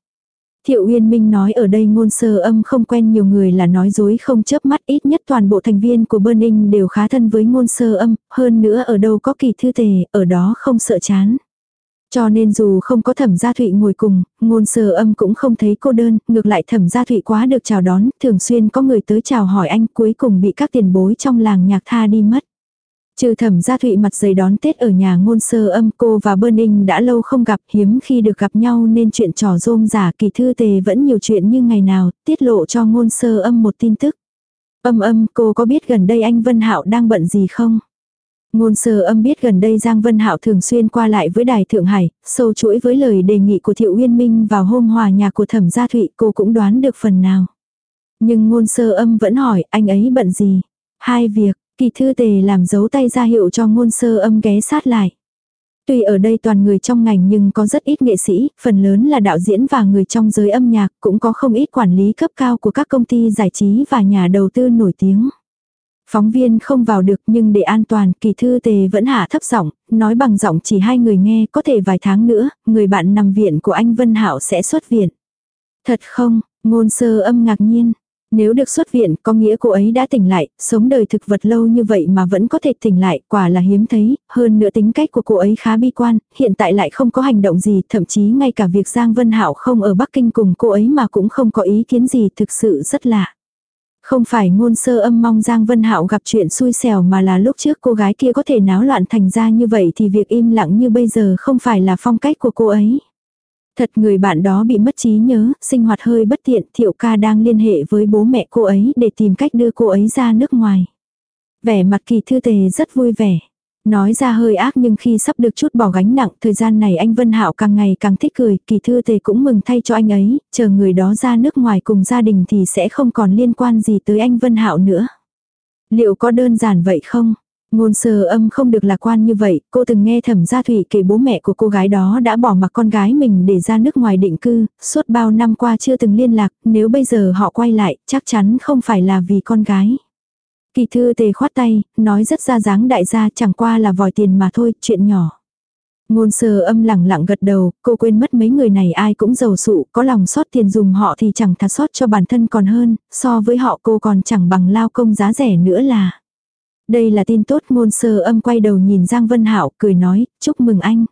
Thiệu Uyên Minh nói ở đây ngôn sơ âm không quen nhiều người là nói dối không chớp mắt ít nhất toàn bộ thành viên của Burning đều khá thân với ngôn sơ âm, hơn nữa ở đâu có kỳ thư tề, ở đó không sợ chán. Cho nên dù không có thẩm gia thụy ngồi cùng, ngôn sơ âm cũng không thấy cô đơn, ngược lại thẩm gia thụy quá được chào đón, thường xuyên có người tới chào hỏi anh cuối cùng bị các tiền bối trong làng nhạc tha đi mất. Trừ thẩm gia thụy mặt dày đón Tết ở nhà ngôn sơ âm cô và Burning đã lâu không gặp hiếm khi được gặp nhau nên chuyện trò rôm giả kỳ thư tề vẫn nhiều chuyện như ngày nào, tiết lộ cho ngôn sơ âm một tin tức. Âm âm cô có biết gần đây anh Vân Hạo đang bận gì không? Ngôn sơ âm biết gần đây Giang Vân Hạo thường xuyên qua lại với Đài Thượng Hải, sâu chuỗi với lời đề nghị của Thiệu Uyên Minh vào hôm hòa nhà của Thẩm Gia Thụy cô cũng đoán được phần nào. Nhưng ngôn sơ âm vẫn hỏi anh ấy bận gì? Hai việc, kỳ thư tề làm dấu tay ra hiệu cho ngôn sơ âm ghé sát lại. Tuy ở đây toàn người trong ngành nhưng có rất ít nghệ sĩ, phần lớn là đạo diễn và người trong giới âm nhạc, cũng có không ít quản lý cấp cao của các công ty giải trí và nhà đầu tư nổi tiếng. Phóng viên không vào được nhưng để an toàn kỳ thư tề vẫn hạ thấp giọng, nói bằng giọng chỉ hai người nghe có thể vài tháng nữa, người bạn nằm viện của anh Vân Hạo sẽ xuất viện. Thật không, ngôn sơ âm ngạc nhiên. Nếu được xuất viện có nghĩa cô ấy đã tỉnh lại, sống đời thực vật lâu như vậy mà vẫn có thể tỉnh lại, quả là hiếm thấy, hơn nữa tính cách của cô ấy khá bi quan, hiện tại lại không có hành động gì, thậm chí ngay cả việc Giang Vân Hạo không ở Bắc Kinh cùng cô ấy mà cũng không có ý kiến gì thực sự rất lạ. Không phải ngôn sơ âm mong Giang Vân Hạo gặp chuyện xui xẻo mà là lúc trước cô gái kia có thể náo loạn thành ra như vậy thì việc im lặng như bây giờ không phải là phong cách của cô ấy. Thật người bạn đó bị mất trí nhớ, sinh hoạt hơi bất tiện, thiệu ca đang liên hệ với bố mẹ cô ấy để tìm cách đưa cô ấy ra nước ngoài. Vẻ mặt kỳ thư tề rất vui vẻ. Nói ra hơi ác nhưng khi sắp được chút bỏ gánh nặng, thời gian này anh Vân Hạo càng ngày càng thích cười, kỳ thư tề cũng mừng thay cho anh ấy, chờ người đó ra nước ngoài cùng gia đình thì sẽ không còn liên quan gì tới anh Vân Hạo nữa. Liệu có đơn giản vậy không? Ngôn sơ âm không được lạc quan như vậy, cô từng nghe thẩm gia thủy kể bố mẹ của cô gái đó đã bỏ mặc con gái mình để ra nước ngoài định cư, suốt bao năm qua chưa từng liên lạc, nếu bây giờ họ quay lại, chắc chắn không phải là vì con gái. Kỳ thư tề khoát tay, nói rất ra dáng đại gia chẳng qua là vòi tiền mà thôi, chuyện nhỏ. Ngôn sơ âm lẳng lặng gật đầu, cô quên mất mấy người này ai cũng giàu sụ, có lòng sót tiền dùng họ thì chẳng thà sót cho bản thân còn hơn, so với họ cô còn chẳng bằng lao công giá rẻ nữa là. Đây là tin tốt ngôn sơ âm quay đầu nhìn Giang Vân hảo cười nói, chúc mừng anh.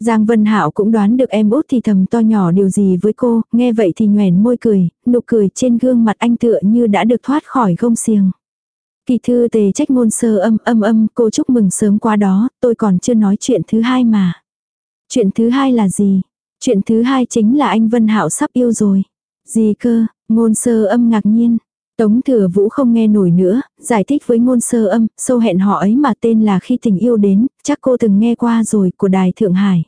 Giang Vân hảo cũng đoán được em út thì thầm to nhỏ điều gì với cô, nghe vậy thì nhoèn môi cười, nụ cười trên gương mặt anh tựa như đã được thoát khỏi gông xiềng. Kỳ thư tề trách ngôn sơ âm âm âm cô chúc mừng sớm qua đó, tôi còn chưa nói chuyện thứ hai mà. Chuyện thứ hai là gì? Chuyện thứ hai chính là anh Vân Hạo sắp yêu rồi. Gì cơ, ngôn sơ âm ngạc nhiên. Tống thừa vũ không nghe nổi nữa, giải thích với ngôn sơ âm, sâu hẹn họ ấy mà tên là khi tình yêu đến, chắc cô từng nghe qua rồi, của đài Thượng Hải.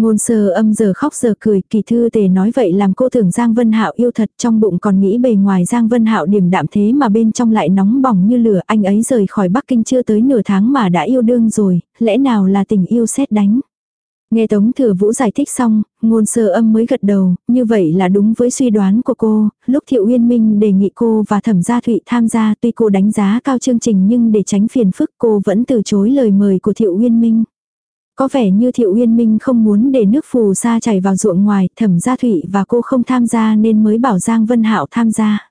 Ngôn sơ âm giờ khóc giờ cười, kỳ thư tề nói vậy làm cô tưởng Giang Vân Hạo yêu thật trong bụng còn nghĩ bề ngoài Giang Vân Hạo điềm đạm thế mà bên trong lại nóng bỏng như lửa anh ấy rời khỏi Bắc Kinh chưa tới nửa tháng mà đã yêu đương rồi, lẽ nào là tình yêu xét đánh. Nghe Tống Thừa Vũ giải thích xong, ngôn sơ âm mới gật đầu, như vậy là đúng với suy đoán của cô, lúc Thiệu Uyên Minh đề nghị cô và Thẩm Gia Thụy tham gia tuy cô đánh giá cao chương trình nhưng để tránh phiền phức cô vẫn từ chối lời mời của Thiệu Uyên Minh. Có vẻ như Thiệu Uyên Minh không muốn để nước phù sa chảy vào ruộng ngoài, Thẩm Gia Thụy và cô không tham gia nên mới bảo Giang Vân Hạo tham gia.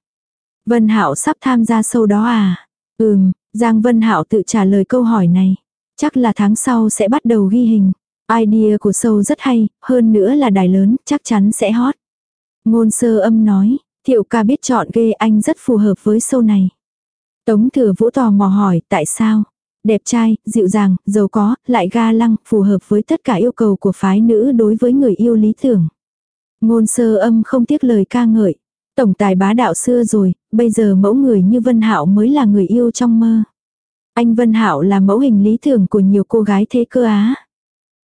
Vân Hạo sắp tham gia sâu đó à? Ừm, Giang Vân Hạo tự trả lời câu hỏi này. Chắc là tháng sau sẽ bắt đầu ghi hình. Idea của sâu rất hay, hơn nữa là đài lớn, chắc chắn sẽ hot. Ngôn sơ âm nói, thiệu ca biết chọn ghê anh rất phù hợp với sâu này. Tống thừa vũ tò mò hỏi, tại sao? Đẹp trai, dịu dàng, giàu có, lại ga lăng, phù hợp với tất cả yêu cầu của phái nữ đối với người yêu lý tưởng. Ngôn sơ âm không tiếc lời ca ngợi. Tổng tài bá đạo xưa rồi, bây giờ mẫu người như Vân Hạo mới là người yêu trong mơ. Anh Vân Hạo là mẫu hình lý tưởng của nhiều cô gái thế cơ á.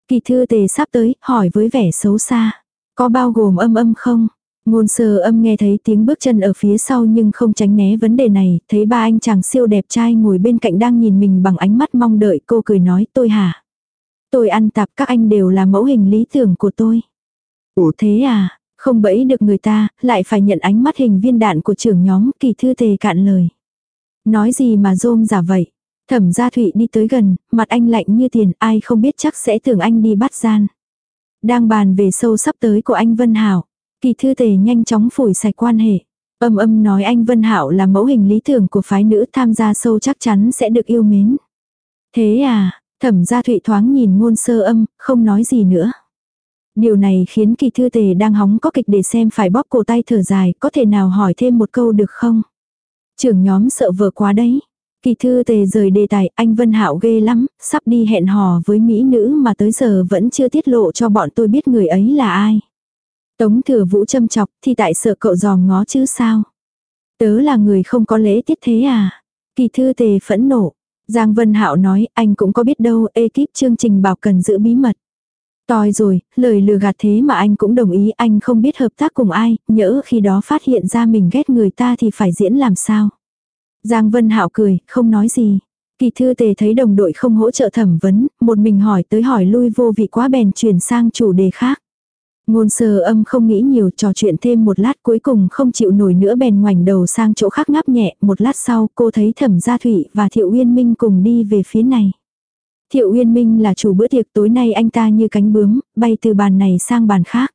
Kỳ thư tề sắp tới, hỏi với vẻ xấu xa. Có bao gồm âm âm không? Ngôn sơ âm nghe thấy tiếng bước chân ở phía sau nhưng không tránh né vấn đề này, thấy ba anh chàng siêu đẹp trai ngồi bên cạnh đang nhìn mình bằng ánh mắt mong đợi cô cười nói tôi hả? Tôi ăn tạp các anh đều là mẫu hình lý tưởng của tôi. Ủa thế à, không bẫy được người ta, lại phải nhận ánh mắt hình viên đạn của trưởng nhóm kỳ thư tề cạn lời. Nói gì mà rôm giả vậy? Thẩm gia thụy đi tới gần, mặt anh lạnh như tiền, ai không biết chắc sẽ tưởng anh đi bắt gian. Đang bàn về sâu sắp tới của anh Vân Hảo. Kỳ thư tề nhanh chóng phủi sạch quan hệ. Âm âm nói anh Vân Hảo là mẫu hình lý tưởng của phái nữ tham gia sâu chắc chắn sẽ được yêu mến. Thế à, thẩm gia thụy thoáng nhìn ngôn sơ âm, không nói gì nữa. Điều này khiến kỳ thư tề đang hóng có kịch để xem phải bóp cổ tay thở dài, có thể nào hỏi thêm một câu được không? Trưởng nhóm sợ vợ quá đấy. Kỳ thư tề rời đề tài, anh Vân Hạo ghê lắm, sắp đi hẹn hò với mỹ nữ mà tới giờ vẫn chưa tiết lộ cho bọn tôi biết người ấy là ai. Tống thừa vũ châm chọc, thì tại sợ cậu dòm ngó chứ sao? Tớ là người không có lễ tiết thế à? Kỳ thư tề phẫn nộ. Giang Vân Hạo nói, anh cũng có biết đâu, ekip chương trình bảo cần giữ bí mật. Tòi rồi, lời lừa gạt thế mà anh cũng đồng ý, anh không biết hợp tác cùng ai, nhỡ khi đó phát hiện ra mình ghét người ta thì phải diễn làm sao. Giang Vân Hạo cười, không nói gì. Kỳ thư tề thấy đồng đội không hỗ trợ thẩm vấn, một mình hỏi tới hỏi lui vô vị quá bèn chuyển sang chủ đề khác. Ngôn sơ âm không nghĩ nhiều trò chuyện thêm một lát cuối cùng không chịu nổi nữa bèn ngoảnh đầu sang chỗ khác ngáp nhẹ. Một lát sau cô thấy thẩm gia thụy và thiệu uyên minh cùng đi về phía này. Thiệu uyên minh là chủ bữa tiệc tối nay anh ta như cánh bướm, bay từ bàn này sang bàn khác.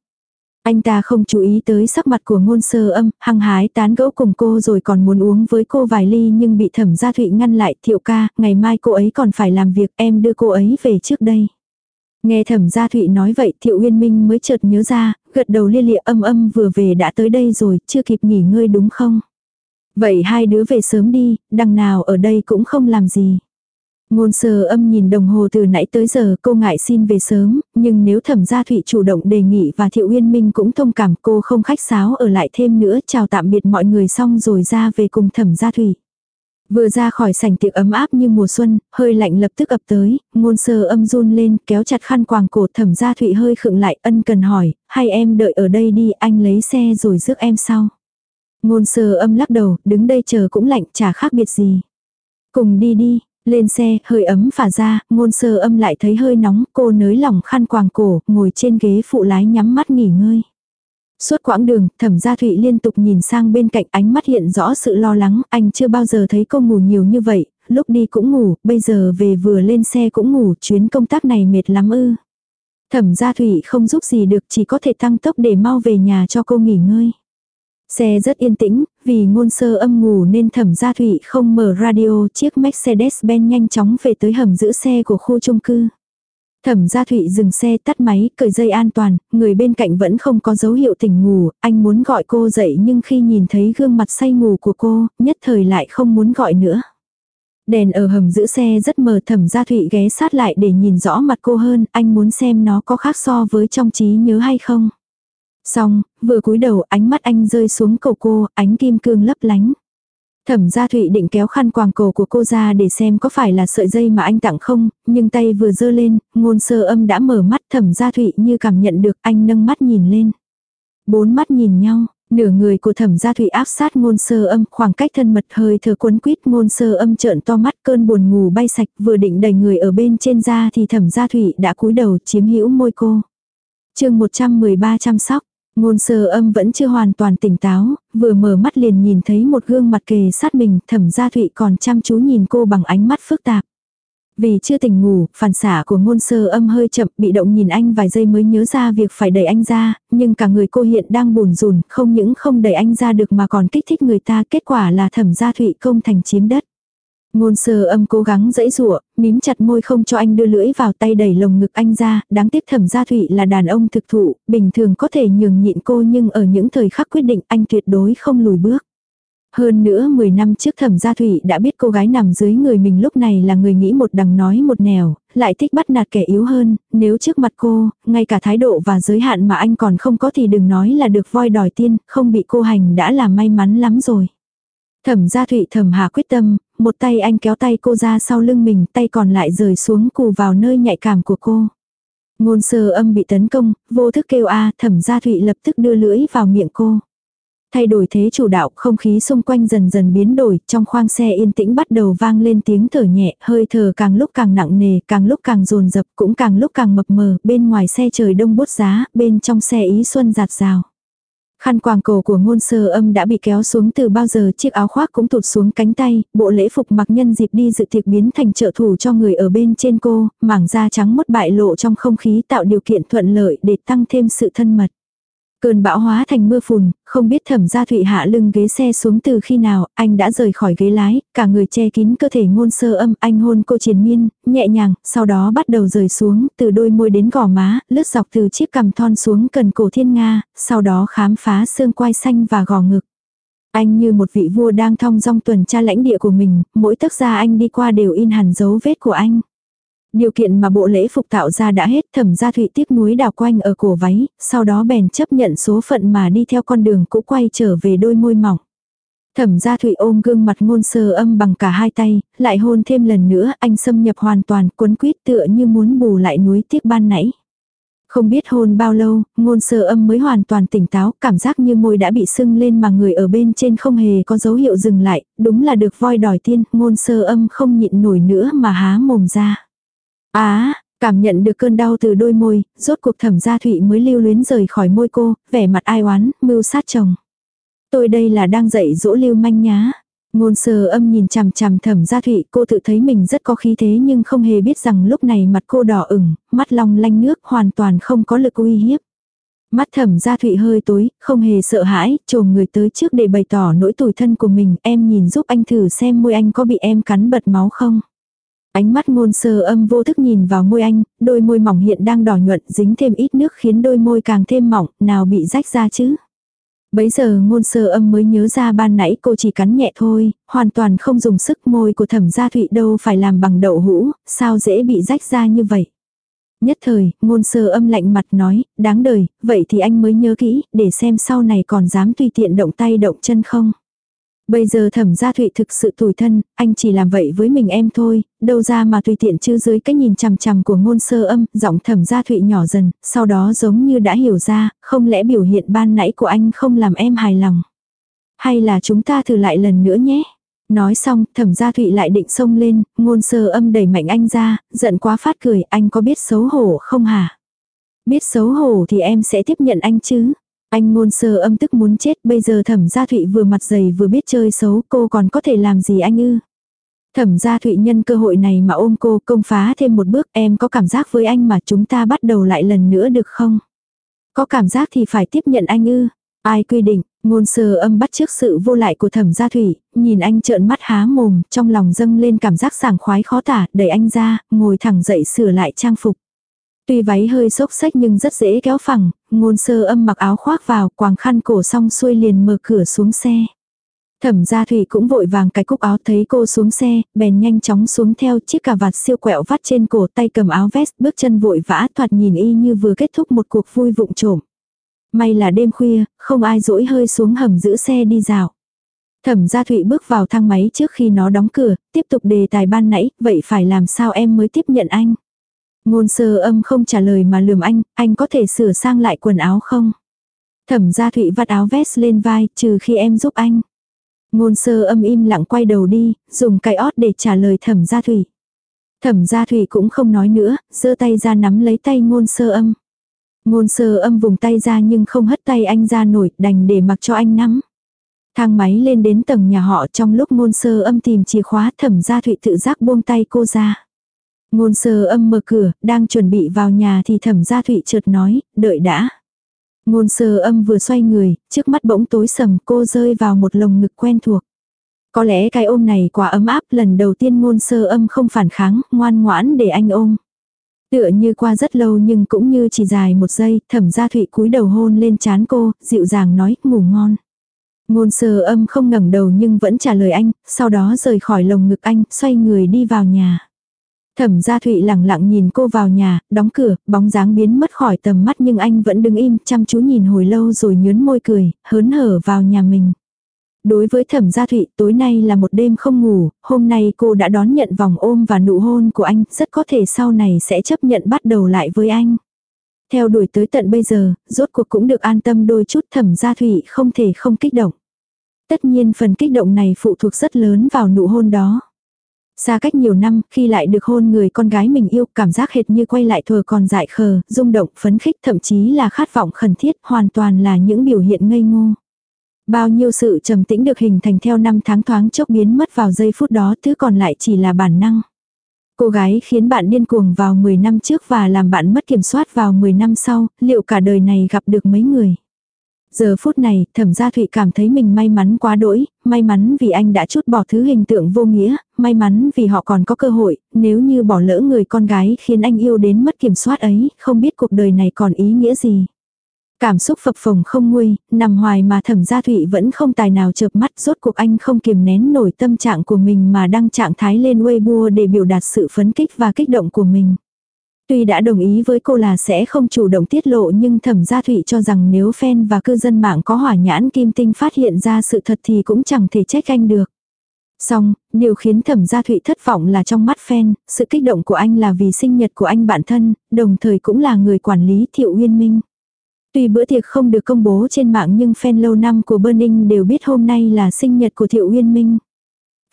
Anh ta không chú ý tới sắc mặt của ngôn sơ âm, hăng hái tán gẫu cùng cô rồi còn muốn uống với cô vài ly nhưng bị thẩm gia thụy ngăn lại thiệu ca, ngày mai cô ấy còn phải làm việc em đưa cô ấy về trước đây. Nghe thẩm gia thụy nói vậy thiệu uyên minh mới chợt nhớ ra, gật đầu lia lịa âm âm vừa về đã tới đây rồi, chưa kịp nghỉ ngơi đúng không? Vậy hai đứa về sớm đi, đằng nào ở đây cũng không làm gì. Ngôn sơ âm nhìn đồng hồ từ nãy tới giờ cô ngại xin về sớm, nhưng nếu thẩm gia thụy chủ động đề nghị và thiệu uyên minh cũng thông cảm cô không khách sáo ở lại thêm nữa chào tạm biệt mọi người xong rồi ra về cùng thẩm gia thụy. Vừa ra khỏi sảnh tiệc ấm áp như mùa xuân, hơi lạnh lập tức ập tới, ngôn sơ âm run lên, kéo chặt khăn quàng cổ thẩm gia thụy hơi khựng lại, ân cần hỏi, hay em đợi ở đây đi, anh lấy xe rồi rước em sau. Ngôn sơ âm lắc đầu, đứng đây chờ cũng lạnh, chả khác biệt gì. Cùng đi đi, lên xe, hơi ấm phả ra, ngôn sơ âm lại thấy hơi nóng, cô nới lỏng khăn quàng cổ, ngồi trên ghế phụ lái nhắm mắt nghỉ ngơi. Suốt quãng đường, thẩm gia thụy liên tục nhìn sang bên cạnh ánh mắt hiện rõ sự lo lắng, anh chưa bao giờ thấy cô ngủ nhiều như vậy, lúc đi cũng ngủ, bây giờ về vừa lên xe cũng ngủ, chuyến công tác này mệt lắm ư. Thẩm gia thụy không giúp gì được chỉ có thể tăng tốc để mau về nhà cho cô nghỉ ngơi. Xe rất yên tĩnh, vì ngôn sơ âm ngủ nên thẩm gia thụy không mở radio chiếc Mercedes-Benz nhanh chóng về tới hầm giữ xe của khu chung cư. Thẩm gia thụy dừng xe tắt máy, cởi dây an toàn, người bên cạnh vẫn không có dấu hiệu tỉnh ngủ, anh muốn gọi cô dậy nhưng khi nhìn thấy gương mặt say ngủ của cô, nhất thời lại không muốn gọi nữa. Đèn ở hầm giữ xe rất mờ thẩm gia thụy ghé sát lại để nhìn rõ mặt cô hơn, anh muốn xem nó có khác so với trong trí nhớ hay không. Xong, vừa cúi đầu ánh mắt anh rơi xuống cầu cô, ánh kim cương lấp lánh. Thẩm gia thụy định kéo khăn quàng cổ của cô ra để xem có phải là sợi dây mà anh tặng không, nhưng tay vừa dơ lên, ngôn sơ âm đã mở mắt thẩm gia thụy như cảm nhận được anh nâng mắt nhìn lên. Bốn mắt nhìn nhau, nửa người của thẩm gia thụy áp sát ngôn sơ âm khoảng cách thân mật hơi thở cuốn quýt ngôn sơ âm trợn to mắt cơn buồn ngủ bay sạch vừa định đẩy người ở bên trên ra thì thẩm gia thụy đã cúi đầu chiếm hữu môi cô. chương 113 chăm sóc. Ngôn sơ âm vẫn chưa hoàn toàn tỉnh táo, vừa mở mắt liền nhìn thấy một gương mặt kề sát mình, thẩm gia thụy còn chăm chú nhìn cô bằng ánh mắt phức tạp. Vì chưa tỉnh ngủ, phản xả của ngôn sơ âm hơi chậm, bị động nhìn anh vài giây mới nhớ ra việc phải đẩy anh ra, nhưng cả người cô hiện đang bùn rùn, không những không đẩy anh ra được mà còn kích thích người ta, kết quả là thẩm gia thụy công thành chiếm đất. Ngôn sơ âm cố gắng dẫy rụa, mím chặt môi không cho anh đưa lưỡi vào tay đẩy lồng ngực anh ra, đáng tiếc thẩm gia thụy là đàn ông thực thụ, bình thường có thể nhường nhịn cô nhưng ở những thời khắc quyết định anh tuyệt đối không lùi bước. Hơn nữa 10 năm trước thẩm gia thụy đã biết cô gái nằm dưới người mình lúc này là người nghĩ một đằng nói một nẻo, lại thích bắt nạt kẻ yếu hơn, nếu trước mặt cô, ngay cả thái độ và giới hạn mà anh còn không có thì đừng nói là được voi đòi tiên, không bị cô hành đã là may mắn lắm rồi. Thẩm gia thụy thẩm hà quyết tâm, một tay anh kéo tay cô ra sau lưng mình, tay còn lại rời xuống cù vào nơi nhạy cảm của cô. Ngôn sơ âm bị tấn công, vô thức kêu a thẩm gia thụy lập tức đưa lưỡi vào miệng cô. Thay đổi thế chủ đạo, không khí xung quanh dần dần biến đổi, trong khoang xe yên tĩnh bắt đầu vang lên tiếng thở nhẹ, hơi thở càng lúc càng nặng nề, càng lúc càng dồn dập, cũng càng lúc càng mập mờ, bên ngoài xe trời đông bút giá, bên trong xe ý xuân giạt rào. Khăn quàng cổ của ngôn sơ âm đã bị kéo xuống từ bao giờ chiếc áo khoác cũng tụt xuống cánh tay, bộ lễ phục mặc nhân dịp đi dự tiệc biến thành trợ thủ cho người ở bên trên cô, mảng da trắng mất bại lộ trong không khí tạo điều kiện thuận lợi để tăng thêm sự thân mật. Cơn bão hóa thành mưa phùn, không biết thẩm gia thụy hạ lưng ghế xe xuống từ khi nào, anh đã rời khỏi ghế lái, cả người che kín cơ thể ngôn sơ âm, anh hôn cô triền miên, nhẹ nhàng, sau đó bắt đầu rời xuống, từ đôi môi đến gò má, lướt dọc từ chiếc cằm thon xuống cần cổ thiên nga, sau đó khám phá xương quai xanh và gò ngực. Anh như một vị vua đang thong dong tuần tra lãnh địa của mình, mỗi tấc ra anh đi qua đều in hẳn dấu vết của anh. Điều kiện mà bộ lễ phục tạo ra đã hết thẩm gia thụy tiếc núi đào quanh ở cổ váy, sau đó bèn chấp nhận số phận mà đi theo con đường cũ quay trở về đôi môi mỏng. Thẩm gia thụy ôm gương mặt ngôn sơ âm bằng cả hai tay, lại hôn thêm lần nữa, anh xâm nhập hoàn toàn, cuốn quýt tựa như muốn bù lại núi tiếc ban nãy. Không biết hôn bao lâu, ngôn sơ âm mới hoàn toàn tỉnh táo, cảm giác như môi đã bị sưng lên mà người ở bên trên không hề có dấu hiệu dừng lại, đúng là được voi đòi tiên, ngôn sơ âm không nhịn nổi nữa mà há mồm ra. Á, cảm nhận được cơn đau từ đôi môi, rốt cuộc thẩm gia thụy mới lưu luyến rời khỏi môi cô, vẻ mặt ai oán, mưu sát chồng. Tôi đây là đang dạy dỗ lưu manh nhá. Ngôn sơ âm nhìn chằm chằm thẩm gia thụy, cô tự thấy mình rất có khí thế nhưng không hề biết rằng lúc này mặt cô đỏ ửng, mắt long lanh nước hoàn toàn không có lực uy hiếp. Mắt thẩm gia thụy hơi tối, không hề sợ hãi, trồm người tới trước để bày tỏ nỗi tủi thân của mình, em nhìn giúp anh thử xem môi anh có bị em cắn bật máu không. Ánh mắt ngôn sơ âm vô thức nhìn vào môi anh, đôi môi mỏng hiện đang đỏ nhuận dính thêm ít nước khiến đôi môi càng thêm mỏng, nào bị rách ra chứ. Bấy giờ ngôn sơ âm mới nhớ ra ban nãy cô chỉ cắn nhẹ thôi, hoàn toàn không dùng sức môi của thẩm gia thụy đâu phải làm bằng đậu hũ, sao dễ bị rách ra như vậy. Nhất thời, ngôn sơ âm lạnh mặt nói, đáng đời, vậy thì anh mới nhớ kỹ, để xem sau này còn dám tùy tiện động tay động chân không. Bây giờ thẩm gia thụy thực sự tủi thân, anh chỉ làm vậy với mình em thôi, đâu ra mà tùy tiện chứ dưới cái nhìn chằm chằm của ngôn sơ âm, giọng thẩm gia thụy nhỏ dần, sau đó giống như đã hiểu ra, không lẽ biểu hiện ban nãy của anh không làm em hài lòng. Hay là chúng ta thử lại lần nữa nhé. Nói xong, thẩm gia thụy lại định xông lên, ngôn sơ âm đẩy mạnh anh ra, giận quá phát cười, anh có biết xấu hổ không hả? Biết xấu hổ thì em sẽ tiếp nhận anh chứ. Anh ngôn sơ âm tức muốn chết bây giờ thẩm gia thụy vừa mặt dày vừa biết chơi xấu cô còn có thể làm gì anh ư. Thẩm gia thụy nhân cơ hội này mà ôm cô công phá thêm một bước em có cảm giác với anh mà chúng ta bắt đầu lại lần nữa được không? Có cảm giác thì phải tiếp nhận anh ư. Ai quy định, ngôn sơ âm bắt trước sự vô lại của thẩm gia thủy, nhìn anh trợn mắt há mồm, trong lòng dâng lên cảm giác sảng khoái khó tả, đẩy anh ra, ngồi thẳng dậy sửa lại trang phục. Tuy váy hơi xốc xách nhưng rất dễ kéo phẳng, ngôn sơ âm mặc áo khoác vào, quàng khăn cổ xong xuôi liền mở cửa xuống xe. Thẩm gia thủy cũng vội vàng cái cúc áo thấy cô xuống xe, bèn nhanh chóng xuống theo chiếc cà vạt siêu quẹo vắt trên cổ tay cầm áo vest bước chân vội vã thoạt nhìn y như vừa kết thúc một cuộc vui vụng trộm. May là đêm khuya, không ai dỗi hơi xuống hầm giữ xe đi dạo. Thẩm gia thụy bước vào thang máy trước khi nó đóng cửa, tiếp tục đề tài ban nãy, vậy phải làm sao em mới tiếp nhận anh? Ngôn sơ âm không trả lời mà lườm anh, anh có thể sửa sang lại quần áo không? Thẩm gia thụy vắt áo vest lên vai, trừ khi em giúp anh. Ngôn sơ âm im lặng quay đầu đi, dùng cái ót để trả lời thẩm gia thụy. Thẩm gia thụy cũng không nói nữa, giơ tay ra nắm lấy tay ngôn sơ âm. Ngôn sơ âm vùng tay ra nhưng không hất tay anh ra nổi, đành để mặc cho anh nắm. Thang máy lên đến tầng nhà họ trong lúc ngôn sơ âm tìm chìa khóa thẩm gia thụy tự giác buông tay cô ra. Ngôn sơ âm mở cửa, đang chuẩn bị vào nhà thì thẩm gia thụy chợt nói, đợi đã. Ngôn sơ âm vừa xoay người, trước mắt bỗng tối sầm cô rơi vào một lồng ngực quen thuộc. Có lẽ cái ôm này quá ấm áp lần đầu tiên ngôn sơ âm không phản kháng, ngoan ngoãn để anh ôm. Tựa như qua rất lâu nhưng cũng như chỉ dài một giây, thẩm gia thụy cúi đầu hôn lên chán cô, dịu dàng nói, ngủ ngon. Ngôn sơ âm không ngẩng đầu nhưng vẫn trả lời anh, sau đó rời khỏi lồng ngực anh, xoay người đi vào nhà. Thẩm gia Thụy lẳng lặng nhìn cô vào nhà, đóng cửa, bóng dáng biến mất khỏi tầm mắt nhưng anh vẫn đứng im, chăm chú nhìn hồi lâu rồi nhớn môi cười, hớn hở vào nhà mình. Đối với thẩm gia thụy, tối nay là một đêm không ngủ, hôm nay cô đã đón nhận vòng ôm và nụ hôn của anh, rất có thể sau này sẽ chấp nhận bắt đầu lại với anh. Theo đuổi tới tận bây giờ, rốt cuộc cũng được an tâm đôi chút thẩm gia thụy không thể không kích động. Tất nhiên phần kích động này phụ thuộc rất lớn vào nụ hôn đó. Xa cách nhiều năm, khi lại được hôn người con gái mình yêu, cảm giác hệt như quay lại thừa còn dại khờ, rung động, phấn khích, thậm chí là khát vọng khẩn thiết, hoàn toàn là những biểu hiện ngây ngô. Bao nhiêu sự trầm tĩnh được hình thành theo năm tháng thoáng chốc biến mất vào giây phút đó, thứ còn lại chỉ là bản năng. Cô gái khiến bạn điên cuồng vào 10 năm trước và làm bạn mất kiểm soát vào 10 năm sau, liệu cả đời này gặp được mấy người? Giờ phút này, thẩm gia thụy cảm thấy mình may mắn quá đỗi, may mắn vì anh đã chút bỏ thứ hình tượng vô nghĩa, may mắn vì họ còn có cơ hội, nếu như bỏ lỡ người con gái khiến anh yêu đến mất kiểm soát ấy, không biết cuộc đời này còn ý nghĩa gì. Cảm xúc phập phồng không nguôi, nằm hoài mà thẩm gia thụy vẫn không tài nào chợp mắt rốt cuộc anh không kiềm nén nổi tâm trạng của mình mà đăng trạng thái lên Weibo để biểu đạt sự phấn kích và kích động của mình. Tuy đã đồng ý với cô là sẽ không chủ động tiết lộ nhưng thẩm gia thụy cho rằng nếu fan và cư dân mạng có hỏa nhãn kim tinh phát hiện ra sự thật thì cũng chẳng thể trách anh được. Xong, điều khiến thẩm gia thụy thất vọng là trong mắt fan, sự kích động của anh là vì sinh nhật của anh bản thân, đồng thời cũng là người quản lý thiệu uyên minh. Tuy bữa tiệc không được công bố trên mạng nhưng fan lâu năm của Burning đều biết hôm nay là sinh nhật của thiệu uyên minh.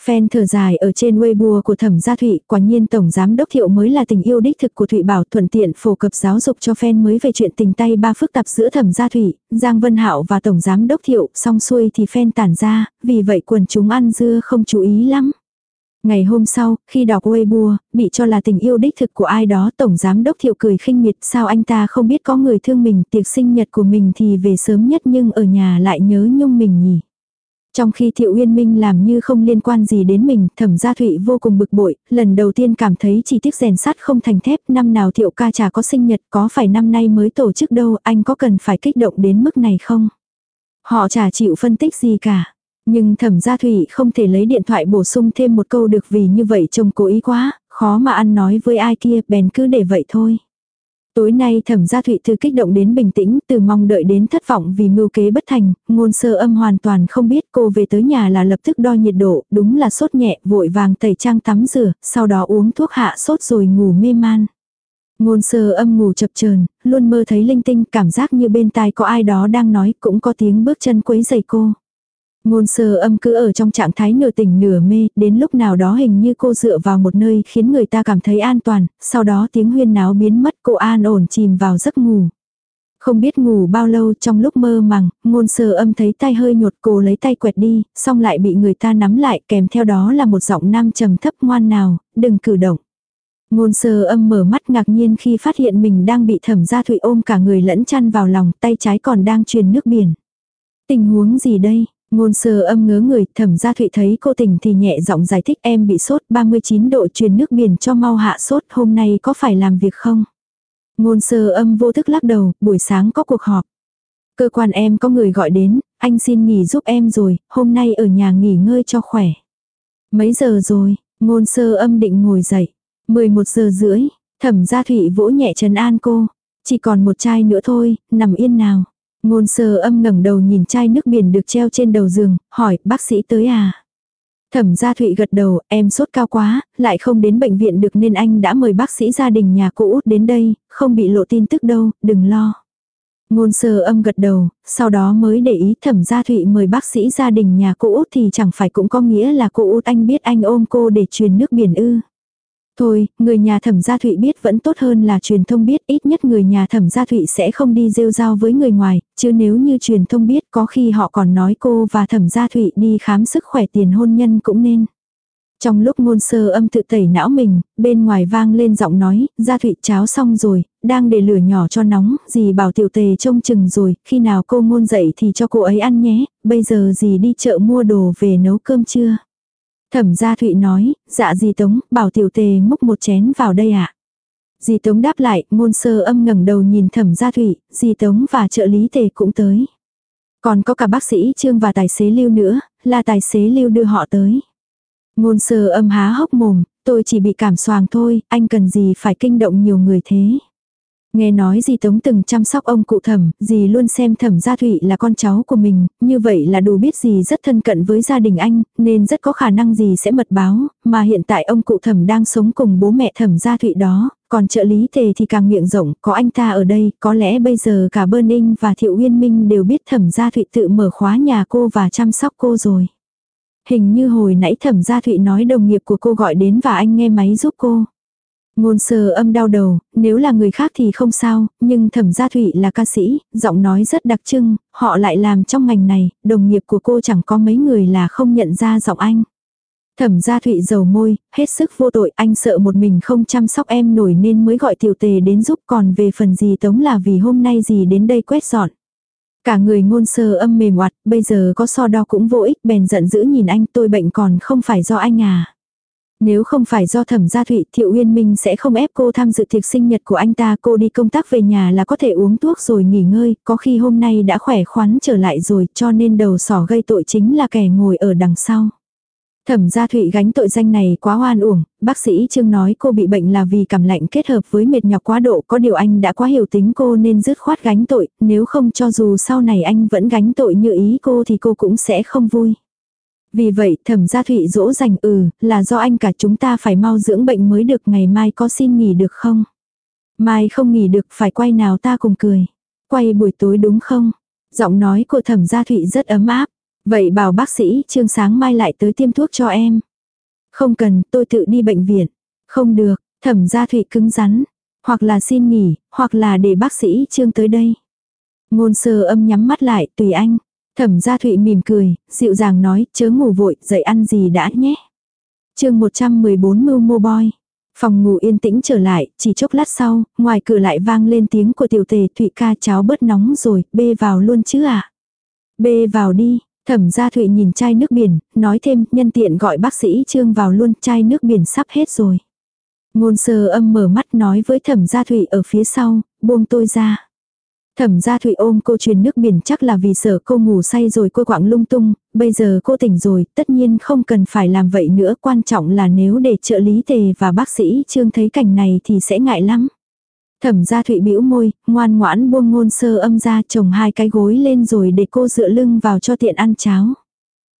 Fan thở dài ở trên Weibo của Thẩm Gia Thụy, quả nhiên Tổng Giám Đốc Thiệu mới là tình yêu đích thực của Thụy Bảo thuận tiện phổ cập giáo dục cho fan mới về chuyện tình tay ba phức tạp giữa Thẩm Gia Thụy, Giang Vân Hạo và Tổng Giám Đốc Thiệu, xong xuôi thì fan tản ra, vì vậy quần chúng ăn dưa không chú ý lắm. Ngày hôm sau, khi đọc Weibo, bị cho là tình yêu đích thực của ai đó Tổng Giám Đốc Thiệu cười khinh miệt sao anh ta không biết có người thương mình tiệc sinh nhật của mình thì về sớm nhất nhưng ở nhà lại nhớ nhung mình nhỉ. Trong khi Thiệu Uyên Minh làm như không liên quan gì đến mình, thẩm gia thụy vô cùng bực bội, lần đầu tiên cảm thấy chỉ tiếc rèn sắt không thành thép, năm nào Thiệu ca chả có sinh nhật, có phải năm nay mới tổ chức đâu, anh có cần phải kích động đến mức này không? Họ chả chịu phân tích gì cả. Nhưng thẩm gia thụy không thể lấy điện thoại bổ sung thêm một câu được vì như vậy trông cố ý quá, khó mà ăn nói với ai kia, bèn cứ để vậy thôi. Tối nay thẩm gia thụy từ kích động đến bình tĩnh, từ mong đợi đến thất vọng vì mưu kế bất thành, ngôn sơ âm hoàn toàn không biết cô về tới nhà là lập tức đo nhiệt độ, đúng là sốt nhẹ, vội vàng tẩy trang tắm rửa, sau đó uống thuốc hạ sốt rồi ngủ mê man. Ngôn sơ âm ngủ chập chờn luôn mơ thấy linh tinh, cảm giác như bên tai có ai đó đang nói, cũng có tiếng bước chân quấy giày cô. Ngôn sơ âm cứ ở trong trạng thái nửa tỉnh nửa mê, đến lúc nào đó hình như cô dựa vào một nơi khiến người ta cảm thấy an toàn, sau đó tiếng huyên náo biến mất cô an ổn chìm vào giấc ngủ. Không biết ngủ bao lâu trong lúc mơ màng, ngôn sơ âm thấy tay hơi nhột cô lấy tay quẹt đi, xong lại bị người ta nắm lại kèm theo đó là một giọng nam trầm thấp ngoan nào, đừng cử động. Ngôn sơ âm mở mắt ngạc nhiên khi phát hiện mình đang bị thẩm gia thụy ôm cả người lẫn chăn vào lòng, tay trái còn đang truyền nước biển. Tình huống gì đây? Ngôn sơ âm ngớ người, thẩm gia thụy thấy cô tỉnh thì nhẹ giọng giải thích em bị sốt 39 độ truyền nước biển cho mau hạ sốt hôm nay có phải làm việc không? Ngôn sơ âm vô thức lắc đầu, buổi sáng có cuộc họp. Cơ quan em có người gọi đến, anh xin nghỉ giúp em rồi, hôm nay ở nhà nghỉ ngơi cho khỏe. Mấy giờ rồi, ngôn sơ âm định ngồi dậy. 11 giờ rưỡi, thẩm gia thụy vỗ nhẹ trần an cô. Chỉ còn một chai nữa thôi, nằm yên nào. Ngôn sơ âm ngẩng đầu nhìn chai nước biển được treo trên đầu giường, hỏi bác sĩ tới à? Thẩm gia Thụy gật đầu, em sốt cao quá, lại không đến bệnh viện được nên anh đã mời bác sĩ gia đình nhà cô út đến đây, không bị lộ tin tức đâu, đừng lo. Ngôn sơ âm gật đầu, sau đó mới để ý thẩm gia Thụy mời bác sĩ gia đình nhà cô út thì chẳng phải cũng có nghĩa là cô út anh biết anh ôm cô để truyền nước biển ư. Thôi, người nhà thẩm gia thụy biết vẫn tốt hơn là truyền thông biết, ít nhất người nhà thẩm gia thụy sẽ không đi rêu rao với người ngoài, chứ nếu như truyền thông biết có khi họ còn nói cô và thẩm gia thụy đi khám sức khỏe tiền hôn nhân cũng nên. Trong lúc ngôn sơ âm tự tẩy não mình, bên ngoài vang lên giọng nói, gia thụy cháo xong rồi, đang để lửa nhỏ cho nóng, dì bảo tiểu tề trông chừng rồi, khi nào cô ngôn dậy thì cho cô ấy ăn nhé, bây giờ dì đi chợ mua đồ về nấu cơm trưa. Thẩm gia Thụy nói, dạ dì Tống, bảo tiểu tề múc một chén vào đây ạ. À? Dì Tống đáp lại, ngôn sơ âm ngẩng đầu nhìn thẩm gia Thụy, dì Tống và trợ lý tề cũng tới. Còn có cả bác sĩ Trương và tài xế Lưu nữa, là tài xế Lưu đưa họ tới. Ngôn sơ âm há hốc mồm, tôi chỉ bị cảm soàng thôi, anh cần gì phải kinh động nhiều người thế. Nghe nói dì Tống từng chăm sóc ông cụ thẩm, dì luôn xem thẩm gia thụy là con cháu của mình, như vậy là đủ biết dì rất thân cận với gia đình anh, nên rất có khả năng dì sẽ mật báo, mà hiện tại ông cụ thẩm đang sống cùng bố mẹ thẩm gia thụy đó, còn trợ lý tề thì càng miệng rộng, có anh ta ở đây, có lẽ bây giờ cả Bơn Ninh và Thiệu Uyên Minh đều biết thẩm gia thụy tự mở khóa nhà cô và chăm sóc cô rồi. Hình như hồi nãy thẩm gia thụy nói đồng nghiệp của cô gọi đến và anh nghe máy giúp cô. Ngôn sơ âm đau đầu, nếu là người khác thì không sao, nhưng thẩm gia thụy là ca sĩ, giọng nói rất đặc trưng, họ lại làm trong ngành này, đồng nghiệp của cô chẳng có mấy người là không nhận ra giọng anh. Thẩm gia thụy dầu môi, hết sức vô tội, anh sợ một mình không chăm sóc em nổi nên mới gọi tiểu tề đến giúp còn về phần gì tống là vì hôm nay gì đến đây quét dọn. Cả người ngôn sơ âm mềm oặt, bây giờ có so đo cũng vô ích, bèn giận dữ nhìn anh tôi bệnh còn không phải do anh à. Nếu không phải do thẩm gia thụy, Thiệu Uyên Minh sẽ không ép cô tham dự tiệc sinh nhật của anh ta. Cô đi công tác về nhà là có thể uống thuốc rồi nghỉ ngơi, có khi hôm nay đã khỏe khoắn trở lại rồi cho nên đầu sỏ gây tội chính là kẻ ngồi ở đằng sau. Thẩm gia thụy gánh tội danh này quá hoan uổng, bác sĩ Trương nói cô bị bệnh là vì cảm lạnh kết hợp với mệt nhọc quá độ, có điều anh đã quá hiểu tính cô nên dứt khoát gánh tội, nếu không cho dù sau này anh vẫn gánh tội như ý cô thì cô cũng sẽ không vui. Vì vậy thẩm gia thụy dỗ dành ừ, là do anh cả chúng ta phải mau dưỡng bệnh mới được ngày mai có xin nghỉ được không? Mai không nghỉ được phải quay nào ta cùng cười. Quay buổi tối đúng không? Giọng nói của thẩm gia thụy rất ấm áp. Vậy bảo bác sĩ trương sáng mai lại tới tiêm thuốc cho em. Không cần, tôi tự đi bệnh viện. Không được, thẩm gia thụy cứng rắn. Hoặc là xin nghỉ, hoặc là để bác sĩ trương tới đây. Ngôn sơ âm nhắm mắt lại, tùy anh. Thẩm gia thụy mỉm cười, dịu dàng nói, chớ ngủ vội, dậy ăn gì đã nhé. chương 114 mưu mô boy. Phòng ngủ yên tĩnh trở lại, chỉ chốc lát sau, ngoài cửa lại vang lên tiếng của tiểu tề thụy ca cháo bớt nóng rồi, bê vào luôn chứ à. Bê vào đi, thẩm gia thụy nhìn chai nước biển, nói thêm, nhân tiện gọi bác sĩ trương vào luôn, chai nước biển sắp hết rồi. Ngôn sơ âm mở mắt nói với thẩm gia thụy ở phía sau, buông tôi ra. Thẩm gia Thụy ôm cô truyền nước biển chắc là vì sợ cô ngủ say rồi cô quạng lung tung, bây giờ cô tỉnh rồi, tất nhiên không cần phải làm vậy nữa, quan trọng là nếu để trợ lý tề và bác sĩ Trương thấy cảnh này thì sẽ ngại lắm. Thẩm gia Thụy bĩu môi, ngoan ngoãn buông ngôn sơ âm ra chồng hai cái gối lên rồi để cô dựa lưng vào cho tiện ăn cháo.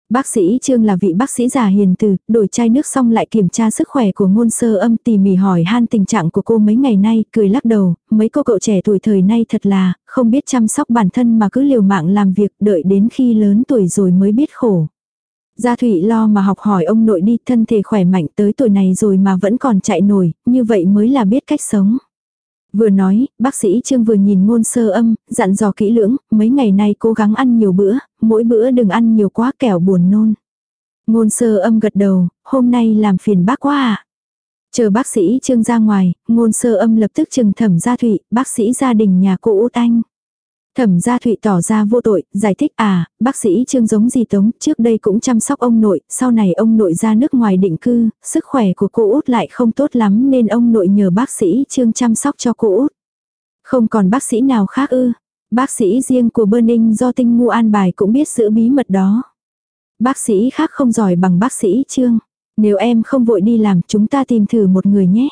Bác sĩ Trương là vị bác sĩ già hiền từ, đổi chai nước xong lại kiểm tra sức khỏe của ngôn sơ âm tỉ mỉ hỏi han tình trạng của cô mấy ngày nay, cười lắc đầu, mấy cô cậu trẻ tuổi thời nay thật là, không biết chăm sóc bản thân mà cứ liều mạng làm việc đợi đến khi lớn tuổi rồi mới biết khổ. Gia Thụy lo mà học hỏi ông nội đi thân thể khỏe mạnh tới tuổi này rồi mà vẫn còn chạy nổi, như vậy mới là biết cách sống. Vừa nói, bác sĩ Trương vừa nhìn ngôn sơ âm, dặn dò kỹ lưỡng, mấy ngày nay cố gắng ăn nhiều bữa, mỗi bữa đừng ăn nhiều quá kẻo buồn nôn. Ngôn sơ âm gật đầu, hôm nay làm phiền bác quá à. Chờ bác sĩ Trương ra ngoài, ngôn sơ âm lập tức trừng thẩm gia thụy, bác sĩ gia đình nhà cô út anh. Thẩm gia Thụy tỏ ra vô tội, giải thích à, bác sĩ Trương giống gì Tống, trước đây cũng chăm sóc ông nội, sau này ông nội ra nước ngoài định cư, sức khỏe của cô út lại không tốt lắm nên ông nội nhờ bác sĩ Trương chăm sóc cho cô út. Không còn bác sĩ nào khác ư, bác sĩ riêng của Burning do tinh ngu an bài cũng biết giữ bí mật đó. Bác sĩ khác không giỏi bằng bác sĩ Trương. Nếu em không vội đi làm chúng ta tìm thử một người nhé.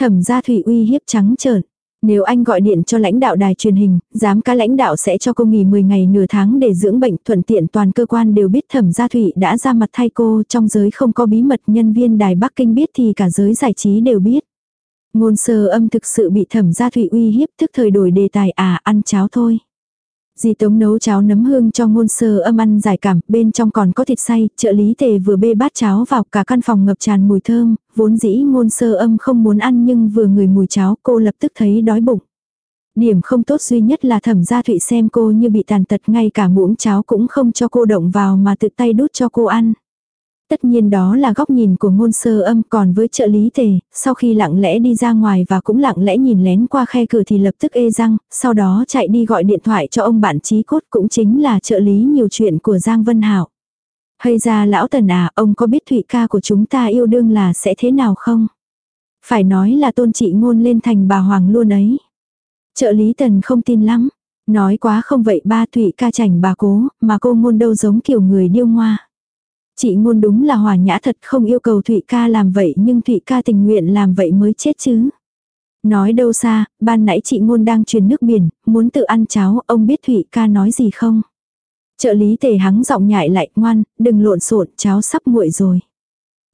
Thẩm gia Thụy uy hiếp trắng trợn. Nếu anh gọi điện cho lãnh đạo đài truyền hình, giám cá lãnh đạo sẽ cho cô nghỉ 10 ngày nửa tháng để dưỡng bệnh thuận tiện toàn cơ quan đều biết thẩm gia thụy đã ra mặt thay cô trong giới không có bí mật nhân viên đài Bắc Kinh biết thì cả giới giải trí đều biết. Ngôn sơ âm thực sự bị thẩm gia thụy uy hiếp thức thời đổi đề tài à ăn cháo thôi. Dì Tống nấu cháo nấm hương cho ngôn sơ âm ăn giải cảm, bên trong còn có thịt xay, trợ lý tề vừa bê bát cháo vào cả căn phòng ngập tràn mùi thơm, vốn dĩ ngôn sơ âm không muốn ăn nhưng vừa ngửi mùi cháo cô lập tức thấy đói bụng. Điểm không tốt duy nhất là thẩm gia thụy xem cô như bị tàn tật ngay cả muỗng cháo cũng không cho cô động vào mà tự tay đút cho cô ăn. Tất nhiên đó là góc nhìn của ngôn sơ âm còn với trợ lý tề, sau khi lặng lẽ đi ra ngoài và cũng lặng lẽ nhìn lén qua khe cửa thì lập tức ê răng, sau đó chạy đi gọi điện thoại cho ông bạn trí cốt cũng chính là trợ lý nhiều chuyện của Giang Vân Hảo. Hay ra lão tần à, ông có biết thụy ca của chúng ta yêu đương là sẽ thế nào không? Phải nói là tôn trị ngôn lên thành bà Hoàng luôn ấy. Trợ lý tần không tin lắm. Nói quá không vậy ba thụy ca chảnh bà cố, mà cô ngôn đâu giống kiểu người điêu ngoa. Chị ngôn đúng là hòa nhã thật không yêu cầu Thụy ca làm vậy nhưng Thụy ca tình nguyện làm vậy mới chết chứ. Nói đâu xa, ban nãy chị ngôn đang truyền nước biển, muốn tự ăn cháo, ông biết Thụy ca nói gì không? Trợ lý tề hắng giọng nhại lại, ngoan, đừng lộn xộn, cháo sắp nguội rồi.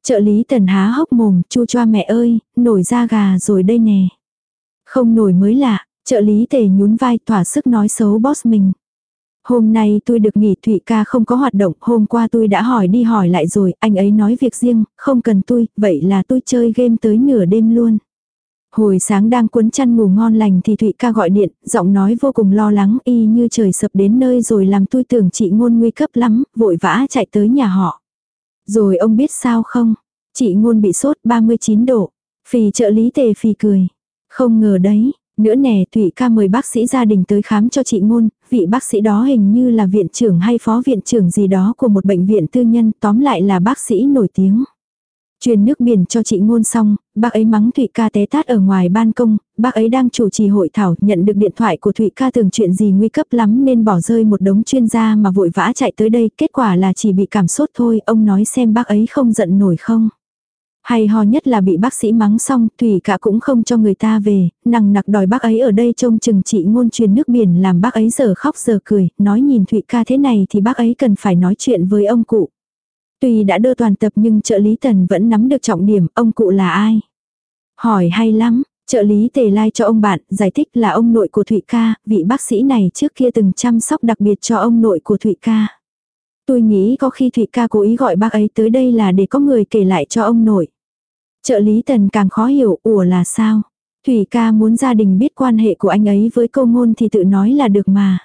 Trợ lý tần há hốc mồm, chu choa mẹ ơi, nổi da gà rồi đây nè. Không nổi mới lạ, trợ lý tề nhún vai thỏa sức nói xấu boss mình. Hôm nay tôi được nghỉ Thụy ca không có hoạt động, hôm qua tôi đã hỏi đi hỏi lại rồi, anh ấy nói việc riêng, không cần tôi, vậy là tôi chơi game tới nửa đêm luôn. Hồi sáng đang cuốn chăn ngủ ngon lành thì Thụy ca gọi điện, giọng nói vô cùng lo lắng y như trời sập đến nơi rồi làm tôi tưởng chị ngôn nguy cấp lắm, vội vã chạy tới nhà họ. Rồi ông biết sao không? Chị ngôn bị sốt 39 độ. Phì trợ lý tề phì cười. Không ngờ đấy, nữa nè Thụy ca mời bác sĩ gia đình tới khám cho chị ngôn, vị bác sĩ đó hình như là viện trưởng hay phó viện trưởng gì đó của một bệnh viện tư nhân, tóm lại là bác sĩ nổi tiếng. Truyền nước biển cho chị ngôn xong, bác ấy mắng Thụy ca té tát ở ngoài ban công, bác ấy đang chủ trì hội thảo nhận được điện thoại của Thụy ca tưởng chuyện gì nguy cấp lắm nên bỏ rơi một đống chuyên gia mà vội vã chạy tới đây, kết quả là chỉ bị cảm sốt thôi, ông nói xem bác ấy không giận nổi không. Hay ho nhất là bị bác sĩ mắng xong, Thủy cả cũng không cho người ta về, nằng nặc đòi bác ấy ở đây trông chừng chị ngôn truyền nước biển làm bác ấy giờ khóc giờ cười, nói nhìn Thụy ca thế này thì bác ấy cần phải nói chuyện với ông cụ. Tuy đã đưa toàn tập nhưng trợ lý tần vẫn nắm được trọng điểm, ông cụ là ai? Hỏi hay lắm, trợ lý tề lai cho ông bạn, giải thích là ông nội của Thụy ca, vị bác sĩ này trước kia từng chăm sóc đặc biệt cho ông nội của Thụy ca. Tôi nghĩ có khi Thụy ca cố ý gọi bác ấy tới đây là để có người kể lại cho ông nội. Trợ lý tần càng khó hiểu, ủa là sao? Thủy ca muốn gia đình biết quan hệ của anh ấy với cô ngôn thì tự nói là được mà.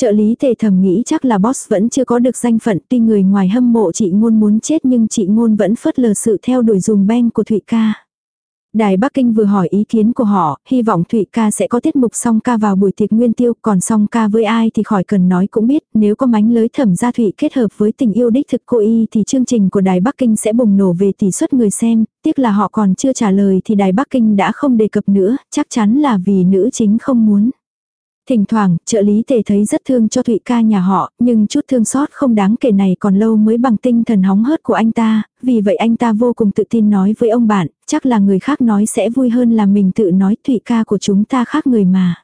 Trợ lý tề thầm nghĩ chắc là boss vẫn chưa có được danh phận tuy người ngoài hâm mộ chị ngôn muốn chết nhưng chị ngôn vẫn phớt lờ sự theo đuổi dùm beng của Thụy ca. Đài Bắc Kinh vừa hỏi ý kiến của họ, hy vọng Thụy ca sẽ có tiết mục song ca vào buổi tiệc nguyên tiêu, còn song ca với ai thì khỏi cần nói cũng biết, nếu có mánh lới thẩm gia Thụy kết hợp với tình yêu đích thực cô y thì chương trình của Đài Bắc Kinh sẽ bùng nổ về tỷ suất người xem, tiếc là họ còn chưa trả lời thì Đài Bắc Kinh đã không đề cập nữa, chắc chắn là vì nữ chính không muốn. Thỉnh thoảng, trợ lý tề thấy rất thương cho Thụy ca nhà họ, nhưng chút thương xót không đáng kể này còn lâu mới bằng tinh thần hóng hớt của anh ta, vì vậy anh ta vô cùng tự tin nói với ông bạn, chắc là người khác nói sẽ vui hơn là mình tự nói Thụy ca của chúng ta khác người mà.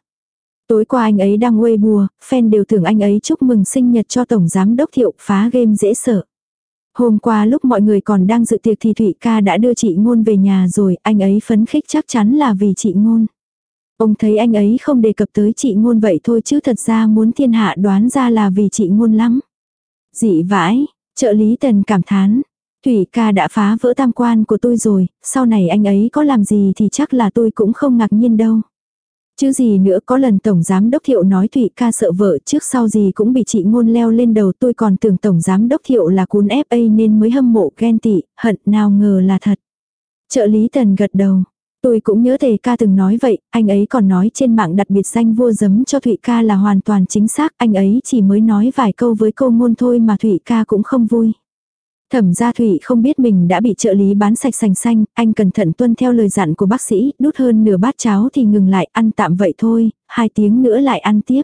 Tối qua anh ấy đang quê bùa, fan đều tưởng anh ấy chúc mừng sinh nhật cho Tổng Giám Đốc Thiệu phá game dễ sợ. Hôm qua lúc mọi người còn đang dự tiệc thì Thụy ca đã đưa chị Ngôn về nhà rồi, anh ấy phấn khích chắc chắn là vì chị Ngôn. Ông thấy anh ấy không đề cập tới chị ngôn vậy thôi chứ thật ra muốn thiên hạ đoán ra là vì chị ngôn lắm. Dị vãi, trợ lý tần cảm thán. Thủy ca đã phá vỡ tam quan của tôi rồi, sau này anh ấy có làm gì thì chắc là tôi cũng không ngạc nhiên đâu. Chứ gì nữa có lần Tổng Giám Đốc Thiệu nói Thụy ca sợ vợ trước sau gì cũng bị chị ngôn leo lên đầu tôi còn tưởng Tổng Giám Đốc Thiệu là cuốn FA nên mới hâm mộ ghen tị, hận nào ngờ là thật. Trợ lý Tần gật đầu, Tôi cũng nhớ thề ca từng nói vậy, anh ấy còn nói trên mạng đặt biệt danh vua giấm cho Thụy ca là hoàn toàn chính xác, anh ấy chỉ mới nói vài câu với cô ngôn thôi mà Thụy ca cũng không vui. Thẩm gia Thụy không biết mình đã bị trợ lý bán sạch sành xanh, anh cẩn thận tuân theo lời dặn của bác sĩ, đút hơn nửa bát cháo thì ngừng lại, ăn tạm vậy thôi, hai tiếng nữa lại ăn tiếp.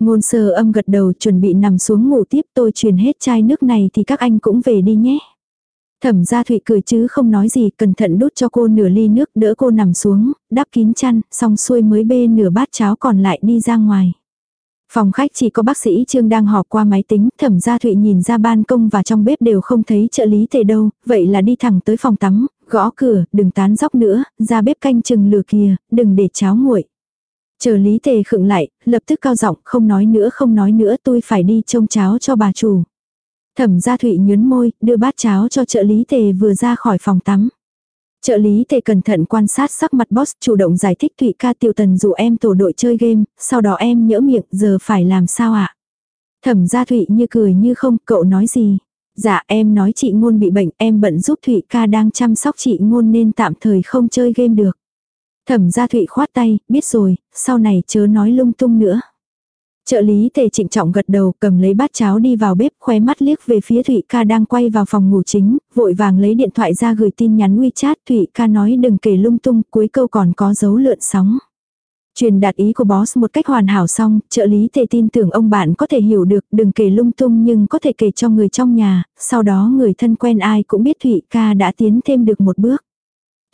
Ngôn sơ âm gật đầu chuẩn bị nằm xuống ngủ tiếp tôi truyền hết chai nước này thì các anh cũng về đi nhé. Thẩm gia Thụy cười chứ không nói gì, cẩn thận đút cho cô nửa ly nước đỡ cô nằm xuống, đắp kín chăn, xong xuôi mới bê nửa bát cháo còn lại đi ra ngoài. Phòng khách chỉ có bác sĩ Trương đang họp qua máy tính, thẩm gia Thụy nhìn ra ban công và trong bếp đều không thấy trợ lý tề đâu, vậy là đi thẳng tới phòng tắm, gõ cửa, đừng tán dóc nữa, ra bếp canh chừng lửa kìa, đừng để cháo nguội. trợ lý tề khựng lại, lập tức cao giọng không nói nữa không nói nữa tôi phải đi trông cháo cho bà chủ. Thẩm gia Thụy nhớn môi, đưa bát cháo cho trợ lý tề vừa ra khỏi phòng tắm. Trợ lý tề cẩn thận quan sát sắc mặt boss, chủ động giải thích Thụy ca tiểu tần dụ em tổ đội chơi game, sau đó em nhỡ miệng, giờ phải làm sao ạ? À? Thẩm gia Thụy như cười như không, cậu nói gì? Dạ em nói chị ngôn bị bệnh, em bận giúp Thụy ca đang chăm sóc chị ngôn nên tạm thời không chơi game được. Thẩm gia Thụy khoát tay, biết rồi, sau này chớ nói lung tung nữa. Trợ lý tề trịnh trọng gật đầu cầm lấy bát cháo đi vào bếp khóe mắt liếc về phía Thụy ca đang quay vào phòng ngủ chính, vội vàng lấy điện thoại ra gửi tin nhắn WeChat Thụy ca nói đừng kể lung tung cuối câu còn có dấu lượn sóng. Truyền đạt ý của boss một cách hoàn hảo xong, trợ lý tề tin tưởng ông bạn có thể hiểu được đừng kể lung tung nhưng có thể kể cho người trong nhà, sau đó người thân quen ai cũng biết Thụy ca đã tiến thêm được một bước.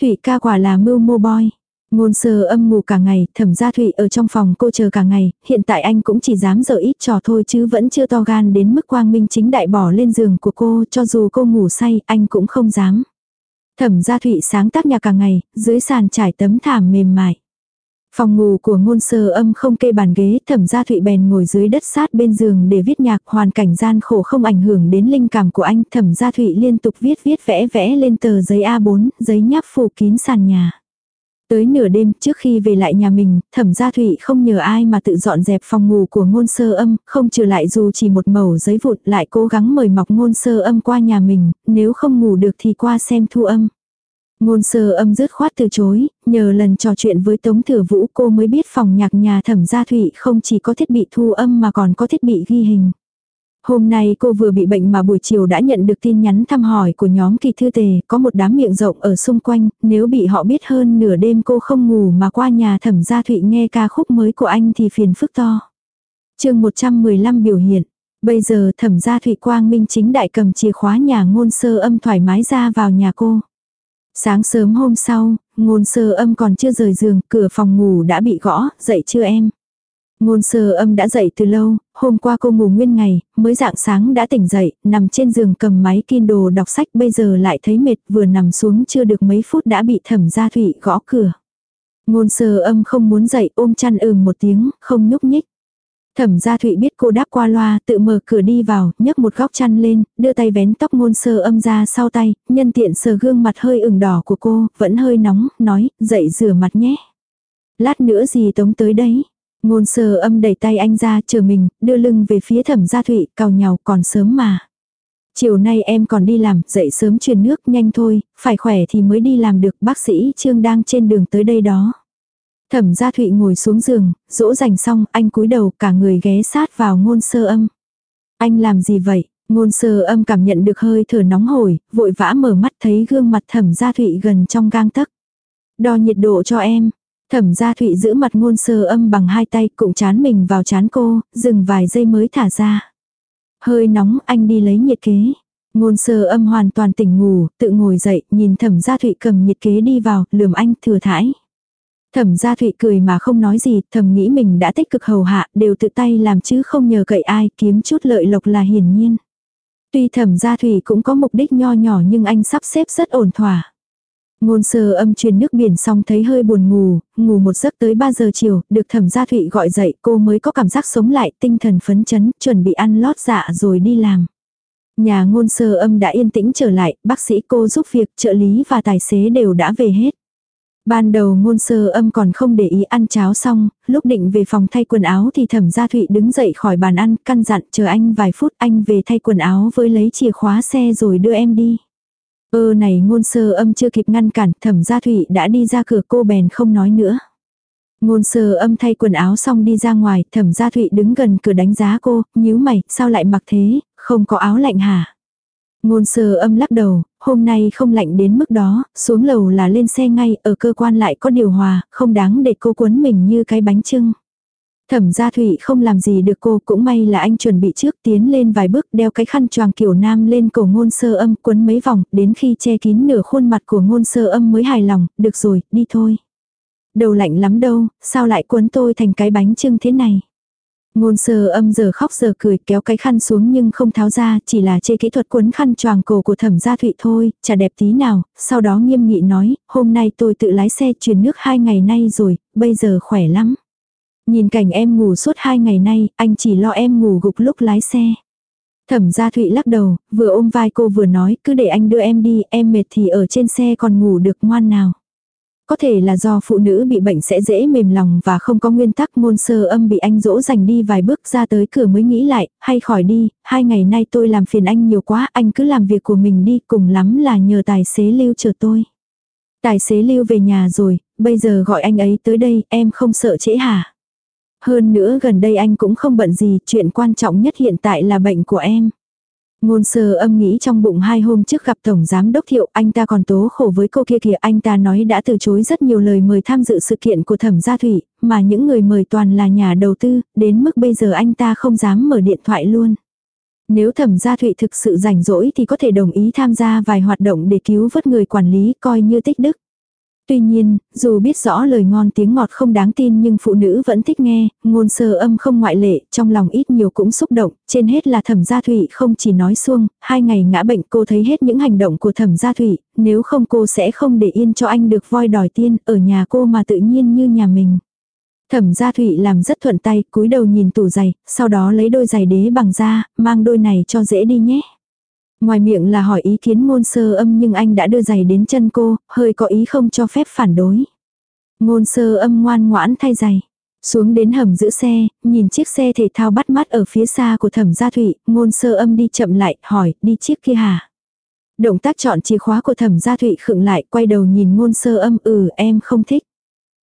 Thụy ca quả là mưu mô boy. Ngôn sơ âm ngủ cả ngày, thẩm gia thụy ở trong phòng cô chờ cả ngày, hiện tại anh cũng chỉ dám dở ít trò thôi chứ vẫn chưa to gan đến mức quang minh chính đại bỏ lên giường của cô, cho dù cô ngủ say, anh cũng không dám. Thẩm gia thụy sáng tác nhà cả ngày, dưới sàn trải tấm thảm mềm mại. Phòng ngủ của ngôn sơ âm không kê bàn ghế, thẩm gia thụy bèn ngồi dưới đất sát bên giường để viết nhạc, hoàn cảnh gian khổ không ảnh hưởng đến linh cảm của anh, thẩm gia thụy liên tục viết viết vẽ vẽ lên tờ giấy A4, giấy nháp phủ kín sàn nhà. Tới nửa đêm trước khi về lại nhà mình, thẩm gia thụy không nhờ ai mà tự dọn dẹp phòng ngủ của ngôn sơ âm, không trừ lại dù chỉ một mẩu giấy vụt lại cố gắng mời mọc ngôn sơ âm qua nhà mình, nếu không ngủ được thì qua xem thu âm. Ngôn sơ âm dứt khoát từ chối, nhờ lần trò chuyện với Tống Thừa Vũ cô mới biết phòng nhạc nhà thẩm gia thụy không chỉ có thiết bị thu âm mà còn có thiết bị ghi hình. Hôm nay cô vừa bị bệnh mà buổi chiều đã nhận được tin nhắn thăm hỏi của nhóm kỳ thư tề, có một đám miệng rộng ở xung quanh, nếu bị họ biết hơn nửa đêm cô không ngủ mà qua nhà thẩm gia thụy nghe ca khúc mới của anh thì phiền phức to. chương 115 biểu hiện, bây giờ thẩm gia thụy quang minh chính đại cầm chìa khóa nhà ngôn sơ âm thoải mái ra vào nhà cô. Sáng sớm hôm sau, ngôn sơ âm còn chưa rời giường, cửa phòng ngủ đã bị gõ, dậy chưa em? Ngôn sơ âm đã dậy từ lâu, hôm qua cô ngủ nguyên ngày, mới dạng sáng đã tỉnh dậy, nằm trên giường cầm máy Kindle đọc sách bây giờ lại thấy mệt vừa nằm xuống chưa được mấy phút đã bị thẩm gia thụy gõ cửa. Ngôn sơ âm không muốn dậy ôm chăn ừm một tiếng, không nhúc nhích. Thẩm gia thụy biết cô đáp qua loa, tự mở cửa đi vào, nhấc một góc chăn lên, đưa tay vén tóc ngôn sơ âm ra sau tay, nhân tiện sờ gương mặt hơi ửng đỏ của cô, vẫn hơi nóng, nói, dậy rửa mặt nhé. Lát nữa gì tống tới đấy. Ngôn sơ âm đẩy tay anh ra, chờ mình, đưa lưng về phía thẩm gia thụy, cào nhào còn sớm mà. Chiều nay em còn đi làm, dậy sớm truyền nước, nhanh thôi, phải khỏe thì mới đi làm được, bác sĩ Trương đang trên đường tới đây đó. Thẩm gia thụy ngồi xuống giường, dỗ dành xong, anh cúi đầu cả người ghé sát vào ngôn sơ âm. Anh làm gì vậy? Ngôn sơ âm cảm nhận được hơi thở nóng hổi, vội vã mở mắt thấy gương mặt thẩm gia thụy gần trong gang tấc. Đo nhiệt độ cho em. Thẩm gia thụy giữ mặt ngôn sơ âm bằng hai tay cũng chán mình vào chán cô, dừng vài giây mới thả ra. Hơi nóng anh đi lấy nhiệt kế. Ngôn sơ âm hoàn toàn tỉnh ngủ, tự ngồi dậy, nhìn thẩm gia thụy cầm nhiệt kế đi vào, lườm anh thừa thải. Thẩm gia thụy cười mà không nói gì, thầm nghĩ mình đã tích cực hầu hạ, đều tự tay làm chứ không nhờ cậy ai, kiếm chút lợi lộc là hiển nhiên. Tuy thẩm gia thụy cũng có mục đích nho nhỏ nhưng anh sắp xếp rất ổn thỏa. Ngôn sơ âm truyền nước biển xong thấy hơi buồn ngủ, ngủ một giấc tới 3 giờ chiều, được thẩm gia thụy gọi dậy cô mới có cảm giác sống lại, tinh thần phấn chấn, chuẩn bị ăn lót dạ rồi đi làm. Nhà ngôn sơ âm đã yên tĩnh trở lại, bác sĩ cô giúp việc, trợ lý và tài xế đều đã về hết. Ban đầu ngôn sơ âm còn không để ý ăn cháo xong, lúc định về phòng thay quần áo thì thẩm gia thụy đứng dậy khỏi bàn ăn, căn dặn chờ anh vài phút anh về thay quần áo với lấy chìa khóa xe rồi đưa em đi. Ơ này ngôn sơ âm chưa kịp ngăn cản, thẩm gia thụy đã đi ra cửa cô bèn không nói nữa. Ngôn sơ âm thay quần áo xong đi ra ngoài, thẩm gia thụy đứng gần cửa đánh giá cô, nhíu mày, sao lại mặc thế, không có áo lạnh hả? Ngôn sơ âm lắc đầu, hôm nay không lạnh đến mức đó, xuống lầu là lên xe ngay, ở cơ quan lại có điều hòa, không đáng để cô cuốn mình như cái bánh trưng. Thẩm gia thủy không làm gì được cô, cũng may là anh chuẩn bị trước tiến lên vài bước đeo cái khăn choàng kiểu nam lên cổ ngôn sơ âm quấn mấy vòng, đến khi che kín nửa khuôn mặt của ngôn sơ âm mới hài lòng, được rồi, đi thôi. Đầu lạnh lắm đâu, sao lại quấn tôi thành cái bánh trưng thế này. Ngôn sơ âm giờ khóc giờ cười kéo cái khăn xuống nhưng không tháo ra, chỉ là chê kỹ thuật quấn khăn choàng cổ của thẩm gia thụy thôi, chả đẹp tí nào, sau đó nghiêm nghị nói, hôm nay tôi tự lái xe truyền nước hai ngày nay rồi, bây giờ khỏe lắm. Nhìn cảnh em ngủ suốt hai ngày nay, anh chỉ lo em ngủ gục lúc lái xe. Thẩm gia thụy lắc đầu, vừa ôm vai cô vừa nói, cứ để anh đưa em đi, em mệt thì ở trên xe còn ngủ được ngoan nào. Có thể là do phụ nữ bị bệnh sẽ dễ mềm lòng và không có nguyên tắc môn sơ âm bị anh dỗ dành đi vài bước ra tới cửa mới nghĩ lại, hay khỏi đi, hai ngày nay tôi làm phiền anh nhiều quá, anh cứ làm việc của mình đi, cùng lắm là nhờ tài xế lưu chờ tôi. Tài xế lưu về nhà rồi, bây giờ gọi anh ấy tới đây, em không sợ trễ hả? Hơn nữa gần đây anh cũng không bận gì, chuyện quan trọng nhất hiện tại là bệnh của em. Ngôn sơ âm nghĩ trong bụng hai hôm trước gặp Tổng Giám Đốc Thiệu, anh ta còn tố khổ với cô kia kìa, anh ta nói đã từ chối rất nhiều lời mời tham dự sự kiện của Thẩm Gia Thủy, mà những người mời toàn là nhà đầu tư, đến mức bây giờ anh ta không dám mở điện thoại luôn. Nếu Thẩm Gia Thụy thực sự rảnh rỗi thì có thể đồng ý tham gia vài hoạt động để cứu vớt người quản lý coi như tích đức. Tuy nhiên, dù biết rõ lời ngon tiếng ngọt không đáng tin nhưng phụ nữ vẫn thích nghe, ngôn sơ âm không ngoại lệ, trong lòng ít nhiều cũng xúc động, trên hết là thẩm gia thủy không chỉ nói xuông, hai ngày ngã bệnh cô thấy hết những hành động của thẩm gia thủy, nếu không cô sẽ không để yên cho anh được voi đòi tiên, ở nhà cô mà tự nhiên như nhà mình. Thẩm gia thủy làm rất thuận tay, cúi đầu nhìn tủ giày, sau đó lấy đôi giày đế bằng da, mang đôi này cho dễ đi nhé. Ngoài miệng là hỏi ý kiến ngôn sơ âm nhưng anh đã đưa giày đến chân cô, hơi có ý không cho phép phản đối. Ngôn sơ âm ngoan ngoãn thay giày. Xuống đến hầm giữ xe, nhìn chiếc xe thể thao bắt mắt ở phía xa của thẩm gia thụy, ngôn sơ âm đi chậm lại, hỏi, đi chiếc kia hả? Động tác chọn chìa khóa của thẩm gia thụy khựng lại, quay đầu nhìn ngôn sơ âm, ừ, em không thích.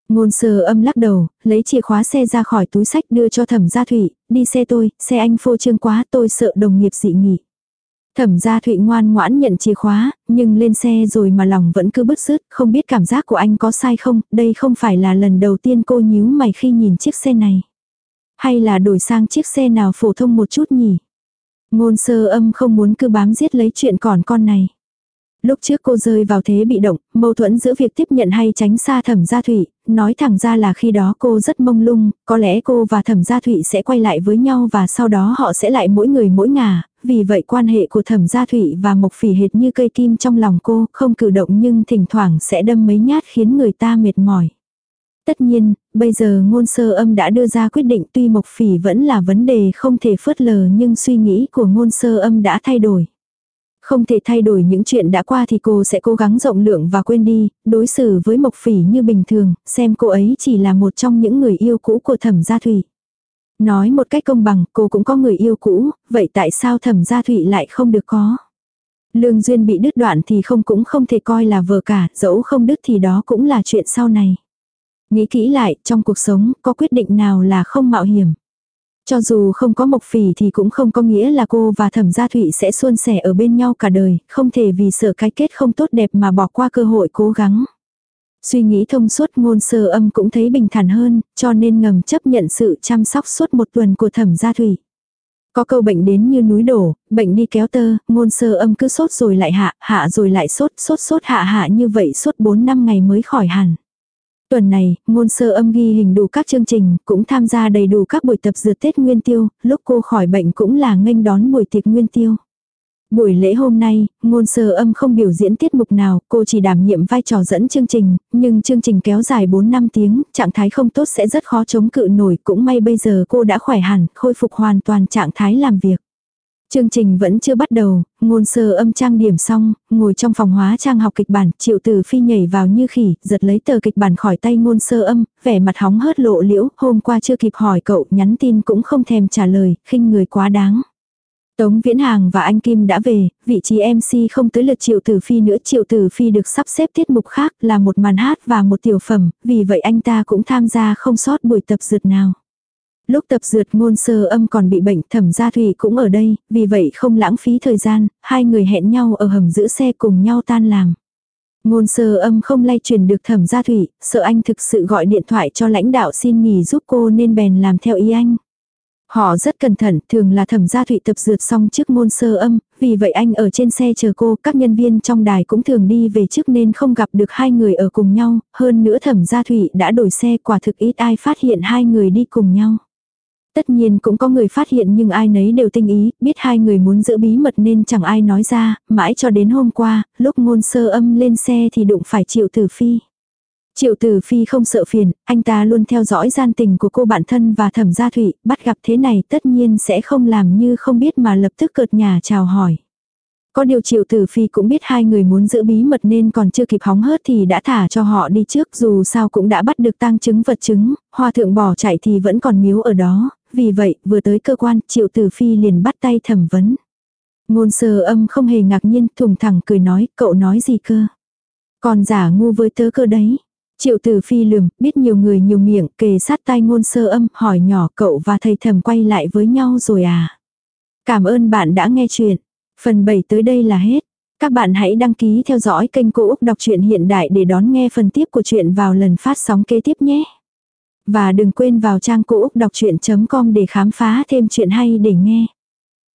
Ngôn sơ âm lắc đầu, lấy chìa khóa xe ra khỏi túi sách đưa cho thẩm gia thụy, đi xe tôi, xe anh phô trương quá tôi sợ đồng nghiệp dị nghị. Thẩm gia Thụy ngoan ngoãn nhận chìa khóa, nhưng lên xe rồi mà lòng vẫn cứ bứt rứt, không biết cảm giác của anh có sai không, đây không phải là lần đầu tiên cô nhíu mày khi nhìn chiếc xe này. Hay là đổi sang chiếc xe nào phổ thông một chút nhỉ? Ngôn sơ âm không muốn cứ bám giết lấy chuyện còn con này. Lúc trước cô rơi vào thế bị động, mâu thuẫn giữa việc tiếp nhận hay tránh xa thẩm gia thủy, nói thẳng ra là khi đó cô rất mông lung, có lẽ cô và thẩm gia thủy sẽ quay lại với nhau và sau đó họ sẽ lại mỗi người mỗi ngả, vì vậy quan hệ của thẩm gia thủy và mộc phỉ hệt như cây kim trong lòng cô, không cử động nhưng thỉnh thoảng sẽ đâm mấy nhát khiến người ta mệt mỏi. Tất nhiên, bây giờ ngôn sơ âm đã đưa ra quyết định tuy mộc phỉ vẫn là vấn đề không thể phớt lờ nhưng suy nghĩ của ngôn sơ âm đã thay đổi. Không thể thay đổi những chuyện đã qua thì cô sẽ cố gắng rộng lượng và quên đi, đối xử với Mộc Phỉ như bình thường, xem cô ấy chỉ là một trong những người yêu cũ của Thẩm Gia Thủy. Nói một cách công bằng, cô cũng có người yêu cũ, vậy tại sao Thẩm Gia Thủy lại không được có? Lương duyên bị đứt đoạn thì không cũng không thể coi là vợ cả, dẫu không đứt thì đó cũng là chuyện sau này. Nghĩ kỹ lại, trong cuộc sống, có quyết định nào là không mạo hiểm. Cho dù không có mộc phỉ thì cũng không có nghĩa là cô và thẩm gia thụy sẽ suôn sẻ ở bên nhau cả đời, không thể vì sợ cái kết không tốt đẹp mà bỏ qua cơ hội cố gắng. Suy nghĩ thông suốt ngôn sơ âm cũng thấy bình thản hơn, cho nên ngầm chấp nhận sự chăm sóc suốt một tuần của thẩm gia thủy. Có câu bệnh đến như núi đổ, bệnh đi kéo tơ, ngôn sơ âm cứ sốt rồi lại hạ, hạ rồi lại sốt, sốt sốt hạ hạ như vậy suốt 4 năm ngày mới khỏi hẳn. Tuần này, ngôn sơ âm ghi hình đủ các chương trình, cũng tham gia đầy đủ các buổi tập dượt Tết Nguyên Tiêu, lúc cô khỏi bệnh cũng là nghênh đón buổi tiệc Nguyên Tiêu. Buổi lễ hôm nay, ngôn sơ âm không biểu diễn tiết mục nào, cô chỉ đảm nhiệm vai trò dẫn chương trình, nhưng chương trình kéo dài 4 năm tiếng, trạng thái không tốt sẽ rất khó chống cự nổi, cũng may bây giờ cô đã khỏe hẳn, khôi phục hoàn toàn trạng thái làm việc. Chương trình vẫn chưa bắt đầu, ngôn sơ âm trang điểm xong, ngồi trong phòng hóa trang học kịch bản, triệu tử phi nhảy vào như khỉ, giật lấy tờ kịch bản khỏi tay ngôn sơ âm, vẻ mặt hóng hớt lộ liễu, hôm qua chưa kịp hỏi cậu, nhắn tin cũng không thèm trả lời, khinh người quá đáng. Tống Viễn Hàng và anh Kim đã về, vị trí MC không tới lượt Triệu Tử Phi nữa. Triệu Tử Phi được sắp xếp tiết mục khác là một màn hát và một tiểu phẩm, vì vậy anh ta cũng tham gia không sót buổi tập dượt nào. Lúc tập dượt ngôn sơ âm còn bị bệnh thẩm gia thủy cũng ở đây, vì vậy không lãng phí thời gian, hai người hẹn nhau ở hầm giữ xe cùng nhau tan làm. Ngôn sơ âm không lay truyền được thẩm gia thủy, sợ anh thực sự gọi điện thoại cho lãnh đạo xin nghỉ giúp cô nên bèn làm theo ý anh. Họ rất cẩn thận, thường là thẩm gia thụy tập dượt xong trước ngôn sơ âm, vì vậy anh ở trên xe chờ cô, các nhân viên trong đài cũng thường đi về trước nên không gặp được hai người ở cùng nhau, hơn nữa thẩm gia thụy đã đổi xe quả thực ít ai phát hiện hai người đi cùng nhau. Tất nhiên cũng có người phát hiện nhưng ai nấy đều tinh ý, biết hai người muốn giữ bí mật nên chẳng ai nói ra, mãi cho đến hôm qua, lúc ngôn sơ âm lên xe thì đụng phải triệu tử phi. Triệu tử phi không sợ phiền, anh ta luôn theo dõi gian tình của cô bạn thân và thẩm gia thụy, bắt gặp thế này tất nhiên sẽ không làm như không biết mà lập tức cợt nhà chào hỏi. Có điều triệu tử phi cũng biết hai người muốn giữ bí mật nên còn chưa kịp hóng hớt thì đã thả cho họ đi trước dù sao cũng đã bắt được tang chứng vật chứng, hoa thượng bỏ chạy thì vẫn còn miếu ở đó, vì vậy vừa tới cơ quan triệu tử phi liền bắt tay thẩm vấn. Ngôn sơ âm không hề ngạc nhiên thùng thẳng cười nói cậu nói gì cơ. Còn giả ngu với tớ cơ đấy. Triệu tử phi lườm, biết nhiều người nhiều miệng, kề sát tai ngôn sơ âm, hỏi nhỏ cậu và thầy thầm quay lại với nhau rồi à. Cảm ơn bạn đã nghe chuyện. Phần 7 tới đây là hết. Các bạn hãy đăng ký theo dõi kênh Cô Úc Đọc truyện Hiện Đại để đón nghe phần tiếp của chuyện vào lần phát sóng kế tiếp nhé. Và đừng quên vào trang Cô Úc Đọc Chuyện.com để khám phá thêm chuyện hay để nghe.